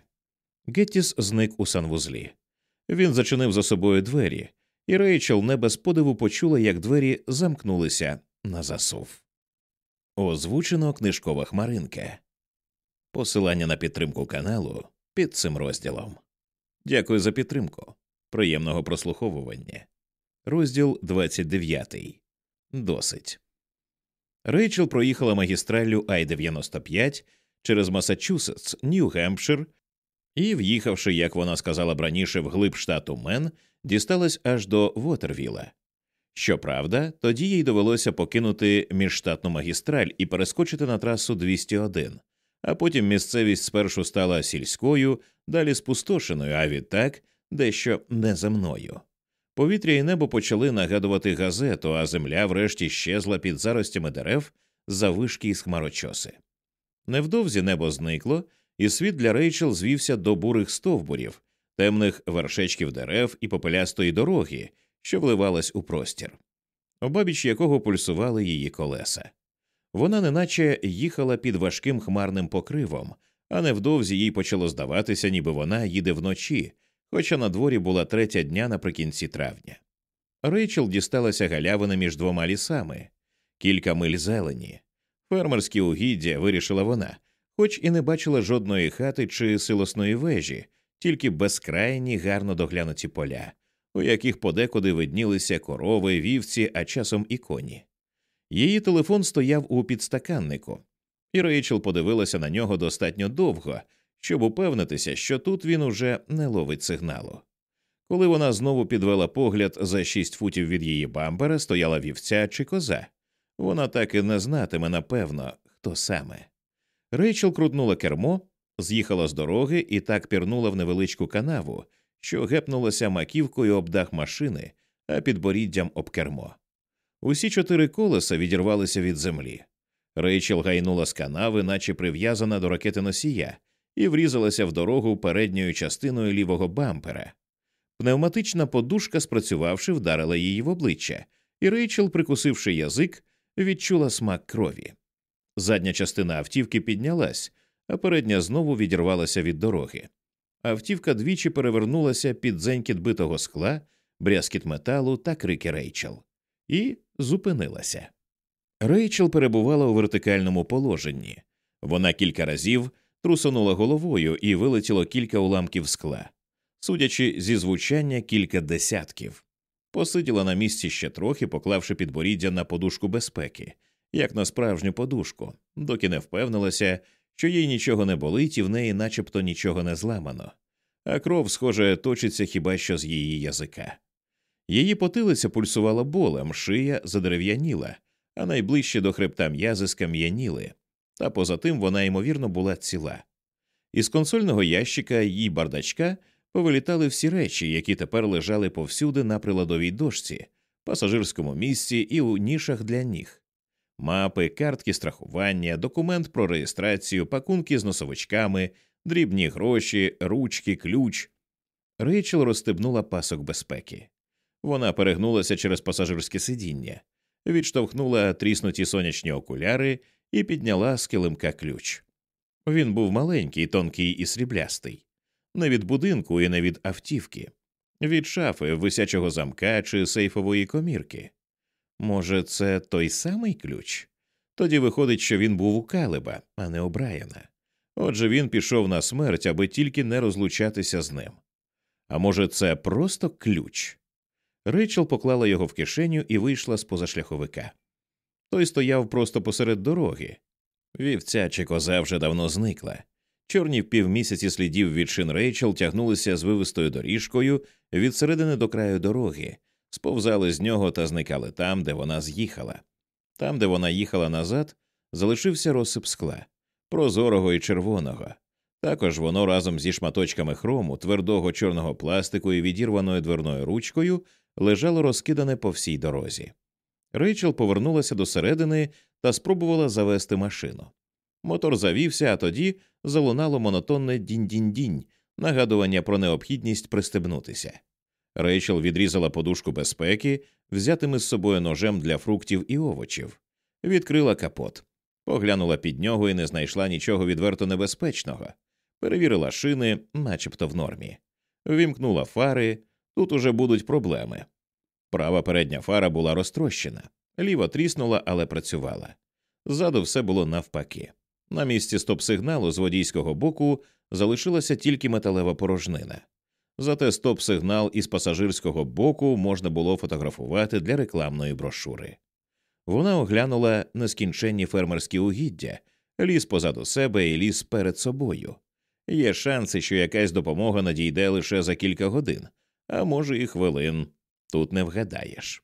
Геттіс зник у санвузлі. Він зачинив за собою двері, і Рейчел не без подиву почула, як двері замкнулися на засув. Озвучено книжкова хмаринка. Посилання на підтримку каналу під цим розділом. Дякую за підтримку. Приємного прослуховування. Розділ 29. Досить. Рейчел проїхала магістраллю Ай 95 через Масачусетс, Нью-Гемпшир і, в'їхавши, як вона сказала б в глиб штату Мен, дісталась аж до Вотервіла. Щоправда, тоді їй довелося покинути міжштатну магістраль і перескочити на трасу 201, а потім місцевість спершу стала сільською, далі спустошеною, а відтак дещо неземною. Повітря і небо почали нагадувати газету, а земля врешті щезла під заростями дерев завишки із хмарочоси. Невдовзі небо зникло, і світ для Рейчел звівся до бурих стовбурів, темних вершечків дерев і попелястої дороги, що вливалась у простір, обабіч якого пульсували її колеса. Вона неначе їхала під важким хмарним покривом, а невдовзі їй почало здаватися, ніби вона їде вночі, хоча на дворі була третя дня наприкінці травня. Рейчел дісталася галявина між двома лісами, кілька миль зелені. Фермерські угіддя вирішила вона, хоч і не бачила жодної хати чи силосної вежі, тільки безкрайні гарно доглянуті поля, у яких подекуди виднілися корови, вівці, а часом і коні. Її телефон стояв у підстаканнику, і Рейчел подивилася на нього достатньо довго, щоб упевнитися, що тут він уже не ловить сигналу. Коли вона знову підвела погляд за шість футів від її бампера, стояла вівця чи коза. Вона так і не знатиме напевно, хто саме. Рейчел крутнула кермо, з'їхала з дороги і так пірнула в невеличку канаву, що гепнулася маківкою об дах машини, а підборіддям об кермо. Усі чотири колеса відірвалися від землі. Рейчел гайнула з канави, наче прив'язана до ракети носія, і врізалася в дорогу передньою частиною лівого бампера. Пневматична подушка, спрацювавши, вдарила її в обличчя, і Рейчел, прикусивши язик, відчула смак крові. Задня частина автівки піднялась, а передня знову відірвалася від дороги. Автівка двічі перевернулася під дзенькіт битого скла, брязкіт металу та крики Рейчел, і зупинилася. Рейчел перебувала у вертикальному положенні. Вона кілька разів трусонула головою і вилетіло кілька уламків скла, судячи зі звучання кілька десятків. Посиділа на місці ще трохи, поклавши підборіддя на подушку безпеки, як на справжню подушку, доки не впевнилася, що їй нічого не болить і в неї начебто нічого не зламано, а кров, схоже, точиться хіба що з її язика. Її потилиця пульсувала болем, шия задерев'яніла, а найближче до хребта м'язи скам'яніли, та поза тим вона, ймовірно, була ціла. Із консольного ящика її бардачка повилітали всі речі, які тепер лежали повсюди на приладовій дошці, пасажирському місці і у нішах для ніг. Мапи, картки страхування, документ про реєстрацію, пакунки з носовичками, дрібні гроші, ручки, ключ. Рейчел розстебнула пасок безпеки. Вона перегнулася через пасажирське сидіння, відштовхнула тріснуті сонячні окуляри і підняла з килимка ключ. Він був маленький, тонкий і сріблястий, не від будинку і не від автівки, від шафи, висячого замка чи сейфової комірки. Може, це той самий ключ? Тоді виходить, що він був у Калеба, а не у Брайана. Отже, він пішов на смерть, аби тільки не розлучатися з ним. А може, це просто ключ? Рейчел поклала його в кишеню і вийшла з позашляховика. Той стояв просто посеред дороги. Вівця чи коза вже давно зникла. Чорні півмісяці слідів від шин Рейчел тягнулися звивистою доріжкою від середини до краю дороги, сповзали з нього та зникали там, де вона з'їхала. Там, де вона їхала назад, залишився розсип скла, прозорого і червоного. Також воно разом зі шматочками хрому, твердого чорного пластику і відірваною дверною ручкою лежало розкидане по всій дорозі. Рейчел повернулася до середини та спробувала завести машину. Мотор завівся, а тоді залунало монотонне дінь-дінь-дінь, нагадування про необхідність пристебнутися. Рейчел відрізала подушку безпеки, взятими з собою ножем для фруктів і овочів, відкрила капот. Поглянула під нього і не знайшла нічого відверто небезпечного, перевірила шини, начебто в нормі, вімкнула фари, тут уже будуть проблеми. Права передня фара була розтрощена, ліва тріснула, але працювала. Ззаду все було навпаки. На місці стоп-сигналу з водійського боку залишилася тільки металева порожнина. Зате стоп-сигнал із пасажирського боку можна було фотографувати для рекламної брошури. Вона оглянула нескінченні фермерські угіддя, ліс позаду себе і ліс перед собою. Є шанси, що якась допомога надійде лише за кілька годин, а може і хвилин. Тут не вгадаєш.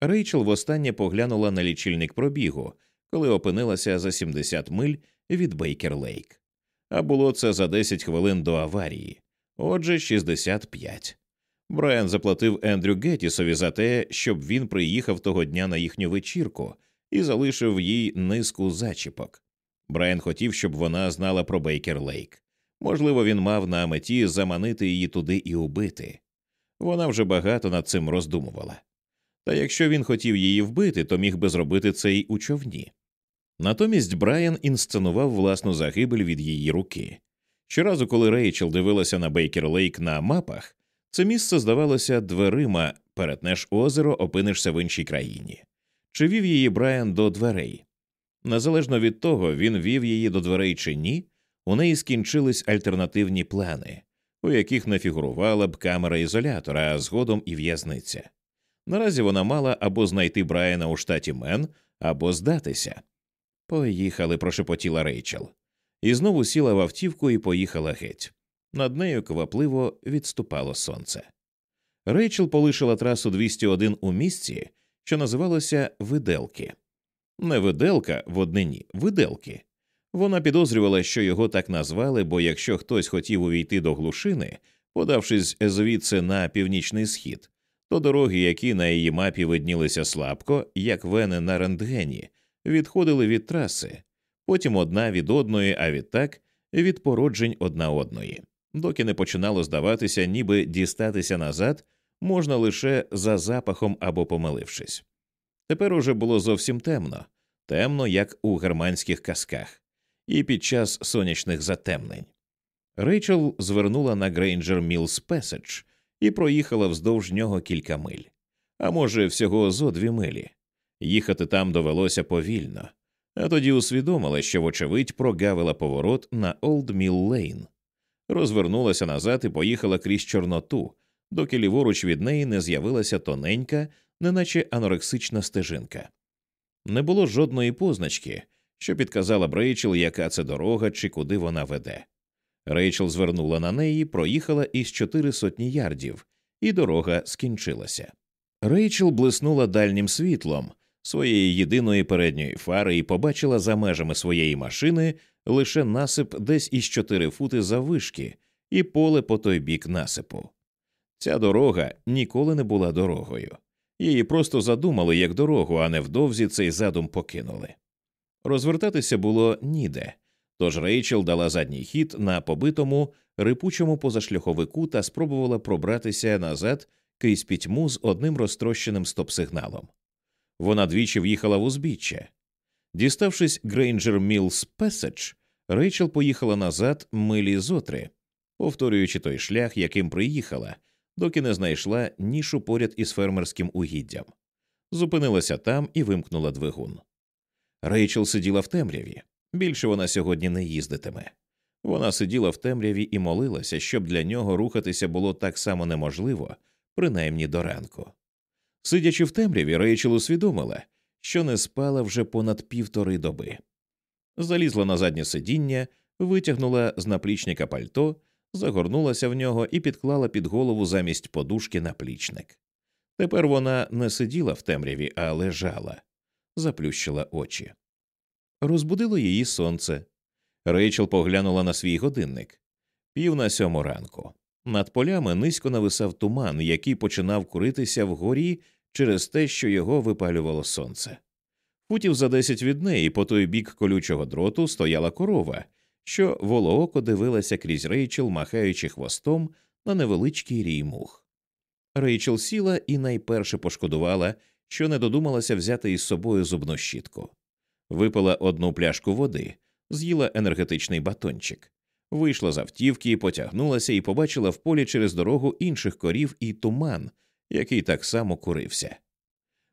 Рейчел востаннє поглянула на лічильник пробігу, коли опинилася за 70 миль від Бейкер Лейк. А було це за 10 хвилин до аварії, отже, 65. Брайан заплатив Ендрю Геттісові за те, щоб він приїхав того дня на їхню вечірку і залишив їй низку зачіпок. Брайан хотів, щоб вона знала про Бейкер Лейк. Можливо, він мав на меті заманити її туди і убити. Вона вже багато над цим роздумувала. Та якщо він хотів її вбити, то міг би зробити це й у човні. Натомість Брайан інсценував власну загибель від її руки. Щоразу, коли Рейчел дивилася на Бейкер Лейк на мапах, це місце здавалося дверима, перетнеш озеро, опинишся в іншій країні. Чи вів її Брайан до дверей? Незалежно від того, він вів її до дверей чи ні, у неї скінчились альтернативні плани, у яких не фігурувала б камера ізолятора, а згодом і в'язниця. Наразі вона мала або знайти Брайана у штаті Мен, або здатися. Поїхали, прошепотіла Рейчел, і знову сіла в автівку і поїхала геть. Над нею квапливо відступало сонце. Рейчел полишила трасу 201 у місці, що називалося Виделки. Не виделка в однині, виделки. Вона підозрювала, що його так назвали, бо якщо хтось хотів увійти до глушини, подавшись звідси на північний схід, то дороги, які на її мапі виднілися слабко, як вени на рентгені, відходили від траси, потім одна від одної, а відтак від породжень одна одної, доки не починало здаватися, ніби дістатися назад можна лише за запахом або помилившись. Тепер уже було зовсім темно, темно, як у германських казках, і під час сонячних затемнень. Рейчел звернула на Грейнджер Мілс Песедж і проїхала вздовж нього кілька миль, а може, всього зо дві милі. Їхати там довелося повільно, а тоді усвідомила, що, вочевидь, прогавила поворот на Олд Міл Лейн, розвернулася назад і поїхала крізь чорноту, доки ліворуч від неї не з'явилася тоненька, неначе анорексична стежинка. Не було жодної позначки, що підказала б Рейчел, яка це дорога чи куди вона веде. Рейчел звернула на неї, проїхала із чотири сотні ярдів, і дорога скінчилася. Рейчел блиснула дальнім світлом своєї єдиної передньої фари і побачила за межами своєї машини лише насип десь із чотири фути заввишки і поле по той бік насипу. Ця дорога ніколи не була дорогою. Її просто задумали як дорогу, а невдовзі цей задум покинули. Розвертатися було ніде, тож Рейчел дала задній хід на побитому рипучому позашляховику та спробувала пробратися назад крізь пітьму з одним розтрощеним стоп-сигналом. Вона двічі в'їхала в узбіччя. Діставшись Грейнджер Мілс Песедж, Рейчел поїхала назад милі зотри, повторюючи той шлях, яким приїхала, доки не знайшла нішу поряд із фермерським угіддям. Зупинилася там і вимкнула двигун. Рейчел сиділа в темряві. Більше вона сьогодні не їздитиме. Вона сиділа в темряві і молилася, щоб для нього рухатися було так само неможливо, принаймні до ранку. Сидячи в темряві, Рейчел усвідомила, що не спала вже понад півтори доби. Залізла на заднє сидіння, витягнула з наплічника пальто, загорнулася в нього і підклала під голову замість подушки наплічник. Тепер вона не сиділа в темряві, а лежала, заплющила очі. Розбудило її сонце. Рейчел поглянула на свій годинник пів на сьому ранку. Над полями низько нависав туман, який починав куритися вгорі через те, що його випалювало сонце. Футів за десять від неї по той бік колючого дроту стояла корова, що волооко дивилася крізь Рейчел, махаючи хвостом на невеличкий рій мух. Рейчел сіла і найперше пошкодувала, що не додумалася взяти із собою зубну щітку. випила одну пляшку води, з'їла енергетичний батончик, вийшла з автівки, потягнулася і побачила в полі через дорогу інших корів і туман, який так само курився.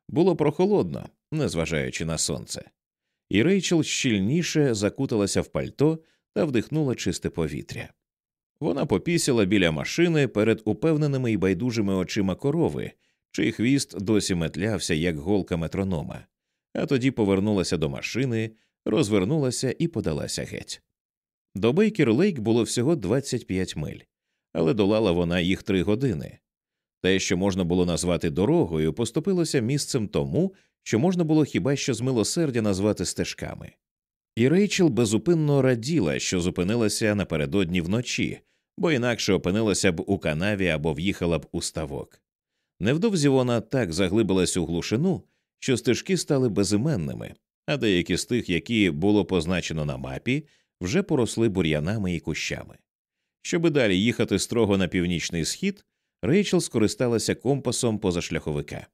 Було прохолодно, незважаючи на сонце, і Рейчел щільніше закуталася в пальто та вдихнула чисте повітря. Вона попісила біля машини перед упевненими і байдужими очима корови, чий хвіст досі метлявся, як голка метронома, а тоді повернулася до машини, розвернулася і подалася геть. До Бейкер Лейк було всього 25 миль, але долала вона їх три години. Те, що можна було назвати дорогою, поступилося місцем тому, що можна було хіба що з милосердя назвати стежками. І Рейчел безупинно раділа, що зупинилася напередодні вночі, бо інакше опинилася б у канаві або в'їхала б у ставок. Невдовзі вона так заглибилась у глушину, що стежки стали безіменними, а деякі з тих, які було позначено на мапі, вже поросли бур'янами і кущами. Щоби далі їхати строго на північний схід, Рейчел скористалася компасом позашляховика.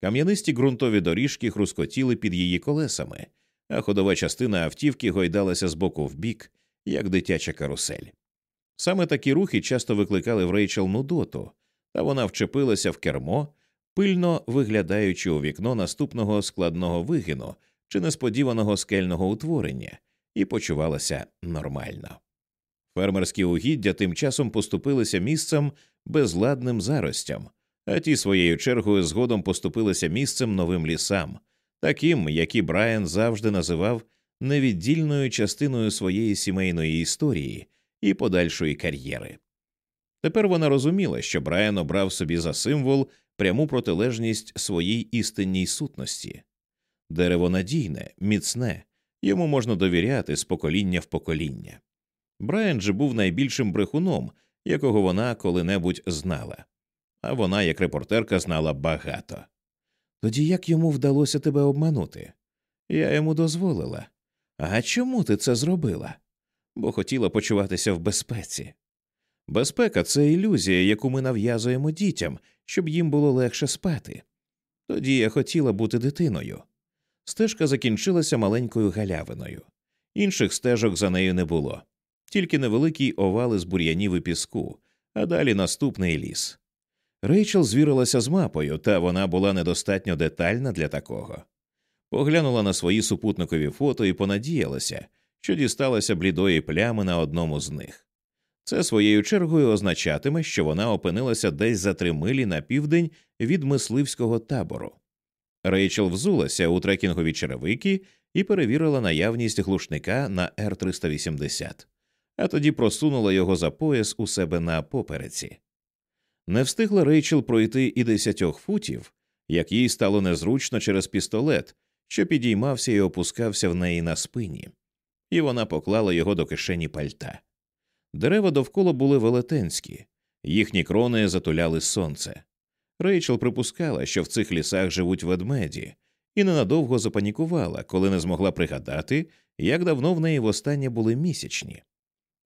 Кам'янисті ґрунтові доріжки хрускотіли під її колесами, а ходова частина автівки гойдалася з боку в бік, як дитяча карусель. Саме такі рухи часто викликали в Рейчел нудоту, та вона вчепилася в кермо, пильно виглядаючи у вікно наступного складного вигину чи несподіваного скельного утворення, і почувалася нормально. Фермерські угіддя тим часом поступилися місцем безладним заростям, а ті своєю чергою згодом поступилися місцем новим лісам, таким, які Брайан завжди називав невіддільною частиною своєї сімейної історії і подальшої кар'єри. Тепер вона розуміла, що Брайан обрав собі за символ пряму протилежність своїй істинній сутності дерево надійне, міцне, йому можна довіряти з покоління в покоління. Брайан же був найбільшим брехуном, якого вона коли-небудь знала, а вона, як репортерка, знала багато. Тоді як йому вдалося тебе обманути? Я йому дозволила. А чому ти це зробила? Бо хотіла почуватися в безпеці. Безпека це ілюзія, яку ми нав'язуємо дітям, щоб їм було легше спати. Тоді я хотіла бути дитиною. Стежка закінчилася маленькою галявиною. Інших стежок за нею не було, тільки невеликий овал із бур'янів і піску, а далі наступний ліс. Рейчел звірилася з мапою, та вона була недостатньо детальна для такого. Поглянула на свої супутникові фото і понадіялася, що дісталася блідої плями на одному з них. Це своєю чергою означатиме, що вона опинилася десь за три милі на південь від мисливського табору. Рейчел взулася у трекінгові черевики і перевірила наявність глушника на Р 380 а тоді просунула його за пояс у себе на попереці. Не встигла Рейчел пройти і десятьох футів, як їй стало незручно через пістолет, що підіймався і опускався в неї на спині, і вона поклала його до кишені пальта. Дерева довкола були велетенські, їхні крони затуляли сонце. Рейчел припускала, що в цих лісах живуть ведмеді, і ненадовго запанікувала, коли не змогла пригадати, як давно в неї востаннє були місячні.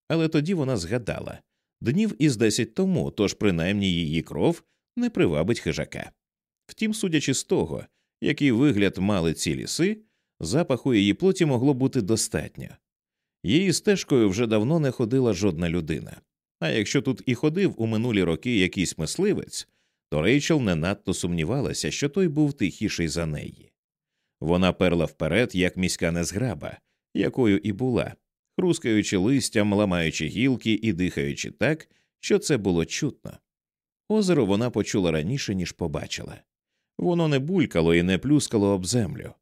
Але тоді вона згадала днів із десять тому, тож принаймні її кров не привабить хижака. Втім, судячи з того, який вигляд мали ці ліси, запаху її плоті могло бути достатньо. Її стежкою вже давно не ходила жодна людина. А якщо тут і ходив у минулі роки якийсь мисливець, то Рейчел не надто сумнівалася, що той був тихіший за неї. Вона перла вперед, як міська незграба, якою і була, хрускаючи листям, ламаючи гілки і дихаючи так, що це було чутно. Озеро вона почула раніше, ніж побачила. Воно не булькало і не плюскало об землю.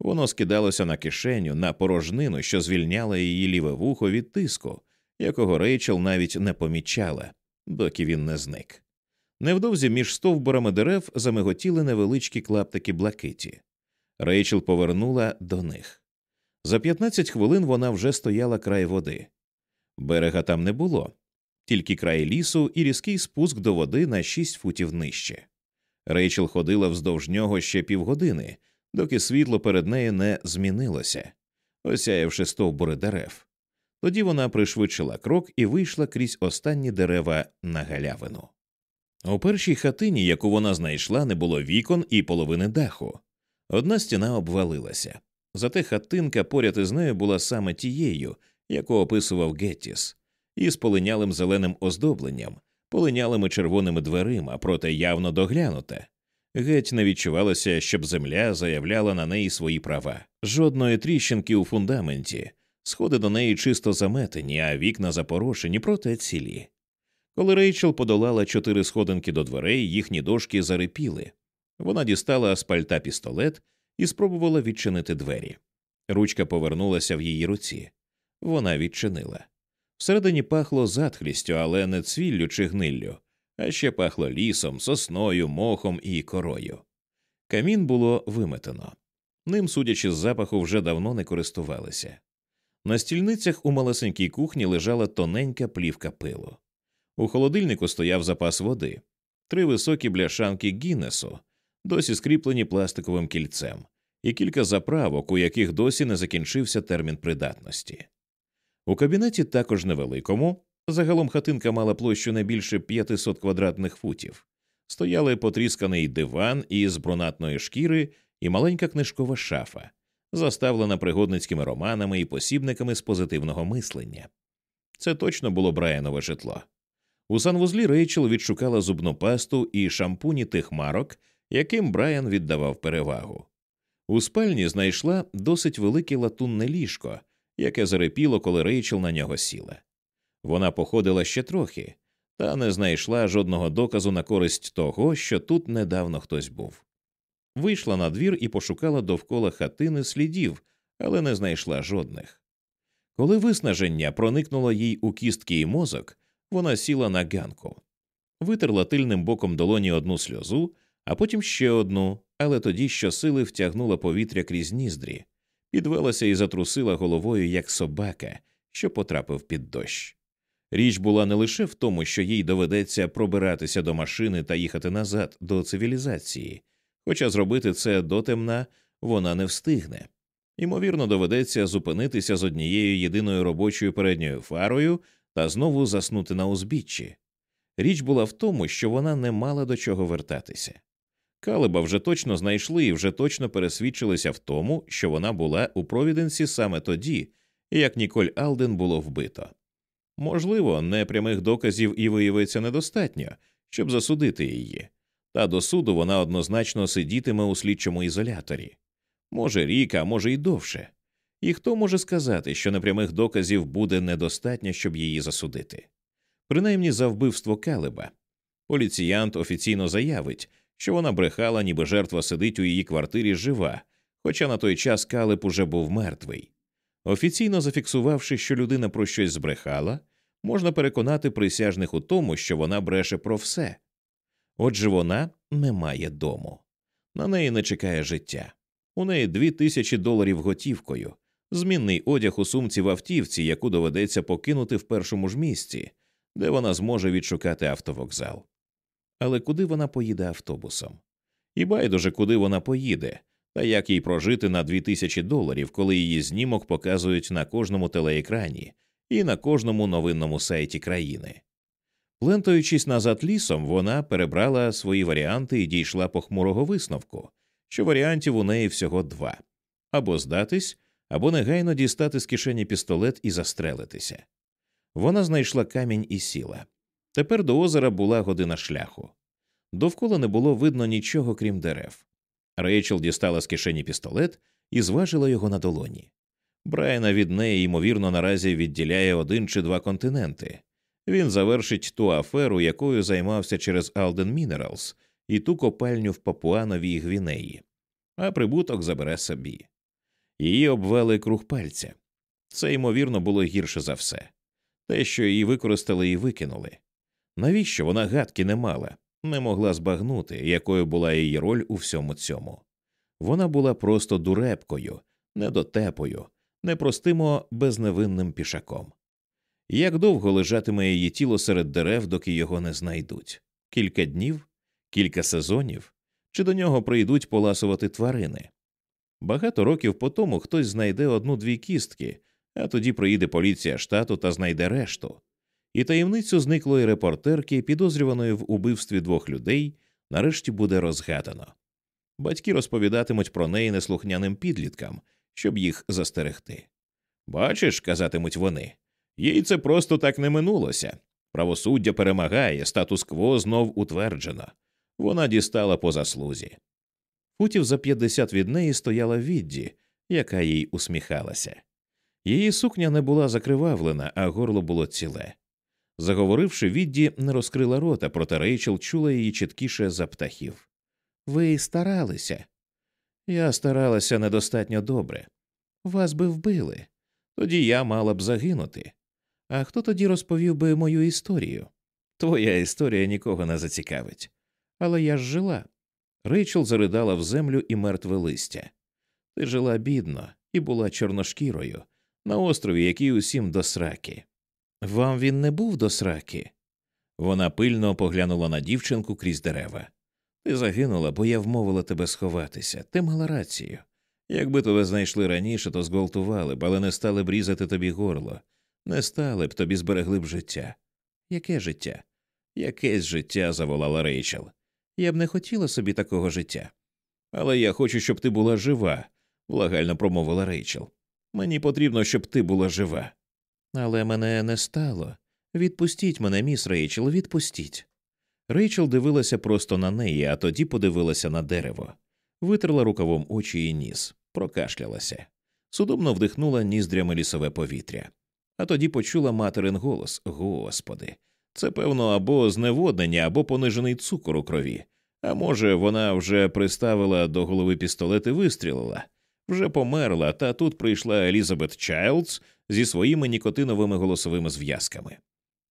Воно скидалося на кишеню, на порожнину, що звільняла її ліве вухо від тиску, якого Рейчел навіть не помічала, доки він не зник. Невдовзі між стовбурами дерев замиготіли невеличкі клаптики блакиті. Рейчел повернула до них. За 15 хвилин вона вже стояла край води. Берега там не було, тільки край лісу і різкий спуск до води на 6 футів нижче. Рейчел ходила вздовж нього ще півгодини, доки світло перед нею не змінилося, осяявши стовбури дерев. Тоді вона пришвидшила крок і вийшла крізь останні дерева на галявину. У першій хатині, яку вона знайшла, не було вікон і половини даху. Одна стіна обвалилася. Зате хатинка поряд із нею була саме тією, яку описував Геттіс, із полинялим зеленим оздобленням, полинялими червоними дверима, проте явно доглянута. Геть не відчувалося, щоб земля заявляла на неї свої права. Жодної тріщинки у фундаменті, сходи до неї чисто заметені, а вікна запорошені, проте цілі. Коли Рейчел подолала чотири сходинки до дверей, їхні дошки зарипіли. Вона дістала з пальта пістолет і спробувала відчинити двері. Ручка повернулася в її руці. Вона відчинила. Всередині пахло затхлістю, але не цвіллю чи гниллю, а ще пахло лісом, сосною, мохом і корою. Камін було виметено. Ним, судячи з запаху, вже давно не користувалися. На стільницях у малесенькій кухні лежала тоненька плівка пилу. У холодильнику стояв запас води, три високі бляшанки Гіннесу, досі скріплені пластиковим кільцем, і кілька заправок, у яких досі не закінчився термін придатності. У кабінеті також невеликому, загалом хатинка мала площу не більше 500 квадратних футів, стояли потрісканий диван із брунатної шкіри і маленька книжкова шафа, заставлена пригодницькими романами і посібниками з позитивного мислення. Це точно було Брайанове житло. У санвузлі Рейчел відшукала зубну пасту і шампуні тих марок, яким Брайан віддавав перевагу. У спальні знайшла досить велике латунне ліжко, яке зарипіло, коли Рейчел на нього сіла. Вона походила ще трохи, та не знайшла жодного доказу на користь того, що тут недавно хтось був. Вийшла на двір і пошукала довкола хатини слідів, але не знайшла жодних. Коли виснаження проникнуло їй у кістки і мозок, вона сіла на ганку, витерла тильним боком долоні одну сльозу, а потім ще одну, але тоді щосили втягнула повітря крізь ніздрі, підвелася і затрусила головою, як собака, що потрапив під дощ. Річ була не лише в тому, що їй доведеться пробиратися до машини та їхати назад до цивілізації, хоча зробити це дотемна вона не встигне. Ймовірно, доведеться зупинитися з однією єдиною робочою передньою фарою та знову заснути на узбіччі. Річ була в тому, що вона не мала до чого вертатися. Калиба вже точно знайшли і вже точно пересвідчилися в тому, що вона була у Провіденсі саме тоді, як Ніколь Алден було вбито. Можливо, непрямих доказів і виявиться недостатньо, щоб засудити її, та до суду вона однозначно сидітиме у слідчому ізоляторі. Може, рік, а може й довше. І хто може сказати, що непрямих доказів буде недостатньо, щоб її засудити? Принаймні за вбивство Калиба. Поліціянт офіційно заявить, що вона брехала, ніби жертва сидить у її квартирі жива, хоча на той час Калиб уже був мертвий. Офіційно зафіксувавши, що людина про щось збрехала, можна переконати присяжних у тому, що вона бреше про все. Отже, вона не має дому. На неї не чекає життя. У неї дві тисячі доларів готівкою, змінний одяг у сумці в автівці, яку доведеться покинути в першому ж місці, де вона зможе відшукати автовокзал. Але куди вона поїде автобусом? І байдуже, куди вона поїде, та як їй прожити на дві тисячі доларів, коли її знімок показують на кожному телеекрані і на кожному новинному сайті країни. Плентаючись назад лісом, вона перебрала свої варіанти і дійшла похмурого висновку, що варіантів у неї всього два або здатись, або негайно дістати з кишені пістолет і застрелитися. Вона знайшла камінь і сіла. Тепер до озера була година шляху. Довкола не було видно нічого крім дерев. Рейчел дістала з кишені пістолет і зважила його на долоні. Брайана від неї, ймовірно, наразі відділяє один чи два континенти. Він завершить ту аферу, якою займався через Alden Minerals і ту копальню в Папуановій Гвінеї, а прибуток забере собі. Її обвели круг пальця. Це, ймовірно, було гірше за все те, що її використали і викинули. Навіщо вона гадки не мала, не могла збагнути, якою була її роль у всьому цьому. Вона була просто дурепкою, недотепою, непростимо безневинним пішаком. Як довго лежатиме її тіло серед дерев, доки його не знайдуть? Кілька днів, кілька сезонів, чи до нього прийдуть поласувати тварини? Багато років по тому хтось знайде одну-дві кістки, а тоді приїде поліція штату та знайде решту. І таємницю зниклої репортерки, підозрюваної в убивстві двох людей, нарешті буде розгадано. Батьки розповідатимуть про неї неслухняним підліткам, щоб їх застерегти. Бачиш, казатимуть вони, їй це просто так не минулося. Правосуддя перемагає, статус-кво знов утверджено. Вона дістала по заслузі. Футів за п'ятдесят від неї стояла відді, яка їй усміхалася. Її сукня не була закривавлена, а горло було ціле. Заговоривши, відді не розкрила рота, проте Рейчел чула її чіткіше за птахів. Ви старалися. Я старалася недостатньо добре. Вас би вбили. Тоді я мала б загинути. А хто тоді розповів би мою історію? Твоя історія нікого не зацікавить. Але я ж жила. Рейчел заридала в землю і мертве листя. Ти жила бідно і була чорношкірою, на острові, який усім до сраки. Вам він не був до сраки? Вона пильно поглянула на дівчинку крізь дерева. Ти загинула, бо я вмовила тебе сховатися. Ти мала рацію. Якби тебе знайшли раніше, то зґвалтували б, але не стали б різати тобі горло, не стали б тобі зберегли б життя. Яке життя? Якесь життя, заволала Рейчел. Я б не хотіла собі такого життя. Але я хочу, щоб ти була жива, влагально промовила Рейчел. Мені потрібно, щоб ти була жива. Але мене не стало. Відпустіть мене, міс Рейчел, відпустіть. Рейчел дивилася просто на неї, а тоді подивилася на дерево, витерла рукавом очі і ніс, прокашлялася, судомно вдихнула ніздрями лісове повітря, а тоді почула материн голос Господи, це, певно, або зневоднення, або понижений цукор у крові. А може, вона вже приставила до голови пістолет і вистрілила, вже померла, та тут прийшла Елізабет Чайлдс зі своїми нікотиновими голосовими зв'язками.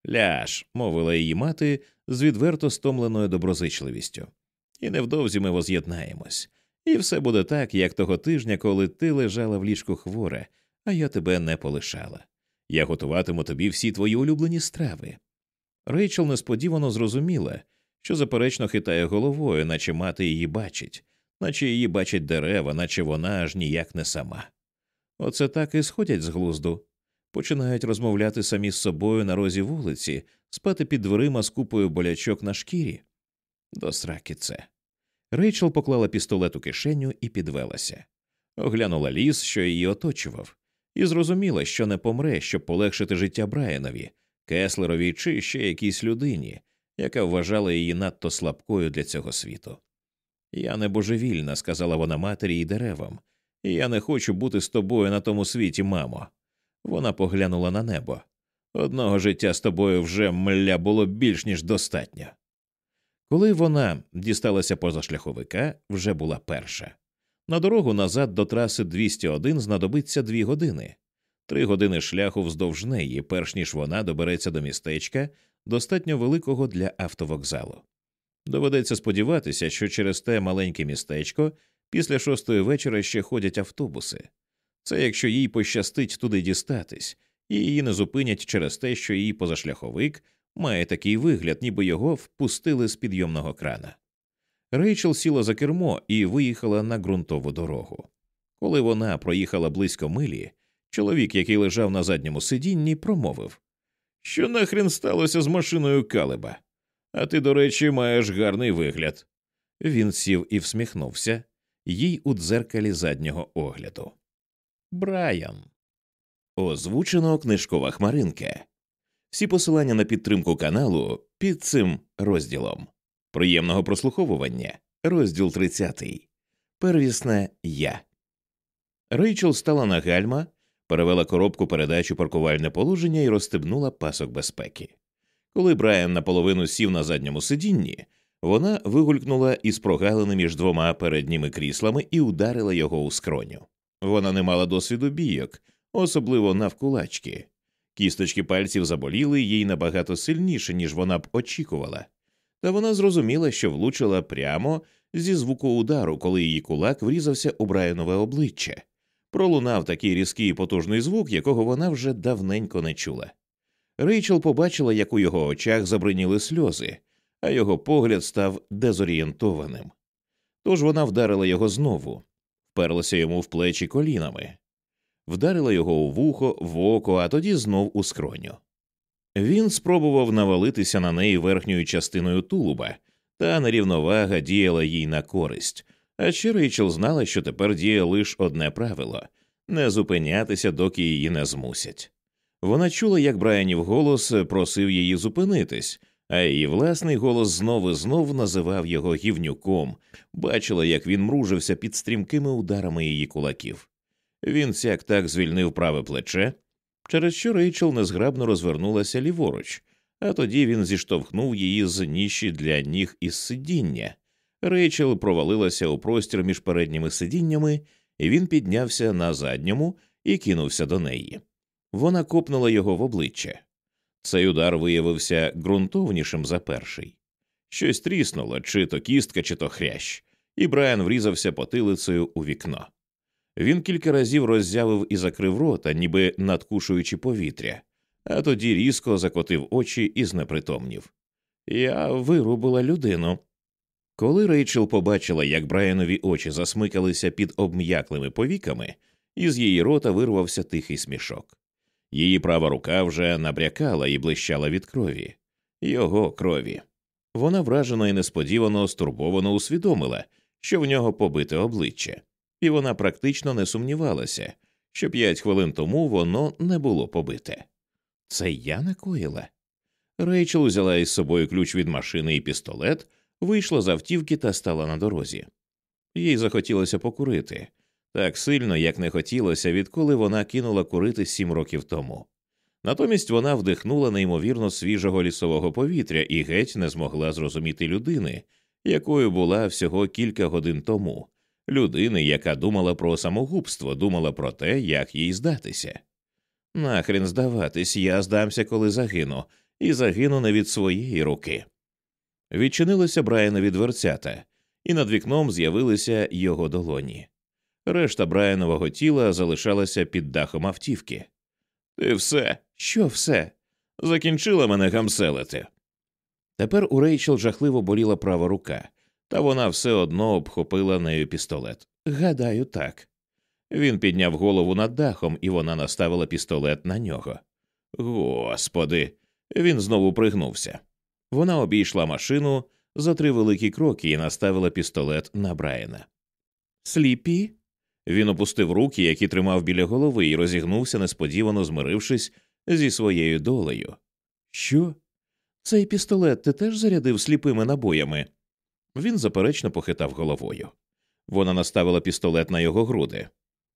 Ляж, мовила її мати з відверто стомленою доброзичливістю. І невдовзі ми воз'єднаємось. І все буде так, як того тижня, коли ти лежала в ліжку хворе, а я тебе не полишала. Я готуватиму тобі всі твої улюблені страви. Рейчел несподівано зрозуміла, що заперечно хитає головою, наче мати її бачить, наче її бачать дерева, наче вона аж ніяк не сама. Оце так і сходять з глузду, починають розмовляти самі з собою на розі вулиці, спати під дверима з купою болячок на шкірі. До сраки це. Рейчел поклала пістолет у кишеню і підвелася, оглянула ліс, що її оточував, і зрозуміла, що не помре, щоб полегшити життя Брайанові, Кеслерові чи ще якійсь людині, яка вважала її надто слабкою для цього світу. Я не божевільна, сказала вона матері і деревам, і я не хочу бути з тобою на тому світі, мамо. Вона поглянула на небо. Одного життя з тобою вже мля було більш ніж достатньо. Коли вона дісталася позашляховика, вже була перша. На дорогу назад до траси 201 знадобиться дві години, три години шляху вздовж неї, перш ніж вона добереться до містечка, достатньо великого для автовокзалу. Доведеться сподіватися, що через те маленьке містечко після шостої вечора ще ходять автобуси. Це якщо їй пощастить туди дістатись, і її не зупинять через те, що її позашляховик має такий вигляд, ніби його впустили з підйомного крана. Рейчел сіла за кермо і виїхала на ґрунтову дорогу. Коли вона проїхала близько милі, чоловік, який лежав на задньому сидінні, промовив Що нахрен сталося з машиною Калеба? А ти, до речі, маєш гарний вигляд. Він сів і всміхнувся, їй у дзеркалі заднього огляду. Брайан. Озвучено книжкова хмаринка. Всі посилання на підтримку каналу під цим розділом. Приємного прослуховування. Розділ 30. Первісне я. Рейчел стала на гальма, перевела коробку передач у паркувальне положення і розстебнула пасок безпеки. Коли Брайан наполовину сів на задньому сидінні, вона вигулькнула із прогалини між двома передніми кріслами і ударила його у скроню. Вона не мала досвіду бійок, особливо навкулачки. Кісточки пальців заболіли їй набагато сильніше, ніж вона б очікувала, та вона зрозуміла, що влучила прямо зі звуку удару, коли її кулак врізався у Брайанове обличчя. Пролунав такий різкий і потужний звук, якого вона вже давненько не чула. Рейчел побачила, як у його очах забриніли сльози, а його погляд став дезорієнтованим. Тож вона вдарила його знову, вперлася йому в плечі колінами, вдарила його у вухо, в око, а тоді знов у скроню. Він спробував навалитися на неї верхньою частиною тулуба, та нерівновага діяла їй на користь, а ще Рейчел знала, що тепер діє лише одне правило не зупинятися, доки її не змусять. Вона чула, як Брайанів голос просив її зупинитись, а її власний голос знов і знов називав його гівнюком, бачила, як він мружився під стрімкими ударами її кулаків. Він сяк так звільнив праве плече, через що Рейчел незграбно розвернулася ліворуч, а тоді він зіштовхнув її з ніші для ніг із сидіння. Рейчел провалилася у простір між передніми сидіннями, і він піднявся на задньому і кинувся до неї. Вона копнула його в обличчя. Цей удар виявився ґрунтовнішим за перший. Щось тріснуло, чи то кістка, чи то хрящ, і Брайан врізався потилицею у вікно. Він кілька разів роззявив і закрив рота, ніби надкушуючи повітря, а тоді різко закотив очі і знепритомнів. Я вирубила людину. Коли Рейчел побачила, як Брайанові очі засмикалися під обм'яклими повіками, із її рота вирвався тихий смішок. Її права рука вже набрякала і блищала від крові, його крові. Вона вражено і несподівано стурбовано усвідомила, що в нього побите обличчя, і вона практично не сумнівалася, що п'ять хвилин тому воно не було побите. Це я накоїла. Рейчел узяла із собою ключ від машини і пістолет, вийшла з автівки та стала на дорозі. Їй захотілося покурити так сильно, як не хотілося, відколи вона кинула курити сім років тому. Натомість вона вдихнула неймовірно свіжого лісового повітря і геть не змогла зрозуміти людини, якою була всього кілька годин тому, людини, яка думала про самогубство, думала про те, як їй здатися. Нахрен здаватись, я здамся, коли загину, і загину не від своєї руки. Відчинилися Брайанові дверцята, і над вікном з'явилися його долоні. Решта Брайанового тіла залишалася під дахом автівки. Ти все, що все? Закінчила мене гамселити. Тепер у Рейчел жахливо боліла права рука, та вона все одно обхопила нею пістолет. Гадаю, так. Він підняв голову над дахом, і вона наставила пістолет на нього. Господи, він знову пригнувся. Вона обійшла машину за три великі кроки і наставила пістолет на Брайана. Сліпі? Він опустив руки, які тримав біля голови, і розігнувся, несподівано змирившись зі своєю долею. Що? Цей пістолет ти теж зарядив сліпими набоями? Він заперечно похитав головою. Вона наставила пістолет на його груди.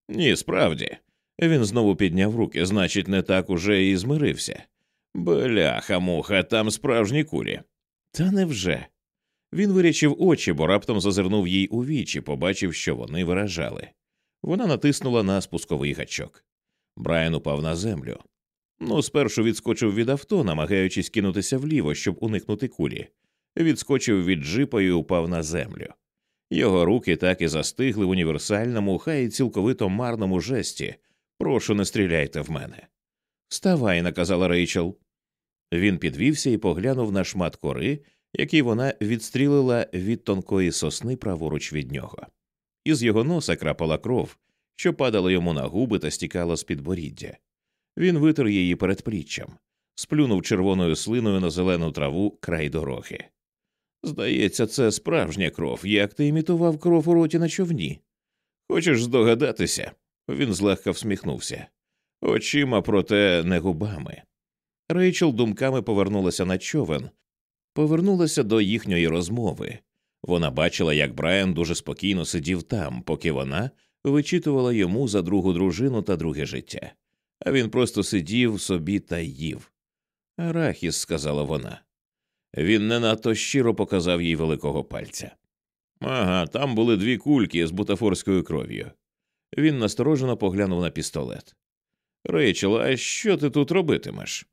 Ні, справді. Він знову підняв руки, значить, не так уже і змирився. Бляха муха, там справжні кулі. Та невже? Він вирячив очі, бо раптом зазирнув їй у вічі, побачив, що вони виражали. Вона натиснула на спусковий гачок. Брайан упав на землю. Ну, спершу відскочив від авто, намагаючись кинутися вліво, щоб уникнути кулі. Відскочив від джипа і упав на землю. Його руки так і застигли в універсальному, хай цілковито марному жесті. Прошу, не стріляйте в мене. Вставай, наказала Рейчел. Він підвівся і поглянув на шмат кори, який вона відстрілила від тонкої сосни праворуч від нього. Із його носа крапала кров, що падала йому на губи та стікала з підборіддя. Він витер її перед пліччям, сплюнув червоною слиною на зелену траву край дороги. Здається, це справжня кров, як ти імітував кров у роті на човні. Хочеш здогадатися? Він злегка всміхнувся. Очима, проте не губами. Рейчел думками повернулася на човен, повернулася до їхньої розмови. Вона бачила, як Брайан дуже спокійно сидів там, поки вона вичитувала йому за другу дружину та друге життя, а він просто сидів собі та їв. Арахіс, сказала вона. Він не надто щиро показав їй великого пальця. Ага, там були дві кульки з бутафорською кров'ю. Він насторожено поглянув на пістолет. Рейчел, а що ти тут робитимеш?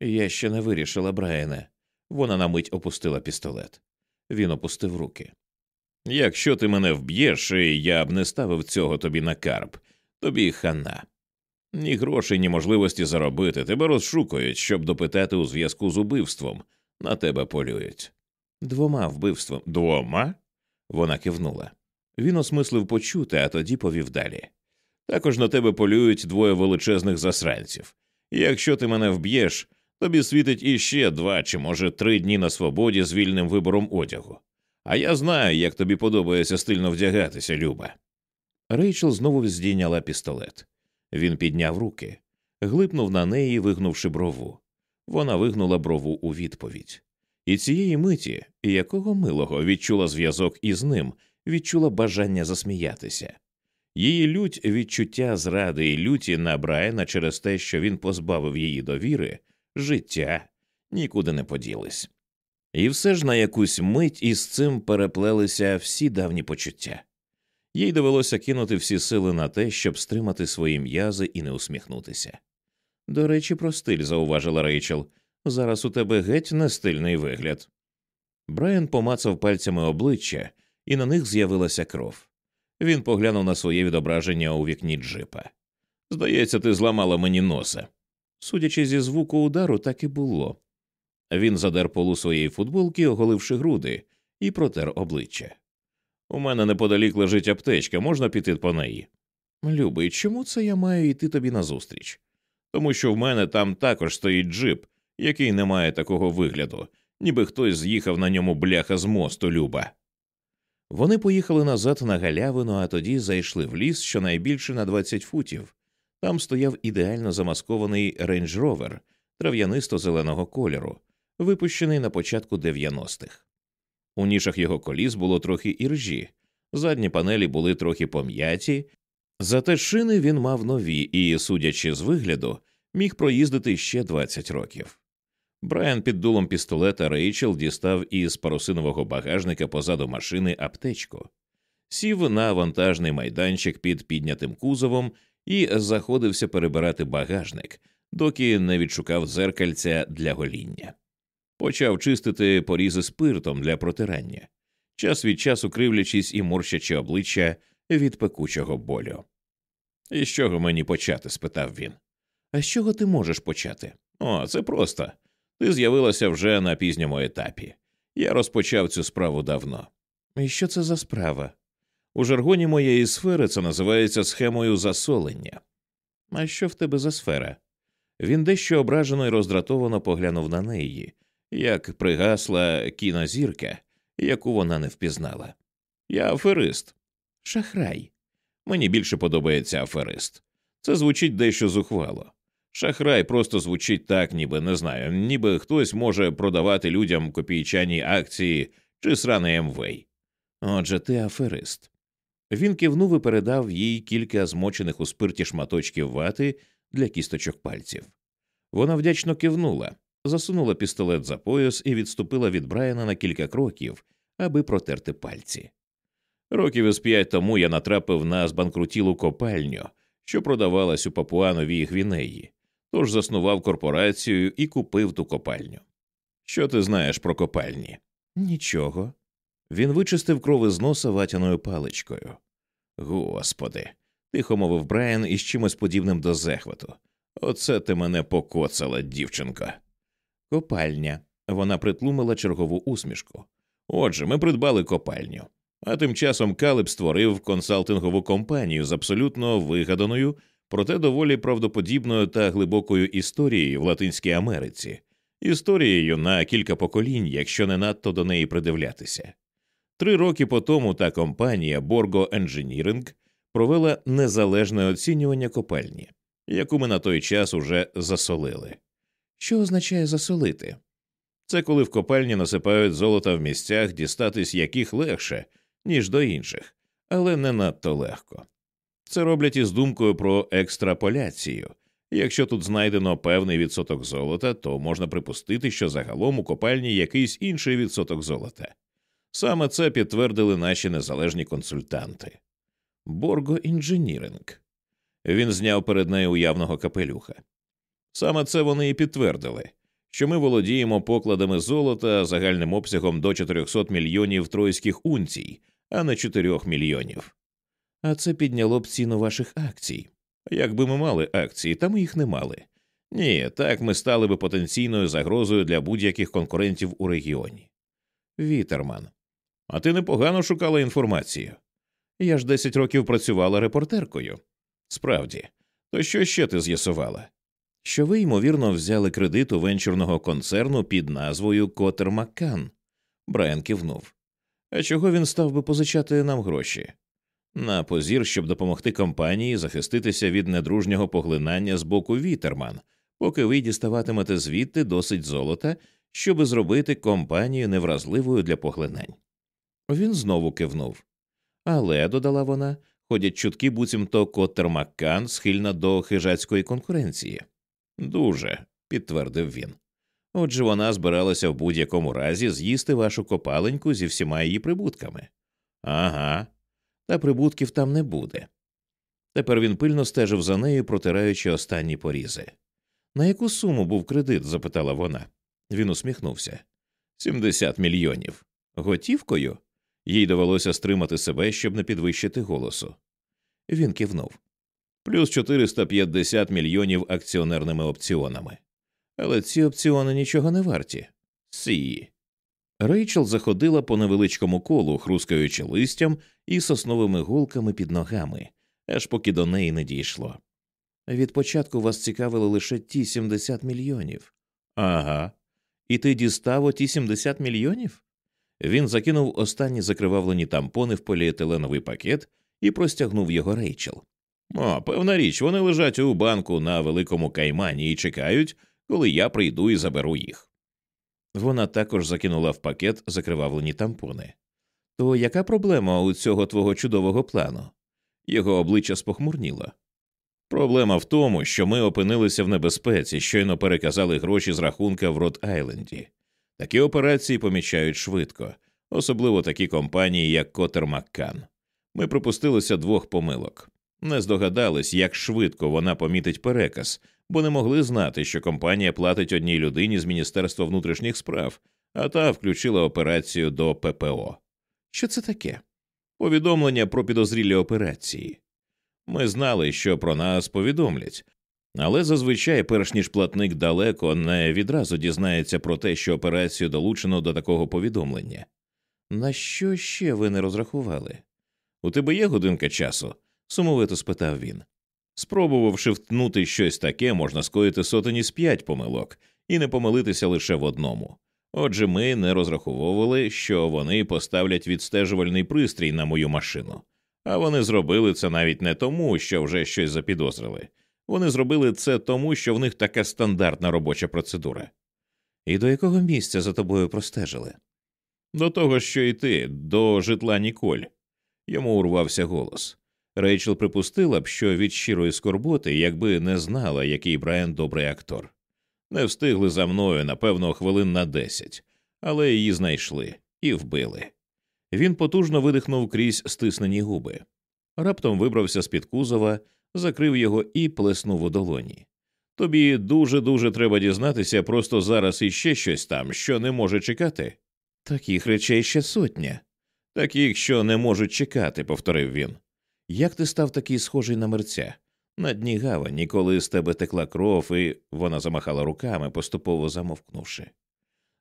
Я ще не вирішила, Брайане. Вона на мить опустила пістолет. Він опустив руки. Якщо ти мене вб'єш, я б не ставив цього тобі на карп, тобі хана. Ні грошей, ні можливості заробити тебе розшукують, щоб допитати у зв'язку з убивством, на тебе полюють. Двома вбивством. Двома? Вона кивнула. Він осмислив почути, а тоді повів далі. Також на тебе полюють двоє величезних засранців. І Якщо ти мене вб'єш, тобі світить іще два чи, може, три дні на свободі з вільним вибором одягу. А я знаю, як тобі подобається стильно вдягатися, Люба. Рейчел знову здійняла пістолет. Він підняв руки, глипнув на неї, вигнувши брову. Вона вигнула брову у відповідь. І цієї миті, якого милого відчула зв'язок із ним, відчула бажання засміятися. Її лють відчуття зради і люті на Брайана через те, що він позбавив її довіри, життя нікуди не поділись. І все ж на якусь мить із цим переплелися всі давні почуття. Їй довелося кинути всі сили на те, щоб стримати свої м'язи і не усміхнутися. До речі, про стиль, зауважила Рейчел. Зараз у тебе геть не стильний вигляд. Брайан помацав пальцями обличчя, і на них з'явилася кров. Він поглянув на своє відображення у вікні джипа. Здається, ти зламала мені носа. Судячи зі звуку удару, так і було. Він задер полу своєї футболки, оголивши груди, і протер обличчя. У мене неподалік лежить аптечка, можна піти по неї. Любий, чому це я маю йти тобі назустріч? Тому що в мене там також стоїть джип, який не має такого вигляду, ніби хтось з'їхав на ньому бляха з мосту, Люба. Вони поїхали назад на галявину, а тоді зайшли в ліс щонайбільше на 20 футів. Там стояв ідеально замаскований рейндж ровер трав'янисто зеленого кольору, випущений на початку 90-х. У нішах його коліс було трохи іржі, задні панелі були трохи пом'яті, зате шини він мав нові і, судячи з вигляду, міг проїздити ще 20 років. Брайан під дулом пістолета Рейчел дістав із парусинового багажника позаду машини аптечку, сів на вантажний майданчик під піднятим кузовом і заходився перебирати багажник, доки не відшукав дзеркальця для гоління. Почав чистити порізи спиртом для протирання, час від часу кривлячись і морщачи обличчя від пекучого болю. І з чого мені почати? спитав він. А з чого ти можеш почати? О, це просто. Ти з'явилася вже на пізньому етапі. Я розпочав цю справу давно. І що це за справа? У жаргоні моєї сфери це називається схемою засолення. А що в тебе за сфера? Він дещо ображено і роздратовано поглянув на неї, як пригасла кінозірка, яку вона не впізнала. Я аферист, шахрай. Мені більше подобається аферист. Це звучить дещо зухвало. Шахрай просто звучить так, ніби не знаю, ніби хтось може продавати людям копійчані акції чи сраний МВ. Отже, ти аферист. Він кивнув і передав їй кілька змочених у спирті шматочків вати для кісточок пальців. Вона вдячно кивнула, засунула пістолет за пояс і відступила від Брайана на кілька кроків, аби протерти пальці. Років із п'ять тому я натрапив на збанкрутілу копальню, що продавалась у Папуановій Гвінеї, тож заснував корпорацію і купив ту копальню. Що ти знаєш про копальні? Нічого. Він вичистив кров із носа ватяною паличкою. Господи, тихо мовив Брайан із чимось подібним до захвату. Оце ти мене покоцала, дівчинко. Копальня. Вона притлумила чергову усмішку. Отже, ми придбали копальню. А тим часом Калеб створив консалтингову компанію з абсолютно вигаданою, проте доволі правдоподібною та глибокою історією в Латинській Америці, історією на кілька поколінь, якщо не надто до неї придивлятися. Три роки по тому та компанія Borgo Engineering провела незалежне оцінювання копальні, яку ми на той час уже засолили. Що означає засолити? Це коли в копальні насипають золото в місцях, дістатись яких легше, ніж до інших, але не надто легко. Це роблять із думкою про екстраполяцію. Якщо тут знайдено певний відсоток золота, то можна припустити, що загалом у копальні якийсь інший відсоток золота. Саме це підтвердили наші незалежні консультанти. Борго інженіринг. Він зняв перед нею уявного капелюха. Саме це вони і підтвердили, що ми володіємо покладами золота загальним обсягом до 400 мільйонів тройських унцій, а не 4 мільйонів. А це підняло б ціну ваших акцій. Якби ми мали акції, та ми їх не мали. Ні, так ми стали би потенційною загрозою для будь-яких конкурентів у регіоні. Вітерман, а ти непогано шукала інформацію. Я ж 10 років працювала репортеркою. Справді, то що ще ти з'ясувала? Що ви, ймовірно, взяли кредит у венчурного концерну під назвою Котер Маккан. Брайан кивнув. А чого він став би позичати нам гроші? На позір, щоб допомогти компанії захиститися від недружнього поглинання з боку Вітерман, поки ви діставатимете звідти досить золота, щоб зробити компанію невразливою для поглинань. Він знову кивнув. Але, додала вона, ходять чутки, буцімто Коттер Маккан схильна до хижацької конкуренції. Дуже, підтвердив він. Отже, вона збиралася в будь-якому разі з'їсти вашу копаленьку зі всіма її прибутками. Ага, та прибутків там не буде. Тепер він пильно стежив за нею, протираючи останні порізи. На яку суму був кредит? запитала вона. Він усміхнувся. Сімдесят мільйонів. Готівкою? Їй довелося стримати себе, щоб не підвищити голосу. Він кивнув. Плюс 450 мільйонів акціонерними опціонами. Але ці опціони нічого не варті. Сії. Рейчел заходила по невеличкому колу, хрускаючи листям і сосновими голками під ногами, аж поки до неї не дійшло. Від початку вас цікавили лише ті 70 мільйонів. Ага. І ти дістав оті 70 мільйонів? Він закинув останні закривавлені тампони в поліетиленовий пакет і простягнув його Рейчел. О, певна річ, вони лежать у банку на великому каймані і чекають, коли я прийду і заберу їх. Вона також закинула в пакет закривавлені тампони. То яка проблема у цього твого чудового плану? Його обличчя спохмурніло. Проблема в тому, що ми опинилися в небезпеці, щойно переказали гроші з рахунка в Рот Айленді. Такі операції помічають швидко, особливо такі компанії, як Котер Маккан. Ми припустилися двох помилок. Не здогадались, як швидко вона помітить переказ, бо не могли знати, що компанія платить одній людині з Міністерства внутрішніх справ, а та включила операцію до ППО. Що це таке? Повідомлення про підозрілі операції. Ми знали, що про нас повідомлять, але зазвичай, перш ніж платник далеко не відразу дізнається про те, що операцію долучено до такого повідомлення. На що ще ви не розрахували? У тебе є годинка часу? сумовито спитав він. Спробувавши втнути щось таке, можна скоїти сотені з п'ять помилок і не помилитися лише в одному. Отже, ми не розраховували, що вони поставлять відстежувальний пристрій на мою машину, а вони зробили це навіть не тому, що вже щось запідозрили. Вони зробили це тому, що в них така стандартна робоча процедура. І до якого місця за тобою простежили? До того, що йти, до житла Ніколь. Йому урвався голос. Рейчел припустила б, що від щирої скорботи, якби не знала, який Брайан добрий актор. Не встигли за мною, напевно, хвилин на десять, але її знайшли і вбили. Він потужно видихнув крізь стиснені губи. Раптом вибрався з під кузова, закрив його і плеснув у долоні. Тобі дуже дуже треба дізнатися просто зараз іще щось там, що не може чекати. Таких речей ще сотня. Таких, що не можуть чекати, повторив він. Як ти став такий схожий на мерця? На дні гавані, коли з тебе текла кров, і вона замахала руками, поступово замовкнувши.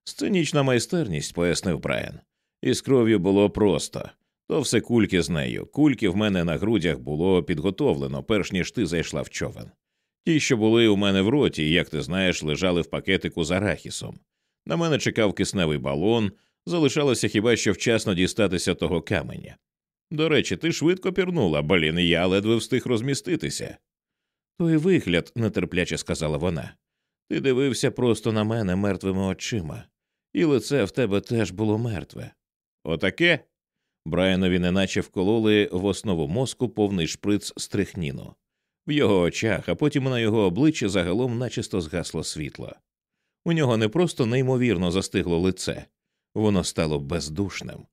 Сценічна майстерність, пояснив Брайан. І з кров'ю було просто. То все кульки з нею. Кульки в мене на грудях було підготовлено, перш ніж ти зайшла в човен. Ті, що були у мене в роті, як ти знаєш, лежали в пакетику з арахісом. На мене чекав кисневий балон, залишалося хіба що вчасно дістатися того каменя. До речі, ти швидко пірнула, блін, я ледве встиг розміститися. Той вигляд, нетерпляче сказала вона. Ти дивився просто на мене мертвими очима, і лице в тебе теж було мертве. Отаке. Брайанові неначе вкололи в основу мозку повний шприц стрихніну. В його очах, а потім на його обличчі загалом начисто згасло світло. У нього не просто неймовірно застигло лице, воно стало бездушним.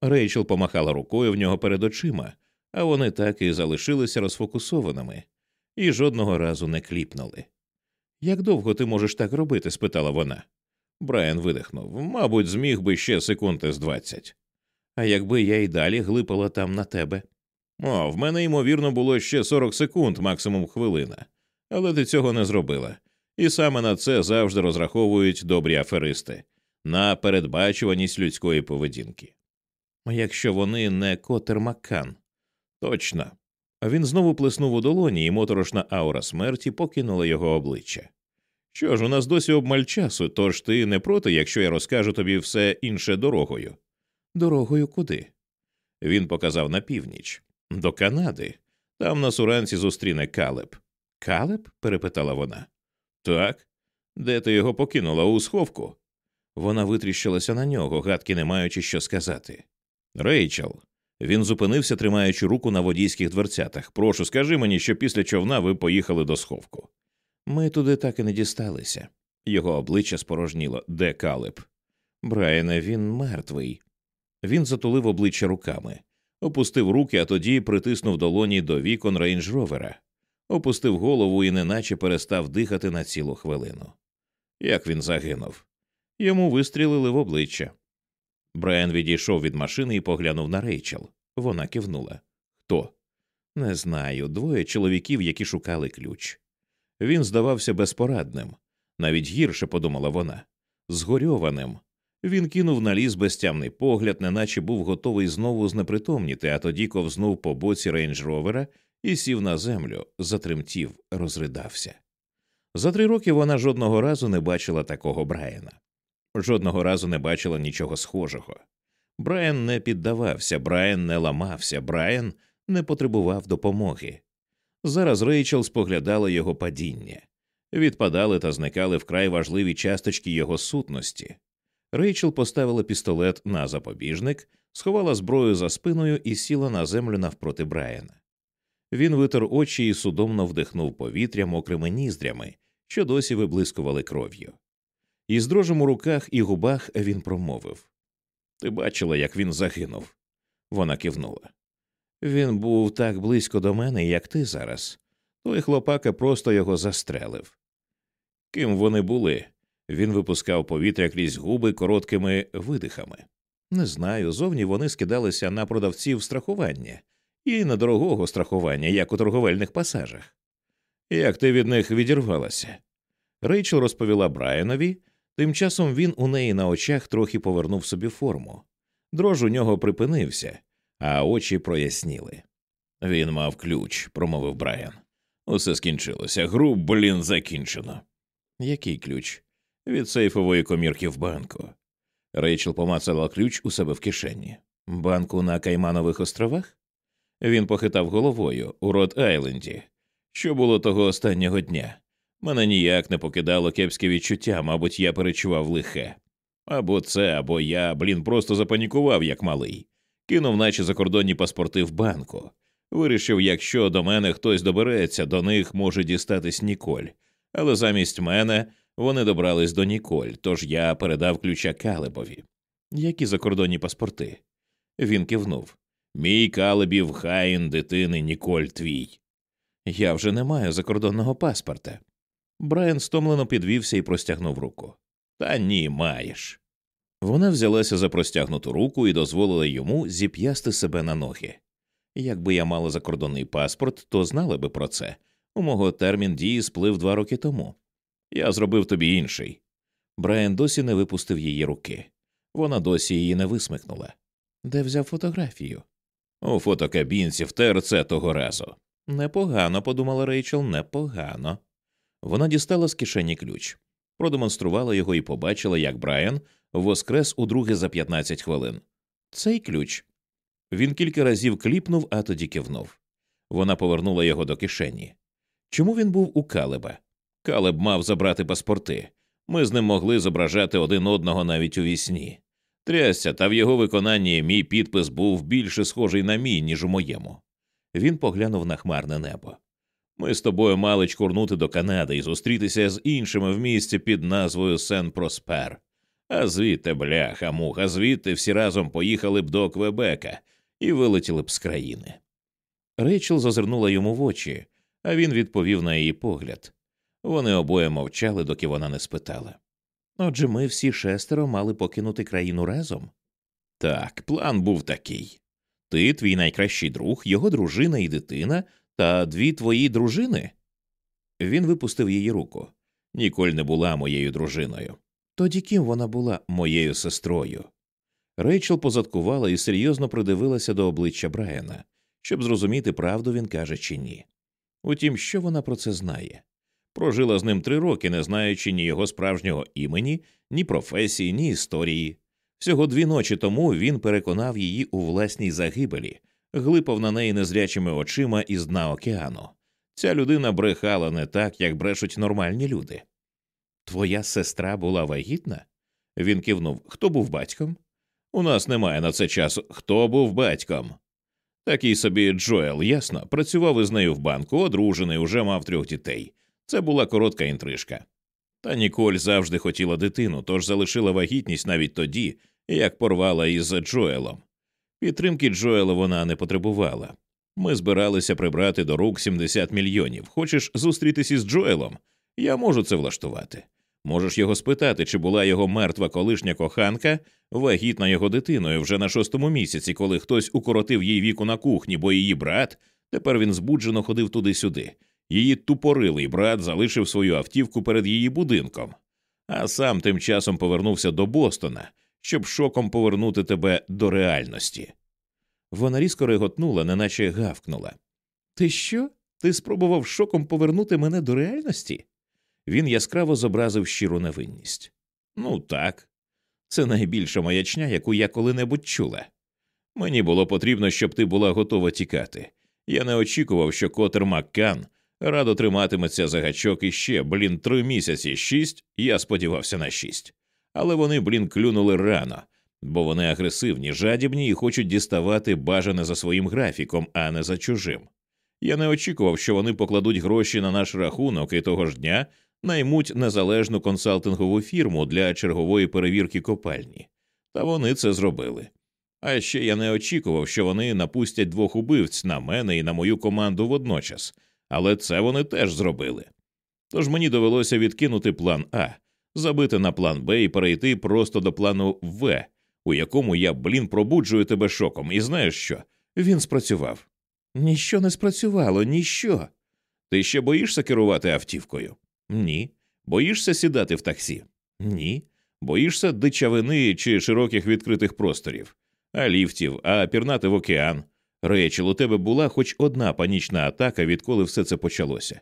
Рейчел помахала рукою в нього перед очима, а вони так і залишилися розфокусованими і жодного разу не кліпнули. Як довго ти можеш так робити? спитала вона. Брайан видихнув. Мабуть, зміг би ще секунди з двадцять. А якби я й далі глипала там на тебе. О, в мене, ймовірно, було ще сорок секунд, максимум хвилина, але ти цього не зробила. І саме на це завжди розраховують добрі аферисти на передбачуваність людської поведінки. Якщо вони не Котер Маккан. Точно. Він знову плеснув у долоні, і моторошна аура смерті покинула його обличчя. Що ж, у нас досі обмаль часу, тож ти не проти, якщо я розкажу тобі все інше дорогою. Дорогою куди? Він показав на північ. До Канади. Там нас уранці зустріне Калеб. Калеб? перепитала вона. Так. Де ти його покинула у сховку? Вона витріщилася на нього, гадки не маючи що сказати. Рейчел. Він зупинився, тримаючи руку на водійських дверцятах. Прошу, скажи мені, що після човна ви поїхали до сховку. Ми туди так і не дісталися. Його обличчя спорожніло. Де Калеб? Брайане, він мертвий. Він затулив обличчя руками, опустив руки, а тоді притиснув долоні до вікон рейндж ровера, опустив голову і неначе перестав дихати на цілу хвилину. Як він загинув? Йому вистрілили в обличчя. Брайан відійшов від машини і поглянув на Рейчел. Вона кивнула. Хто? Не знаю. Двоє чоловіків, які шукали ключ. Він здавався безпорадним, навіть гірше подумала вона, згорьованим. Він кинув на ліс безтямний погляд, неначе був готовий знову знепритомніти, а тоді ковзнув по боці рейндж ровера і сів на землю, затремтів, розридався. За три роки вона жодного разу не бачила такого Брайана, жодного разу не бачила нічого схожого. Брайан не піддавався, Брайан не ламався, Брайан не потребував допомоги. Зараз Рейчел споглядала його падіння, відпадали та зникали вкрай важливі часточки його сутності. Рейчел поставила пістолет на запобіжник, сховала зброю за спиною і сіла на землю навпроти Брайана. Він витер очі і судомно вдихнув повітря мокрими ніздрями, що досі виблискували кров'ю. Із дрожем у руках і губах він промовив Ти бачила, як він загинув. Вона кивнула. Він був так близько до мене, як ти зараз. Той хлопака просто його застрелив. Ким вони були? Він випускав повітря крізь губи короткими видихами. Не знаю, зовні вони скидалися на продавців страхування і на дорогого страхування, як у торговельних пасажах. Як ти від них відірвалася? Рейчел розповіла Брайанові, тим часом він у неї на очах трохи повернув собі форму. Дрож у нього припинився, а очі проясніли. Він мав ключ, промовив Брайан. Усе скінчилося. Гру, блін, закінчено. Який ключ? Від сейфової комірки в банку. Рейчел помацала ключ у себе в кишені. Банку на Кайманових островах? Він похитав головою у Рот Айленді. Що було того останнього дня? Мене ніяк не покидало кепське відчуття, мабуть, я перечував лихе. Або це, або я, блін, просто запанікував, як малий, кинув, наче закордонні паспорти в банку. Вирішив, якщо до мене хтось добереться, до них може дістатись Ніколь, але замість мене вони добрались до Ніколь, тож я передав ключа Калебові. Які закордонні паспорти? Він кивнув. Мій Калебів Хаїн, дитини, Ніколь твій. Я вже не маю закордонного паспорта. Брайан стомлено підвівся і простягнув руку. Та ні, маєш. Вона взялася за простягнуту руку і дозволила йому зіп'ясти себе на ноги. Якби я мала закордонний паспорт, то знала би про це. У мого термін дії сплив два роки тому. Я зробив тобі інший. Брайан досі не випустив її руки. Вона досі її не висмикнула. Де взяв фотографію? У фотокабінці в ТРЦ того разу. Непогано, подумала Рейчел, непогано. Вона дістала з кишені ключ, продемонструвала його і побачила, як Брайан воскрес удруге за 15 хвилин. Цей ключ. Він кілька разів кліпнув, а тоді кивнув. Вона повернула його до кишені. Чому він був у Калеба? Калеб мав забрати паспорти. Ми з ним могли зображати один одного навіть у вісні. Трясся, та в його виконанні мій підпис був більше схожий на мій, ніж у моєму. Він поглянув на хмарне небо. Ми з тобою мали чкурнути до Канади і зустрітися з іншими в місті під назвою Сен Проспер. А звідти, бляха, муха, звідти всі разом поїхали б до Квебека і вилетіли б з країни. Рейчел зазирнула йому в очі, а він відповів на її погляд. Вони обоє мовчали, доки вона не спитала. Отже, ми всі шестеро мали покинути країну разом? Так, план був такий ти, твій найкращий друг, його дружина і дитина, та дві твої дружини. Він випустив її руку. Ніколь не була моєю дружиною. Тоді ким вона була моєю сестрою. Рейчел позадкувала і серйозно придивилася до обличчя Брайана, щоб зрозуміти, правду він каже чи ні. Утім, що вона про це знає? Прожила з ним три роки, не знаючи ні його справжнього імені, ні професії, ні історії. Всього дві ночі тому він переконав її у власній загибелі, глипав на неї незрячими очима із дна океану. Ця людина брехала не так, як брешуть нормальні люди. Твоя сестра була вагітна? Він кивнув. Хто був батьком? У нас немає на це часу. Хто був батьком? Такий собі Джоел, ясно, працював із нею в банку, одружений, уже мав трьох дітей. Це була коротка інтрижка. Та Ніколь завжди хотіла дитину, тож залишила вагітність навіть тоді, як порвала із Джоелом. Підтримки Джоела вона не потребувала. Ми збиралися прибрати до рук 70 мільйонів. Хочеш зустрітися із Джоелом? Я можу це влаштувати. Можеш його спитати, чи була його мертва колишня коханка, вагітна його дитиною вже на шостому місяці, коли хтось укоротив їй віку на кухні, бо її брат тепер він збуджено ходив туди-сюди. Її тупорилий брат залишив свою автівку перед її будинком, а сам тим часом повернувся до Бостона, щоб шоком повернути тебе до реальності. Вона різко реготнула, неначе гавкнула. Ти що? Ти спробував шоком повернути мене до реальності? Він яскраво зобразив щиру невинність. Ну так, це найбільша маячня, яку я коли-небудь чула. Мені було потрібно, щоб ти була готова тікати. Я не очікував, що Котер Маккан радо триматиметься за гачок іще, блін, три місяці, шість, я сподівався на шість. Але вони, блін, клюнули рано, бо вони агресивні, жадібні і хочуть діставати бажане за своїм графіком, а не за чужим. Я не очікував, що вони покладуть гроші на наш рахунок і того ж дня наймуть незалежну консалтингову фірму для чергової перевірки копальні. Та вони це зробили. А ще я не очікував, що вони напустять двох убивць на мене і на мою команду водночас, але це вони теж зробили. Тож мені довелося відкинути план А, забити на план Б і перейти просто до плану В, у якому я, блін, пробуджую тебе шоком, і знаєш що? Він спрацював. Ніщо не спрацювало, ніщо. Ти ще боїшся керувати автівкою? Ні. Боїшся сідати в таксі? Ні. Боїшся дичавини чи широких відкритих просторів, а ліфтів, а пірнати в океан. Рейчел, у тебе була хоч одна панічна атака, відколи все це почалося.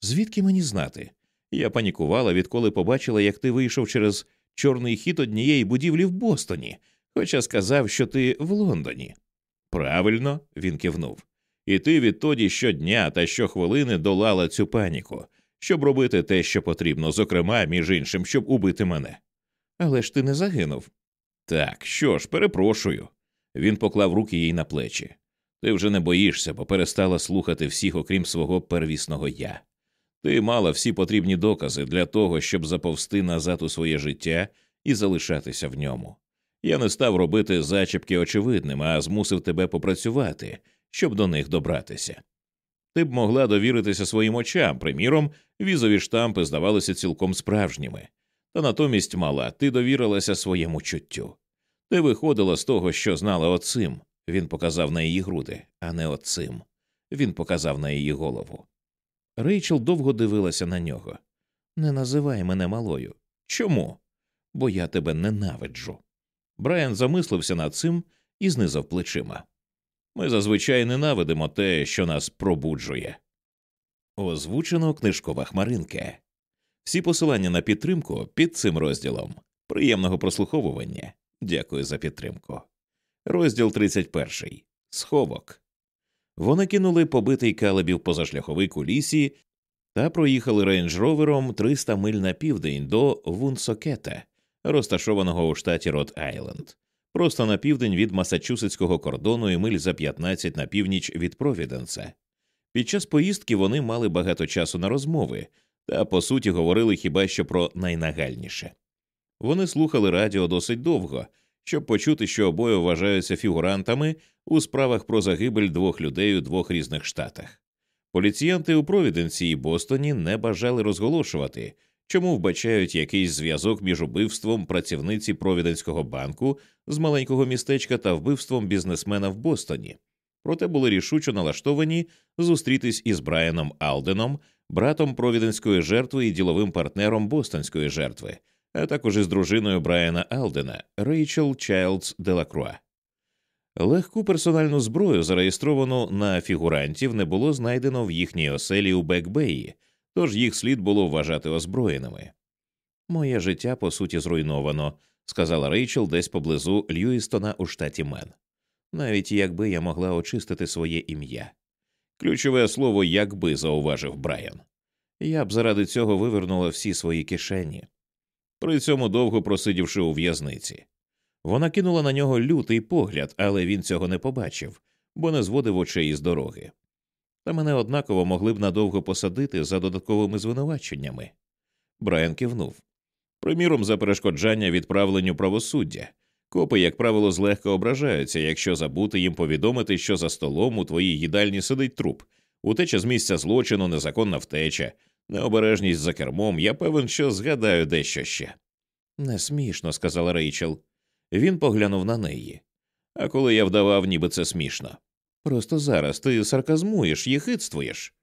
Звідки мені знати? Я панікувала, відколи побачила, як ти вийшов через чорний хід однієї будівлі в Бостоні, хоча сказав, що ти в Лондоні. Правильно, він кивнув. І ти відтоді щодня та щохвилини долала цю паніку, щоб робити те, що потрібно, зокрема, між іншим, щоб убити мене. Але ж ти не загинув. Так, що ж, перепрошую. Він поклав руки їй на плечі. Ти вже не боїшся, бо перестала слухати всіх, окрім свого первісного я. Ти мала всі потрібні докази для того, щоб заповзти назад у своє життя і залишатися в ньому. Я не став робити зачіпки очевидними, а змусив тебе попрацювати, щоб до них добратися. Ти б могла довіритися своїм очам, приміром, візові штампи здавалися цілком справжніми, та натомість мала, ти довірилася своєму чуттю. Ти виходила з того, що знала оцим. Він показав на її груди, а не оцим. Він показав на її голову. Рейчел довго дивилася на нього. Не називай мене малою. Чому? Бо я тебе ненавиджу. Брайан замислився над цим і знизав плечима. Ми зазвичай ненавидимо те, що нас пробуджує. Озвучено книжкова хмаринка. Всі посилання на підтримку під цим розділом. Приємного прослуховування. Дякую за підтримку. Розділ 31. Сховок. Вони кинули побитий Калебів позашляховик у лісі та проїхали рейндж-ровером 300 миль на південь до Вунсокета, розташованого у штаті Рот Айленд, просто на південь від Масачусетського кордону і миль за 15 на північ від Провіденса. Під час поїздки вони мали багато часу на розмови та, по суті, говорили хіба що про найнагальніше. Вони слухали радіо досить довго, щоб почути, що обоє вважаються фігурантами у справах про загибель двох людей у двох різних штатах. Поліціянти у Провіденці і Бостоні не бажали розголошувати, чому вбачають якийсь зв'язок між убивством працівниці Провіденського банку з маленького містечка та вбивством бізнесмена в Бостоні. Проте були рішуче налаштовані зустрітись із Брайаном Алденом, братом провіденської жертви і діловим партнером бостонської жертви, а також із дружиною Брайана Алдена Рейчел Чайлдс Делакруа. Легку персональну зброю, зареєстровану на фігурантів, не було знайдено в їхній оселі у Бекбеї, тож їх слід було вважати озброєними. Моє життя по суті зруйновано, сказала Рейчел десь поблизу Льюістона у штаті Мен. навіть якби я могла очистити своє ім'я. Ключове слово якби зауважив Брайан. Я б заради цього вивернула всі свої кишені. При цьому довго просидівши у в'язниці. Вона кинула на нього лютий погляд, але він цього не побачив, бо не зводив очей із дороги. Та мене однаково могли б надовго посадити за додатковими звинуваченнями. Брайан кивнув. Приміром, за перешкоджання відправленню правосуддя. Копи, як правило, злегка ображаються, якщо забути їм повідомити, що за столом у твоїй їдальні сидить труп, утеча з місця злочину, незаконна втеча, необережність за кермом, я певен, що згадаю дещо ще. Не смішно, сказала Рейчел. Він поглянув на неї. А коли я вдавав, ніби це смішно. Просто зараз ти сарказмуєш, єхидствуєш.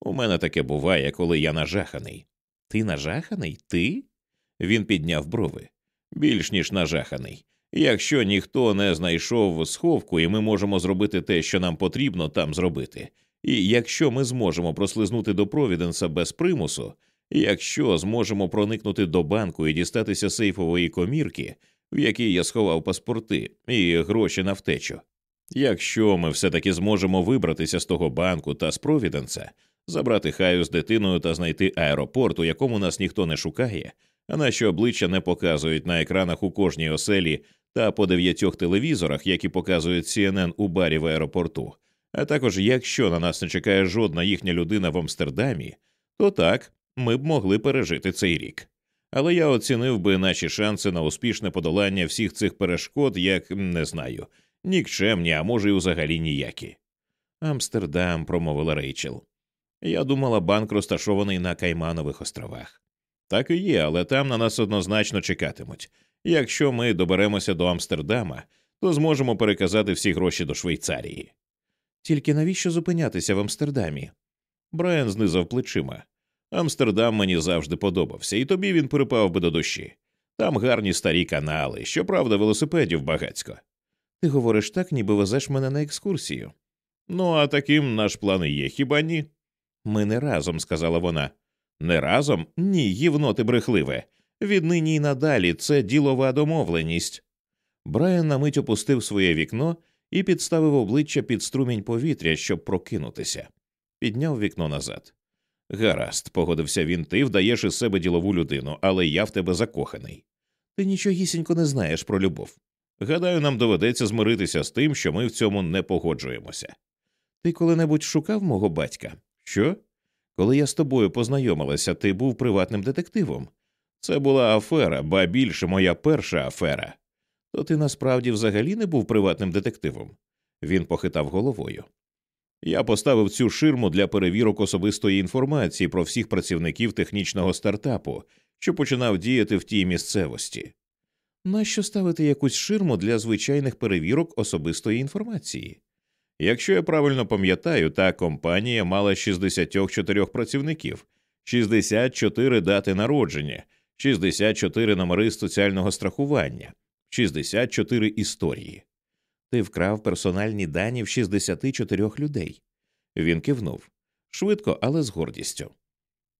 У мене таке буває, коли я нажаханий. Ти нажаханий? Ти? Він підняв брови. Більш ніж нажаханий. Якщо ніхто не знайшов сховку, і ми можемо зробити те, що нам потрібно там зробити, і якщо ми зможемо прослизнути до Провіденса без примусу, якщо зможемо проникнути до банку і дістатися сейфової комірки, в якій я сховав паспорти і гроші на втечу, якщо ми все таки зможемо вибратися з того банку та з Провіденса, забрати хаю з дитиною та знайти аеропорт, у якому нас ніхто не шукає, а наші обличчя не показують на екранах у кожній оселі та по дев'ятьох телевізорах, які показують CNN у барі в аеропорту. А також якщо на нас не чекає жодна їхня людина в Амстердамі, то так ми б могли пережити цей рік. Але я оцінив би наші шанси на успішне подолання всіх цих перешкод, як не знаю, нікчемні, а може, й взагалі ніякі. Амстердам, промовила Рейчел. Я думала, банк розташований на Кайманових островах. Так і є, але там на нас однозначно чекатимуть. Якщо ми доберемося до Амстердама, то зможемо переказати всі гроші до Швейцарії. Тільки навіщо зупинятися в Амстердамі? Брайан знизав плечима. Амстердам мені завжди подобався, і тобі він припав би до душі. Там гарні старі канали, щоправда, велосипедів багацько. Ти говориш так, ніби везеш мене на екскурсію. Ну, а таким наш план і є, хіба ні? Ми не разом, сказала вона. Не разом? Ні, гівно ти брехливе. Віднині й надалі це ділова домовленість. Брайан на мить опустив своє вікно і підставив обличчя під струмінь повітря, щоб прокинутися. Підняв вікно назад. Гаразд, погодився він, ти вдаєш із себе ділову людину, але я в тебе закоханий. Ти нічогісінько не знаєш про любов. Гадаю, нам доведеться змиритися з тим, що ми в цьому не погоджуємося. Ти коли-небудь шукав мого батька? Що? Коли я з тобою познайомилася, ти був приватним детективом. Це була афера, ба більше моя перша афера. То ти насправді взагалі не був приватним детективом? Він похитав головою. Я поставив цю ширму для перевірок особистої інформації про всіх працівників технічного стартапу, що починав діяти в тій місцевості. Нащо ставити якусь ширму для звичайних перевірок особистої інформації? Якщо я правильно пам'ятаю, та компанія мала 64 працівників, 64 дати народження, 64 номери соціального страхування, 64 історії. Ти вкрав персональні дані в 64 людей. Він кивнув швидко, але з гордістю.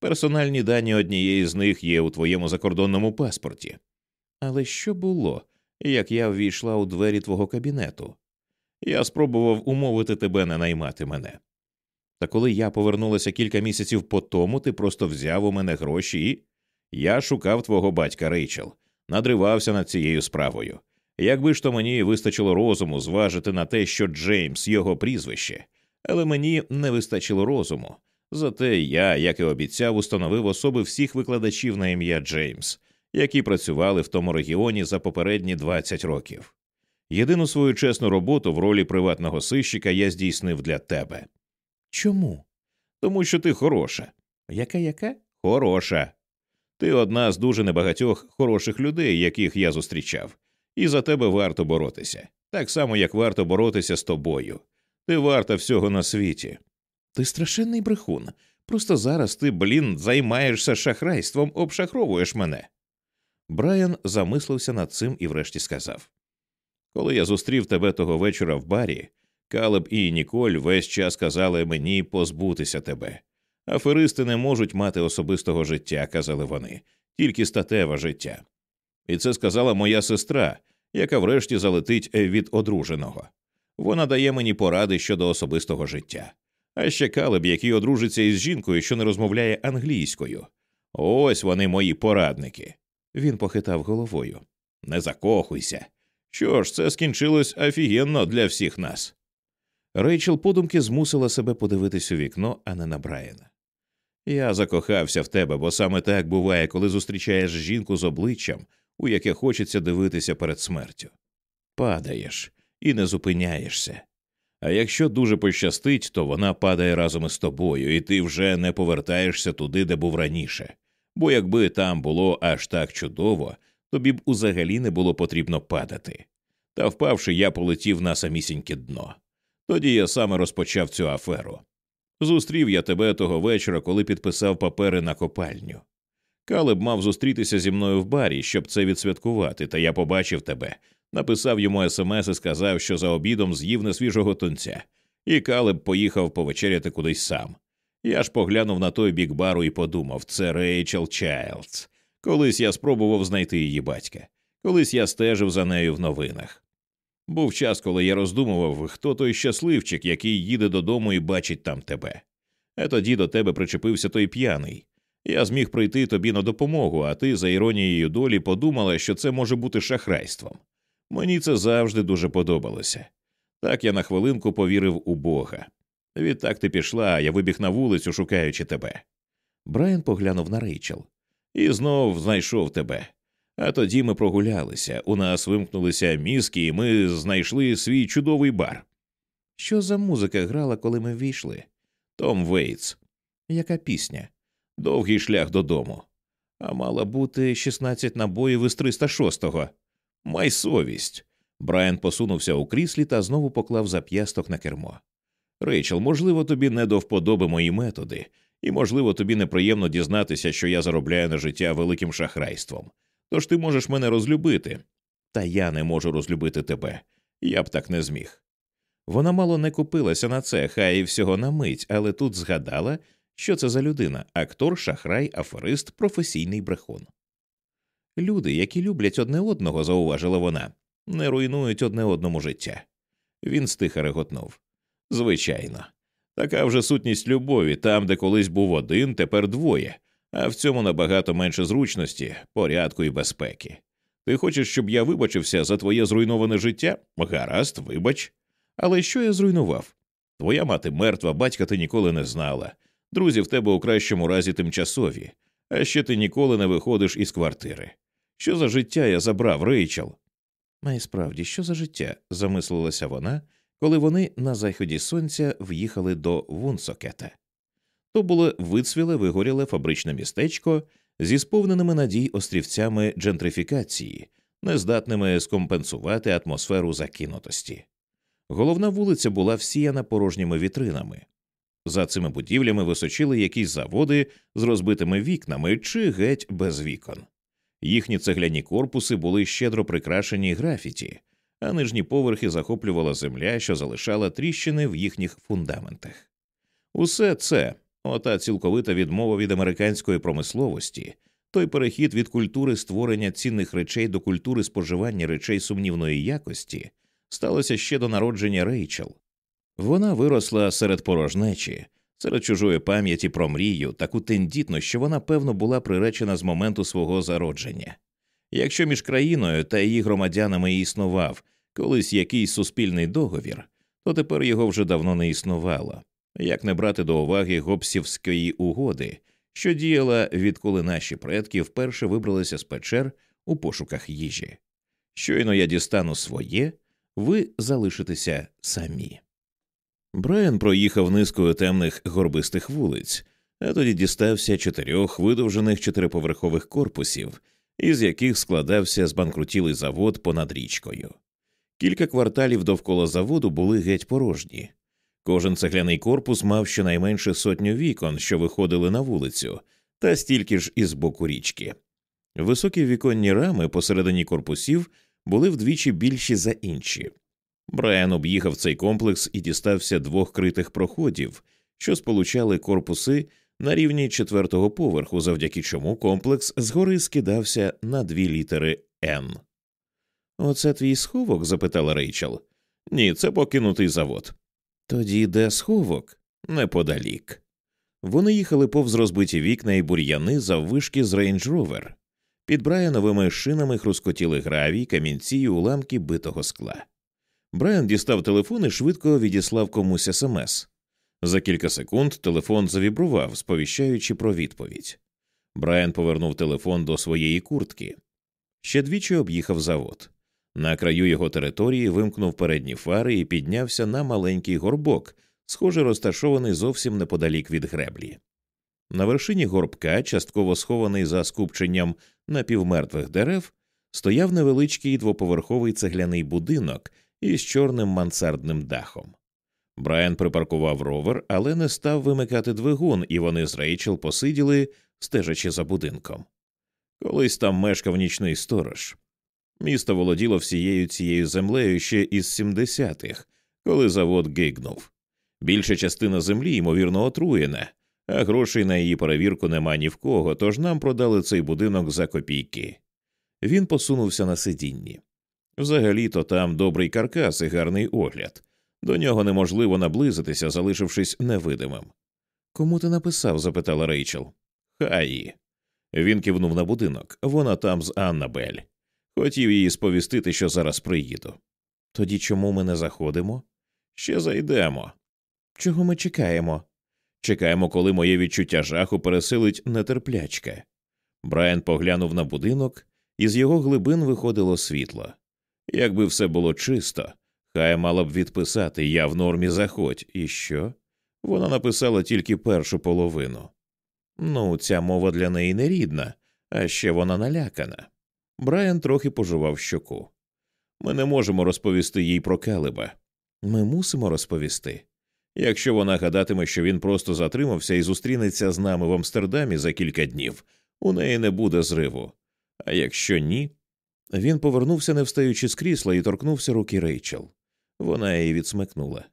Персональні дані однієї з них є у твоєму закордонному паспорті. Але що було, як я ввійшла у двері твого кабінету? Я спробував умовити тебе не наймати мене. Та коли я повернулася кілька місяців по тому, ти просто взяв у мене гроші і. Я шукав твого батька Рейчел, надривався над цією справою. Якби ж то мені вистачило розуму зважити на те, що Джеймс його прізвище, але мені не вистачило розуму. Зате я, як і обіцяв, установив особи всіх викладачів на ім'я Джеймс, які працювали в тому регіоні за попередні 20 років. Єдину свою чесну роботу в ролі приватного сищика я здійснив для тебе. Чому? Тому що ти хороша. Яка яка? Хороша. Ти одна з дуже небагатьох хороших людей, яких я зустрічав, і за тебе варто боротися, так само, як варто боротися з тобою. Ти варта всього на світі. Ти страшенний брехун. Просто зараз ти, блін, займаєшся шахрайством, обшахровуєш мене. Брайан замислився над цим і врешті сказав Коли я зустрів тебе того вечора в барі, Калеб і Ніколь весь час казали мені позбутися тебе. Аферисти не можуть мати особистого життя, казали вони, тільки статеве життя. І це сказала моя сестра, яка врешті залетить від одруженого. Вона дає мені поради щодо особистого життя. А ще Калеб, який одружиться із жінкою, що не розмовляє англійською. Ось вони мої порадники. Він похитав головою. Не закохуйся. Що ж, це скінчилось офігенно для всіх нас. Рейчел подумки змусила себе подивитись у вікно, а не на Брайана. Я закохався в тебе, бо саме так буває, коли зустрічаєш жінку з обличчям, у яке хочеться дивитися перед смертю. Падаєш і не зупиняєшся. А якщо дуже пощастить, то вона падає разом із тобою, і ти вже не повертаєшся туди, де був раніше. Бо якби там було аж так чудово, тобі б узагалі не було потрібно падати. Та впавши, я полетів на самісіньке дно. Тоді я саме розпочав цю аферу. Зустрів я тебе того вечора, коли підписав папери на копальню. Калеб мав зустрітися зі мною в барі, щоб це відсвяткувати, та я побачив тебе, написав йому смс і сказав, що за обідом з'їв несвіжого тунця, і Калеб поїхав повечеряти кудись сам. Я ж поглянув на той бік бару і подумав це Рейчел Чайлдс. Колись я спробував знайти її батька, колись я стежив за нею в новинах. Був час, коли я роздумував, хто той щасливчик, який їде додому і бачить там тебе. А тоді до тебе причепився той п'яний. Я зміг прийти тобі на допомогу, а ти, за іронією долі, подумала, що це може бути шахрайством. Мені це завжди дуже подобалося. Так я на хвилинку повірив у Бога. Відтак ти пішла, а я вибіг на вулицю, шукаючи тебе. Брайан поглянув на Рейчел і знов знайшов тебе. А тоді ми прогулялися, у нас вимкнулися мізки, і ми знайшли свій чудовий бар. Що за музика грала, коли ми ввійшли? Том Вейтс. Яка пісня? Довгий шлях додому. А мала бути 16 набоїв із 306-го. Май совість. Брайан посунувся у кріслі та знову поклав зап'ясток на кермо. Рейчел, можливо, тобі не до вподоби мої методи, і, можливо, тобі неприємно дізнатися, що я заробляю на життя великим шахрайством. Тож ти можеш мене розлюбити, та я не можу розлюбити тебе. Я б так не зміг. Вона мало не купилася на це, хай і всього на мить, але тут згадала, що це за людина актор, шахрай, аферист, професійний брехун. Люди, які люблять одне одного, зауважила вона, не руйнують одне одному життя. Він стиха реготнув. Звичайно, така вже сутність любові, там, де колись був один, тепер двоє, а в цьому набагато менше зручності, порядку і безпеки. Ти хочеш, щоб я вибачився за твоє зруйноване життя? Гаразд, вибач. Але що я зруйнував? Твоя мати мертва, батька ти ніколи не знала. Друзі в тебе у кращому разі тимчасові, а ще ти ніколи не виходиш із квартири. Що за життя я забрав, Рейчел? А й справді, що за життя? замислилася вона, коли вони на заході сонця в'їхали до Вунсокета. То було вицвіле, вигоріле фабричне містечко зі сповненими надій острівцями джентрифікації, нездатними скомпенсувати атмосферу закинутості. Головна вулиця була всіяна порожніми вітринами. За цими будівлями височили якісь заводи з розбитими вікнами чи геть без вікон. Їхні цегляні корпуси були щедро прикрашені графіті, а нижні поверхи захоплювала земля, що залишала тріщини в їхніх фундаментах. Усе це, ота цілковита відмова від американської промисловості, той перехід від культури створення цінних речей до культури споживання речей сумнівної якості, сталося ще до народження Рейчел. Вона виросла серед порожнечі, серед чужої пам'яті про мрію, таку тендітну, що вона, певно, була приречена з моменту свого зародження. Якщо між країною та її громадянами існував колись якийсь суспільний договір, то тепер його вже давно не існувало, як не брати до уваги гобсівської угоди, що діяла відколи наші предки вперше вибралися з печер у пошуках їжі. Щойно я дістану своє, ви залишитеся самі. Брайан проїхав низкою темних горбистих вулиць, а тоді дістався чотирьох видовжених чотириповерхових корпусів, із яких складався збанкрутілий завод понад річкою. Кілька кварталів довкола заводу були геть порожні. Кожен цегляний корпус мав щонайменше сотню вікон, що виходили на вулицю, та стільки ж із боку річки. Високі віконні рами посередині корпусів були вдвічі більші за інші. Брайан об'їхав цей комплекс і дістався двох критих проходів, що сполучали корпуси на рівні четвертого поверху, завдяки чому комплекс згори скидався на дві літери Н. Оце твій сховок? запитала Рейчел. Ні, це покинутий завод. Тоді де сховок? Неподалік. Вони їхали повз розбиті вікна і бур'яни заввишки з рейндж ровер. Під Брайановими шинами хрускотіли гравій, камінці й уламки битого скла. Брайан дістав телефон і швидко відіслав комусь смс. За кілька секунд телефон завібрував, сповіщаючи про відповідь. Брайан повернув телефон до своєї куртки. Ще двічі об'їхав завод. На краю його території вимкнув передні фари і піднявся на маленький горбок, схоже, розташований зовсім неподалік від греблі. На вершині горбка, частково схований за скупченням напівмертвих дерев, стояв невеличкий двоповерховий цегляний будинок із чорним мансардним дахом. Брайан припаркував ровер, але не став вимикати двигун, і вони з Рейчел посиділи, стежачи за будинком. Колись там мешкав нічний сторож. Місто володіло всією цією землею ще із 70-х, коли завод гигнув. Більша частина землі, ймовірно, отруєна, а грошей на її перевірку нема ні в кого, тож нам продали цей будинок за копійки. Він посунувся на сидінні. Взагалі то там добрий каркас і гарний огляд. До нього неможливо наблизитися, залишившись невидимим. Кому ти написав? запитала Рейчел. Хаї. Він кивнув на будинок. Вона там з Аннабель. Хотів їй сповістити, що зараз приїду. Тоді чому ми не заходимо? Ще зайдемо. Чого ми чекаємо? Чекаємо, коли моє відчуття жаху пересилить нетерплячка. Брайан поглянув на будинок, і з його глибин виходило світло. Якби все було чисто, хай мала б відписати Я в нормі заходь. І що? Вона написала тільки першу половину. Ну, ця мова для неї не рідна, а ще вона налякана. Брайан трохи пожував щоку. Ми не можемо розповісти їй про Калиба. Ми мусимо розповісти. Якщо вона гадатиме, що він просто затримався і зустрінеться з нами в Амстердамі за кілька днів, у неї не буде зриву. А якщо ні, він повернувся, не встаючи з крісла, і торкнувся руки Рейчел. Вона її відсмикнула.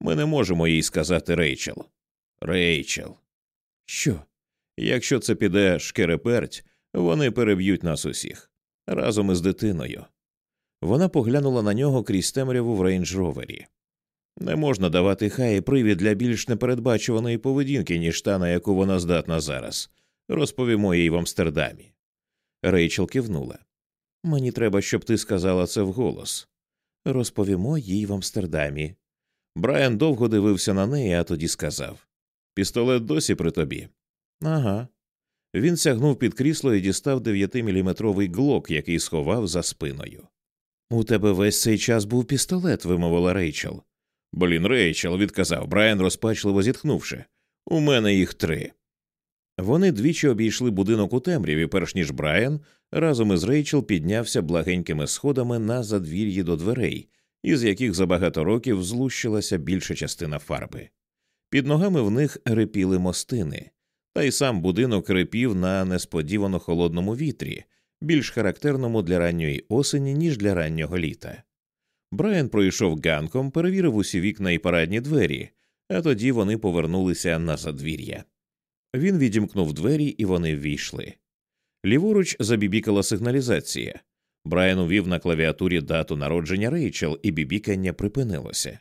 Ми не можемо їй сказати Рейчел. Рейчел. Що? Якщо це піде шкереперть, вони переб'ють нас усіх разом із дитиною. Вона поглянула на нього крізь темряву в рейндж-ровері. Не можна давати Хаї привід для більш непередбачуваної поведінки, ніж та, на яку вона здатна зараз. Розповімо їй в Амстердамі. Рейчел кивнула. Мені треба, щоб ти сказала це вголос. Розповімо їй в Амстердамі. Брайан довго дивився на неї, а тоді сказав Пістолет досі при тобі. Ага. Він сягнув під крісло і дістав дев'ятиміліметровий глок, який сховав за спиною. У тебе весь цей час був пістолет, вимовила Рейчел. Блін, Рейчел, відказав Брайан, розпачливо зітхнувши. У мене їх три. Вони двічі обійшли будинок у темряві, перш ніж Брайан разом із Рейчел піднявся благенькими сходами на задвір'ї до дверей, із яких за багато років злущилася більша частина фарби. Під ногами в них репіли мостини, та й сам будинок репів на несподівано холодному вітрі, більш характерному для ранньої осені, ніж для раннього літа. Брайан пройшов ганком, перевірив усі вікна і парадні двері, а тоді вони повернулися на задвір'я. Він відімкнув двері, і вони ввійшли. Ліворуч забібікала сигналізація. Брайан увів на клавіатурі дату народження Рейчел, і бібікання припинилося.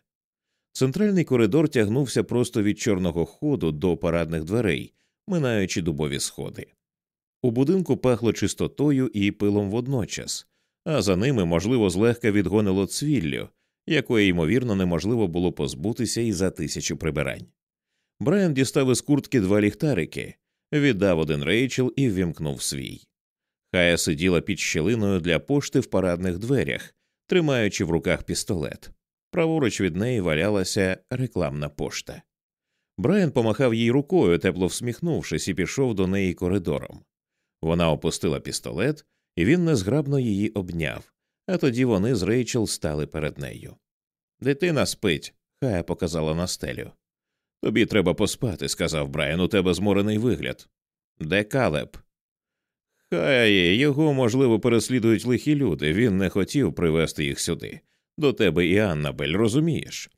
Центральний коридор тягнувся просто від чорного ходу до парадних дверей, минаючи дубові сходи. У будинку пахло чистотою і пилом водночас, а за ними, можливо, злегка відгонило цвіллю, якої, ймовірно, неможливо було позбутися і за тисячу прибирань. Брайан дістав із куртки два ліхтарики, віддав один рейчел і ввімкнув свій. Хая сиділа під щелиною для пошти в парадних дверях, тримаючи в руках пістолет. Праворуч від неї валялася рекламна пошта. Брайан помахав їй рукою, тепло всміхнувшись, і пішов до неї коридором. Вона опустила пістолет, і він незграбно її обняв, а тоді вони з Рейчел стали перед нею. Дитина спить, хая показала на стелю. Тобі треба поспати, сказав Брайан, у тебе зморений вигляд. Де Калеб? Хай його, можливо, переслідують лихі люди. Він не хотів привезти їх сюди. До тебе і Аннабель, розумієш?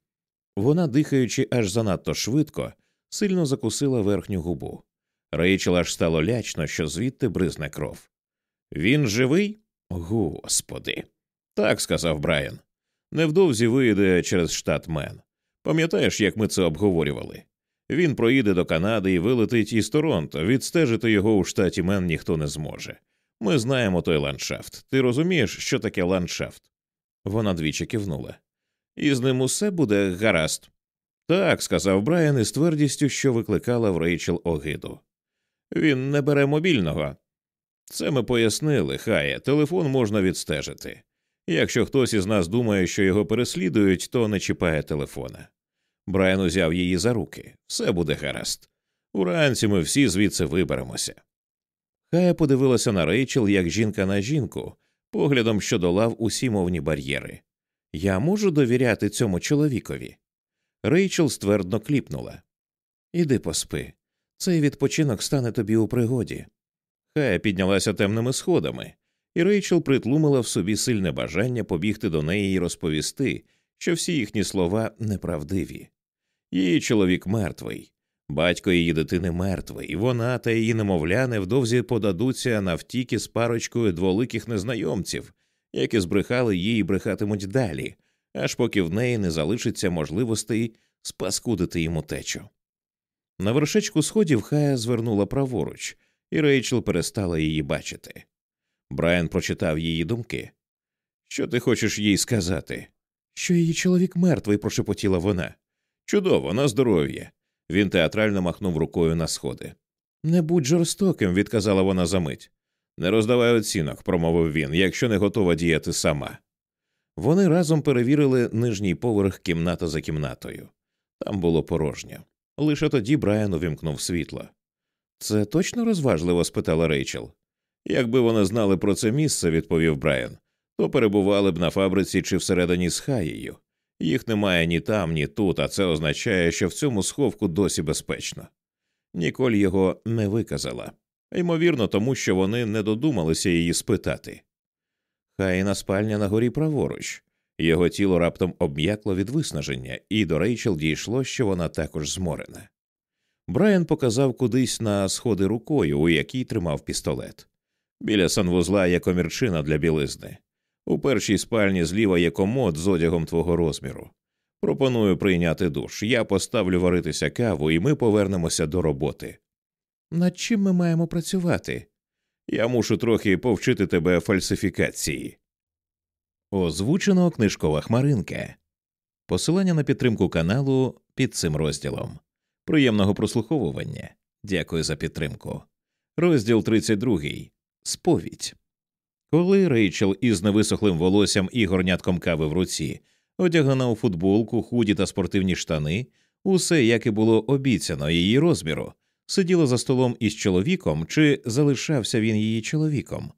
Вона, дихаючи аж занадто швидко, сильно закусила верхню губу. Рейчел аж стало лячно, що звідти бризне кров. Він живий? Господи. Так, сказав Брайан. Невдовзі вийде через штат Мен. Пам'ятаєш, як ми це обговорювали? Він проїде до Канади і вилетить із Торонто. Відстежити його у штаті Мен ніхто не зможе. Ми знаємо той ландшафт. Ти розумієш, що таке ландшафт? Вона двічі кивнула. І з ним усе буде гаразд. Так, сказав Брайан із твердістю, що викликала в Рейчел огиду. Він не бере мобільного. Це ми пояснили, хає, телефон можна відстежити. Якщо хтось із нас думає, що його переслідують, то не чіпає телефона. Брайан узяв її за руки. Все буде гаразд. Уранці ми всі звідси виберемося. Хая подивилася на Рейчел як жінка на жінку, поглядом, що долав усі мовні бар'єри. Я можу довіряти цьому чоловікові. Рейчел ствердно кліпнула. Іди поспи. Цей відпочинок стане тобі у пригоді. Хая піднялася темними сходами, і Рейчел притлумила в собі сильне бажання побігти до неї і розповісти, що всі їхні слова неправдиві. Її чоловік мертвий, батько її дитини мертвий, вона та її немовля невдовзі подадуться на втіки з парочкою дволиких незнайомців, які збрехали їй і брехатимуть далі, аж поки в неї не залишиться можливостей спаскудити йому течу. На вершечку сходів Хая звернула праворуч, і Рейчел перестала її бачити. Брайан прочитав її думки. Що ти хочеш їй сказати? Що її чоловік мертвий, прошепотіла вона. Чудово, на здоров'я. Він театрально махнув рукою на сходи. Не будь жорстоким, відказала вона за мить. Не роздавай оцінок, промовив він, якщо не готова діяти сама. Вони разом перевірили нижній поверх кімната за кімнатою. Там було порожньо. Лише тоді Брайан увімкнув світло. Це точно розважливо? спитала Рейчел. Якби вони знали про це місце, відповів Брайан, то перебували б на фабриці чи всередині з хаєю. Їх немає ні там, ні тут, а це означає, що в цьому сховку досі безпечно. Ніколь його не виказала, ймовірно, тому що вони не додумалися її спитати. Хаїна спальня на горі праворуч, його тіло раптом обм'якло від виснаження, і до Рейчел дійшло, що вона також зморена. Брайан показав кудись на сходи рукою, у якій тримав пістолет. Біля санвузла є комірчина для білизни. У першій спальні зліва є комод з одягом твого розміру. Пропоную прийняти душ. Я поставлю варитися каву, і ми повернемося до роботи. Над чим ми маємо працювати? Я мушу трохи повчити тебе фальсифікації. Озвучено книжкова хмаринка. Посилання на підтримку каналу під цим розділом. Приємного прослуховування. Дякую за підтримку. Розділ 32. Сповідь. Коли Рейчел із невисохлим волоссям і горнятком кави в руці, одягнена у футболку, худі та спортивні штани, усе, як і було обіцяно її розміру, сиділа за столом із чоловіком, чи залишався він її чоловіком.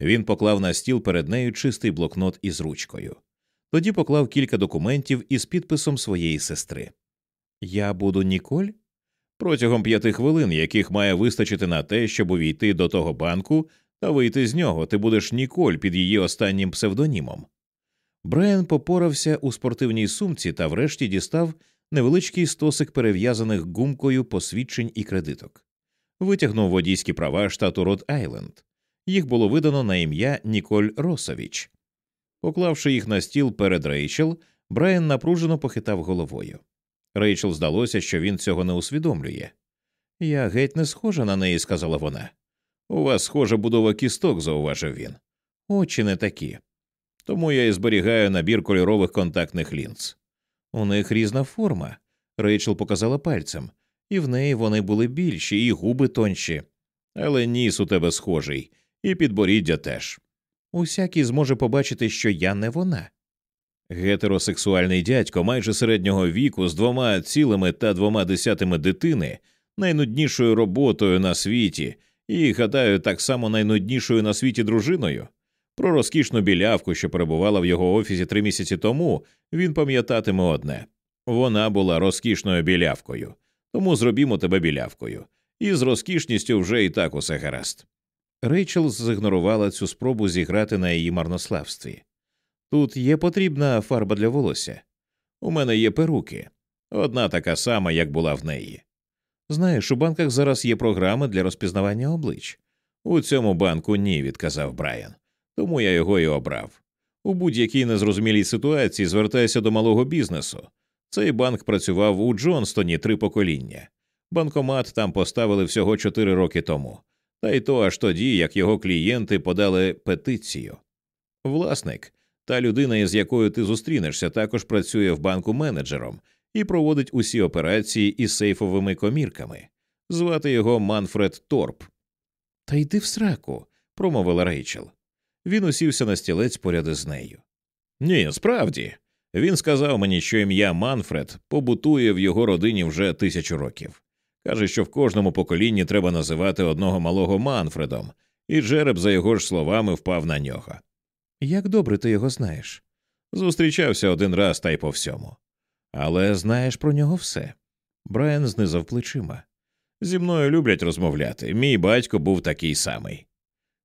Він поклав на стіл перед нею чистий блокнот із ручкою. Тоді поклав кілька документів із підписом своєї сестри. Я буду Ніколь? Протягом п'яти хвилин, яких має вистачити на те, щоб увійти до того банку та вийти з нього, ти будеш Ніколь під її останнім псевдонімом. Брайан попорався у спортивній сумці та врешті дістав невеличкий стосик перев'язаних гумкою посвідчень і кредиток. Витягнув водійські права штату Род Айленд. Їх було видано на ім'я Ніколь Росовіч. Поклавши їх на стіл перед Рейчел, Брайан напружено похитав головою. Рейчел здалося, що він цього не усвідомлює. Я геть не схожа на неї, сказала вона. У вас схожа будова кісток, зауважив він. Очі не такі. Тому я і зберігаю набір кольорових контактних лінз. У них різна форма. Рейчел показала пальцем, і в неї вони були більші, і губи тонші. Але ніс у тебе схожий, і підборіддя теж. Усякий зможе побачити, що я не вона. Гетеросексуальний дядько майже середнього віку з двома цілими та двома десятими дитини, найнуднішою роботою на світі, і, гадаю, так само найнуднішою на світі дружиною. Про розкішну білявку, що перебувала в його офісі три місяці тому, він пам'ятатиме одне вона була розкішною білявкою, тому зробімо тебе білявкою, і з розкішністю вже і так усе гаразд. Рейчел зігнорувала цю спробу зіграти на її марнославстві. Тут є потрібна фарба для волосся. У мене є перуки, одна така сама, як була в неї. Знаєш, у банках зараз є програми для розпізнавання облич. У цьому банку ні, відказав Брайан, тому я його і обрав. У будь-якій незрозумілій ситуації звертайся до малого бізнесу. Цей банк працював у Джонстоні три покоління. Банкомат там поставили всього чотири роки тому, та й то аж тоді, як його клієнти подали петицію. Власник, та людина, із якою ти зустрінешся, також працює в банку менеджером і проводить усі операції із сейфовими комірками. Звати його Манфред Торп. Та йди в сраку, промовила Рейчел. Він усівся на стілець поряд із нею. Ні, справді. Він сказав мені, що ім'я Манфред побутує в його родині вже тисячу років. Каже, що в кожному поколінні треба називати одного малого Манфредом, і жереб, за його ж словами, впав на нього. Як добре ти його знаєш? Зустрічався один раз та й по всьому. Але знаєш про нього все. Брайан знизав плечима. Зі мною люблять розмовляти. Мій батько був такий самий.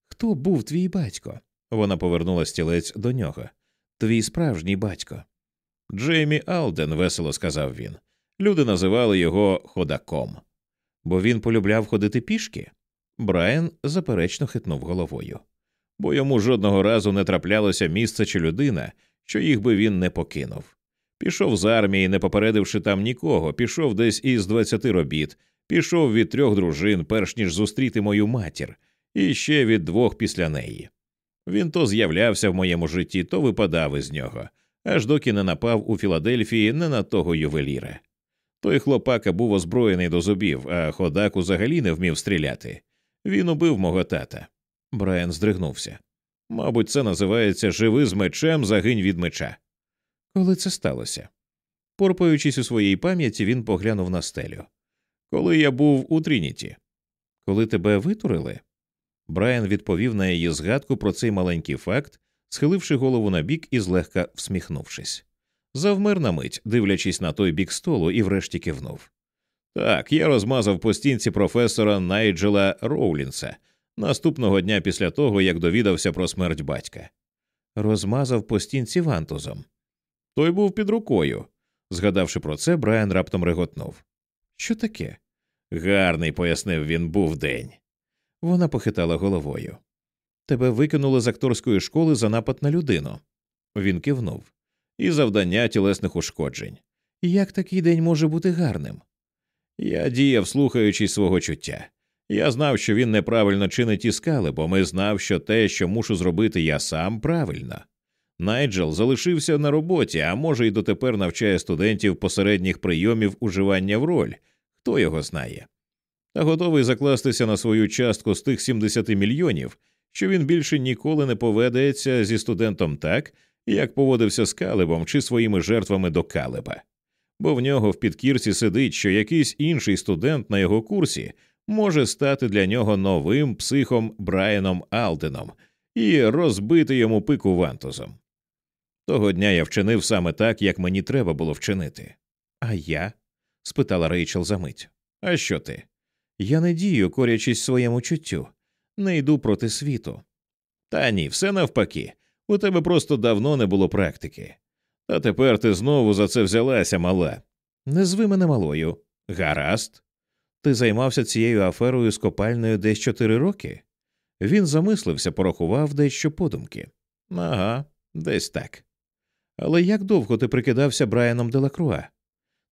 Хто був твій батько? Вона повернула стілець до нього. Твій справжній батько. Джеймі Алден, весело сказав він. Люди називали його ходаком. Бо він полюбляв ходити пішки. Брайан заперечно хитнув головою, бо йому жодного разу не траплялося місце чи людина, що їх би він не покинув. Пішов з армії, не попередивши там нікого, пішов десь із двадцяти робіт, пішов від трьох дружин, перш ніж зустріти мою матір, і ще від двох після неї. Він то з'являвся в моєму житті, то випадав із нього, аж доки не напав у Філадельфії не на того ювеліра. Той хлопака був озброєний до зубів, а ходак взагалі не вмів стріляти. Він убив мого тата. Брайан здригнувся. Мабуть, це називається живи з мечем, загинь від меча. Коли це сталося? Порпаючись у своїй пам'яті, він поглянув на стелю. Коли я був у Трініті. Коли тебе витурили? Брайан відповів на її згадку про цей маленький факт, схиливши голову на бік і злегка всміхнувшись. Завмер на мить, дивлячись на той бік столу, і врешті кивнув. Так, я розмазав по стінці професора Найджела Роулінса наступного дня після того, як довідався про смерть батька. Розмазав по стінці вантузом. Той був під рукою. Згадавши про це, Брайан раптом реготнув. Що таке? Гарний, пояснив він, був день. Вона похитала головою. Тебе викинули з акторської школи за напад на людину. Він кивнув. І завдання тілесних ушкоджень. Як такий день може бути гарним? Я діяв, слухаючись свого чуття. Я знав, що він неправильно чинить іскали, бо ми знав, що те, що мушу зробити я сам, правильно. Найджел залишився на роботі, а може, й дотепер навчає студентів посередніх прийомів уживання в роль, хто його знає. Та готовий закластися на свою частку з тих 70 мільйонів, що він більше ніколи не поведеться зі студентом так, як поводився з Калебом чи своїми жертвами до Калеба. Бо в нього в підкірці сидить, що якийсь інший студент на його курсі може стати для нього новим психом Брайаном Алденом і розбити йому пику вантузом. Того дня я вчинив саме так, як мені треба було вчинити. А я? спитала Рейчел за мить. А що ти? Я не дію, корячись своєму чуттю, не йду проти світу. Та ні, все навпаки. У тебе просто давно не було практики. Та тепер ти знову за це взялася, мала. Не зви мене малою. Гаразд. Ти займався цією аферою з копальною десь чотири роки? Він замислився, порахував дещо подумки. Ага, десь так. Але як довго ти прикидався Брайаном Делакруа?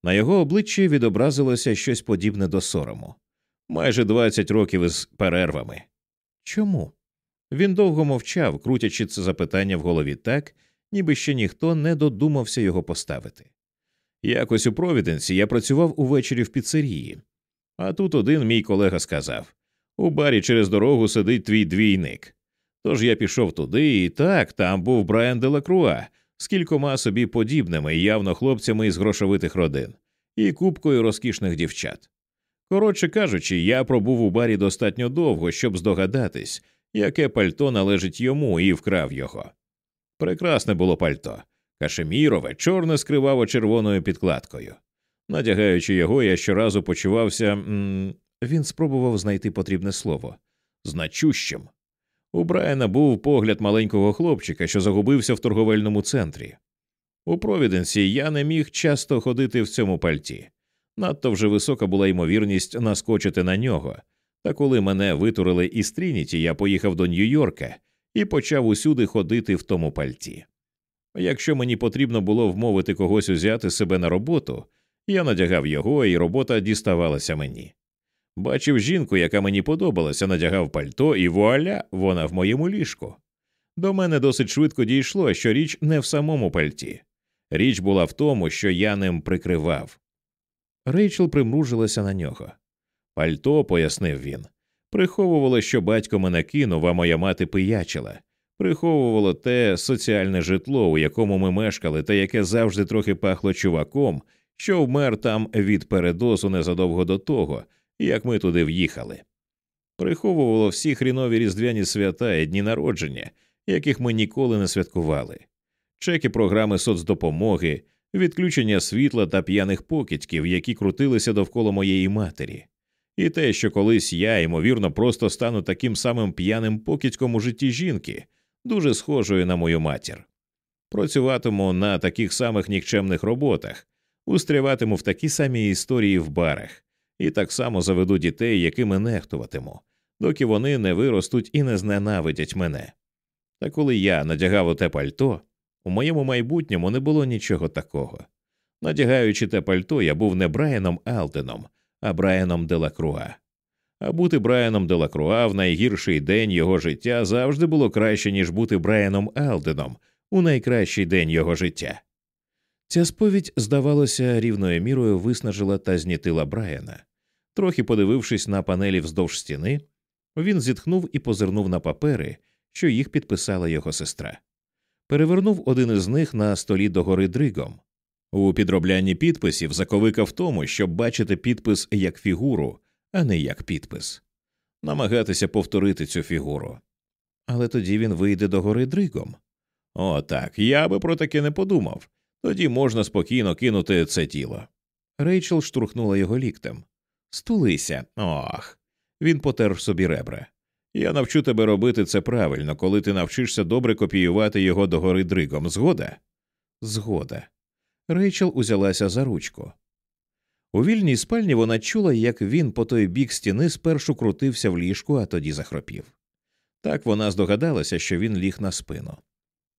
На його обличчі відобразилося щось подібне до сорому. Майже двадцять років із перервами. Чому? Він довго мовчав, крутячи це запитання в голові так, ніби ще ніхто не додумався його поставити. Якось у Провіденсі я працював увечері в піцерії, а тут один мій колега сказав у барі через дорогу сидить твій двійник. Тож я пішов туди, і так, там був Брайан Делакруа з кількома собі подібними, явно хлопцями із грошовитих родин, і купкою розкішних дівчат. Коротше кажучи, я пробув у барі достатньо довго, щоб здогадатись, яке пальто належить йому, і вкрав його. Прекрасне було пальто, кашемірове, чорне з криваво червоною підкладкою. Надягаючи його, я щоразу почувався. М він спробував знайти потрібне слово значущим. У Брайана був погляд маленького хлопчика, що загубився в торговельному центрі. У Провіденсі я не міг часто ходити в цьому пальті. Надто вже висока була ймовірність наскочити на нього. Та коли мене витурили із Трініті, я поїхав до Нью-Йорка і почав усюди ходити в тому пальті. Якщо мені потрібно було вмовити когось узяти себе на роботу, я надягав його, і робота діставалася мені. Бачив жінку, яка мені подобалася, надягав пальто, і вуаля, вона в моєму ліжку. До мене досить швидко дійшло, що річ не в самому пальті. Річ була в тому, що я ним прикривав. Рейчел примружилася на нього. Пальто, пояснив він, приховувало, що батько мене кинув, а моя мати пиячила, приховувало те соціальне житло, у якому ми мешкали, та яке завжди трохи пахло чуваком, що вмер там від передозу незадовго до того, як ми туди в'їхали. Приховувало всі хрінові різдвяні свята і дні народження, яких ми ніколи не святкували, чеки програми соцдопомоги, відключення світла та п'яних покидьків, які крутилися довкола моєї матері, і те, що колись я, ймовірно, просто стану таким самим п'яним покидьком у житті жінки, дуже схожою на мою матір. Працюватиму на таких самих нікчемних роботах, устряватиму в такі самі історії в барах, і так само заведу дітей, якими нехтуватиму, доки вони не виростуть і не зненавидять мене. Та коли я надягав оте пальто, у моєму майбутньому не було нічого такого. Надягаючи те пальто, я був не Брайаном Алтеном, а Брайаном Делакруа. А бути Брайаном Делакруа в найгірший день його життя завжди було краще, ніж бути Брайаном Алтеном у найкращий день його життя. Ця сповідь, здавалося, рівною мірою виснажила та знітила Брайана. Трохи подивившись на панелі вздовж стіни, він зітхнув і позирнув на папери, що їх підписала його сестра. Перевернув один із них на столі догори дригом. У підроблянні підписів заковика в тому, щоб бачити підпис як фігуру, а не як підпис, намагатися повторити цю фігуру. Але тоді він вийде до гори дригом. О, так, я би про таке не подумав. Тоді можна спокійно кинути це тіло. Рейчел штурхнула його ліктем. Стулися. Ох. Він потер собі ребра. Я навчу тебе робити це правильно, коли ти навчишся добре копіювати його догори дригом. Згода? Згода. Рейчел узялася за ручку. У вільній спальні вона чула, як він по той бік стіни спершу крутився в ліжку, а тоді захропів. Так вона здогадалася, що він ліг на спину.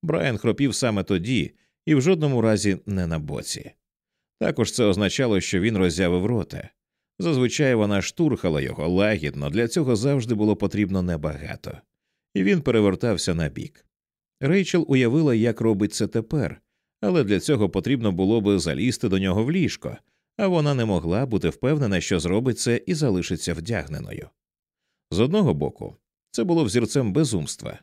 Брайан хропів саме тоді і в жодному разі не на боці. Також це означало, що він роззявив рота. Зазвичай вона штурхала його лагідно, для цього завжди було потрібно небагато, і він перевертався на бік. Рейчел уявила, як робить це тепер, але для цього потрібно було би залізти до нього в ліжко, а вона не могла бути впевнена, що зробить це і залишиться вдягненою. З одного боку, це було взірцем безумства.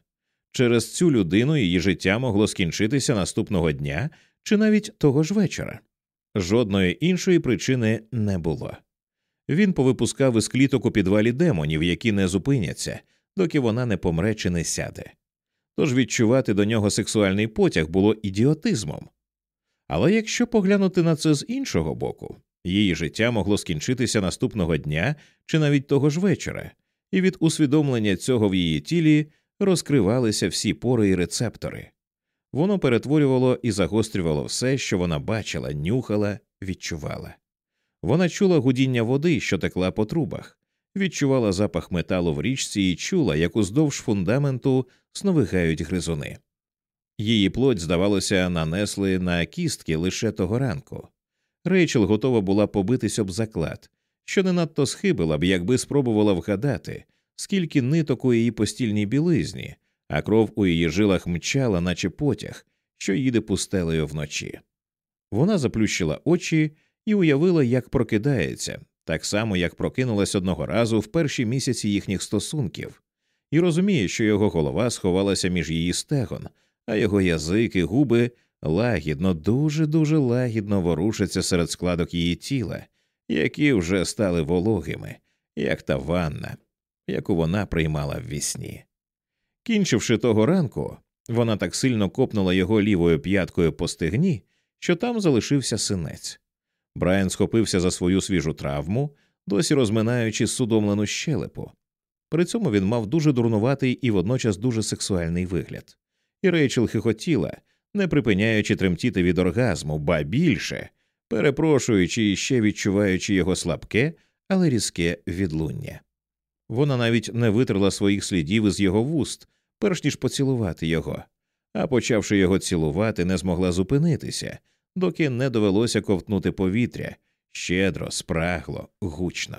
Через цю людину її життя могло скінчитися наступного дня чи навіть того ж вечора. Жодної іншої причини не було. Він повипускав із кліток у підвалі демонів, які не зупиняться, доки вона не помре чи не сяде. Тож відчувати до нього сексуальний потяг було ідіотизмом. Але якщо поглянути на це з іншого боку, її життя могло скінчитися наступного дня чи навіть того ж вечора, і від усвідомлення цього в її тілі розкривалися всі пори і рецептори. Воно перетворювало і загострювало все, що вона бачила, нюхала, відчувала. Вона чула гудіння води, що текла по трубах, відчувала запах металу в річці і чула, як уздовж фундаменту сновигають гризуни. Її плоть, здавалося, нанесли на кістки лише того ранку. Рейчел готова була побитись об заклад, що не надто схибила б, якби спробувала вгадати, скільки ниток у її постільній білизні, а кров у її жилах мчала, наче потяг, що їде пустелею вночі. Вона заплющила очі і уявила, як прокидається, так само як прокинулась одного разу в перші місяці їхніх стосунків, і розуміє, що його голова сховалася між її стегон, а його язик і губи лагідно, дуже дуже лагідно ворушаться серед складок її тіла, які вже стали вологими, як та ванна, яку вона приймала в вісні. Кінчивши того ранку, вона так сильно копнула його лівою п'яткою по стегні, що там залишився синець. Брайан схопився за свою свіжу травму, досі розминаючи судомлену щелепу. При цьому він мав дуже дурнуватий і водночас дуже сексуальний вигляд, і Рейчел хихотіла, не припиняючи тремтіти від оргазму, ба більше, перепрошуючи і ще відчуваючи його слабке, але різке відлуння. Вона навіть не витерла своїх слідів із його вуст, перш ніж поцілувати його, а почавши його цілувати, не змогла зупинитися, доки не довелося ковтнути повітря щедро, спрагло, гучно.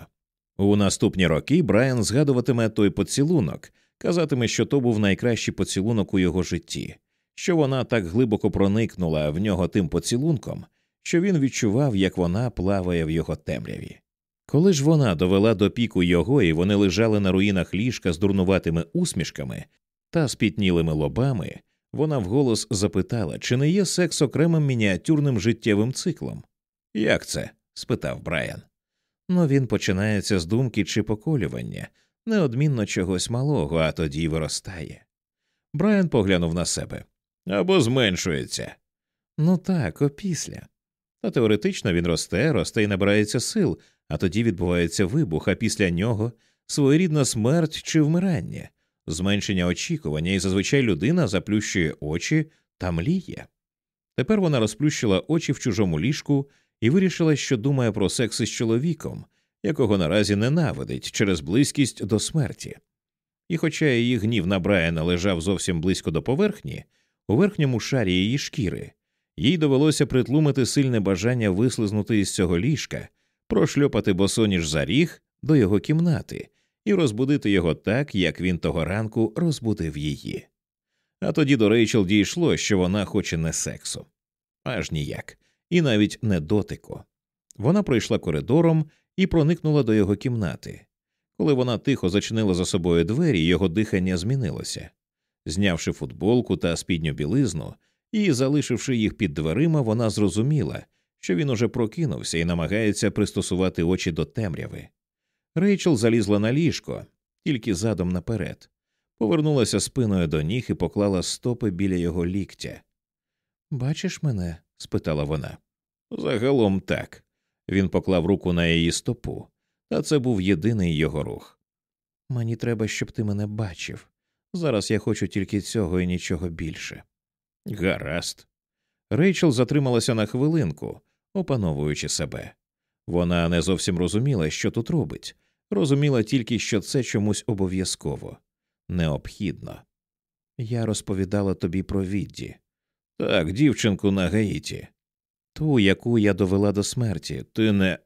У наступні роки Брайан згадуватиме той поцілунок, казатиме, що то був найкращий поцілунок у його житті, що вона так глибоко проникнула в нього тим поцілунком, що він відчував, як вона плаває в його темряві. Коли ж вона довела до піку його, і вони лежали на руїнах ліжка з дурнуватими усмішками та спітнілими лобами, вона вголос запитала, чи не є секс окремим мініатюрним життєвим циклом. Як це? спитав Брайан. Ну він починається з думки чи поколювання, неодмінно чогось малого, а тоді виростає. Брайан поглянув на себе або зменшується. Ну так, опісля. Та теоретично він росте, росте і набирається сил, а тоді відбувається вибух, а після нього своєрідна смерть чи вмирання, зменшення очікування, і зазвичай людина заплющує очі та мліє. Тепер вона розплющила очі в чужому ліжку і вирішила, що думає про секс із чоловіком, якого наразі ненавидить через близькість до смерті. І, хоча її гнів на Брайана лежав зовсім близько до поверхні, у верхньому шарі її шкіри, їй довелося притлумити сильне бажання вислизнути із цього ліжка, прошльопати босоніж за ріг до його кімнати і розбудити його так, як він того ранку розбудив її. А тоді до Рейчел дійшло, що вона хоче не сексу, аж ніяк, і навіть не дотику. Вона пройшла коридором і проникнула до його кімнати. Коли вона тихо зачинила за собою двері, його дихання змінилося. Знявши футболку та спідню білизну і залишивши їх під дверима, вона зрозуміла, що він уже прокинувся і намагається пристосувати очі до темряви. Рейчел залізла на ліжко, тільки задом наперед, повернулася спиною до ніг і поклала стопи біля його ліктя. Бачиш мене? спитала вона. Загалом так. Він поклав руку на її стопу, та це був єдиний його рух. Мені треба, щоб ти мене бачив. Зараз я хочу тільки цього і нічого більше. Гаразд. Рейчел затрималася на хвилинку, опановуючи себе. Вона не зовсім розуміла, що тут робить, розуміла тільки, що це чомусь обов'язково, необхідно. Я розповідала тобі про відді. Так, дівчинку на Гаїті. Ту, яку я довела до смерті, ти не.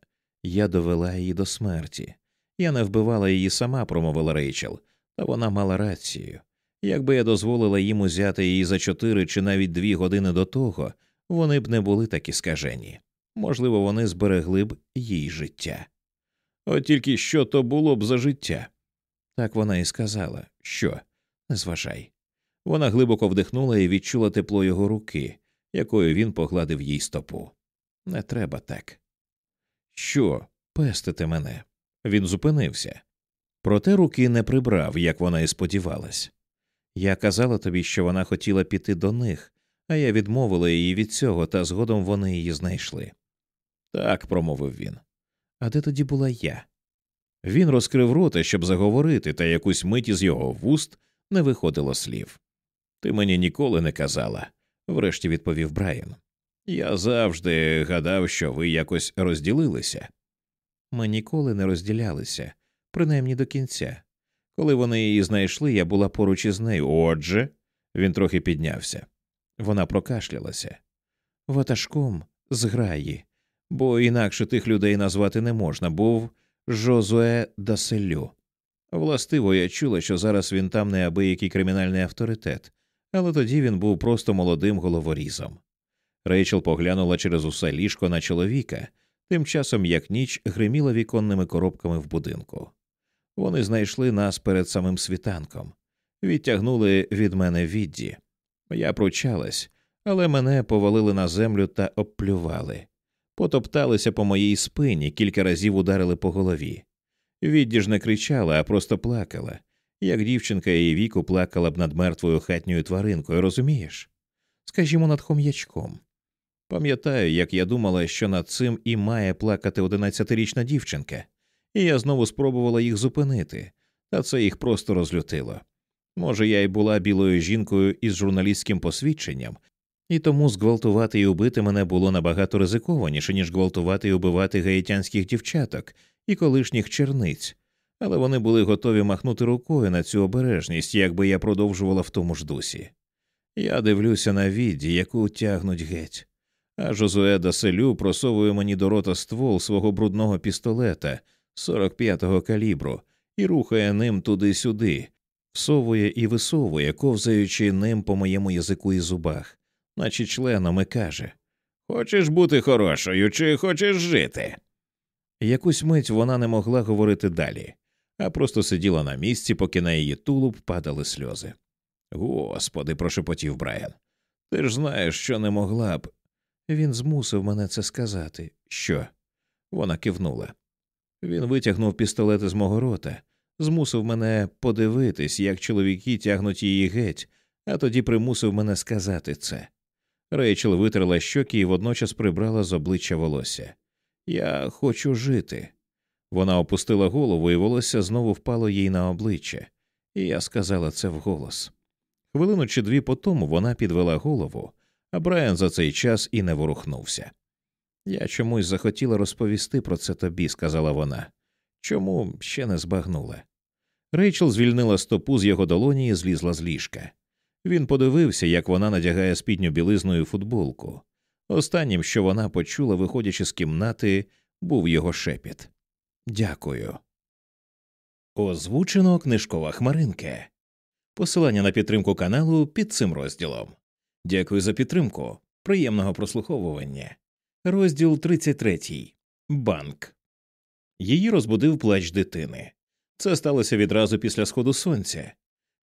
Я довела її до смерті. Я не вбивала її сама, промовила Рейчел, та вона мала рацію. Якби я дозволила їм узяти її за чотири чи навіть дві години до того, вони б не були такі скажені. Можливо, вони зберегли б їй життя. От тільки що то було б за життя. Так вона і сказала, що не зважай. Вона глибоко вдихнула і відчула тепло його руки, якою він погладив їй стопу. Не треба так. Що, пестити мене? Він зупинився. Проте руки не прибрав, як вона і сподівалась. Я казала тобі, що вона хотіла піти до них, а я відмовила її від цього, та згодом вони її знайшли. Так, промовив він. А де тоді була я? Він розкрив рота, щоб заговорити, та якусь мить із його вуст не виходило слів. Ти мені ніколи не казала, врешті відповів Брайан. Я завжди гадав, що ви якось розділилися. Ми ніколи не розділялися, принаймні до кінця. Коли вони її знайшли, я була поруч із нею. Отже, він трохи піднявся. Вона прокашлялася. Ватажком зграї, бо інакше тих людей назвати не можна, був Жозуе Даселю. Властиво, я чула, що зараз він там неабиякий кримінальний авторитет, але тоді він був просто молодим головорізом. Рейчел поглянула через усе ліжко на чоловіка, тим часом як ніч гриміла віконними коробками в будинку. Вони знайшли нас перед самим світанком, відтягнули від мене відді. Я пручалась, але мене повалили на землю та обплювали, потопталися по моїй спині, кілька разів ударили по голові. Відді ж не кричала, а просто плакала, як дівчинка її віку плакала б над мертвою хатньою тваринкою, розумієш? Скажімо, над хом'ячком. Пам'ятаю, як я думала, що над цим і має плакати одинадцятирічна дівчинка, і я знову спробувала їх зупинити, та це їх просто розлютило. Може, я й була білою жінкою із журналістським посвідченням, і тому зґвалтувати і убити мене було набагато ризикованіше, ніж гвалтувати і убивати гаїтянських дівчаток і колишніх черниць, але вони були готові махнути рукою на цю обережність, якби я продовжувала в тому ж дусі. Я дивлюся на відді, яку тягнуть геть, а Жозуе Даселю просовує мені до рота ствол свого брудного пістолета 45-го калібру і рухає ним туди-сюди, всовує і висовує, ковзаючи ним по моєму язику і зубах, наче членом і каже Хочеш бути хорошою, чи хочеш жити? Якусь мить вона не могла говорити далі, а просто сиділа на місці, поки на її тулуб падали сльози. Господи, прошепотів Брайан. Ти ж знаєш, що не могла б. Він змусив мене це сказати. Що? Вона кивнула. Він витягнув пістолет із мого рота, змусив мене подивитись, як чоловіки тягнуть її геть, а тоді примусив мене сказати це. Рейчел витерла щоки і водночас прибрала з обличчя волосся. Я хочу жити. Вона опустила голову, і волосся знову впало їй на обличчя, і я сказала це вголос. Хвилину чи дві по тому вона підвела голову, а Брайан за цей час і не ворухнувся. Я чомусь захотіла розповісти про це тобі, сказала вона. Чому ще не збагнула? Рейчел звільнила стопу з його долоні і злізла з ліжка. Він подивився, як вона надягає спідню білизною футболку. Останнім, що вона почула, виходячи з кімнати, був його шепіт. Дякую. Озвучено книжкова хмаринка. Посилання на підтримку каналу під цим розділом. Дякую за підтримку. Приємного прослуховування. Розділ 33. Банк. Її розбудив плач дитини. Це сталося відразу після сходу сонця.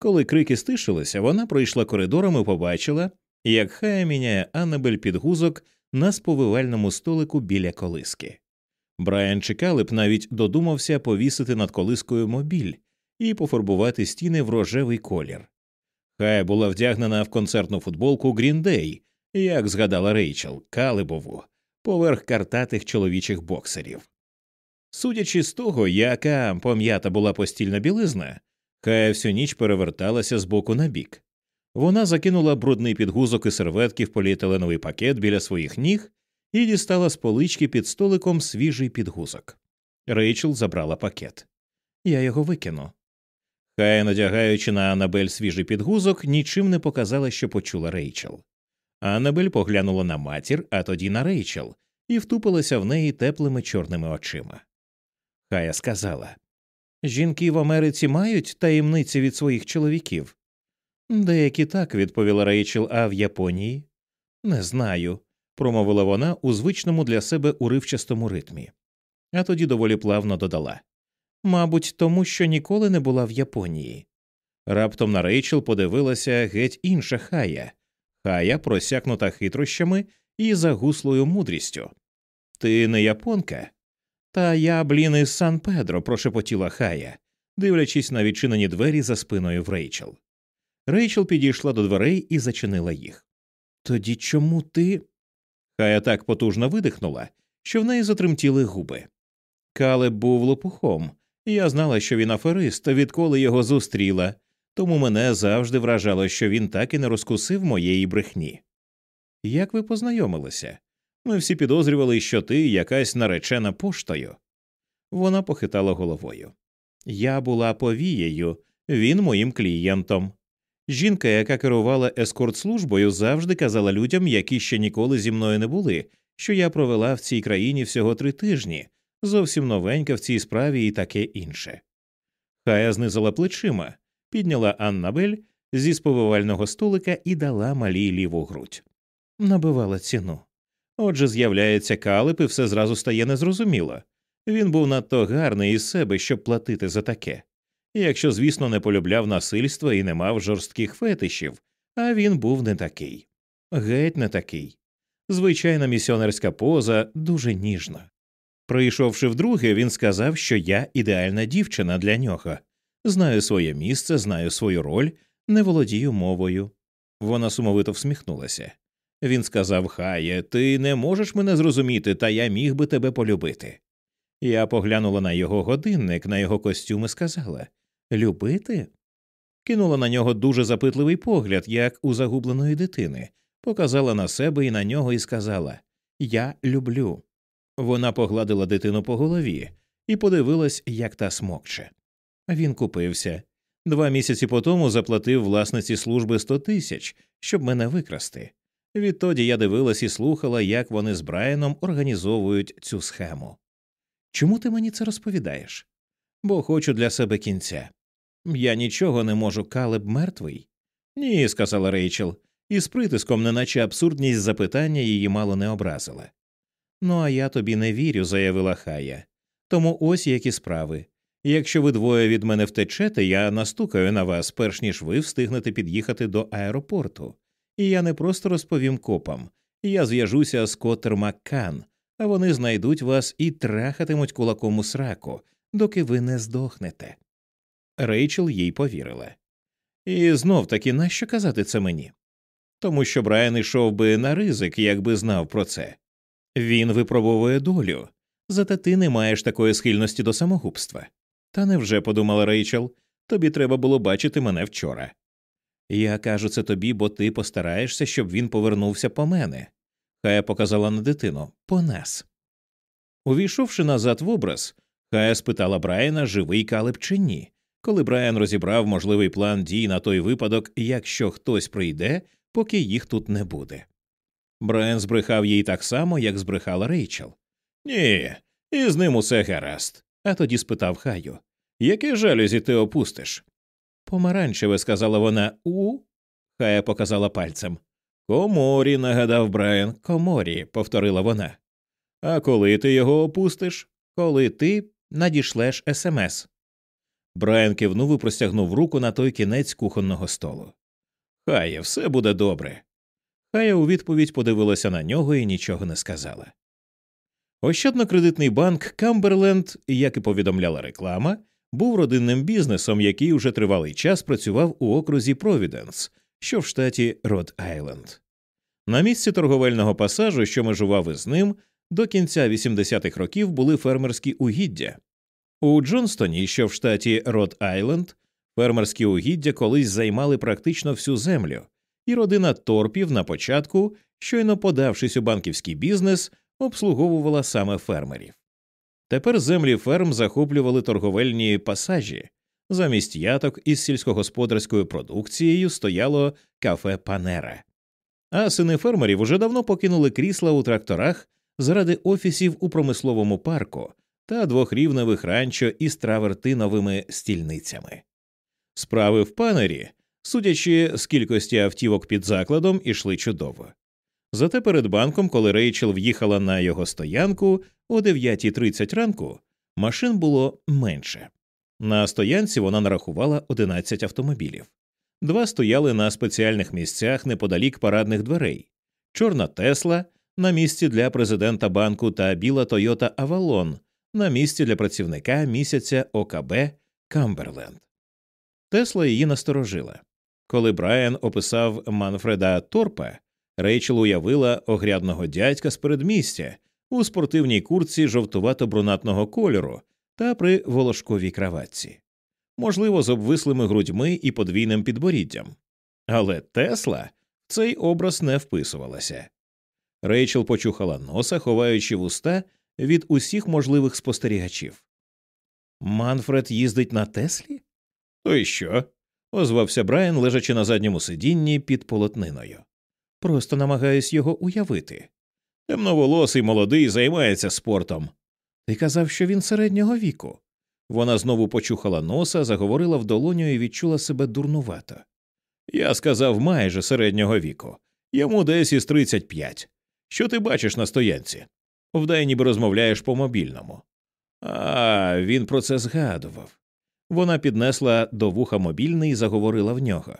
Коли крики стишилися, вона пройшла коридором і побачила, як хая міняє Аннабель під гузок на сповивальному столику біля колиски. Брайан Чекалеп навіть додумався повісити над колискою мобіль і пофарбувати стіни в рожевий колір. Хая була вдягнена в концертну футболку Гріндей, як згадала Рейчел, Калибову, поверх картатих чоловічих боксерів. Судячи з того, яка пом'ята була постільна білизна, Хая всю ніч переверталася з боку на бік. Вона закинула брудний підгузок і серветки в поліетиленовий пакет біля своїх ніг і дістала з полички під столиком свіжий підгузок. Рейчел забрала пакет. Я його викину. Хая, надягаючи на Аннабель свіжий підгузок, нічим не показала, що почула Рейчел. Аннабель поглянула на матір, а тоді на Рейчел, і втупилася в неї теплими чорними очима. Хая сказала Жінки в Америці мають таємниці від своїх чоловіків. Деякі так, відповіла Рейчел, а в Японії? Не знаю, промовила вона у звичному для себе уривчастому ритмі, а тоді доволі плавно додала Мабуть, тому що ніколи не була в Японії. Раптом на Рейчел подивилася геть інша хая, хая, просякнута хитрощами і загуслою мудрістю. Ти не японка? Та я, блін, із Сан Педро, прошепотіла хая, дивлячись на відчинені двері за спиною в Рейчел. Рейчел підійшла до дверей і зачинила їх. Тоді чому ти. Хая так потужно видихнула, що в неї затремтіли губи. Калеб був лопухом, і я знала, що він аферист, відколи його зустріла, тому мене завжди вражало, що він так і не розкусив моєї брехні. Як ви познайомилися? Ми всі підозрювали, що ти якась наречена поштою. Вона похитала головою. Я була повією, він моїм клієнтом. Жінка, яка керувала ескорт службою, завжди казала людям, які ще ніколи зі мною не були, що я провела в цій країні всього три тижні, зовсім новенька в цій справі і таке інше. Хая знизила плечима, підняла Аннабель зі сповивального столика і дала малій ліву грудь. Набивала ціну. Отже, з'являється калип, і все зразу стає незрозуміло. Він був надто гарний із себе, щоб платити за таке. Якщо, звісно, не полюбляв насильства і не мав жорстких фетишів, а він був не такий. Геть не такий. Звичайна місіонерська поза дуже ніжна. Прийшовши вдруге, він сказав, що я ідеальна дівчина для нього. Знаю своє місце, знаю свою роль, не володію мовою. Вона сумовито всміхнулася. Він сказав Хає, ти не можеш мене зрозуміти, та я міг би тебе полюбити. Я поглянула на його годинник, на його костюм і сказала Любити? Кинула на нього дуже запитливий погляд, як у загубленої дитини, показала на себе і на нього і сказала Я люблю. Вона погладила дитину по голові і подивилась, як та смокче. Він купився. Два місяці по тому заплатив власниці служби сто тисяч, щоб мене викрасти. Відтоді я дивилась і слухала, як вони з Брайаном організовують цю схему. Чому ти мені це розповідаєш? Бо хочу для себе кінця. Я нічого не можу, Калеб мертвий. Ні, сказала Рейчел, і з притиском, неначе абсурдність запитання її мало не образила. Ну, а я тобі не вірю, заявила Хая. Тому ось які справи. Якщо ви двоє від мене втечете, я настукаю на вас, перш ніж ви встигнете під'їхати до аеропорту. І я не просто розповім копам, я зв'яжуся з Котер Маккан, а вони знайдуть вас і трахатимуть кулаком у сраку, доки ви не здохнете. Рейчел їй повірила. І знов таки нащо казати це мені? Тому що Брайан йшов би на ризик, якби знав про це. Він випробовує долю, зате ти не маєш такої схильності до самогубства. Та невже, подумала Рейчел, тобі треба було бачити мене вчора. Я кажу це тобі, бо ти постараєшся, щоб він повернувся по мене. Хая показала на дитину по нас. Увійшовши назад в образ, Хая спитала Брайана, живий калеб чи ні, коли Брайан розібрав можливий план дій на той випадок, якщо хтось прийде, поки їх тут не буде. Брайан збрехав їй так само, як збрехала Рейчел. Ні, і з ним усе гаразд. А тоді спитав Хаю Яке жалюзі ти опустиш? Помаранчеве, сказала вона у. Хая показала пальцем. Коморі, нагадав Брайан. Коморі, повторила вона. А коли ти його опустиш? Коли ти надішлеш смс. Брайан кивнув і простягнув руку на той кінець кухонного столу. Хає, все буде добре. Хая у відповідь подивилася на нього і нічого не сказала. Ощадно-кредитний банк Камберленд, як і повідомляла реклама, був родинним бізнесом, який уже тривалий час працював у окрузі Провіденс, що в штаті Род Айленд. На місці торговельного пасажу, що межував із ним, до кінця 80-х років були фермерські угіддя. У Джонстоні, що в штаті Род Айленд, фермерські угіддя колись займали практично всю землю, і родина Торпів на початку, щойно подавшись у банківський бізнес, обслуговувала саме фермерів. Тепер землі ферм захоплювали торговельні пасажі. Замість яток із сільськогосподарською продукцією стояло кафе Панера. А сини фермерів уже давно покинули крісла у тракторах заради офісів у промисловому парку та двохрівневих ранчо із травертиновими стільницями. Справи в панері, судячи з кількості автівок під закладом, ішли чудово. Зате перед банком, коли Рейчел в'їхала на його стоянку о 9.30 ранку, машин було менше. На стоянці вона нарахувала 11 автомобілів. Два стояли на спеціальних місцях неподалік парадних дверей, чорна Тесла на місці для президента банку та біла Тойота Авалон на місці для працівника місяця ОКБ Камберленд. Тесла її насторожила. Коли Брайан описав Манфреда Торпа, Рейчел уявила огрядного дядька з передмістя у спортивній курці жовтувато-брунатного кольору та при волошковій краватці, можливо, з обвислими грудьми і подвійним підборіддям. Але Тесла в цей образ не вписувалася. Рейчел почухала носа, ховаючи вуста від усіх можливих спостерігачів. Манфред їздить на Теслі? То й що? озвався Брайан, лежачи на задньому сидінні під полотниною. Просто намагаюсь його уявити. Темноволосий молодий займається спортом. Ти казав, що він середнього віку. Вона знову почухала носа, заговорила в долоню і відчула себе дурнувато. Я сказав майже середнього віку, йому десь із тридцять п'ять. Що ти бачиш на стоянці? Вдай ніби розмовляєш по мобільному. А він про це згадував. Вона піднесла до вуха мобільний і заговорила в нього.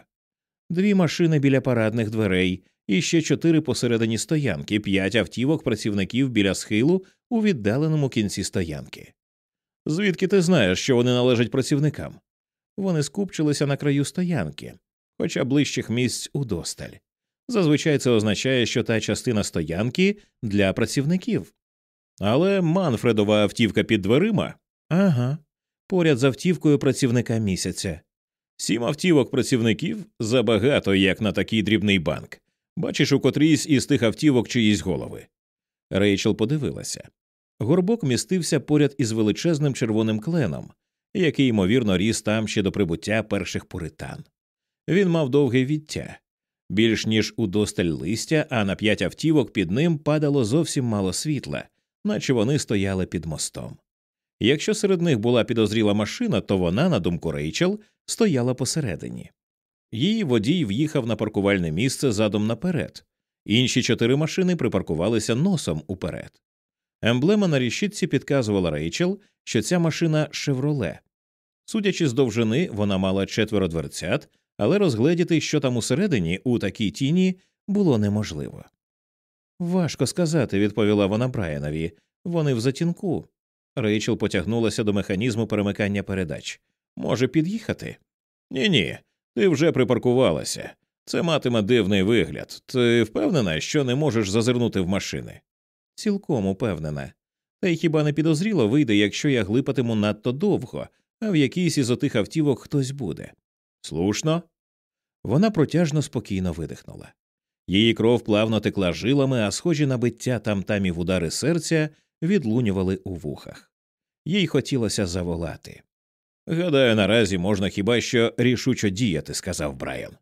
Дві машини біля парадних дверей, і ще чотири посередині стоянки, п'ять автівок працівників біля схилу у віддаленому кінці стоянки. Звідки ти знаєш, що вони належать працівникам? Вони скупчилися на краю стоянки, хоча ближчих місць удосталь. Зазвичай це означає, що та частина стоянки для працівників. Але Манфредова автівка під дверима? Ага, поряд з автівкою працівника місяця. Сім автівок працівників забагато, як на такий дрібний банк. Бачиш у котрійсь із тих автівок чиїсь голови. Рейчел подивилася. Горбок містився поряд із величезним червоним кленом, який ймовірно ріс там ще до прибуття перших пуритан. Він мав довге віття, більш ніж удосталь листя, а на п'ять автівок під ним падало зовсім мало світла, наче вони стояли під мостом. Якщо серед них була підозріла машина, то вона, на думку Рейчел, стояла посередині. Її водій в'їхав на паркувальне місце задом наперед, інші чотири машини припаркувалися носом уперед. Емблема на рішітці підказувала Рейчел, що ця машина шевроле. Судячи з довжини, вона мала четверо дверцят, але розгледіти, що там усередині, у такій тіні, було неможливо. Важко сказати, відповіла вона Брайанові. Вони в затінку. Рейчел потягнулася до механізму перемикання передач. Може, під'їхати? Ні, ні, ти вже припаркувалася. Це матиме дивний вигляд. Ти впевнена, що не можеш зазирнути в машини? Цілком упевнена. Та й хіба не підозріло вийде, якщо я глипатиму надто довго, а в якійсь із отих автівок хтось буде. Слушно. Вона протяжно спокійно видихнула. Її кров плавно текла жилами, а схожі на биття там-тамів удари серця відлунювали у вухах. Їй хотілося заволати. Гадаю, наразі можна хіба що рішучо діяти, сказав Брайан.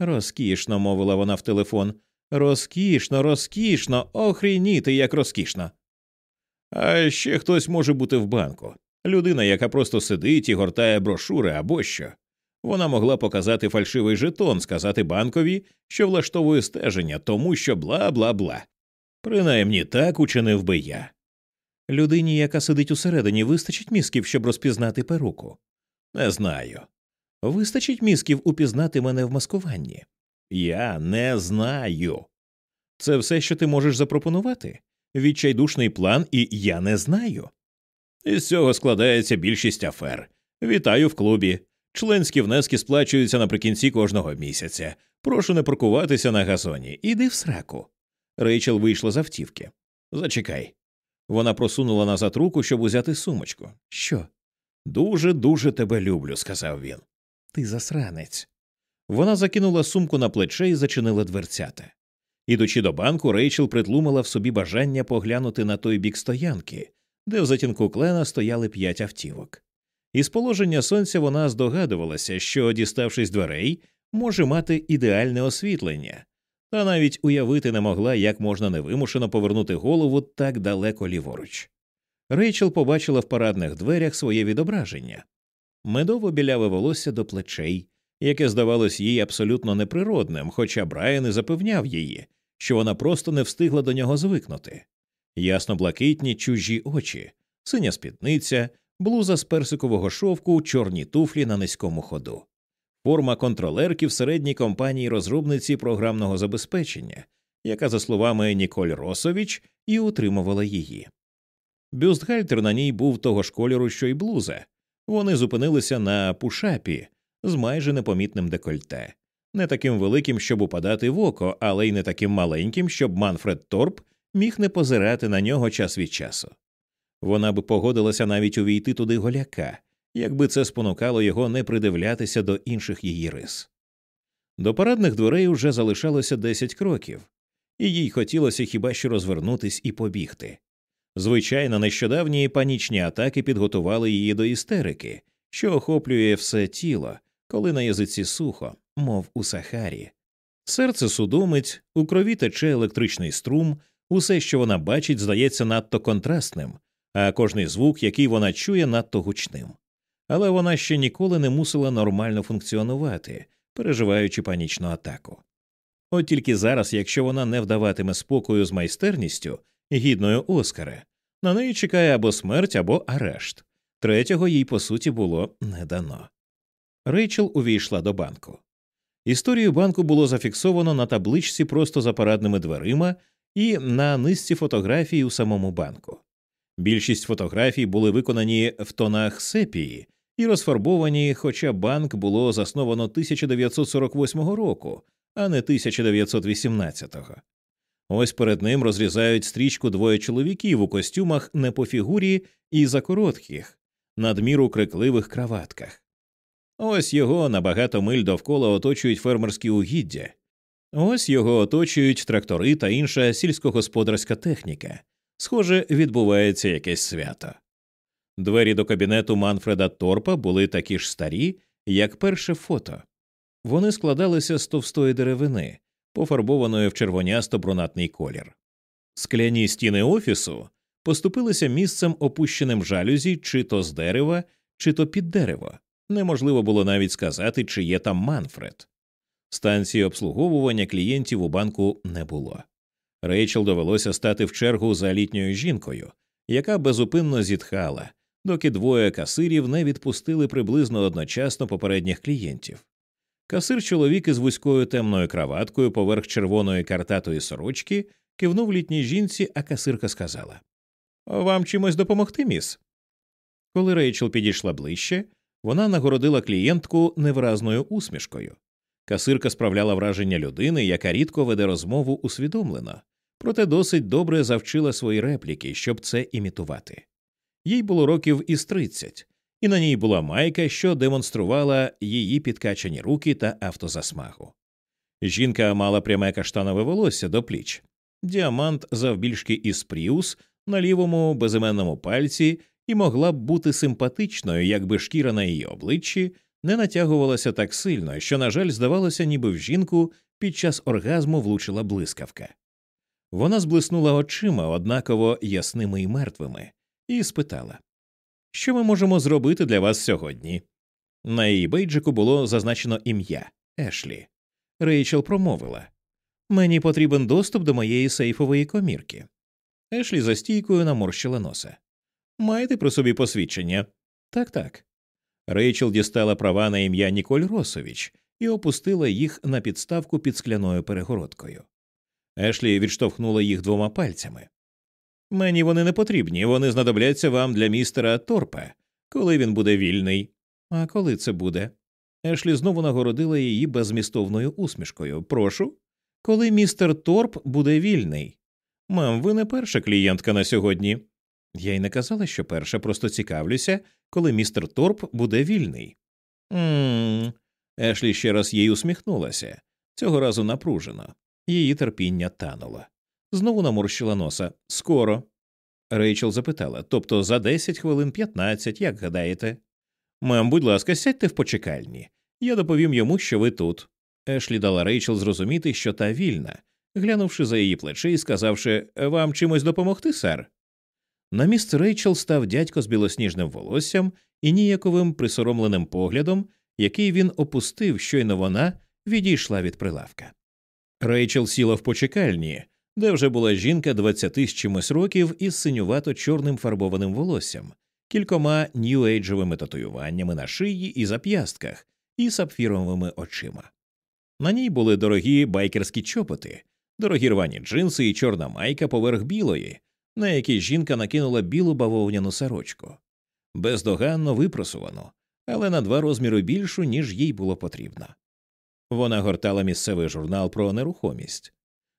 Розкішно, мовила вона в телефон. Розкішно, розкішно, охрініти, як розкішно. А ще хтось може бути в банку. Людина, яка просто сидить і гортає брошури або що. Вона могла показати фальшивий жетон, сказати банкові, що влаштовує стеження, тому що бла бла бла. Принаймні так учинив би я. Людині, яка сидить усередині, вистачить мізків, щоб розпізнати перуку. Не знаю. Вистачить мізків упізнати мене в маскуванні. Я не знаю. Це все, що ти можеш запропонувати? Відчайдушний план, і я не знаю. Із цього складається більшість афер. Вітаю в клубі. Членські внески сплачуються наприкінці кожного місяця. Прошу не паркуватися на газоні. Іди в сраку. Рейчел вийшла з автівки. Зачекай. Вона просунула назад руку, щоб узяти сумочку. Що? Дуже, дуже тебе люблю, сказав він. Ти засранець. Вона закинула сумку на плече і зачинила дверцята. Ідучи до банку, Рейчел притлумила в собі бажання поглянути на той бік стоянки, де в затінку клена стояли п'ять автівок. Із положення сонця вона здогадувалася, що, діставшись дверей, може мати ідеальне освітлення, та навіть уявити не могла, як можна невимушено повернути голову так далеко ліворуч. Рейчел побачила в парадних дверях своє відображення медово біляве волосся до плечей, яке здавалось їй абсолютно неприродним, хоча Брайан і запевняв її, що вона просто не встигла до нього звикнути. Ясно блакитні чужі очі, синя спідниця, блуза з персикового шовку, чорні туфлі на низькому ходу, форма контролерки в середній компанії розробниці програмного забезпечення, яка, за словами Ніколь Росович, і утримувала її. Бюстгальтер на ній був того ж кольору, що й блуза. Вони зупинилися на пушапі з майже непомітним декольте, не таким великим, щоб упадати в око, але й не таким маленьким, щоб Манфред Торп міг не позирати на нього час від часу. Вона б погодилася навіть увійти туди голяка, якби це спонукало його не придивлятися до інших її рис. До парадних дверей уже залишалося десять кроків, і їй хотілося хіба що розвернутись і побігти. Звичайно, нещодавні панічні атаки підготували її до істерики, що охоплює все тіло, коли на язиці сухо, мов у Сахарі. Серце судомить, у крові тече електричний струм, усе, що вона бачить, здається надто контрастним, а кожний звук, який вона чує, надто гучним. Але вона ще ніколи не мусила нормально функціонувати, переживаючи панічну атаку. От тільки зараз, якщо вона не вдаватиме спокою з майстерністю, гідною Оскара, на неї чекає або смерть, або арешт. Третього їй, по суті, було не дано. Рейчел увійшла до банку. Історію банку було зафіксовано на табличці просто за парадними дверима і на низці фотографій у самому банку. Більшість фотографій були виконані в тонах сепії і розфарбовані, хоча банк було засновано 1948 року, а не 1918-го. Ось перед ним розрізають стрічку двоє чоловіків у костюмах не по фігурі і за коротких, надміру крикливих краватках. Ось його на багато миль довкола оточують фермерські угіддя, ось його оточують трактори та інша сільськогосподарська техніка. Схоже, відбувається якесь свято. Двері до кабінету Манфреда Торпа були такі ж старі, як перше фото. Вони складалися з товстої деревини, пофарбованої в червонясто брунатний колір. Скляні стіни офісу поступилися місцем опущеним жалюзі чи то з дерева, чи то під дерево. Неможливо було навіть сказати, чи є там Манфред. Станції обслуговування клієнтів у банку не було. Рейчел довелося стати в чергу за літньою жінкою, яка безупинно зітхала, доки двоє касирів не відпустили приблизно одночасно попередніх клієнтів. Касир чоловік із вузькою темною краваткою поверх червоної картатої сорочки кивнув літній жінці, а касирка сказала Вам чимось допомогти, міс? Коли Рейчел підійшла ближче, вона нагородила клієнтку невиразною усмішкою. Касирка справляла враження людини, яка рідко веде розмову усвідомлено, проте досить добре завчила свої репліки, щоб це імітувати. Їй було років із тридцять, і на ній була майка, що демонструвала її підкачані руки та автозасмагу. Жінка мала пряме каштанове волосся до пліч, діамант завбільшки із пріус на лівому безіменному пальці і могла б бути симпатичною, якби шкіра на її обличчі не натягувалася так сильно, що, на жаль, здавалося, ніби в жінку під час оргазму влучила блискавка. Вона зблиснула очима, однаково ясними і мертвими, і спитала Що ми можемо зробити для вас сьогодні? На її бейджику було зазначено ім'я Ешлі. Рейчел промовила Мені потрібен доступ до моєї сейфової комірки. Ешлі за стійкою наморщила носа. Маєте при собі посвідчення? Так, так. Рейчел дістала права на ім'я Ніколь Росович і опустила їх на підставку під скляною перегородкою. Ешлі відштовхнула їх двома пальцями. Мені вони не потрібні, вони знадобляться вам для містера Торпа, коли він буде вільний. А коли це буде? Ешлі знову нагородила її безмістовною усмішкою. Прошу, коли містер Торп буде вільний. Мам, ви не перша клієнтка на сьогодні. Я й не казала, що перша, просто цікавлюся, коли містер Торп буде вільний. Мм. Ешлі ще раз їй усміхнулася, цього разу напружено. Її терпіння тануло. Знову наморщила носа. Скоро. Рейчел запитала тобто за 10 хвилин 15, як гадаєте? Мам, будь ласка, сядьте в почекальні. Я доповім йому, що ви тут. Ешлі дала Рейчел зрозуміти, що та вільна, глянувши за її плече і сказавши Вам чимось допомогти, сер? На місце Рейчел став дядько з білосніжним волоссям і ніяковим присоромленим поглядом, який він опустив, щойно вона відійшла від прилавка. Рейчел сіла в почекальні, де вже була жінка двадцяти з чимось років із синювато чорним фарбованим волоссям, кількома нью-ейджовими татуюваннями на шиї і зап'ястках і сапфіровими очима. На ній були дорогі байкерські чоботи, дорогі рвані джинси і чорна майка поверх білої, на якій жінка накинула білу бавовняну сорочку, бездоганно випросувану, але на два розміри більшу, ніж їй було потрібно. Вона гортала місцевий журнал про нерухомість.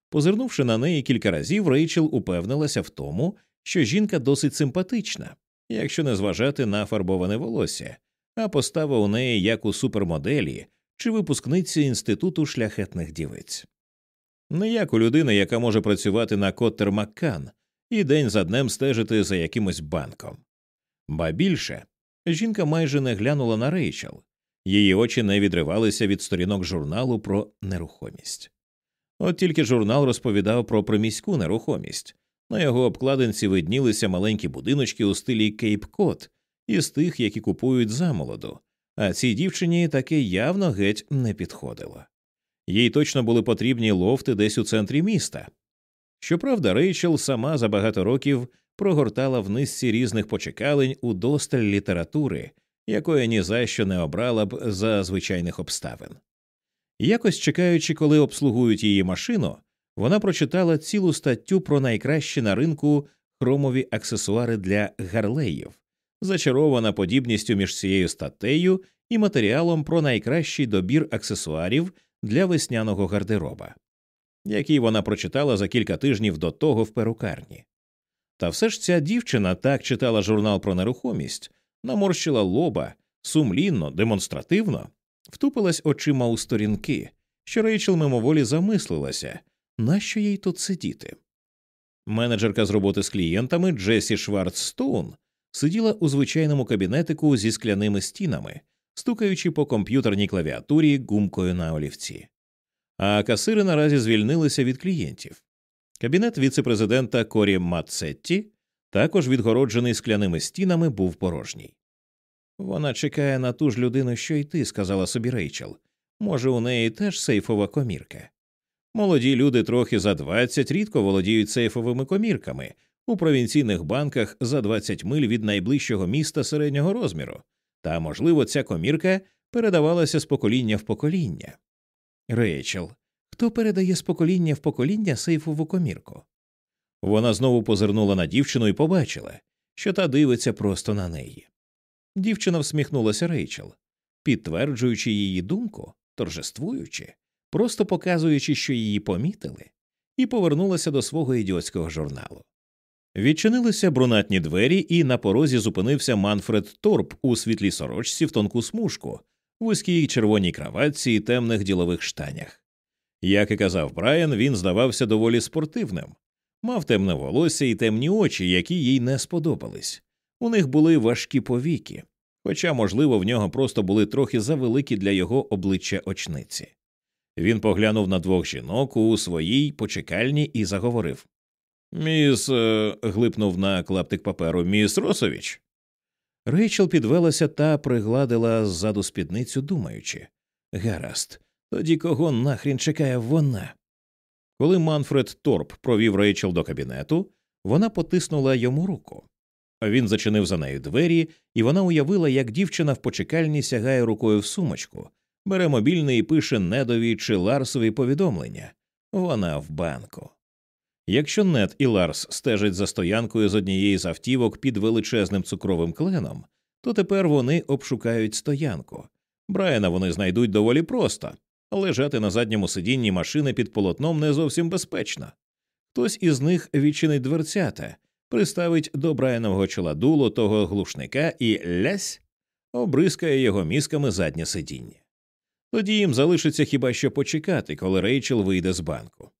Позирнувши на неї кілька разів, Рейчел упевнилася в тому, що жінка досить симпатична, якщо не зважати на фарбоване волосся, а постава у неї як у супермоделі чи випускниці інституту шляхетних дівиць. Не як у людини, яка може працювати на Коттер Маккан і день за днем стежити за якимось банком. Ба більше жінка майже не глянула на Рейчел, її очі не відривалися від сторінок журналу про нерухомість. От тільки журнал розповідав про приміську нерухомість. На його обкладинці виднілися маленькі будиночки у стилі Кейп Кот із тих, які купують замолоду, а цій дівчині таке явно геть не підходило. Їй точно були потрібні лофти десь у центрі міста. Щоправда, Рейчел сама за багато років прогортала в низці різних почекалень у досталь літератури, якої ні за що не обрала б за звичайних обставин. Якось чекаючи, коли обслугують її машину, вона прочитала цілу статтю про найкращі на ринку хромові аксесуари для гарлеїв, зачарована подібністю між цією статтею і матеріалом про найкращий добір аксесуарів для весняного гардероба, який вона прочитала за кілька тижнів до того в перукарні. Та все ж ця дівчина так читала журнал про нерухомість, наморщила лоба, сумлінно, демонстративно, втупилась очима у сторінки, що Рейчел мимоволі замислилася, нащо їй тут сидіти. Менеджерка з роботи з клієнтами Джесі Шварцстоун сиділа у звичайному кабінетику зі скляними стінами, стукаючи по комп'ютерній клавіатурі гумкою на олівці. А касири наразі звільнилися від клієнтів. Кабінет віцепрезидента Корі Мацетті, також відгороджений скляними стінами, був порожній. Вона чекає на ту ж людину, що й ти, сказала собі Рейчел. Може, у неї теж сейфова комірка. Молоді люди трохи за 20 рідко володіють сейфовими комірками у провінційних банках за 20 миль від найближчого міста середнього розміру, та, можливо, ця комірка передавалася з покоління в покоління. Рейчел, хто передає з покоління в покоління сейфову комірку? Вона знову позирнула на дівчину і побачила, що та дивиться просто на неї. Дівчина всміхнулася Рейчел, підтверджуючи її думку, торжествуючи, просто показуючи, що її помітили, і повернулася до свого ідіотського журналу. Відчинилися брунатні двері, і на порозі зупинився Манфред Торп у світлій сорочці в тонку смужку, вузькій червоній краватці і темних ділових штанях. Як і казав Брайан, він здавався доволі спортивним, мав темне волосся і темні очі, які їй не сподобались. У них були важкі повіки, хоча, можливо, в нього просто були трохи завеликі для його обличчя очниці. Він поглянув на двох жінок у своїй почекальні і заговорив Міс. Е, глипнув на клаптик паперу, міс Росович. Рейчел підвелася та пригладила ззаду спідницю, думаючи Гаразд, тоді кого нахрін чекає вона. Коли Манфред Торп провів Рейчел до кабінету, вона потиснула йому руку. Він зачинив за нею двері, і вона уявила, як дівчина в почекальні сягає рукою в сумочку, бере мобільний і пише недові чи Ларсові повідомлення. Вона в банку. Якщо Нед і Ларс стежать за стоянкою з однієї з автівок під величезним цукровим кленом, то тепер вони обшукають стоянку. Брайана вони знайдуть доволі просто, лежати на задньому сидінні машини під полотном не зовсім безпечно. Хтось із них відчинить дверцята, приставить до Брайанового чола дуло того глушника і лясь обрискає його мізками заднє сидіння. Тоді їм залишиться хіба що почекати, коли Рейчел вийде з банку.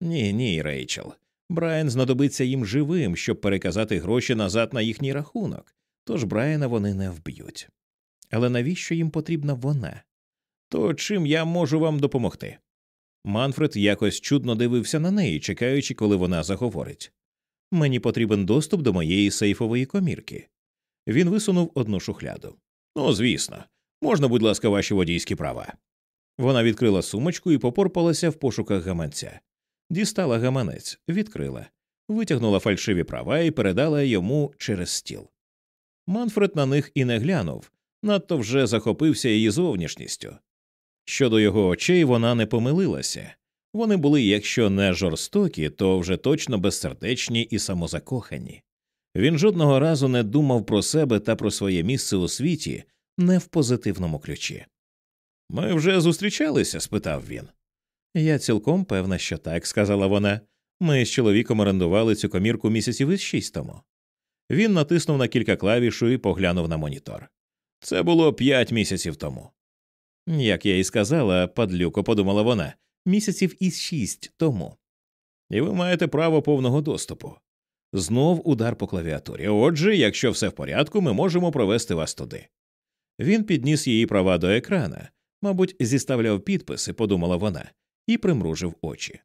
Ні, ні, Рейчел. Брайан знадобиться їм живим, щоб переказати гроші назад на їхній рахунок, тож Брайана вони не вб'ють. Але навіщо їм потрібна вона? То чим я можу вам допомогти? Манфред якось чудно дивився на неї, чекаючи, коли вона заговорить. Мені потрібен доступ до моєї сейфової комірки. Він висунув одну шухляду. Ну, звісно, можна, будь ласка, ваші водійські права. Вона відкрила сумочку і попорпалася в пошуках гаманця. Дістала гаманець, відкрила, витягнула фальшиві права і передала йому через стіл. Манфред на них і не глянув, надто вже захопився її зовнішністю. Щодо його очей вона не помилилася вони були, якщо не жорстокі, то вже точно безсердечні і самозакохані. Він жодного разу не думав про себе та про своє місце у світі не в позитивному ключі. Ми вже зустрічалися? спитав він. Я цілком певна, що так, сказала вона. Ми з чоловіком орендували цю комірку місяців із шість тому. Він натиснув на кілька клавішу і поглянув на монітор. Це було п'ять місяців тому. Як я і сказала, падлюко, подумала вона, місяців із шість тому. І ви маєте право повного доступу. Знов удар по клавіатурі. Отже, якщо все в порядку, ми можемо провести вас туди. Він підніс її права до екрана, мабуть, зіставляв підписи, подумала вона, і примружив очі.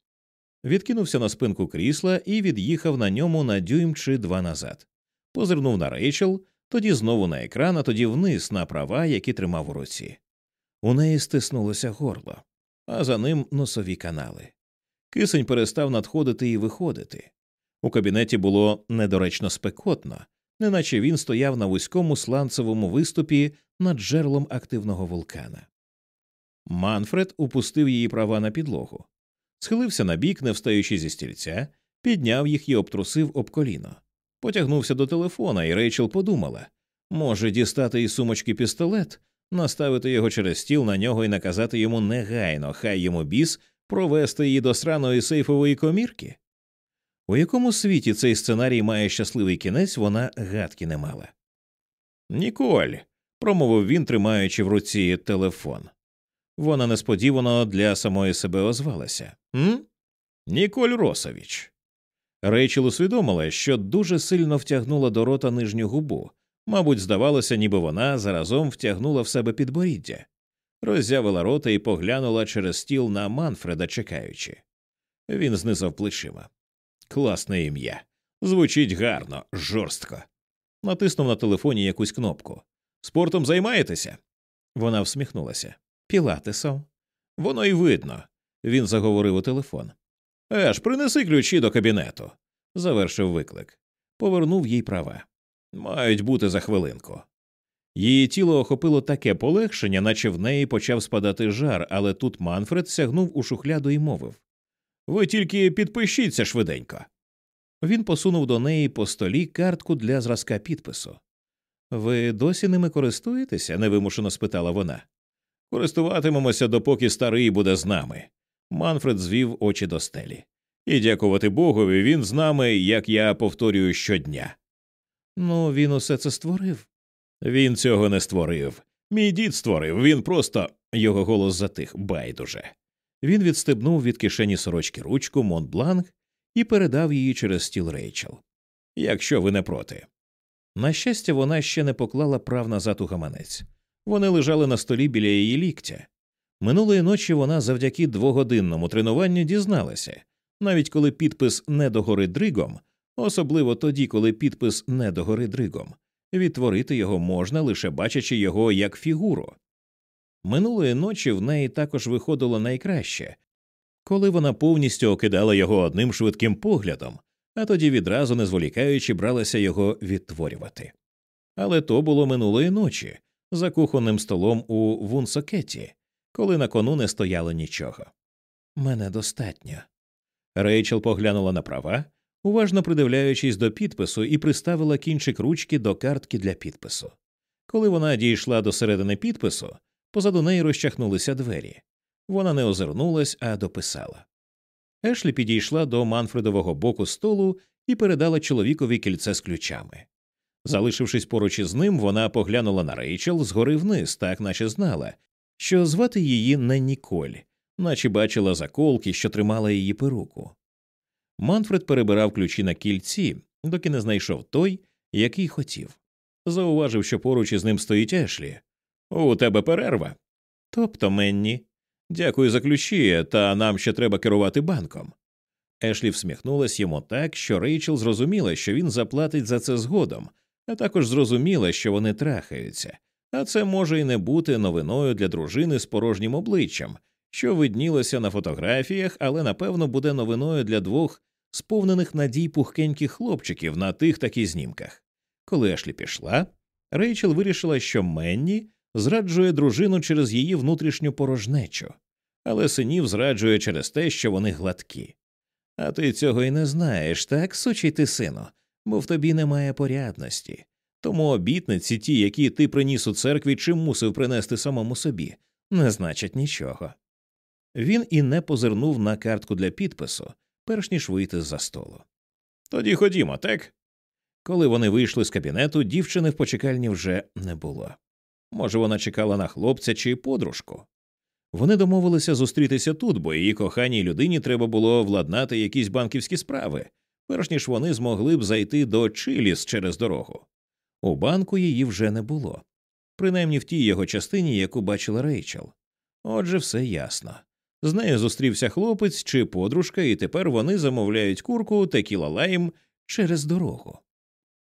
Відкинувся на спинку крісла і від'їхав на ньому на дюйм чи два назад. Позирнув на Рейчел, тоді знову на екран, а тоді вниз на права, які тримав у руці. У неї стиснулося горло, а за ним носові канали. Кисень перестав надходити і виходити. У кабінеті було недоречно спекотно, неначе він стояв на вузькому сланцевому виступі над джерлом активного вулкана. Манфред упустив її права на підлогу, схилився на бік, не встаючи зі стільця, підняв їх і обтрусив об коліно. Потягнувся до телефона, і Рейчел подумала може дістати із сумочки пістолет, наставити його через стіл на нього і наказати йому негайно, хай йому біс провести її до сраної сейфової комірки. У якому світі цей сценарій має щасливий кінець, вона гадки не мала. Ніколь, промовив він, тримаючи в руці телефон. Вона несподівано для самої себе озвалася. «М? Ніколь Росович. Рейчел усвідомила, що дуже сильно втягнула до рота нижню губу. Мабуть, здавалося, ніби вона заразом втягнула в себе підборіддя, роззявила рота і поглянула через стіл на Манфреда, чекаючи. Він знизав плечима. Класне ім'я. Звучить гарно, жорстко. Натиснув на телефоні якусь кнопку. Спортом займаєтеся? Вона всміхнулася. Пілатесом. Воно й видно. Він заговорив у телефон. Еш, принеси ключі до кабінету. Завершив виклик. Повернув їй права. Мають бути за хвилинку. Її тіло охопило таке полегшення, наче в неї почав спадати жар, але тут Манфред сягнув у шухляду і мовив Ви тільки підпишіться швиденько. Він посунув до неї по столі картку для зразка підпису. Ви досі ними користуєтеся? невимушено спитала вона. Користуватимемося, допоки старий буде з нами. Манфред звів очі до стелі. І дякувати Богові, він з нами, як я повторюю щодня. Ну, він усе це створив. Він цього не створив. Мій дід створив, він просто. Його голос затих байдуже. Він відстебнув від кишені сорочки ручку Монтбланк і передав її через стіл Рейчел. Якщо ви не проти. На щастя, вона ще не поклала прав назад у гаманець. Вони лежали на столі біля її ліктя. Минулої ночі вона завдяки двогодинному тренуванню дізналася, навіть коли підпис не догори дригом, особливо тоді, коли підпис не догори дригом, відтворити його можна, лише бачачи його як фігуру. Минулої ночі в неї також виходило найкраще, коли вона повністю окидала його одним швидким поглядом, а тоді відразу не зволікаючи бралася його відтворювати. Але то було минулої ночі, за кухонним столом у Вунсокеті, коли на кону не стояло нічого. Мене достатньо. Рейчел поглянула на права, уважно придивляючись до підпису, і приставила кінчик ручки до картки для підпису. Коли вона дійшла до середини підпису, позаду неї розчахнулися двері. Вона не озирнулась, а дописала. Ешлі підійшла до Манфредового боку столу і передала чоловікові кільце з ключами. Залишившись поруч із ним, вона поглянула на Рейчел згори вниз, так наче знала, що звати її не Ніколь, наче бачила заколки, що тримала її перуку. Манфред перебирав ключі на кільці, доки не знайшов той, який хотів. Зауважив, що поруч із ним стоїть Ешлі. У тебе перерва. Тобто Менні. Дякую за ключі, та нам ще треба керувати банком. Ешлі всміхнулась йому так, що Рейчел зрозуміла, що він заплатить за це згодом, а також зрозуміла, що вони трахаються, а це може й не бути новиною для дружини з порожнім обличчям, що виднілося на фотографіях, але напевно буде новиною для двох сповнених надій пухкеньких хлопчиків на тих таких знімках. Коли Ешлі пішла, Рейчел вирішила, що Менні зраджує дружину через її внутрішню порожнечу, але синів зраджує через те, що вони гладкі. А ти цього й не знаєш, так, сучий ти сину, бо в тобі немає порядності. Тому обітниці, ті, які ти приніс у церкві чи мусив принести самому собі, не значать нічого. Він і не позирнув на картку для підпису, перш ніж вийти з за столу. Тоді ходімо, так? Коли вони вийшли з кабінету, дівчини в почекальні вже не було. Може, вона чекала на хлопця чи подружку. Вони домовилися зустрітися тут, бо її коханій людині треба було владнати якісь банківські справи, перш ніж вони змогли б зайти до Чиліс через дорогу. У банку її вже не було, принаймні в тій його частині, яку бачила Рейчел. Отже, все ясно. З нею зустрівся хлопець чи подружка, і тепер вони замовляють курку текіла лайм через дорогу.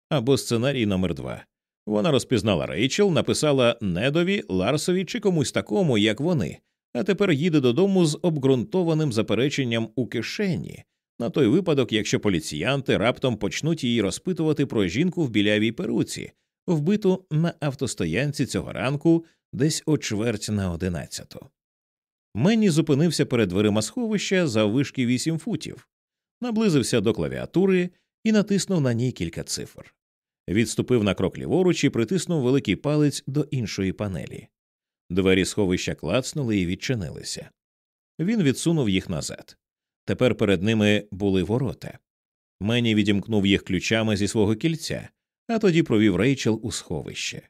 Або сценарій номер два. Вона розпізнала Рейчел, написала Недові, Ларсові чи комусь такому, як вони, а тепер їде додому з обґрунтованим запереченням у кишені, на той випадок, якщо поліціянти раптом почнуть її розпитувати про жінку в білявій перуці, вбиту на автостоянці цього ранку десь о чверть на одинадцяту. Менні зупинився перед дверима сховища за вишки вісім футів, наблизився до клавіатури і натиснув на ній кілька цифр. Відступив на крок ліворуч і притиснув великий палець до іншої панелі. Двері сховища клацнули і відчинилися. Він відсунув їх назад. Тепер перед ними були ворота. Мені відімкнув їх ключами зі свого кільця, а тоді провів рейчел у сховище.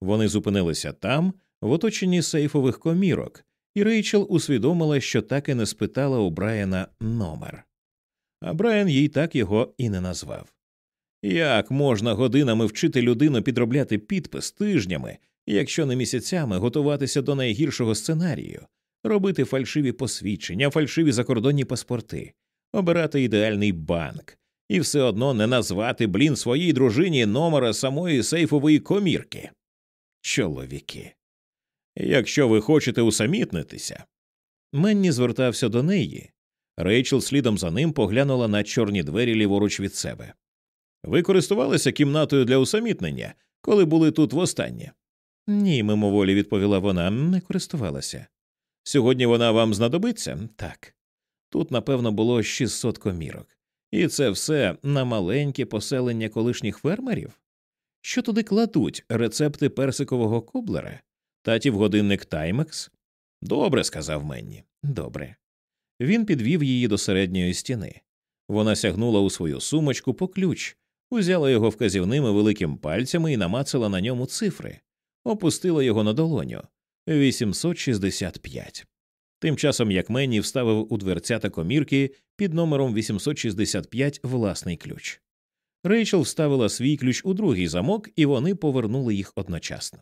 Вони зупинилися там, в оточенні сейфових комірок, і Рейчел усвідомила, що так і не спитала у Брайана номер. а Брайан їй так його і не назвав. Як можна годинами вчити людину підробляти підпис тижнями, якщо не місяцями готуватися до найгіршого сценарію, робити фальшиві посвідчення, фальшиві закордонні паспорти, обирати ідеальний банк і все одно не назвати блін своїй дружині номера самої сейфової комірки? Чоловіки. Якщо ви хочете усамітнитися. Менні звертався до неї. Рейчел слідом за ним поглянула на чорні двері ліворуч від себе. Ви користувалися кімнатою для усамітнення, коли були тут востаннє? Ні, мимоволі відповіла вона, не користувалася. Сьогодні вона вам знадобиться? Так. Тут, напевно, було 600 комірок. І це все на маленьке поселення колишніх фермерів? Що туди кладуть рецепти персикового коблера? Татів годинник Таймекс? Добре, сказав Менні. Добре. Він підвів її до середньої стіни. Вона сягнула у свою сумочку по ключ, узяла його вказівними великими пальцями і намацала на ньому цифри, опустила його на долоню 865. Тим часом як Менні вставив у дверцята комірки під номером 865 власний ключ. Рейчел вставила свій ключ у другий замок, і вони повернули їх одночасно.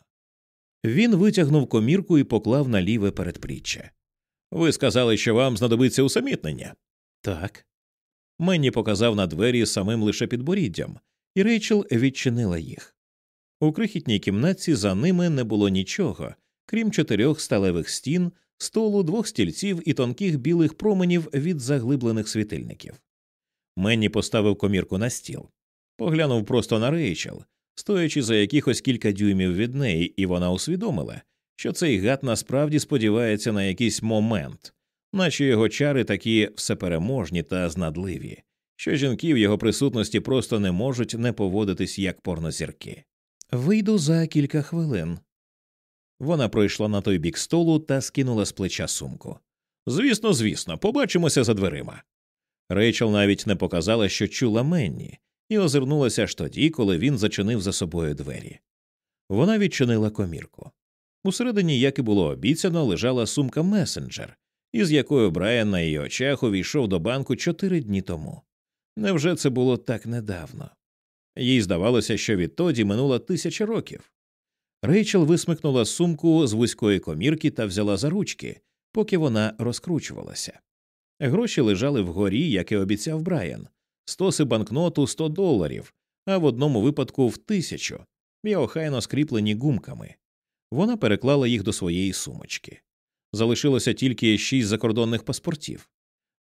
Він витягнув комірку і поклав на ліве передпліччя. Ви сказали, що вам знадобиться усамітнення? Так. Менні показав на двері самим лише підборіддям, і Рейчел відчинила їх. У крихітній кімнатці за ними не було нічого, крім чотирьох сталевих стін, столу, двох стільців і тонких білих променів від заглиблених світильників. Менні поставив комірку на стіл, поглянув просто на Рейчел, стоячи за якихось кілька дюймів від неї, і вона усвідомила, що цей гад насправді сподівається на якийсь момент, наче його чари такі всепереможні та знадливі, що жінки в його присутності просто не можуть не поводитись як порнозірки. Вийду за кілька хвилин. Вона пройшла на той бік столу та скинула з плеча сумку. Звісно, звісно, побачимося за дверима. Рейчел навіть не показала, що чула Менні, і озирнулася аж тоді, коли він зачинив за собою двері. Вона відчинила комірку. Усередині, як і було обіцяно, лежала сумка месенджер, із якою Брайан на її очах увійшов до банку чотири дні тому. Невже це було так недавно? Їй здавалося, що відтоді минуло тисяча років. Рейчел висмикнула сумку з вузької комірки та взяла за ручки, поки вона розкручувалася. Гроші лежали вгорі, як і обіцяв Брайан, стоси банкноту 100 доларів, а в одному випадку в тисячу, і охайно скріплені гумками. Вона переклала їх до своєї сумочки. Залишилося тільки шість закордонних паспортів.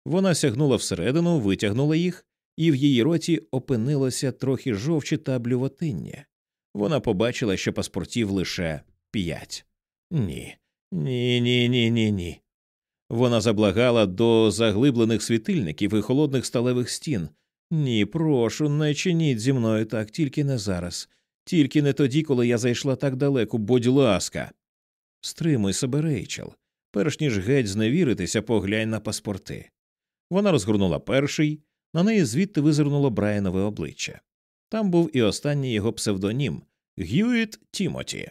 Вона сягнула всередину, витягнула їх, і в її роті опинилося трохи жовчі та блювотиння. Вона побачила, що паспортів лише п'ять. Ні, ні, ні, ні, ні, ні. Вона заблагала до заглиблених світильників і холодних сталевих стін. Ні, прошу, не чиніть зі мною так, тільки не зараз, тільки не тоді, коли я зайшла так далеко, будь ласка. Стримуй себе, Рейчел, перш ніж геть зневіритися, поглянь на паспорти. Вона розгорнула перший, на неї звідти визирнуло Брайанове обличчя. Там був і останній його псевдонім Гюїт Тімоті.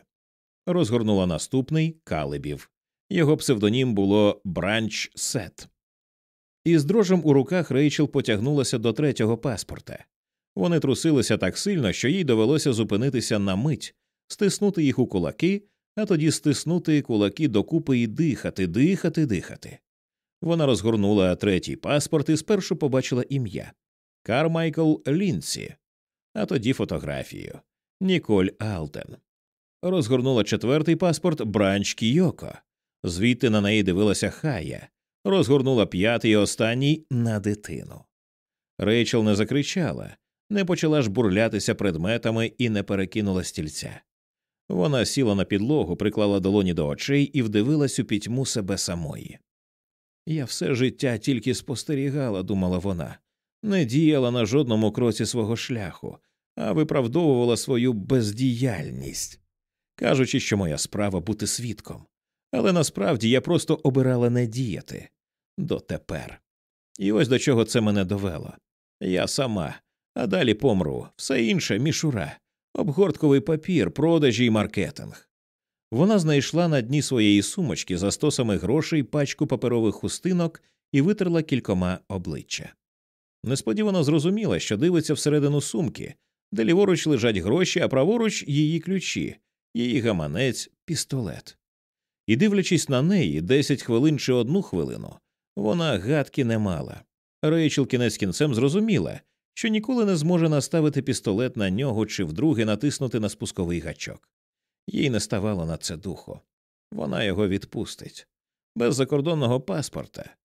Розгорнула наступний Калибів. Його псевдонім було Бранч Сет. Із дрожем у руках Рейчел потягнулася до третього паспорта. Вони трусилися так сильно, що їй довелося зупинитися на мить, стиснути їх у кулаки, а тоді стиснути кулаки докупи і дихати, дихати, дихати. Вона розгорнула третій паспорт і спершу побачила ім'я Кармайкл Лінсі, а тоді фотографію Ніколь Алтен. Розгорнула четвертий паспорт Бранч Кійоко. Звідти на неї дивилася Хая, розгорнула п'ятий і останній на дитину. Рейчел не закричала, не почала ж бурлятися предметами і не перекинула стільця. Вона сіла на підлогу, приклала долоні до очей і вдивилась у пітьму себе самої. Я все життя тільки спостерігала, думала вона, не діяла на жодному кроці свого шляху, а виправдовувала свою бездіяльність, кажучи, що моя справа бути свідком. Але насправді я просто обирала не діяти дотепер. І ось до чого це мене довело. Я сама, а далі помру, все інше мішура, обгортковий папір, продажі й маркетинг. Вона знайшла на дні своєї сумочки за стосами грошей пачку паперових хустинок і витерла кількома обличчя. Несподівано зрозуміла, що дивиться всередину сумки, де ліворуч лежать гроші, а праворуч її ключі, її гаманець, пістолет. І, дивлячись на неї, десять хвилин чи одну хвилину, вона гадки не мала. Рейчел кінець кінцем зрозуміла, що ніколи не зможе наставити пістолет на нього чи вдруге натиснути на спусковий гачок. Їй не ставало на це духу. Вона його відпустить. Без закордонного паспорта.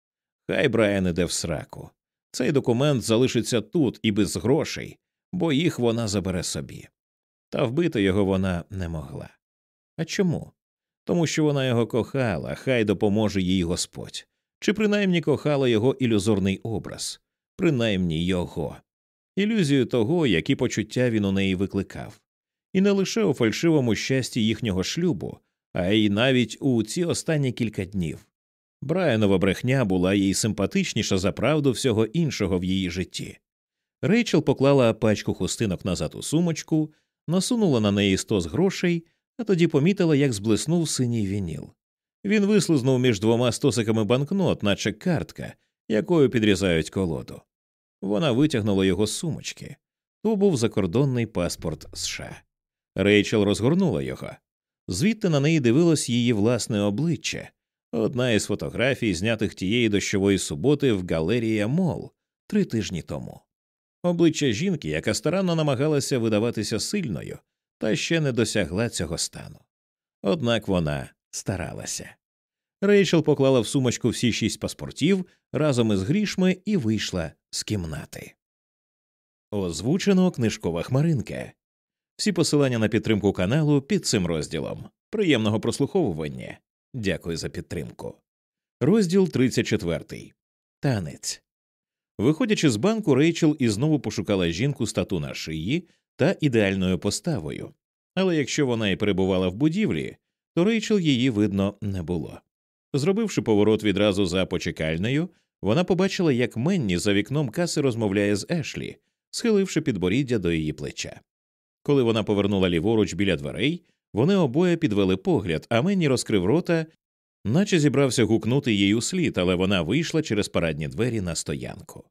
Хай Брайан іде в сраку. Цей документ залишиться тут і без грошей, бо їх вона забере собі. Та вбити його вона не могла. А чому? Тому що вона його кохала, хай допоможе їй Господь, чи принаймні кохала його ілюзорний образ, принаймні його, ілюзію того, які почуття він у неї викликав, і не лише у фальшивому щасті їхнього шлюбу, а й навіть у ці останні кілька днів. Брайанова брехня була їй симпатичніша за правду всього іншого в її житті. Рейчел поклала пачку хустинок назад у сумочку, насунула на неї стос грошей, а тоді помітила, як зблиснув синій вініл. Він вислизнув між двома стосиками банкнот, наче картка, якою підрізають колоду. Вона витягнула його з сумочки. То був закордонний паспорт США. Рейчел розгорнула його. Звідти на неї дивилось її власне обличчя, одна із фотографій, знятих тієї дощової суботи в галерія Мол три тижні тому. Обличчя жінки, яка старанно намагалася видаватися сильною, та ще не досягла цього стану. Однак вона старалася. Рейчел поклала в сумочку всі шість паспортів разом із грішми і вийшла з кімнати. Озвучено книжкова хмаринка. Всі посилання на підтримку каналу під цим розділом. Приємного прослуховування. Дякую за підтримку. Розділ 34. Танець. Виходячи з банку, Рейчел і знову пошукала жінку з тату на шиї та ідеальною поставою. Але якщо вона і перебувала в будівлі, то Рейчел її видно не було. Зробивши поворот відразу за почекальнею, вона побачила, як Менні за вікном каси розмовляє з Ешлі, схиливши підборіддя до її плеча. Коли вона повернула ліворуч біля дверей, вони обоє підвели погляд, а Менні розкрив рота, наче зібрався гукнути їй у слід, але вона вийшла через парадні двері на стоянку.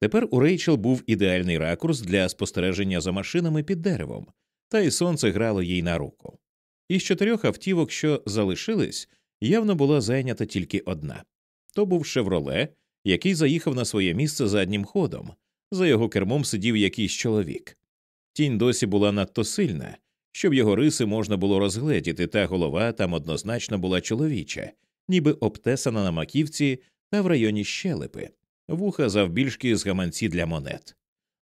Тепер у Рейчел був ідеальний ракурс для спостереження за машинами під деревом, та й сонце грало їй на руку. Із чотирьох автівок, що залишились, явно була зайнята тільки одна то був шевроле, який заїхав на своє місце заднім ходом. За його кермом сидів якийсь чоловік. Тінь досі була надто сильна, щоб його риси можна було розгледіти, та голова там однозначно була чоловіча, ніби обтесана на маківці та в районі щелепи, вуха завбільшки з гаманці для монет.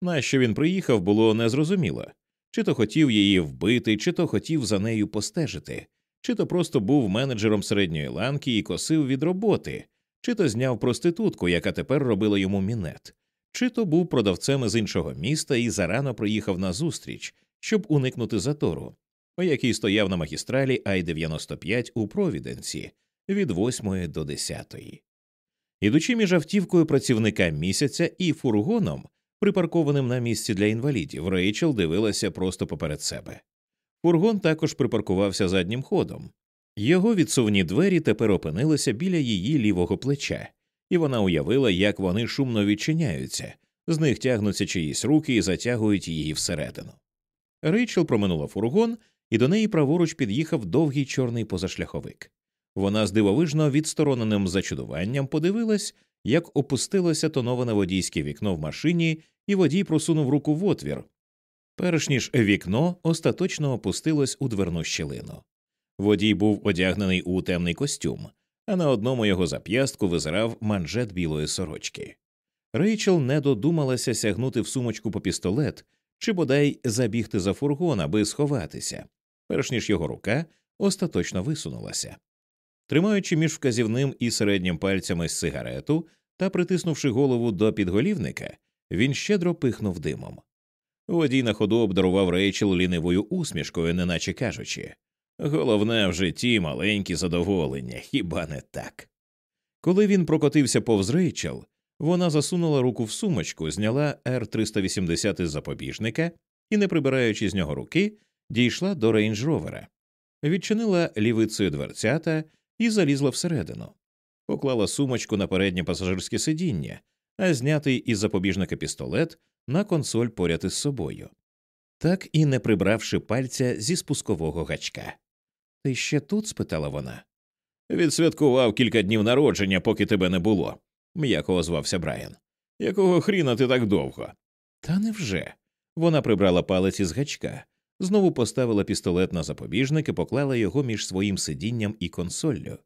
Нащо він приїхав, було незрозуміло чи то хотів її вбити, чи то хотів за нею постежити, чи то просто був менеджером середньої ланки і косив від роботи, чи то зняв проститутку, яка тепер робила йому мінет, чи то був продавцем з іншого міста і зарано приїхав на зустріч, щоб уникнути затору, який стояв на магістралі Ай 95 у Провіденці від 8 до 10. Ідучи між автівкою працівника місяця і фургоном, припаркованим на місці для інвалідів, Рейчел дивилася просто поперед себе. Фургон також припаркувався заднім ходом. Його відсувні двері тепер опинилися біля її лівого плеча, і вона уявила, як вони шумно відчиняються, з них тягнуться чиїсь руки і затягують її всередину. Рейчел проминула фургон, і до неї праворуч під'їхав довгий чорний позашляховик. Вона з дивовижно відстороненим зачудуванням подивилась, як опустилося тоноване водійське вікно в машині, і водій просунув руку в отвір, перш ніж вікно остаточно опустилось у дверну щілину. Водій був одягнений у темний костюм, а на одному його зап'ястку визирав манжет білої сорочки. Рейчел не додумалася сягнути в сумочку по пістолет чи бодай забігти за фургон, аби сховатися, перш ніж його рука остаточно висунулася. Тримаючи між вказівним і середнім пальцями сигарету та притиснувши голову до підголівника, він щедро пихнув димом. Водій на ходу обдарував Рейчел лінивою усмішкою, неначе кажучи головне в житті маленькі задоволення, хіба не так? Коли він прокотився повз Рейчел, вона засунула руку в сумочку, зняла Р 380 із запобіжника і, не прибираючи з нього руки, дійшла до рейндж-ровера. відчинила лівицею дверцята і залізла всередину, поклала сумочку на переднє пасажирське сидіння, а знятий із запобіжника пістолет на консоль поряд із собою, так і не прибравши пальця зі спускового гачка. Ти ще тут? спитала вона. Відсвяткував кілька днів народження, поки тебе не було, м'яко озвався Брайан. Якого хріна ти так довго? Та невже? Вона прибрала палець із гачка, знову поставила пістолет на запобіжник і поклала його між своїм сидінням і консоллю.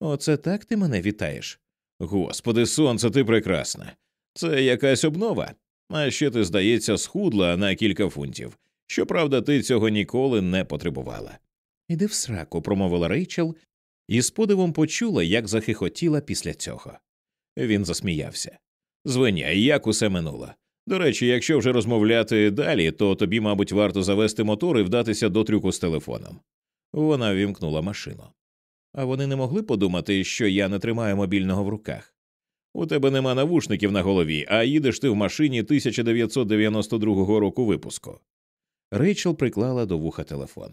Оце так ти мене вітаєш? Господи, сонце, ти прекрасна. Це якась обнова. А ще ти, здається, схудла на кілька фунтів. Щоправда, ти цього ніколи не потребувала. Іди в сраку, промовила Рейчел, і з подивом почула, як захихотіла після цього. Він засміявся. Звиняй, як усе минуло. До речі, якщо вже розмовляти далі, то тобі, мабуть, варто завести мотор і вдатися до трюку з телефоном. Вона вімкнула машину. А вони не могли подумати, що я не тримаю мобільного в руках. У тебе нема навушників на голові, а їдеш ти в машині 1992 року випуску. Рейчел приклала до вуха телефон.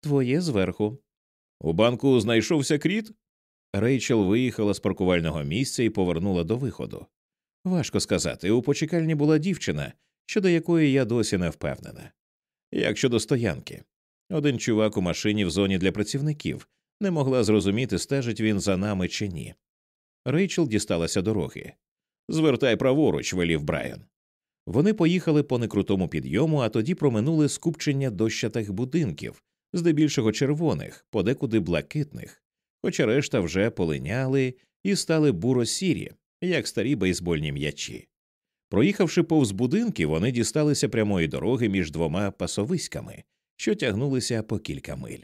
Твоє зверху. У банку знайшовся кріт. Рейчел виїхала з паркувального місця і повернула до виходу. Важко сказати, у почекальні була дівчина, щодо якої я досі не впевнена. Як щодо стоянки, один чувак у машині в зоні для працівників не могла зрозуміти, стежить він за нами чи ні. Рейчел дісталася дороги. Звертай праворуч, велів Брайан. Вони поїхали по некрутому підйому, а тоді проминули скупчення дощатих будинків, здебільшого червоних, подекуди блакитних, хоча решта вже полиняли і стали буро сірі, як старі бейсбольні м'ячі. Проїхавши повз будинки, вони дісталися прямої дороги між двома пасовиськами, що тягнулися по кілька миль.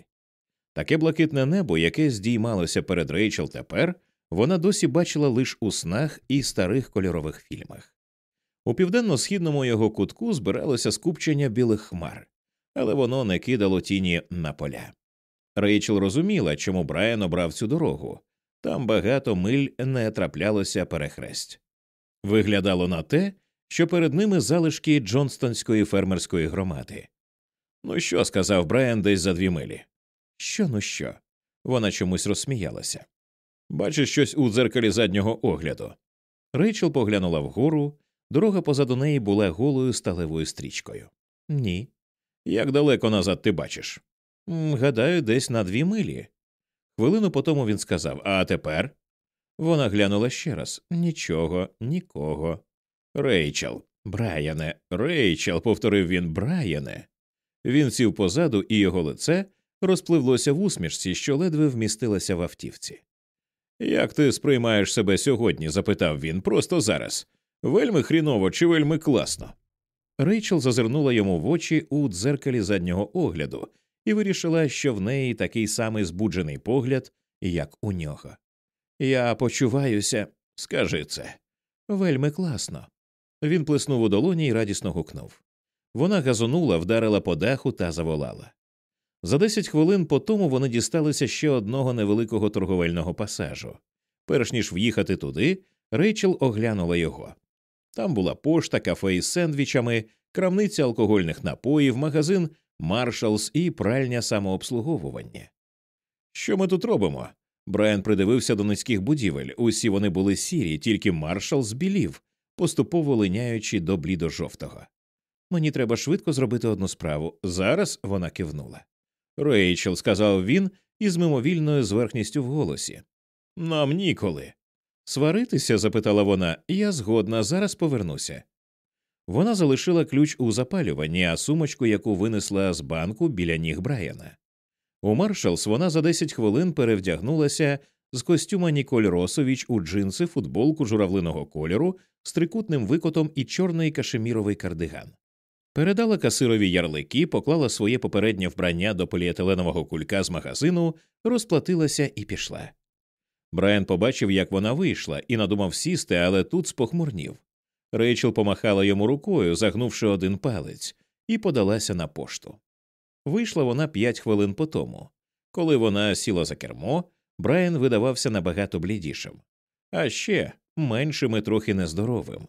Таке блакитне небо, яке здіймалося перед Рейчел тепер, вона досі бачила лише у снах і старих кольорових фільмах. У південно-східному його кутку збиралося скупчення білих хмар, але воно не кидало тіні на поля. Рейчел розуміла, чому Брайан обрав цю дорогу там багато миль не траплялося перехресть. Виглядало на те, що перед ними залишки Джонстонської фермерської громади. Ну що, сказав Брайан десь за дві милі. Що, ну що? Вона чомусь розсміялася. Бачиш щось у дзеркалі заднього огляду. Рейчел поглянула вгору, дорога позаду неї була голою сталевою стрічкою. Ні. Як далеко назад ти бачиш? Гадаю, десь на дві милі. Хвилину по тому він сказав А тепер? Вона глянула ще раз нічого, нікого. Рейчел, Брайане, Рейчел, повторив він Брайане. Він сів позаду, і його лице розпливлося в усмішці, що ледве вмістилася в автівці. Як ти сприймаєш себе сьогодні? запитав він просто зараз. Вельми хріново чи вельми класно. Рейчел зазирнула йому в очі у дзеркалі заднього огляду і вирішила, що в неї такий самий збуджений погляд, як у нього. Я почуваюся, скажи це. Вельми класно. Він плеснув у долоні і радісно гукнув. Вона газонула, вдарила по даху та заволала. За десять хвилин по тому вони дісталися ще одного невеликого торговельного пасажу. Перш ніж в'їхати туди, Рейчел оглянула його. Там була пошта, кафе із сендвічами, крамниця алкогольних напоїв, магазин Маршалс і пральня самообслуговування. Що ми тут робимо? Брайан придивився до низьких будівель. Усі вони були сірі, тільки маршал збілів, поступово линяючи до блідо-жовтого. Мені треба швидко зробити одну справу. Зараз вона кивнула. Рейчел, сказав він із мимовільною зверхністю в голосі. Нам ніколи. Сваритися? запитала вона, я згодна, зараз повернуся. Вона залишила ключ у запалюванні, а сумочку, яку винесла з банку біля ніг Брайана. У Маршалс вона за 10 хвилин перевдягнулася з костюма Ніколь Росовіч у джинси, футболку журавлиного кольору з трикутним викотом і чорний кашеміровий кардиган. Передала касирові ярлики, поклала своє попереднє вбрання до поліетиленового кулька з магазину, розплатилася і пішла. Брайан побачив, як вона вийшла, і надумав сісти, але тут спохмурнів. Рейчел помахала йому рукою, загнувши один палець, і подалася на пошту. Вийшла вона п'ять хвилин по тому. Коли вона сіла за кермо, Брайан видавався набагато блідішим, а ще меншим і трохи нездоровим.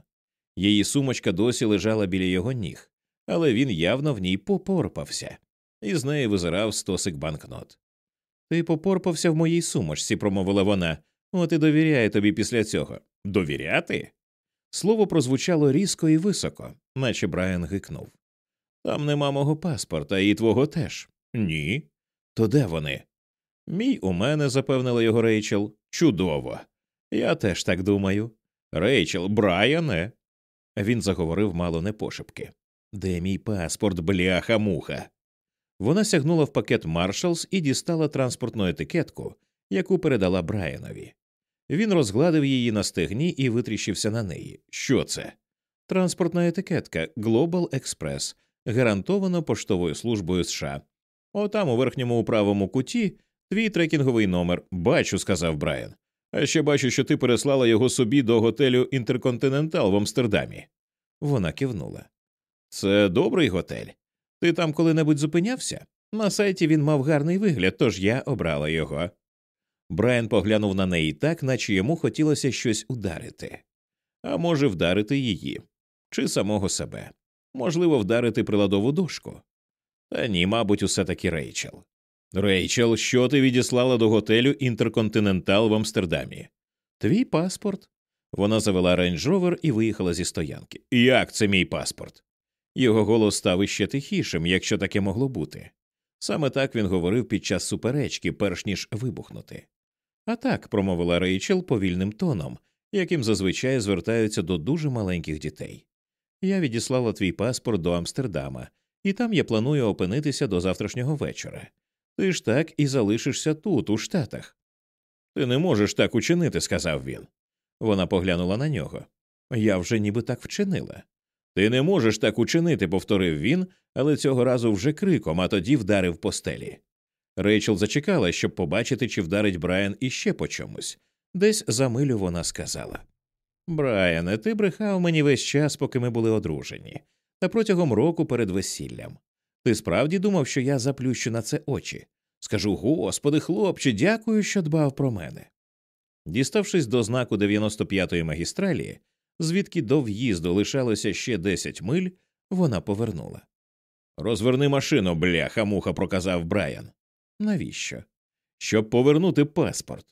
Її сумочка досі лежала біля його ніг, але він явно в ній попорпався, і з неї визирав стосик банкнот. Ти попорпався в моїй сумочці, промовила вона. От і довіряє тобі після цього. Довіряти? Слово прозвучало різко і високо, наче Брайан гикнув. Там нема мого паспорта, і твого теж. Ні. То де вони? Мій у мене, запевнила його Рейчел. Чудово. Я теж так думаю. Рейчел, Брайане. Він заговорив мало не пошепки. Де мій паспорт, бляха муха? Вона сягнула в пакет Маршалс і дістала транспортну етикетку, яку передала Брайанові. Він розгладив її на стегні і витріщився на неї. Що це? Транспортна етикетка Global Express, гарантовано поштовою службою США. Отам, у верхньому правому куті, твій трекінговий номер. Бачу, сказав Брайан. А ще бачу, що ти переслала його собі до готелю Інтерконтинентал в Амстердамі. Вона кивнула. Це добрий готель. Ти там коли-небудь зупинявся? На сайті він мав гарний вигляд, тож я обрала його. Брайан поглянув на неї так, наче йому хотілося щось ударити, а може, вдарити її чи самого себе, можливо, вдарити приладову дошку. Та ні, мабуть, усе таки Рейчел. Рейчел, що ти відіслала до готелю Інтерконтинентал в Амстердамі? Твій паспорт. Вона завела рейндж-ровер і виїхала зі стоянки. Як це мій паспорт? Його голос став іще тихішим, якщо таке могло бути. Саме так він говорив під час суперечки, перш ніж вибухнути. А так, промовила Рейчел повільним тоном, яким зазвичай звертаються до дуже маленьких дітей. Я відіслала твій паспорт до Амстердама, і там я планую опинитися до завтрашнього вечора. Ти ж так і залишишся тут, у Штатах. Ти не можеш так учинити, сказав він. Вона поглянула на нього. Я вже ніби так вчинила. Ти не можеш так учинити, повторив він, але цього разу вже криком, а тоді вдарив по стелі. Рейчел зачекала, щоб побачити, чи вдарить Брайан іще по чомусь. Десь за милю вона сказала Брайане, ти брехав мені весь час, поки ми були одружені, та протягом року перед весіллям. Ти справді думав, що я заплющу на це очі. Скажу господи, хлопче, дякую, що дбав про мене. Діставшись до знаку 95-ї магістралі, звідки до в'їзду лишалося ще 10 миль, вона повернула. Розверни машину, бляха, муха, проказав Брайан. Навіщо? Щоб повернути паспорт.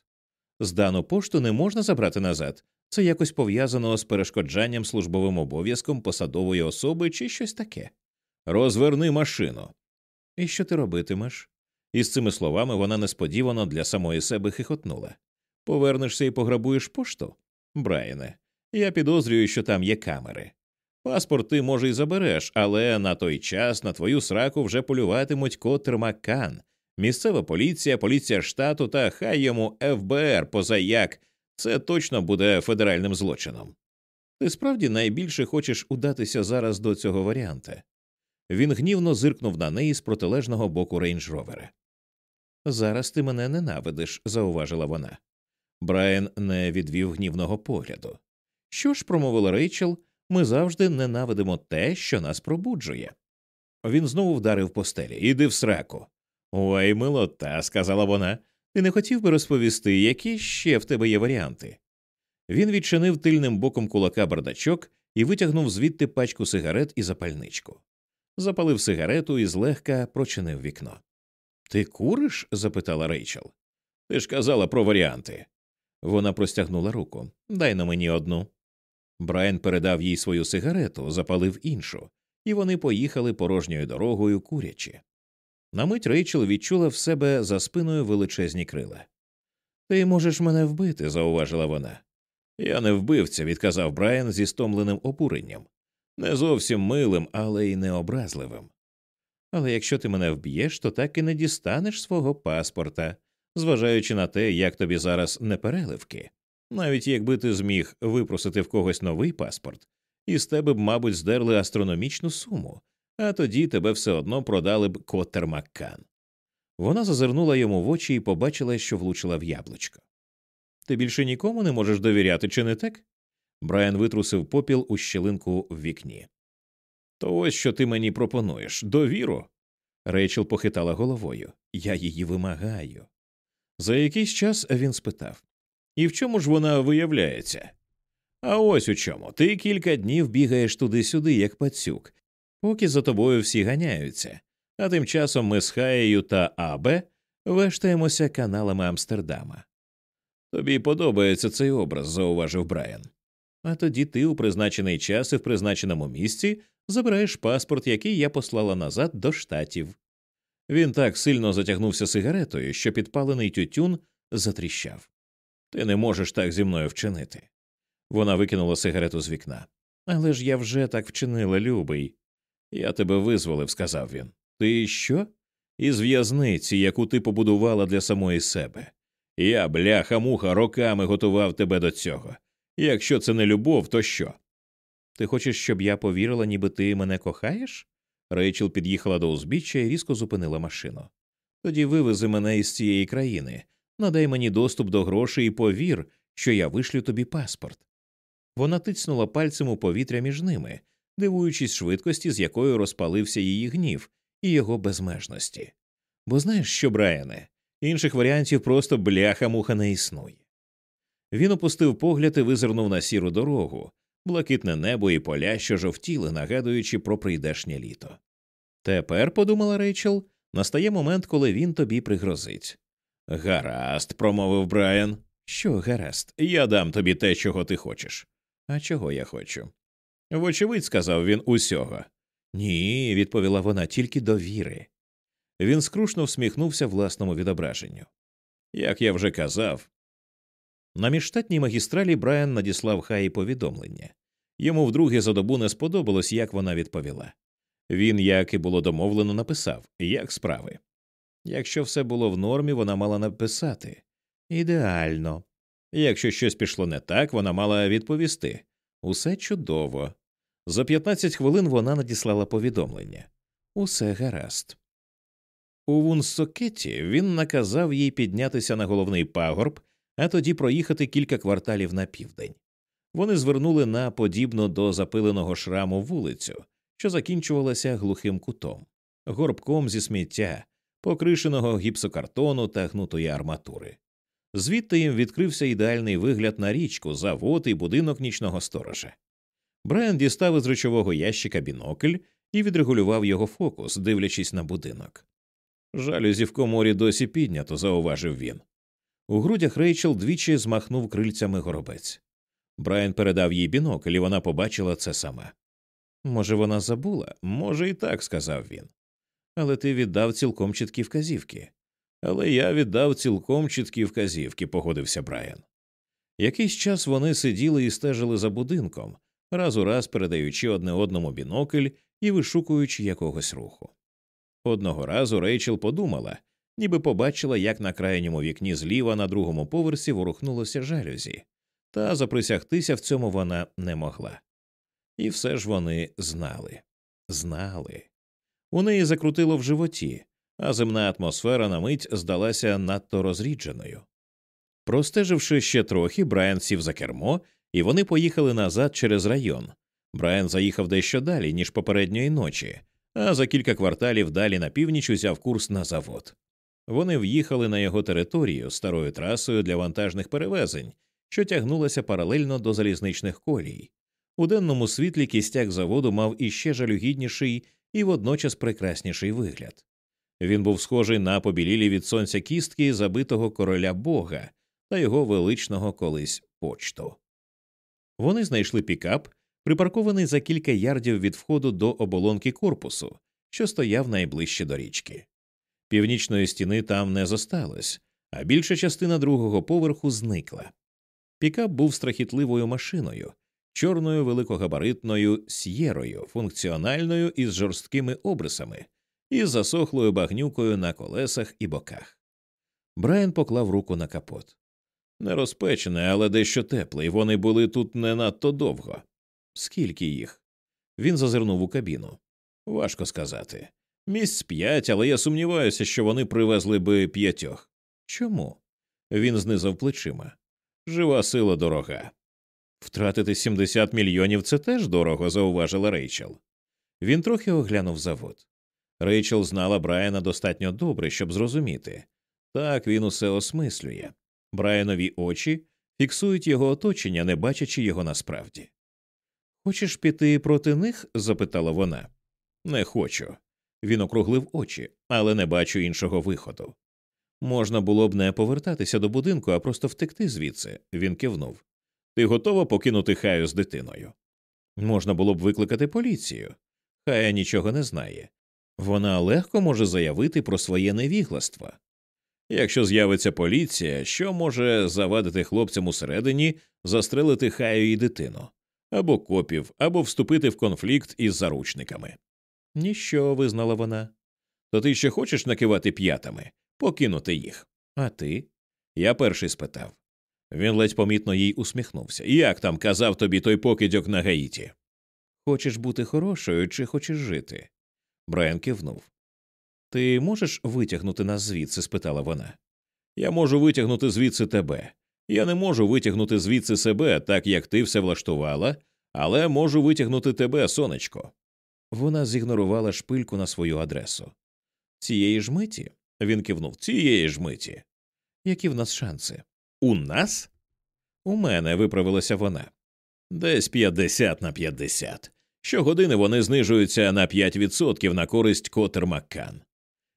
Здану пошту не можна забрати назад. Це якось пов'язано з перешкоджанням службовим обов'язком посадової особи чи щось таке. Розверни машину. І що ти робитимеш? Із цими словами вона несподівано для самої себе хихотнула. Повернешся і пограбуєш пошту? Брайане, я підозрюю, що там є камери. Паспорт ти, може, й забереш, але на той час на твою сраку вже полюватимуть Коттер Маккан, місцева поліція, поліція штату та хай йому ФБР позаяк. Це точно буде федеральним злочином. Ти справді найбільше хочеш удатися зараз до цього варіанта. Він гнівно зиркнув на неї з протилежного боку рейндж-ровера. Зараз ти мене ненавидиш, зауважила вона. Брайан не відвів гнівного погляду. Що ж, промовила Рейчел, ми завжди ненавидимо те, що нас пробуджує. Він знову вдарив по стелі. Іди в сраку. Ой, милота, сказала вона. Ти не хотів би розповісти, які ще в тебе є варіанти? Він відчинив тильним боком кулака бардачок і витягнув звідти пачку сигарет і запальничку. Запалив сигарету і злегка прочинив вікно. Ти куриш? запитала Рейчел. Ти ж казала про варіанти. Вона простягнула руку. Дай на мені одну. Брайан передав їй свою сигарету, запалив іншу, і вони поїхали порожньою дорогою курячи. На мить Рейчел відчула в себе за спиною величезні крила. Ти можеш мене вбити, зауважила вона. Я не вбивця, відказав Брайан зі стомленим обуренням. Не зовсім милим, але й необразливим. Але якщо ти мене вб'єш, то так і не дістанеш свого паспорта, зважаючи на те, як тобі зараз не переливки. Навіть якби ти зміг випросити в когось новий паспорт, із тебе б, мабуть, здерли астрономічну суму, а тоді тебе все одно продали б Коттер Маккан. Вона зазирнула йому в очі і побачила, що влучила в яблучко. Ти більше нікому не можеш довіряти, чи не так? Брайан витрусив попіл у щелинку в вікні. То ось що ти мені пропонуєш довіру. Рейчел похитала головою. Я її вимагаю. За якийсь час він спитав І в чому ж вона виявляється? А ось у чому. Ти кілька днів бігаєш туди-сюди, як пацюк, поки за тобою всі ганяються, а тим часом ми з Хаєю та Абе вештаємося каналами Амстердама. Тобі подобається цей образ, зауважив Брайан. А тоді ти у призначений час і в призначеному місці забираєш паспорт, який я послала назад до штатів. Він так сильно затягнувся сигаретою, що підпалений тютюн затріщав. Ти не можеш так зі мною вчинити. Вона викинула сигарету з вікна. Але ж я вже так вчинила, любий. Я тебе визволив, сказав він. Ти що? Із в'язниці, яку ти побудувала для самої себе. Я, бляха муха, роками готував тебе до цього. Якщо це не любов, то що? Ти хочеш, щоб я повірила, ніби ти мене кохаєш? Рейчел під'їхала до узбіччя і різко зупинила машину. Тоді вивези мене із цієї країни, надай мені доступ до грошей і повір, що я вишлю тобі паспорт. Вона тицнула пальцем у повітря між ними, дивуючись швидкості, з якою розпалився її гнів і його безмежності. Бо знаєш що, Брайане, інших варіантів просто бляха муха не існує. Він опустив погляд і визирнув на сіру дорогу, блакитне небо і поля, що жовтіли, нагадуючи про прийдешнє літо. Тепер, подумала Рейчел, настає момент, коли він тобі пригрозить. Гаразд, промовив Брайан. Що, гаразд, я дам тобі те, чого ти хочеш. А чого я хочу? Вочевидь, сказав він усього. Ні, відповіла вона, тільки довіри. Він скрушно всміхнувся власному відображенню. Як я вже казав, на міжштатній магістралі Брайан надіслав Хаї повідомлення. Йому вдруге за добу не сподобалось, як вона відповіла. Він, як і було домовлено, написав як справи. Якщо все було в нормі, вона мала написати ідеально. Якщо щось пішло не так, вона мала відповісти усе чудово. За 15 хвилин вона надіслала повідомлення усе гаразд. У Вунсокеті він наказав їй піднятися на головний пагорб а тоді проїхати кілька кварталів на південь. Вони звернули на подібно до запиленого шраму вулицю, що закінчувалася глухим кутом, горбком зі сміття, покришеного гіпсокартону та гнутої арматури. Звідти їм відкрився ідеальний вигляд на річку, завод і будинок нічного сторожа. Брайан дістав із речового ящика бінокль і відрегулював його фокус, дивлячись на будинок. Жалюзі в коморі досі піднято, зауважив він. У грудях Рейчел двічі змахнув крильцями горобець. Брайан передав їй бінокль, і вона побачила це сама. Може, вона забула, може, і так, сказав він. Але ти віддав цілком чіткі вказівки. Але я віддав цілком чіткі вказівки, погодився Брайан. Якийсь час вони сиділи і стежили за будинком, раз у раз передаючи одне одному бінокль і вишукуючи якогось руху. Одного разу Рейчел подумала, ніби побачила, як на крайньому вікні зліва на другому поверсі ворухнулося жалюзі, та заприсягтися в цьому вона не могла. І все ж вони знали, знали. У неї закрутило в животі, а земна атмосфера на мить здалася надто розрідженою. Простеживши ще трохи, Брайан сів за кермо, і вони поїхали назад через район. Брайан заїхав дещо далі, ніж попередньої ночі, а за кілька кварталів далі на північ узяв курс на завод. Вони в'їхали на його територію старою трасою для вантажних перевезень, що тягнулася паралельно до залізничних колій. У денному світлі кістяк заводу мав іще жалюгідніший і водночас прекрасніший вигляд. Він був схожий на побілілі від сонця кістки забитого короля бога та його величного колись почту. Вони знайшли пікап, припаркований за кілька ярдів від входу до оболонки корпусу, що стояв найближче до річки. Північної стіни там не зосталось, а більша частина другого поверху зникла. Пікап був страхітливою машиною, чорною великогабаритною сєрою, функціональною із жорсткими обрисами і засохлою багнюкою на колесах і боках. Брайан поклав руку на капот. Не розпечене, але дещо тепле, і вони були тут не надто довго. Скільки їх? Він зазирнув у кабіну. Важко сказати. Місць п'ять, але я сумніваюся, що вони привезли би п'ятьох. Чому? Він знизав плечима. Жива сила дорога. Втратити 70 мільйонів це теж дорого, зауважила Рейчел. Він трохи оглянув завод. Рейчел знала Брайана достатньо добре, щоб зрозуміти. Так він усе осмислює. Брайанові очі фіксують його оточення, не бачачи його насправді. Хочеш піти проти них? запитала вона. Не хочу. Він округлив очі, але не бачу іншого виходу. Можна було б не повертатися до будинку, а просто втекти звідси. Він кивнув. Ти готова покинути хаю з дитиною? Можна було б викликати поліцію. Хая нічого не знає. Вона легко може заявити про своє невігластво. Якщо з'явиться поліція, що може завадити хлопцям усередині застрелити хаю і дитину, або копів, або вступити в конфлікт із заручниками? Ніщо, визнала вона. То ти ще хочеш накивати п'ятами, покинути їх. А ти? Я перший спитав. Він ледь помітно їй усміхнувся. Як там казав тобі той покидьок на Гаїті? Хочеш бути хорошою чи хочеш жити? Брайан кивнув. Ти можеш витягнути нас звідси? спитала вона. Я можу витягнути звідси тебе. Я не можу витягнути звідси себе, так як ти все влаштувала, але можу витягнути тебе, сонечко. Вона зігнорувала шпильку на свою адресу. Цієї ж миті? Він кивнув. Цієї ж миті. Які в нас шанси? У нас? У мене виправилася вона. Десь 50 на 50. Щогодини вони знижуються на 5% на користь Котер Маккан.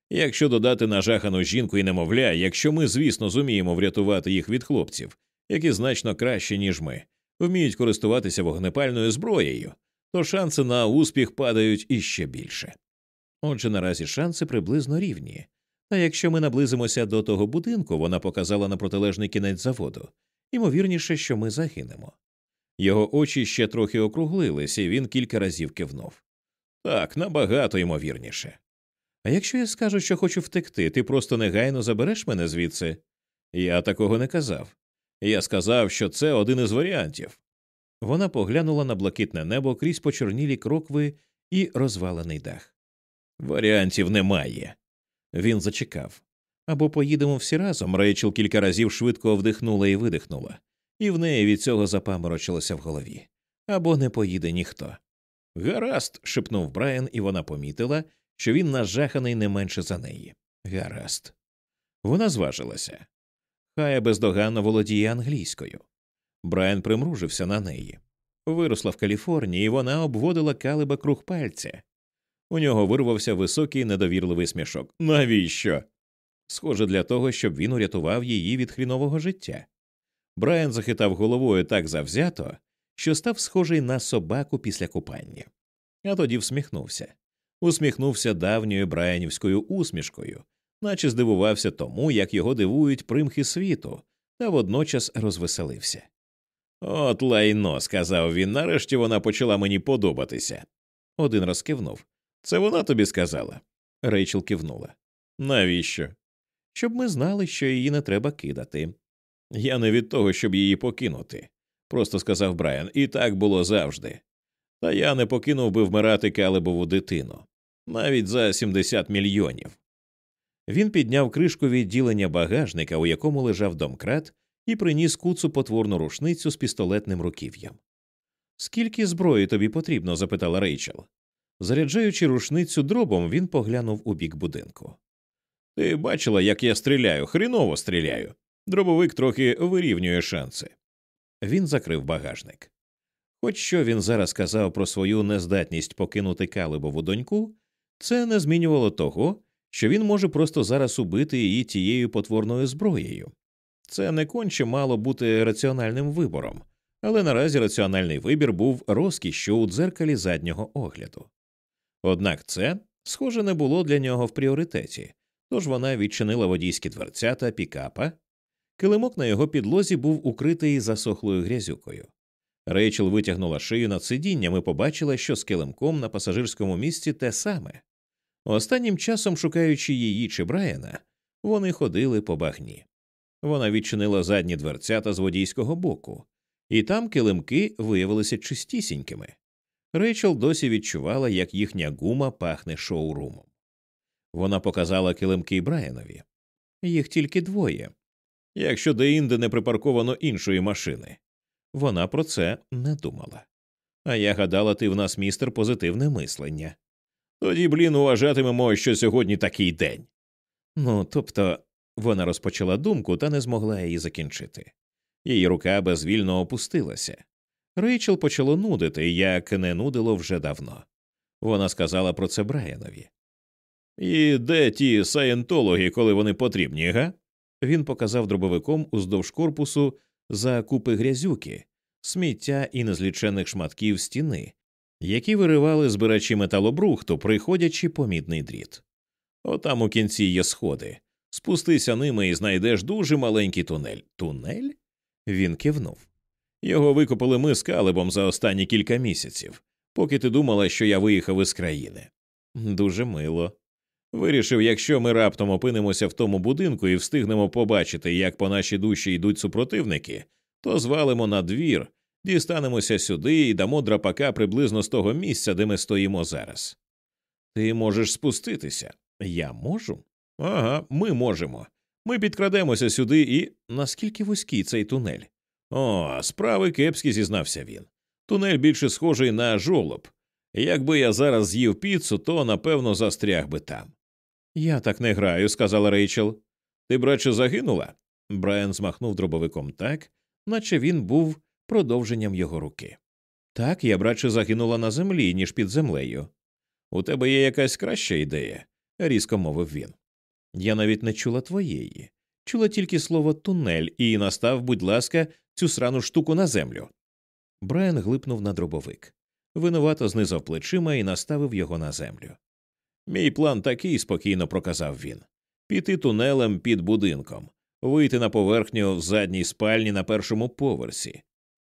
Якщо додати нажахану жінку і немовля, якщо ми, звісно, зуміємо врятувати їх від хлопців, які значно краще, ніж ми, вміють користуватися вогнепальною зброєю, то шанси на успіх падають іще більше. Отже, наразі шанси приблизно рівні. Та якщо ми наблизимося до того будинку, вона показала на протилежний кінець заводу, ймовірніше, що ми загинемо. Його очі ще трохи округлились, і він кілька разів кивнув. Так, набагато ймовірніше. А якщо я скажу, що хочу втекти, ти просто негайно забереш мене звідси? Я такого не казав. Я сказав, що це один із варіантів. Вона поглянула на блакитне небо крізь почорнілі крокви і розвалений дах. Варіантів немає. Він зачекав. Або поїдемо всі разом. Рейчел кілька разів швидко вдихнула і видихнула, і в неї від цього запаморочилося в голові. Або не поїде ніхто. Гаразд. шепнув Брайан, і вона помітила, що він нажаханий не менше за неї. Гаразд. Вона зважилася. Хая бездоганно володіє англійською. Брайан примружився на неї. Виросла в Каліфорнії, і вона обводила калиба круг пальця. У нього вирвався високий недовірливий смішок. Навіщо? Схоже, для того, щоб він урятував її від хрінового життя. Брайан захитав головою так завзято, що став схожий на собаку після купання. А тоді всміхнувся. Усміхнувся давньою Брайанівською усмішкою, наче здивувався тому, як його дивують примхи світу, та водночас розвеселився. От лайно, сказав він, нарешті вона почала мені подобатися. Один раз кивнув. Це вона тобі сказала. Рейчел кивнула. Навіщо? Щоб ми знали, що її не треба кидати. Я не від того, щоб її покинути, просто сказав Брайан, і так було завжди. Та я не покинув би вмирати Калебову дитину навіть за 70 мільйонів. Він підняв кришку відділення багажника, у якому лежав домкрат, і приніс куцу потворну рушницю з пістолетним руків'ям. Скільки зброї тобі потрібно? запитала Рейчел. Заряджаючи рушницю дробом, він поглянув у бік будинку. Ти бачила, як я стріляю, хріново стріляю. Дробовик трохи вирівнює шанси. Він закрив багажник. Хоч що він зараз казав про свою нездатність покинути Калибову доньку, це не змінювало того, що він може просто зараз убити її тією потворною зброєю. Це не конче мало бути раціональним вибором, але наразі раціональний вибір був розкішшю у дзеркалі заднього огляду. Однак це, схоже, не було для нього в пріоритеті, тож вона відчинила водійські дверцята пікапа. Килимок на його підлозі був укритий засохлою грязюкою. Рейчел витягнула шию над сидінням і побачила, що з килимком на пасажирському місці те саме. Останнім часом, шукаючи її чи Брайана, вони ходили по багні. Вона відчинила задні дверцята з водійського боку, і там килимки виявилися чистісінькими. Рейчел досі відчувала, як їхня гума пахне шоурумом. Вона показала килимки Брайанові. Їх тільки двоє. Якщо деінде не припарковано іншої машини. Вона про це не думала. А я гадала, ти в нас містер позитивне мислення. Тоді, блін, уважатимемо, що сьогодні такий день. Ну, тобто, вона розпочала думку та не змогла її закінчити. Її рука безвільно опустилася. Рейчел почало нудити, як не нудило вже давно. Вона сказала про це Брайанові. І де ті саєнтологи, коли вони потрібні, га? Він показав дробовиком уздовж корпусу за купи грязюки, сміття і незлічених шматків стіни, які виривали збирачі металобрухту, приходячи помітний дріт. Отам у кінці є сходи. Спустися ними і знайдеш дуже маленький тунель. Тунель? Він кивнув. Його викопали ми з калибом за останні кілька місяців, поки ти думала, що я виїхав із країни. Дуже мило. Вирішив, якщо ми раптом опинимося в тому будинку і встигнемо побачити, як по нашій душі йдуть супротивники, то звалимо на двір, дістанемося сюди і дамо драпака приблизно з того місця, де ми стоїмо зараз. Ти можеш спуститися. Я можу? Ага, ми можемо. Ми підкрадемося сюди і. Наскільки вузький цей тунель? О, справи кепські, зізнався він. Тунель більше схожий на жолоб. Якби я зараз з'їв піцу, то напевно застряг би там. Я так не граю, сказала Рейчел. Ти, братче, загинула? Брайан змахнув дробовиком так, наче він був продовженням його руки. Так, я, братче, загинула на землі, ніж під землею. У тебе є якась краща ідея, різко мовив він. Я навіть не чула твоєї, чула тільки слово тунель і настав, будь ласка, цю срану штуку на землю. Брайан глипнув на дробовик, винувато знизав плечима і наставив його на землю. Мій план такий, спокійно проказав він піти тунелем під будинком, вийти на поверхню в задній спальні на першому поверсі,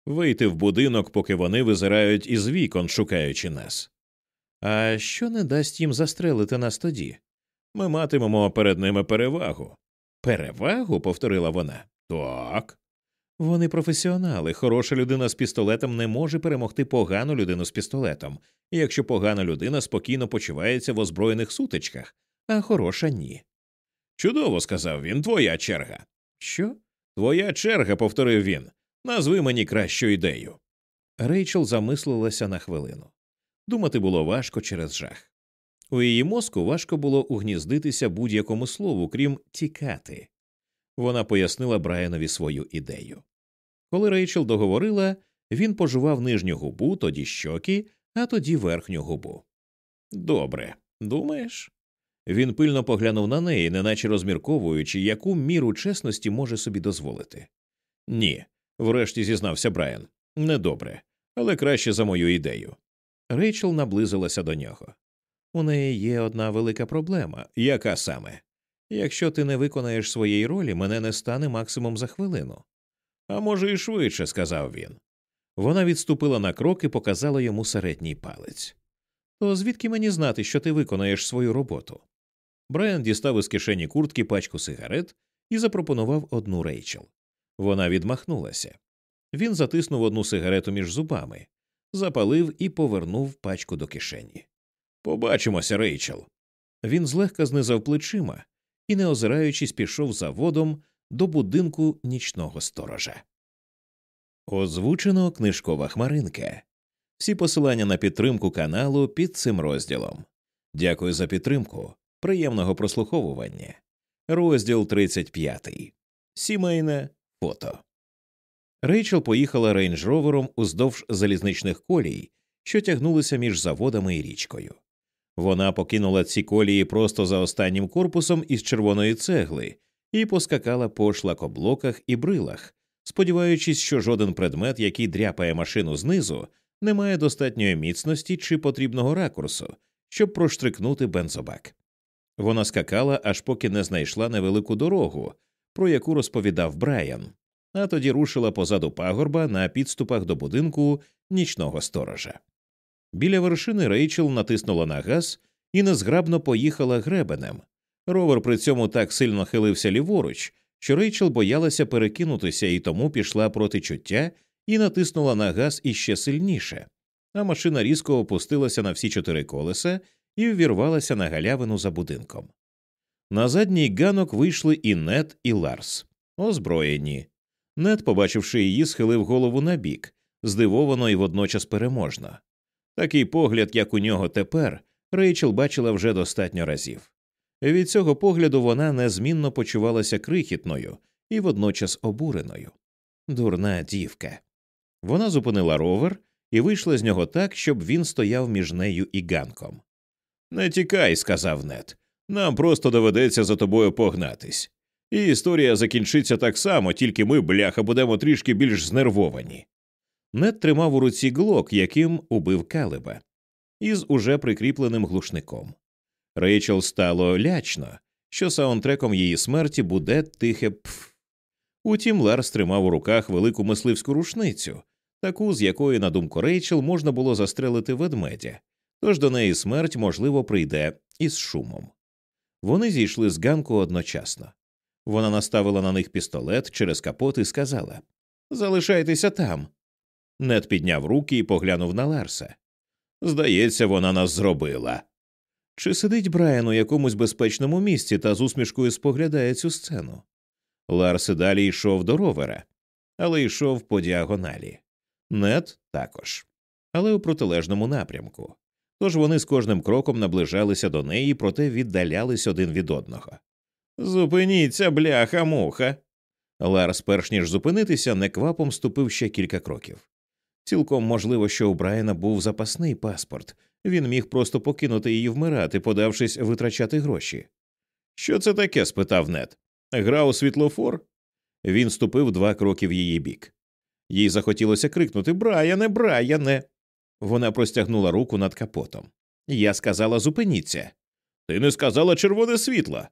вийти в будинок, поки вони визирають із вікон, шукаючи нас. А що не дасть їм застрелити нас тоді? Ми матимемо перед ними перевагу. Перевагу? повторила вона. Так. Вони професіонали. Хороша людина з пістолетом не може перемогти погану людину з пістолетом, якщо погана людина спокійно почувається в озброєних сутичках, а хороша ні. Чудово, сказав він, твоя черга. Що? Твоя черга, повторив він. Назви мені кращу ідею. Рейчел замислилася на хвилину. Думати було важко через жах. У її мозку важко було угніздитися будь-якому слову, крім тікати. Вона пояснила Брайанові свою ідею. Коли Рейчел договорила, він пожував нижню губу, тоді щоки, а тоді верхню губу. Добре, думаєш? Він пильно поглянув на неї, неначе розмірковуючи, яку міру чесності може собі дозволити. Ні, врешті зізнався Брайан. Недобре, але краще за мою ідею. Рейчел наблизилася до нього. У неї є одна велика проблема, яка саме? Якщо ти не виконаєш своєї ролі, мене не стане максимум за хвилину. А може, і швидше, сказав він. Вона відступила на крок і показала йому середній палець. То звідки мені знати, що ти виконаєш свою роботу? Брайан дістав із кишені куртки пачку сигарет і запропонував одну рейчел. Вона відмахнулася. Він затиснув одну сигарету між зубами, запалив і повернув пачку до кишені. Побачимося, рейчел. Він злегка знизав плечима і, не озираючись, пішов заводом до будинку нічного сторожа. Озвучено книжкова хмаринка. Всі посилання на підтримку каналу під цим розділом. Дякую за підтримку. Приємного прослуховування. Розділ 35. Сімейне фото. Рейчел поїхала рейндж-ровером уздовж залізничних колій, що тягнулися між заводами і річкою. Вона покинула ці колії просто за останнім корпусом із червоної цегли і поскакала по шлакоблоках і брилах, сподіваючись, що жоден предмет, який дряпає машину знизу, не має достатньої міцності чи потрібного ракурсу, щоб проштрикнути бензобак. Вона скакала, аж поки не знайшла невелику дорогу, про яку розповідав Брайан, а тоді рушила позаду пагорба на підступах до будинку нічного сторожа. Біля вершини Рейчел натиснула на газ і незграбно поїхала гребенем. Ровер при цьому так сильно хилився ліворуч, що Рейчел боялася перекинутися і тому пішла проти чуття і натиснула на газ іще сильніше, а машина різко опустилася на всі чотири колеса і ввірвалася на галявину за будинком. На задній ганок вийшли і Нед, і Ларс, озброєні. Нет, побачивши її, схилив голову на бік, здивовано і водночас переможно. Такий погляд, як у нього тепер, Рейчел бачила вже достатньо разів. Від цього погляду вона незмінно почувалася крихітною і водночас обуреною. Дурна дівка. Вона зупинила ровер і вийшла з нього так, щоб він стояв між нею і ганком. Не тікай, сказав Нет. Нам просто доведеться за тобою погнатись. І історія закінчиться так само, тільки ми, бляха, будемо трішки більш знервовані. Нед тримав у руці глок, яким убив калиба, із уже прикріпленим глушником. Рейчел стало лячно, що саундтреком її смерті буде тихе пф. Утім, Ларс тримав у руках велику мисливську рушницю, таку, з якої, на думку Рейчел, можна було застрелити ведмедя, тож до неї смерть, можливо, прийде із шумом. Вони зійшли з ганку одночасно. Вона наставила на них пістолет через капот і сказала Залишайтеся там. Нед підняв руки і поглянув на Ларса. Здається, вона нас зробила. Чи сидить Брайан у якомусь безпечному місці та з усмішкою споглядає цю сцену? Ларс і далі йшов до ровера, але йшов по діагоналі. Нед також, але у протилежному напрямку. Тож вони з кожним кроком наближалися до неї, проте віддалялись один від одного. Зупиніться, бляха, муха. Ларс, перш ніж зупинитися, неквапом ступив ще кілька кроків. Цілком можливо, що у Брайана був запасний паспорт, він міг просто покинути її вмирати, подавшись витрачати гроші. Що це таке? спитав Нед. Гра у світлофор? Він ступив два кроки в її бік. Їй захотілося крикнути Браяне, Браяне. Вона простягнула руку над капотом. Я сказала зупиніться. Ти не сказала червоне світло.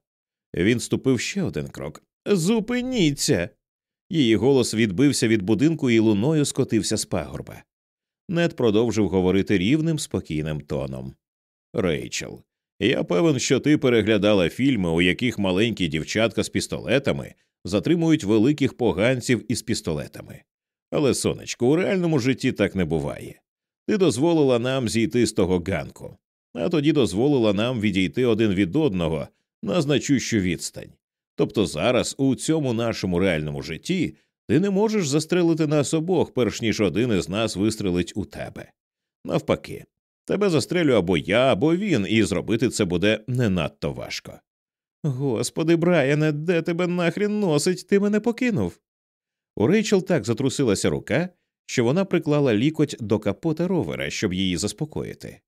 Він ступив ще один крок. Зупиніться. Її голос відбився від будинку і луною скотився з пагорба. Нед продовжив говорити рівним, спокійним тоном. Рейчел, я певен, що ти переглядала фільми, у яких маленькі дівчатка з пістолетами затримують великих поганців із пістолетами. Але, сонечко, у реальному житті так не буває. Ти дозволила нам зійти з того ганку, а тоді дозволила нам відійти один від одного на значущу відстань. Тобто зараз, у цьому нашому реальному житті, ти не можеш застрелити нас обох, перш ніж один із нас вистрелить у тебе. Навпаки, тебе застрелю або я, або він, і зробити це буде не надто важко. Господи, Брайане, де тебе нахрін носить, ти мене покинув. У Рейчел так затрусилася рука, що вона приклала лікоть до капота ровера, щоб її заспокоїти,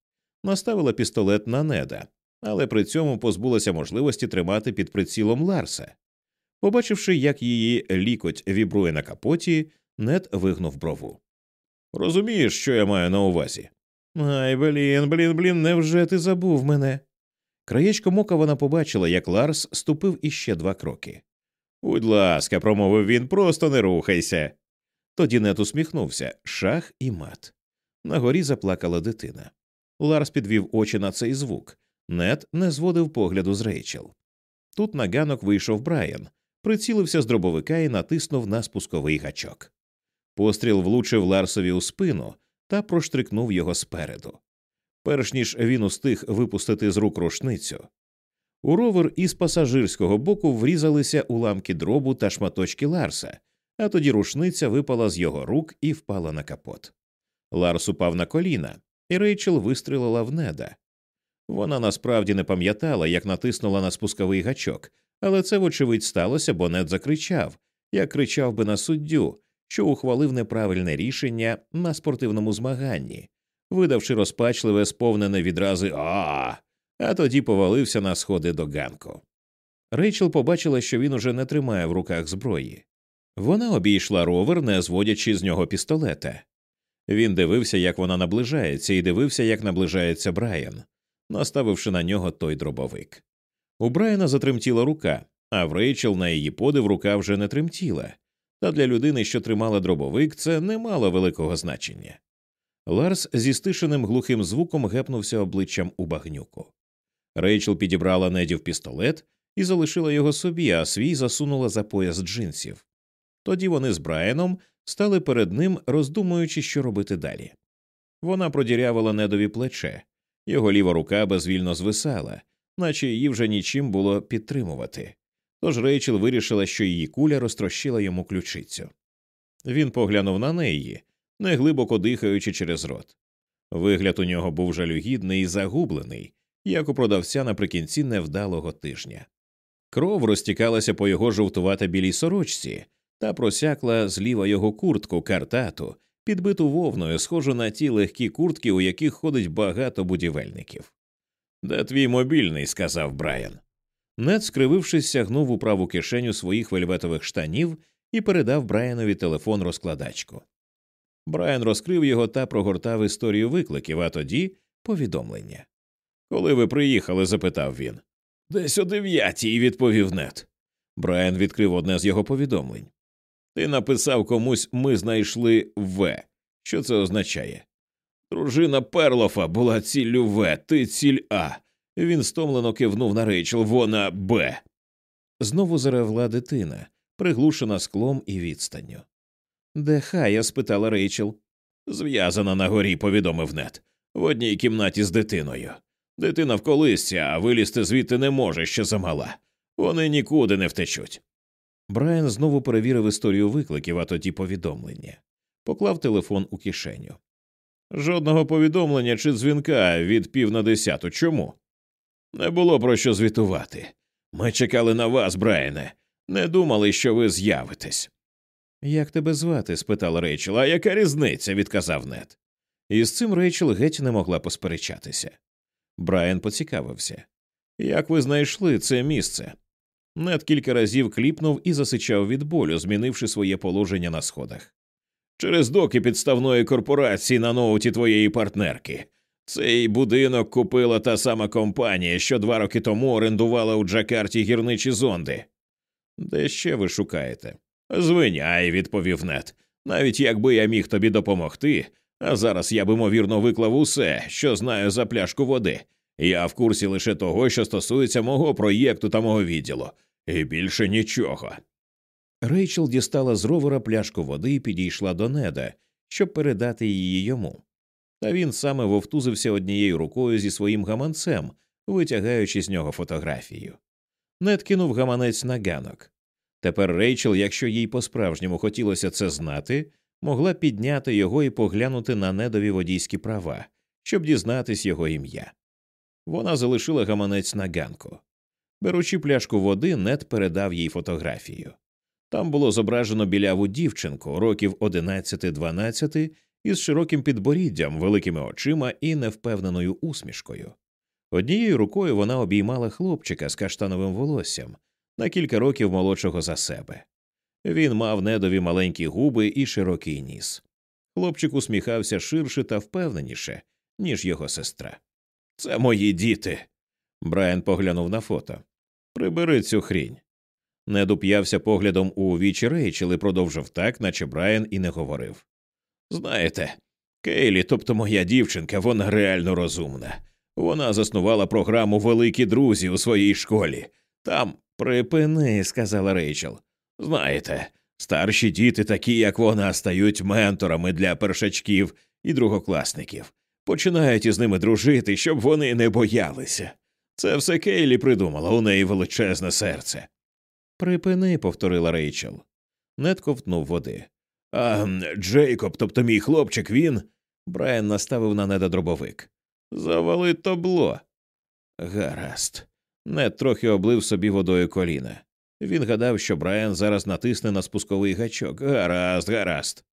наставила пістолет на неда, але при цьому позбулася можливості тримати під прицілом Ларса. Побачивши, як її лікоть вібрує на капоті, нед вигнув брову. Розумієш, що я маю на увазі? Ай, блін, блін, блін, невже ти забув мене? Краєчком ока вона побачила, як Ларс ступив іще два кроки. Будь ласка, промовив він, просто не рухайся. Тоді Нед усміхнувся шах і мат. На горі заплакала дитина. Ларс підвів очі на цей звук. Нед не зводив погляду з Рейчел. Тут на ганок вийшов Брайан, прицілився з дробовика і натиснув на спусковий гачок. Постріл влучив Ларсові у спину та проштрикнув його спереду. Перш ніж він устиг випустити з рук рушницю. У ровер із пасажирського боку врізалися уламки дробу та шматочки Ларса, а тоді рушниця випала з його рук і впала на капот. Ларс упав на коліна, і Рейчел вистрілила в неда. Вона насправді не пам'ятала, як натиснула на спусковий гачок, але це, вочевидь, сталося, бо нед закричав, як кричав би на суддю, що ухвалив неправильне рішення на спортивному змаганні, видавши розпачливе, сповнене відрази а, а тоді повалився на сходи до ганку. Рейчел побачила, що він уже не тримає в руках зброї. Вона обійшла ровер, не зводячи з нього пістолета. Він дивився, як вона наближається, і дивився, як наближається Брайан, наставивши на нього той дробовик. У Брайана затремтіла рука, а в Рейчел на її подив рука вже не тремтіла, та для людини, що тримала дробовик, це не мало великого значення. Ларс зі стишеним глухим звуком гепнувся обличчям у багнюку. Рейчел підібрала недів пістолет і залишила його собі, а свій засунула за пояс джинсів. Тоді вони з Брайаном стали перед ним, роздумуючи, що робити далі. Вона продірявила недові плече, його ліва рука безвільно звисала, наче її вже нічим було підтримувати. Тож Рейчел вирішила, що її куля розтрощила йому ключицю. Він поглянув на неї, неглибоко дихаючи через рот. Вигляд у нього був жалюгідний і загублений, як у продавця наприкінці невдалого тижня. Кров розтікалася по його жовтувато білій сорочці та просякла зліва його куртку картату, підбиту вовною, схожу на ті легкі куртки, у яких ходить багато будівельників. Де твій мобільний? сказав Брайан. Нед, скривившись, сягнув у праву кишеню своїх вельветових штанів і передав Брайанові телефон розкладачку. Брайан розкрив його та прогортав історію викликів, а тоді повідомлення. Коли ви приїхали? запитав він. Десь о дев'ятій, відповів Нет. Брайан відкрив одне з його повідомлень. Ти написав комусь ми знайшли В. Що це означає? Дружина Перлофа була ціллю В, ти ціль А. Він стомлено кивнув на Рейчел, вона Б. Знову заревла дитина, приглушена склом і відстанню. Де Хая? спитала Рейчел. Зв'язана на горі, повідомив Нет. В одній кімнаті з дитиною. Дитина в колисці, а вилізти звідти не може ще замала. Вони нікуди не втечуть. Брайан знову перевірив історію викликів, а тоді повідомлення. Поклав телефон у кишеню. Жодного повідомлення чи дзвінка від пів на десяту. Чому? Не було про що звітувати. Ми чекали на вас, Брайане. Не думали, що ви з'явитесь. Як тебе звати? спитала Рейчел. А яка різниця? відказав Нед. І з цим Рейчел геть не могла посперечатися. Брайан поцікавився. Як ви знайшли це місце? Нед кілька разів кліпнув і засичав від болю, змінивши своє положення на сходах. Через доки підставної корпорації на ноуті твоєї партнерки. Цей будинок купила та сама компанія, що два роки тому орендувала у Джакарті гірничі зонди. Де ще ви шукаєте? Звиняй, відповів Нет. Навіть якби я міг тобі допомогти, а зараз я б ймовірно виклав усе, що знаю за пляшку води. Я в курсі лише того, що стосується мого проєкту та мого відділу, і більше нічого. Рейчел дістала з ровера пляшку води і підійшла до неда, щоб передати її йому. Та він саме вовтузився однією рукою зі своїм гаманцем, витягаючи з нього фотографію. Нед кинув гаманець на ганок. Тепер Рейчел, якщо їй по справжньому хотілося це знати, могла підняти його і поглянути на недові водійські права, щоб дізнатись його ім'я. Вона залишила гаманець на ганку. Беручи пляшку води, Нед передав їй фотографію. Там було зображено біляву дівчинку років 11-12 із широким підборіддям, великими очима і невпевненою усмішкою. Однією рукою вона обіймала хлопчика з каштановим волоссям на кілька років молодшого за себе. Він мав недові маленькі губи і широкий ніс. Хлопчик усміхався ширше та впевненіше, ніж його сестра. Це мої діти. Брайан поглянув на фото. Прибери цю хрінь. Нед уп'явся поглядом у вічі Рейчел і продовжив так, наче Брайан і не говорив. Знаєте, Кейлі, тобто моя дівчинка, вона реально розумна. Вона заснувала програму Великі друзі у своїй школі. Там припини, сказала Рейчел. Знаєте, старші діти, такі як вона, стають менторами для першачків і другокласників, починають із ними дружити, щоб вони не боялися. Це все Кейлі придумала, у неї величезне серце. Припини, повторила Рейчел. Нед ковтнув води. А Джейкоб, тобто мій хлопчик, він. Брайан наставив на неда дробовик. Завали табло. Гаразд. Нед трохи облив собі водою коліна. Він гадав, що Брайан зараз натисне на спусковий гачок. Гаразд, гаразд.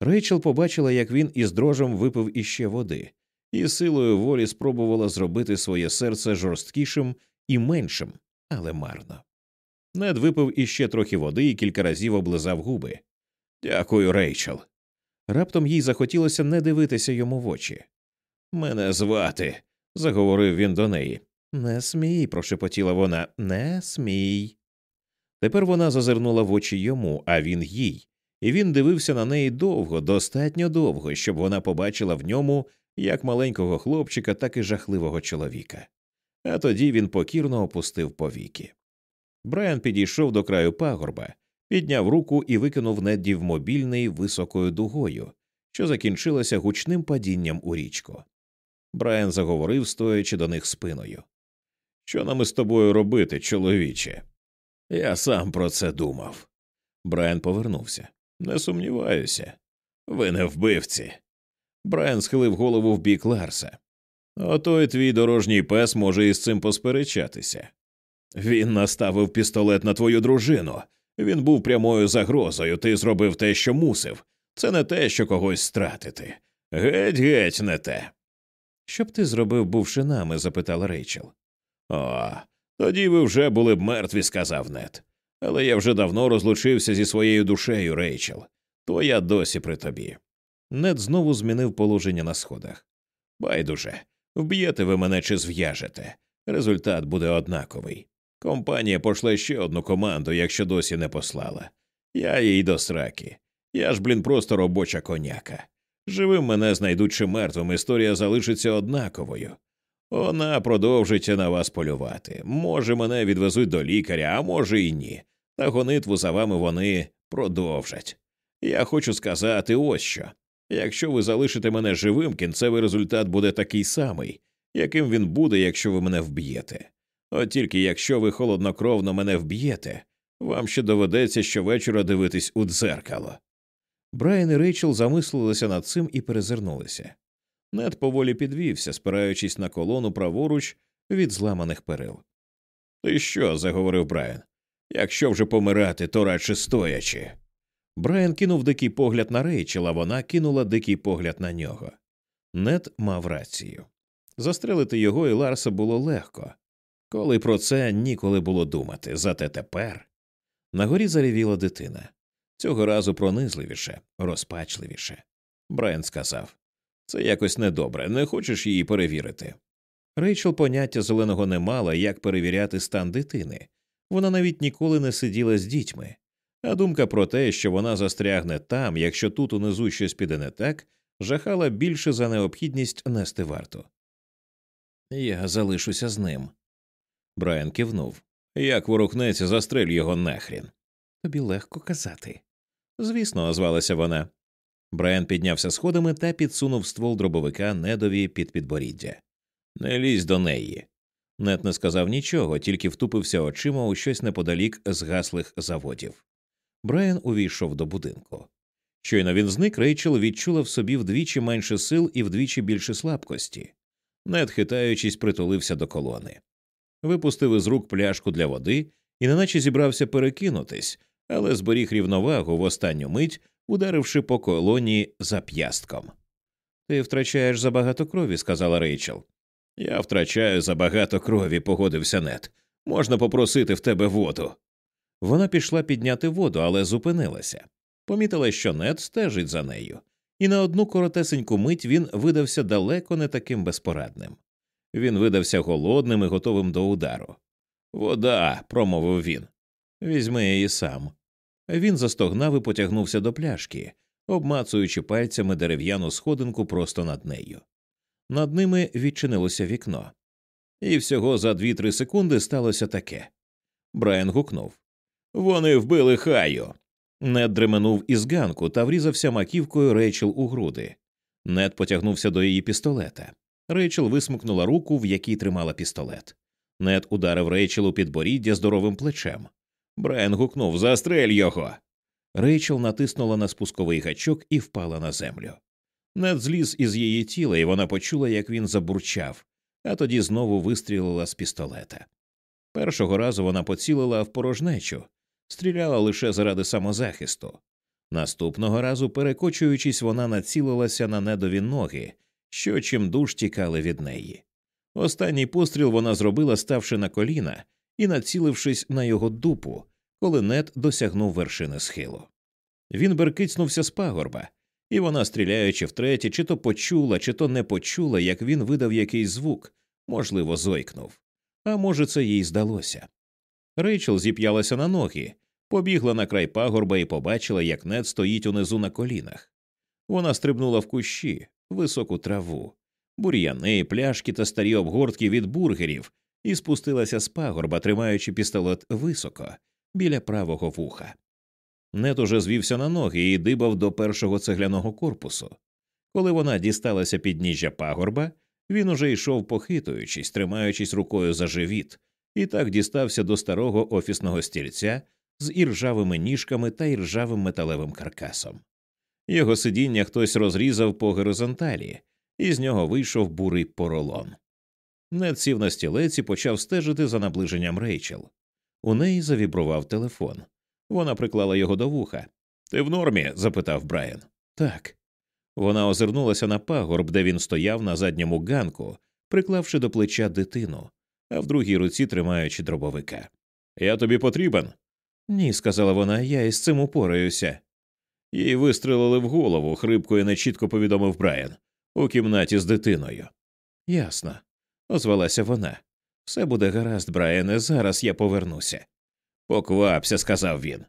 Рейчел побачила, як він із дрожем випив іще води, і силою волі спробувала зробити своє серце жорсткішим і меншим, але марно. Нед випив іще трохи води і кілька разів облизав губи. Дякую, Рейчел. Раптом їй захотілося не дивитися йому в очі. Мене звати, заговорив він до неї. Не смій, прошепотіла вона, не смій. Тепер вона зазирнула в очі йому, а він їй, і він дивився на неї довго, достатньо довго, щоб вона побачила в ньому як маленького хлопчика, так і жахливого чоловіка. А тоді він покірно опустив повіки. Брайан підійшов до краю пагорба, підняв руку і викинув Недді в мобільний високою дугою, що закінчилася гучним падінням у річку. Брайан заговорив, стоячи до них спиною. Що нам із тобою робити, чоловіче? Я сам про це думав. Брайан повернувся. Не сумніваюся. Ви не вбивці. Брайан схилив голову в бік Ларса. Ото й твій дорожній пес може із цим посперечатися. Він наставив пістолет на твою дружину. Він був прямою загрозою, ти зробив те, що мусив. Це не те, що когось стратити. Геть, геть, не те. Що б ти зробив, бувши нами? запитала Рейчел. О, тоді ви вже були б мертві, сказав Нет. Але я вже давно розлучився зі своєю душею, Рейчел. Твоя досі при тобі. Нед знову змінив положення на сходах. Байдуже, вб'єте ви мене чи зв'яжете. Результат буде однаковий. Компанія пошле ще одну команду, якщо досі не послала. Я їй до сраки. Я ж, блін, просто робоча коняка. Живим мене знайдуть чи мертвим, історія залишиться однаковою. Вона продовжить на вас полювати. Може, мене відвезуть до лікаря, а може і ні. Та гонитву за вами вони продовжать. Я хочу сказати ось що. Якщо ви залишите мене живим, кінцевий результат буде такий самий, яким він буде, якщо ви мене вб'єте. От тільки якщо ви холоднокровно мене вб'єте, вам ще доведеться щовечора дивитись у дзеркало. Брайан і Рейчел замислилися над цим і перезирнулися. Нед поволі підвівся, спираючись на колону праворуч від зламаних перил. Ти що? заговорив Брайан. Якщо вже помирати, то радше стоячи. Брайан кинув дикий погляд на Рейчел, а вона кинула дикий погляд на нього. Нед мав рацію. Застрелити його і Ларса було легко, коли про це ніколи було думати, зате тепер. На горі заревіла дитина. Цього разу пронизливіше, розпачливіше. Брайан сказав це якось недобре, не хочеш її перевірити. Рейчел поняття зеленого не мала, як перевіряти стан дитини. Вона навіть ніколи не сиділа з дітьми, а думка про те, що вона застрягне там, якщо тут унизу щось піде не так, жахала більше за необхідність нести варту. Я залишуся з ним. Брайан кивнув. Як ворухнеться, застрель його нахрін. Тобі легко казати. Звісно, озвалася вона. Брайан піднявся сходами та підсунув ствол дробовика недові під підборіддя. Не лізь до неї. Нет не сказав нічого, тільки втупився очима у щось неподалік згаслих заводів. Брайан увійшов до будинку. Щойно він зник, Рейчел відчула в собі вдвічі менше сил і вдвічі більше слабкості. Нед, хитаючись, притулився до колони. Випустив із рук пляшку для води і неначе зібрався перекинутись, але зберіг рівновагу в останню мить, ударивши по колоні зап'ястком. Ти втрачаєш забагато крові, сказала Рейчел. Я втрачаю забагато крові, погодився Нет. Можна попросити в тебе воду. Вона пішла підняти воду, але зупинилася. Помітила, що Нет стежить за нею, і на одну коротесеньку мить він видався далеко не таким безпорадним. Він видався голодним і готовим до удару. Вода, промовив він. Візьми її сам. Він застогнав і потягнувся до пляшки, обмацуючи пальцями дерев'яну сходинку просто над нею. Над ними відчинилося вікно. І всього за дві-три секунди сталося таке. Брайан гукнув Вони вбили хаю. Нед дременув із ганку та врізався маківкою Рейчел у груди. Нед потягнувся до її пістолета. Рейчел висмикнула руку, в якій тримала пістолет. Нед ударив Рейчел у підборіддя здоровим плечем. Брайан гукнув Застрель його. Рейчел натиснула на спусковий гачок і впала на землю. Нед зліз із її тіла, і вона почула, як він забурчав, а тоді знову вистрілила з пістолета. Першого разу вона поцілила в порожнечу, стріляла лише заради самозахисту. Наступного разу, перекочуючись, вона націлилася на недові ноги, що чим душ тікали від неї. Останній постріл вона зробила, ставши на коліна і націлившись на його дупу, коли нед досягнув вершини схилу. Він беркицнувся з пагорба, і вона, стріляючи втретє, чи то почула, чи то не почула, як він видав якийсь звук, можливо, зойкнув. А може, це їй здалося. Рейчел зіп'ялася на ноги, побігла на край пагорба і побачила, як нед стоїть унизу на колінах. Вона стрибнула в кущі, високу траву, бур'яни, пляшки та старі обгортки від бургерів, і спустилася з пагорба, тримаючи пістолет високо, біля правого вуха. Нет уже звівся на ноги і дибав до першого цегляного корпусу. Коли вона дісталася підніжжя пагорба, він уже йшов похитуючись, тримаючись рукою за живіт, і так дістався до старого офісного стільця з іржавими ніжками та іржавим металевим каркасом. Його сидіння хтось розрізав по горизонталі, і з нього вийшов бурий поролон. Нед сів на стілець і почав стежити за наближенням Рейчел. У неї завібрував телефон. Вона приклала його до вуха. Ти в нормі? запитав Брайан. Так. Вона озирнулася на пагорб, де він стояв на задньому ганку, приклавши до плеча дитину, а в другій руці тримаючи дробовика. Я тобі потрібен? Ні, сказала вона, я із цим упораюся. Їй вистрелили в голову, хрипко і нечітко повідомив Брайан, у кімнаті з дитиною. Ясно, озвалася вона. Все буде гаразд, Брайане, зараз я повернуся. Поквапся, сказав він.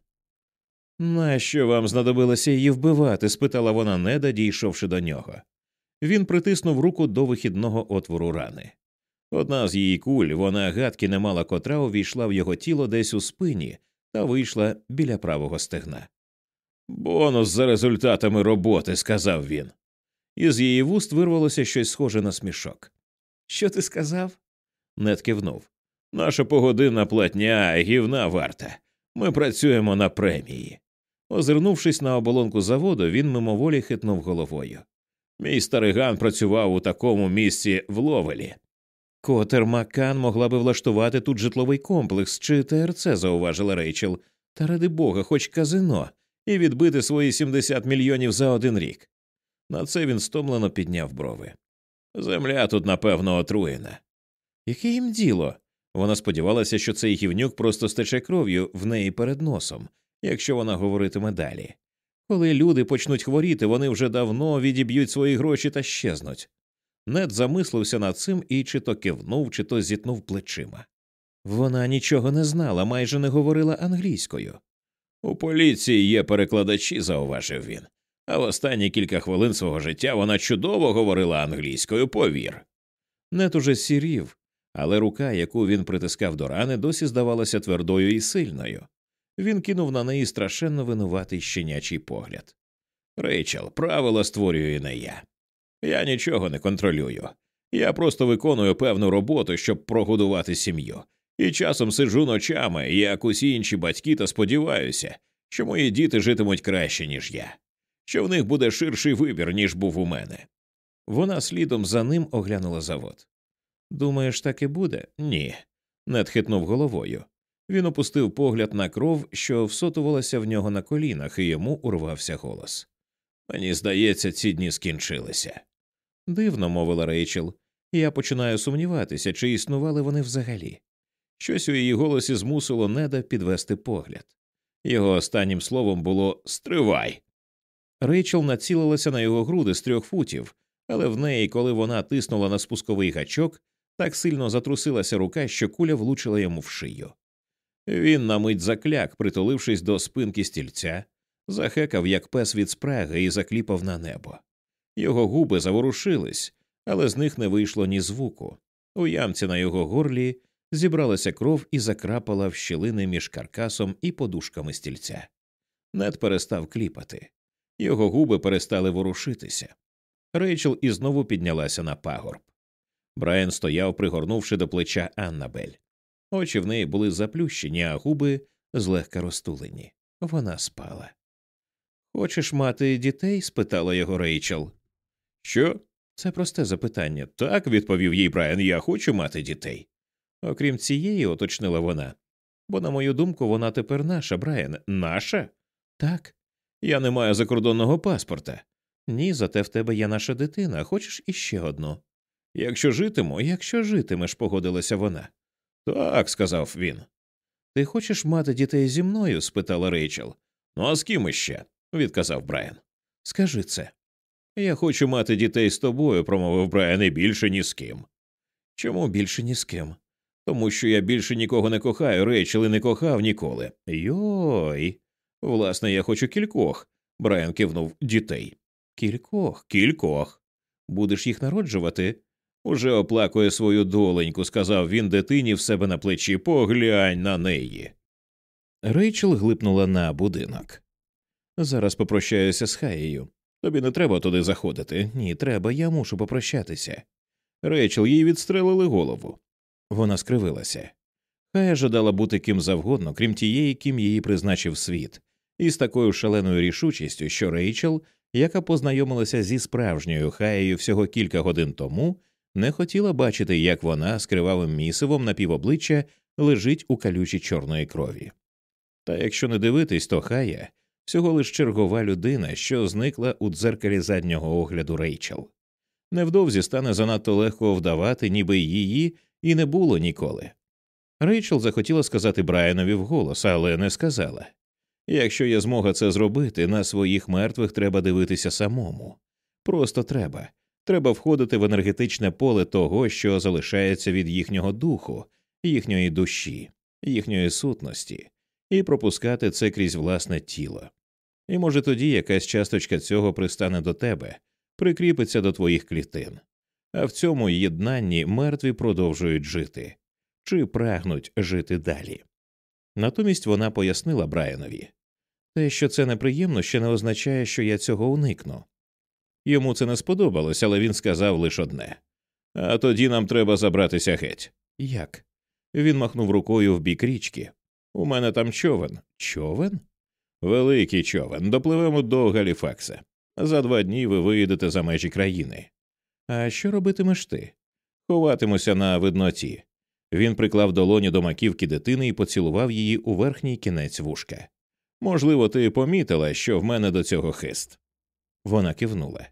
Нащо вам знадобилося її вбивати? спитала вона, неда, дійшовши до нього. Він притиснув руку до вихідного отвору рани. Одна з її куль, вона гадки не мала котра увійшла в його тіло десь у спині та вийшла біля правого стегна. Бонус за результатами роботи, сказав він. Із її вуст вирвалося щось схоже на смішок. Що ти сказав? Нед кивнув. Наша погодинна платня гівна варта. Ми працюємо на премії. Озирнувшись на оболонку заводу, він мимоволі хитнув головою. Мій стариган працював у такому місці в Ловелі. Котер Маккан могла би влаштувати тут житловий комплекс чи ТРЦ, зауважила Рейчел, та ради бога, хоч казино, і відбити свої 70 мільйонів за один рік. На це він стомлено підняв брови. Земля тут, напевно, отруєна. Яке їм діло? Вона сподівалася, що цей гівнюк просто стече кров'ю в неї перед носом, якщо вона говоритиме далі. Коли люди почнуть хворіти, вони вже давно відіб'ють свої гроші та щезнуть. Нед замислився над цим і чи то кивнув, чи то зітнув плечима. Вона нічого не знала, майже не говорила англійською. У поліції є перекладачі, зауважив він, а в останні кілька хвилин свого життя вона чудово говорила англійською, повір. Нет уже сірів, але рука, яку він притискав до рани, досі здавалася твердою і сильною. Він кинув на неї страшенно винуватий щенячий погляд. Рейчел, правила створюю не я. Я нічого не контролюю. Я просто виконую певну роботу, щоб прогодувати сім'ю, і часом сиджу ночами, як усі інші батьки, та сподіваюся, що мої діти житимуть краще, ніж я, що в них буде ширший вибір, ніж був у мене. Вона слідом за ним оглянула завод. Думаєш, так і буде? Ні. Нед хитнув головою. Він опустив погляд на кров, що всотувалася в нього на колінах, і йому урвався голос. Мені здається, ці дні скінчилися. Дивно, мовила Рейчел, я починаю сумніватися, чи існували вони взагалі. Щось у її голосі змусило неда підвести погляд. Його останнім словом було Стривай. Рейчел націлилася на його груди з трьох футів, але в неї, коли вона тиснула на спусковий гачок, так сильно затрусилася рука, що куля влучила йому в шию. Він на мить закляк, притулившись до спинки стільця, захекав, як пес від спраги, і закліпав на небо. Його губи заворушились, але з них не вийшло ні звуку. У ямці на його горлі зібралася кров і закрапала в щілини між каркасом і подушками стільця. Нед перестав кліпати, його губи перестали ворушитися. Рейчел і знову піднялася на пагорб. Брайан стояв, пригорнувши до плеча Аннабель. Очі в неї були заплющені, а губи злегка розтулені. Вона спала. Хочеш мати дітей? спитала його Рейчел. Що? Це просте запитання. Так, відповів їй Брайан, я хочу мати дітей. Окрім цієї, уточнила вона. Бо, на мою думку, вона тепер наша, Брайан. Наша? Так. Я не маю закордонного паспорта. Ні, зате в тебе є наша дитина. Хочеш іще одну? Якщо житиму, якщо житимеш, погодилася вона. Так, сказав він. Ти хочеш мати дітей зі мною? спитала Рейчел. Ну, а з ким іще? відказав Брайан. Скажи це. Я хочу мати дітей з тобою, промовив Брайан, і більше ні з ким. Чому більше ні з ким? Тому що я більше нікого не кохаю, Рейчел і не кохав ніколи. Йой. Власне, я хочу кількох. Брайан кивнув дітей. Кількох, кількох. Будеш їх народжувати? Уже оплакує свою доленьку, сказав він дитині в себе на плечі. Поглянь на неї. Рейчел глипнула на будинок. Зараз попрощаюся з Хаєю. Тобі не треба туди заходити. Ні, треба, я мушу попрощатися. Рейчел їй відстрелили голову. Вона скривилася. Хая жадала бути ким завгодно, крім тієї, ким її призначив світ, і з такою шаленою рішучістю, що Рейчел, яка познайомилася зі справжньою хаєю всього кілька годин тому, не хотіла бачити, як вона з кривавим місивом на півобличчя лежить у калючі чорної крові. Та якщо не дивитись, то хая всього лиш чергова людина, що зникла у дзеркалі заднього огляду Рейчел. Невдовзі стане занадто легко вдавати, ніби її і не було ніколи. Рейчел захотіла сказати Брайанові вголос, але не сказала. Якщо є змога це зробити, на своїх мертвих треба дивитися самому. Просто треба. Треба входити в енергетичне поле того, що залишається від їхнього духу, їхньої душі, їхньої сутності, і пропускати це крізь власне тіло. І може тоді якась часточка цього пристане до тебе, прикріпиться до твоїх клітин, а в цьому єднанні мертві продовжують жити чи прагнуть жити далі. Натомість вона пояснила Брайанові те, що це неприємно, ще не означає, що я цього уникну. Йому це не сподобалось, але він сказав лише одне а тоді нам треба забратися геть. Як? Він махнув рукою в бік річки. У мене там човен. Човен? Великий човен. Допливемо до Галіфакса. За два дні ви виїдете за межі країни. А що робитимеш ти? Ховатимуся на видноті. Він приклав долоні до маківки дитини і поцілував її у верхній кінець вушка. Можливо, ти помітила, що в мене до цього хист. Вона кивнула.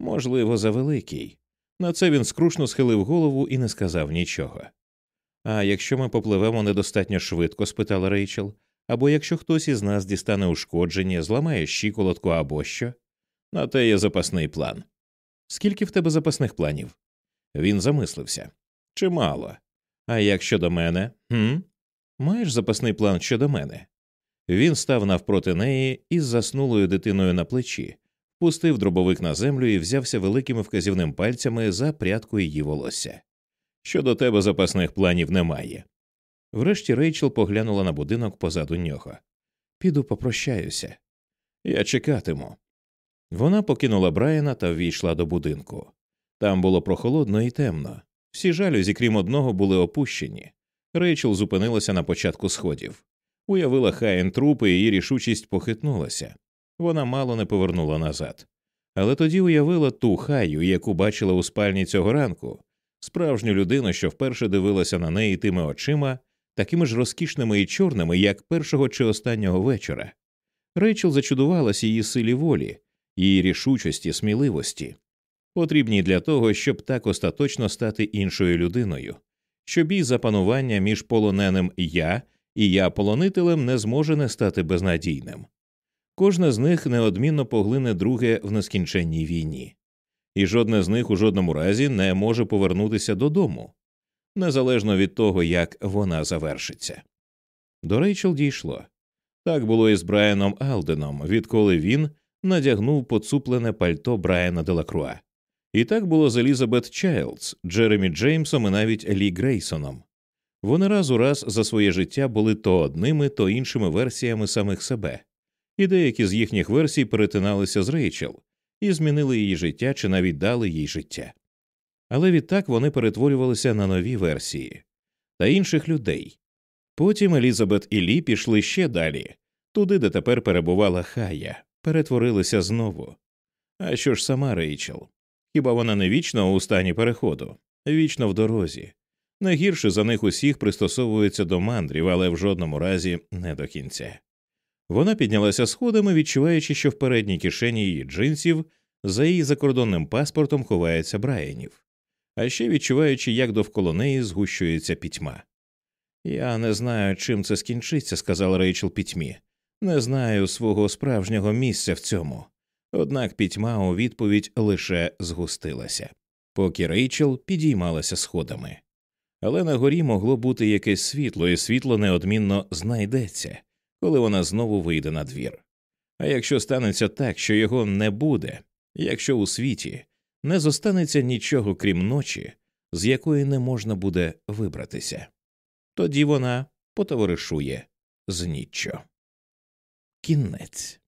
Можливо, завеликий. На це він скрушно схилив голову і не сказав нічого. А якщо ми попливемо недостатньо швидко? спитала Рейчел, або якщо хтось із нас дістане ушкодження, зламає щиколотку або що? На те є запасний план. Скільки в тебе запасних планів? Він замислився. Чимало. А як щодо мене? Хм? Маєш запасний план щодо мене? Він став навпроти неї із заснулою дитиною на плечі, пустив дробовик на землю і взявся великими вказівним пальцями за прядку її волосся. Щодо тебе запасних планів немає. Врешті Рейчел поглянула на будинок позаду нього. Піду попрощаюся. Я чекатиму. Вона покинула Брайана та ввійшла до будинку. Там було прохолодно і темно. Всі жалюзі, крім одного, були опущені. Рейчел зупинилася на початку сходів. Уявила хаєн трупи, і її рішучість похитнулася. Вона мало не повернула назад. Але тоді уявила ту хаю, яку бачила у спальні цього ранку, справжню людину, що вперше дивилася на неї тими очима, такими ж розкішними і чорними, як першого чи останнього вечора. Рейчел зачудувалася її силі волі, її рішучості, сміливості, потрібній для того, щоб так остаточно стати іншою людиною, щоб і запанування між полоненим я і я полонителем не зможе не стати безнадійним. Кожне з них неодмінно поглине друге в нескінченній війні, і жодне з них у жодному разі не може повернутися додому, незалежно від того, як вона завершиться. До Рейчел дійшло так було і з Брайаном Алденом, відколи він надягнув поцуплене пальто Брайана Делакруа. І так було з Елізабет Чайлдс, Джеремі Джеймсом і навіть Лі Грейсоном. Вони раз у раз за своє життя були то одними, то іншими версіями самих себе, і деякі з їхніх версій перетиналися з Рейчел і змінили її життя чи навіть дали їй життя. Але відтак вони перетворювалися на нові версії та інших людей. Потім Елізабет і Лі пішли ще далі, туди, де тепер перебувала Хая, перетворилися знову. А що ж сама Рейчел? Хіба вона не вічно у стані переходу, вічно в дорозі? Найгірше за них усіх пристосовується до мандрів, але в жодному разі не до кінця. Вона піднялася сходами, відчуваючи, що в передній кишені її джинсів за її закордонним паспортом ховається Брайанів, а ще відчуваючи, як довкола неї згущується пітьма. Я не знаю, чим це скінчиться, сказала Рейчел пітьмі. Не знаю свого справжнього місця в цьому. Однак пітьма у відповідь лише згустилася, поки Рейчел підіймалася сходами. Але на горі могло бути якесь світло, і світло неодмінно знайдеться, коли вона знову вийде на двір. А якщо станеться так, що його не буде, якщо у світі не зостанеться нічого крім ночі, з якої не можна буде вибратися, тоді вона потоваришує з ніччю. Кінець.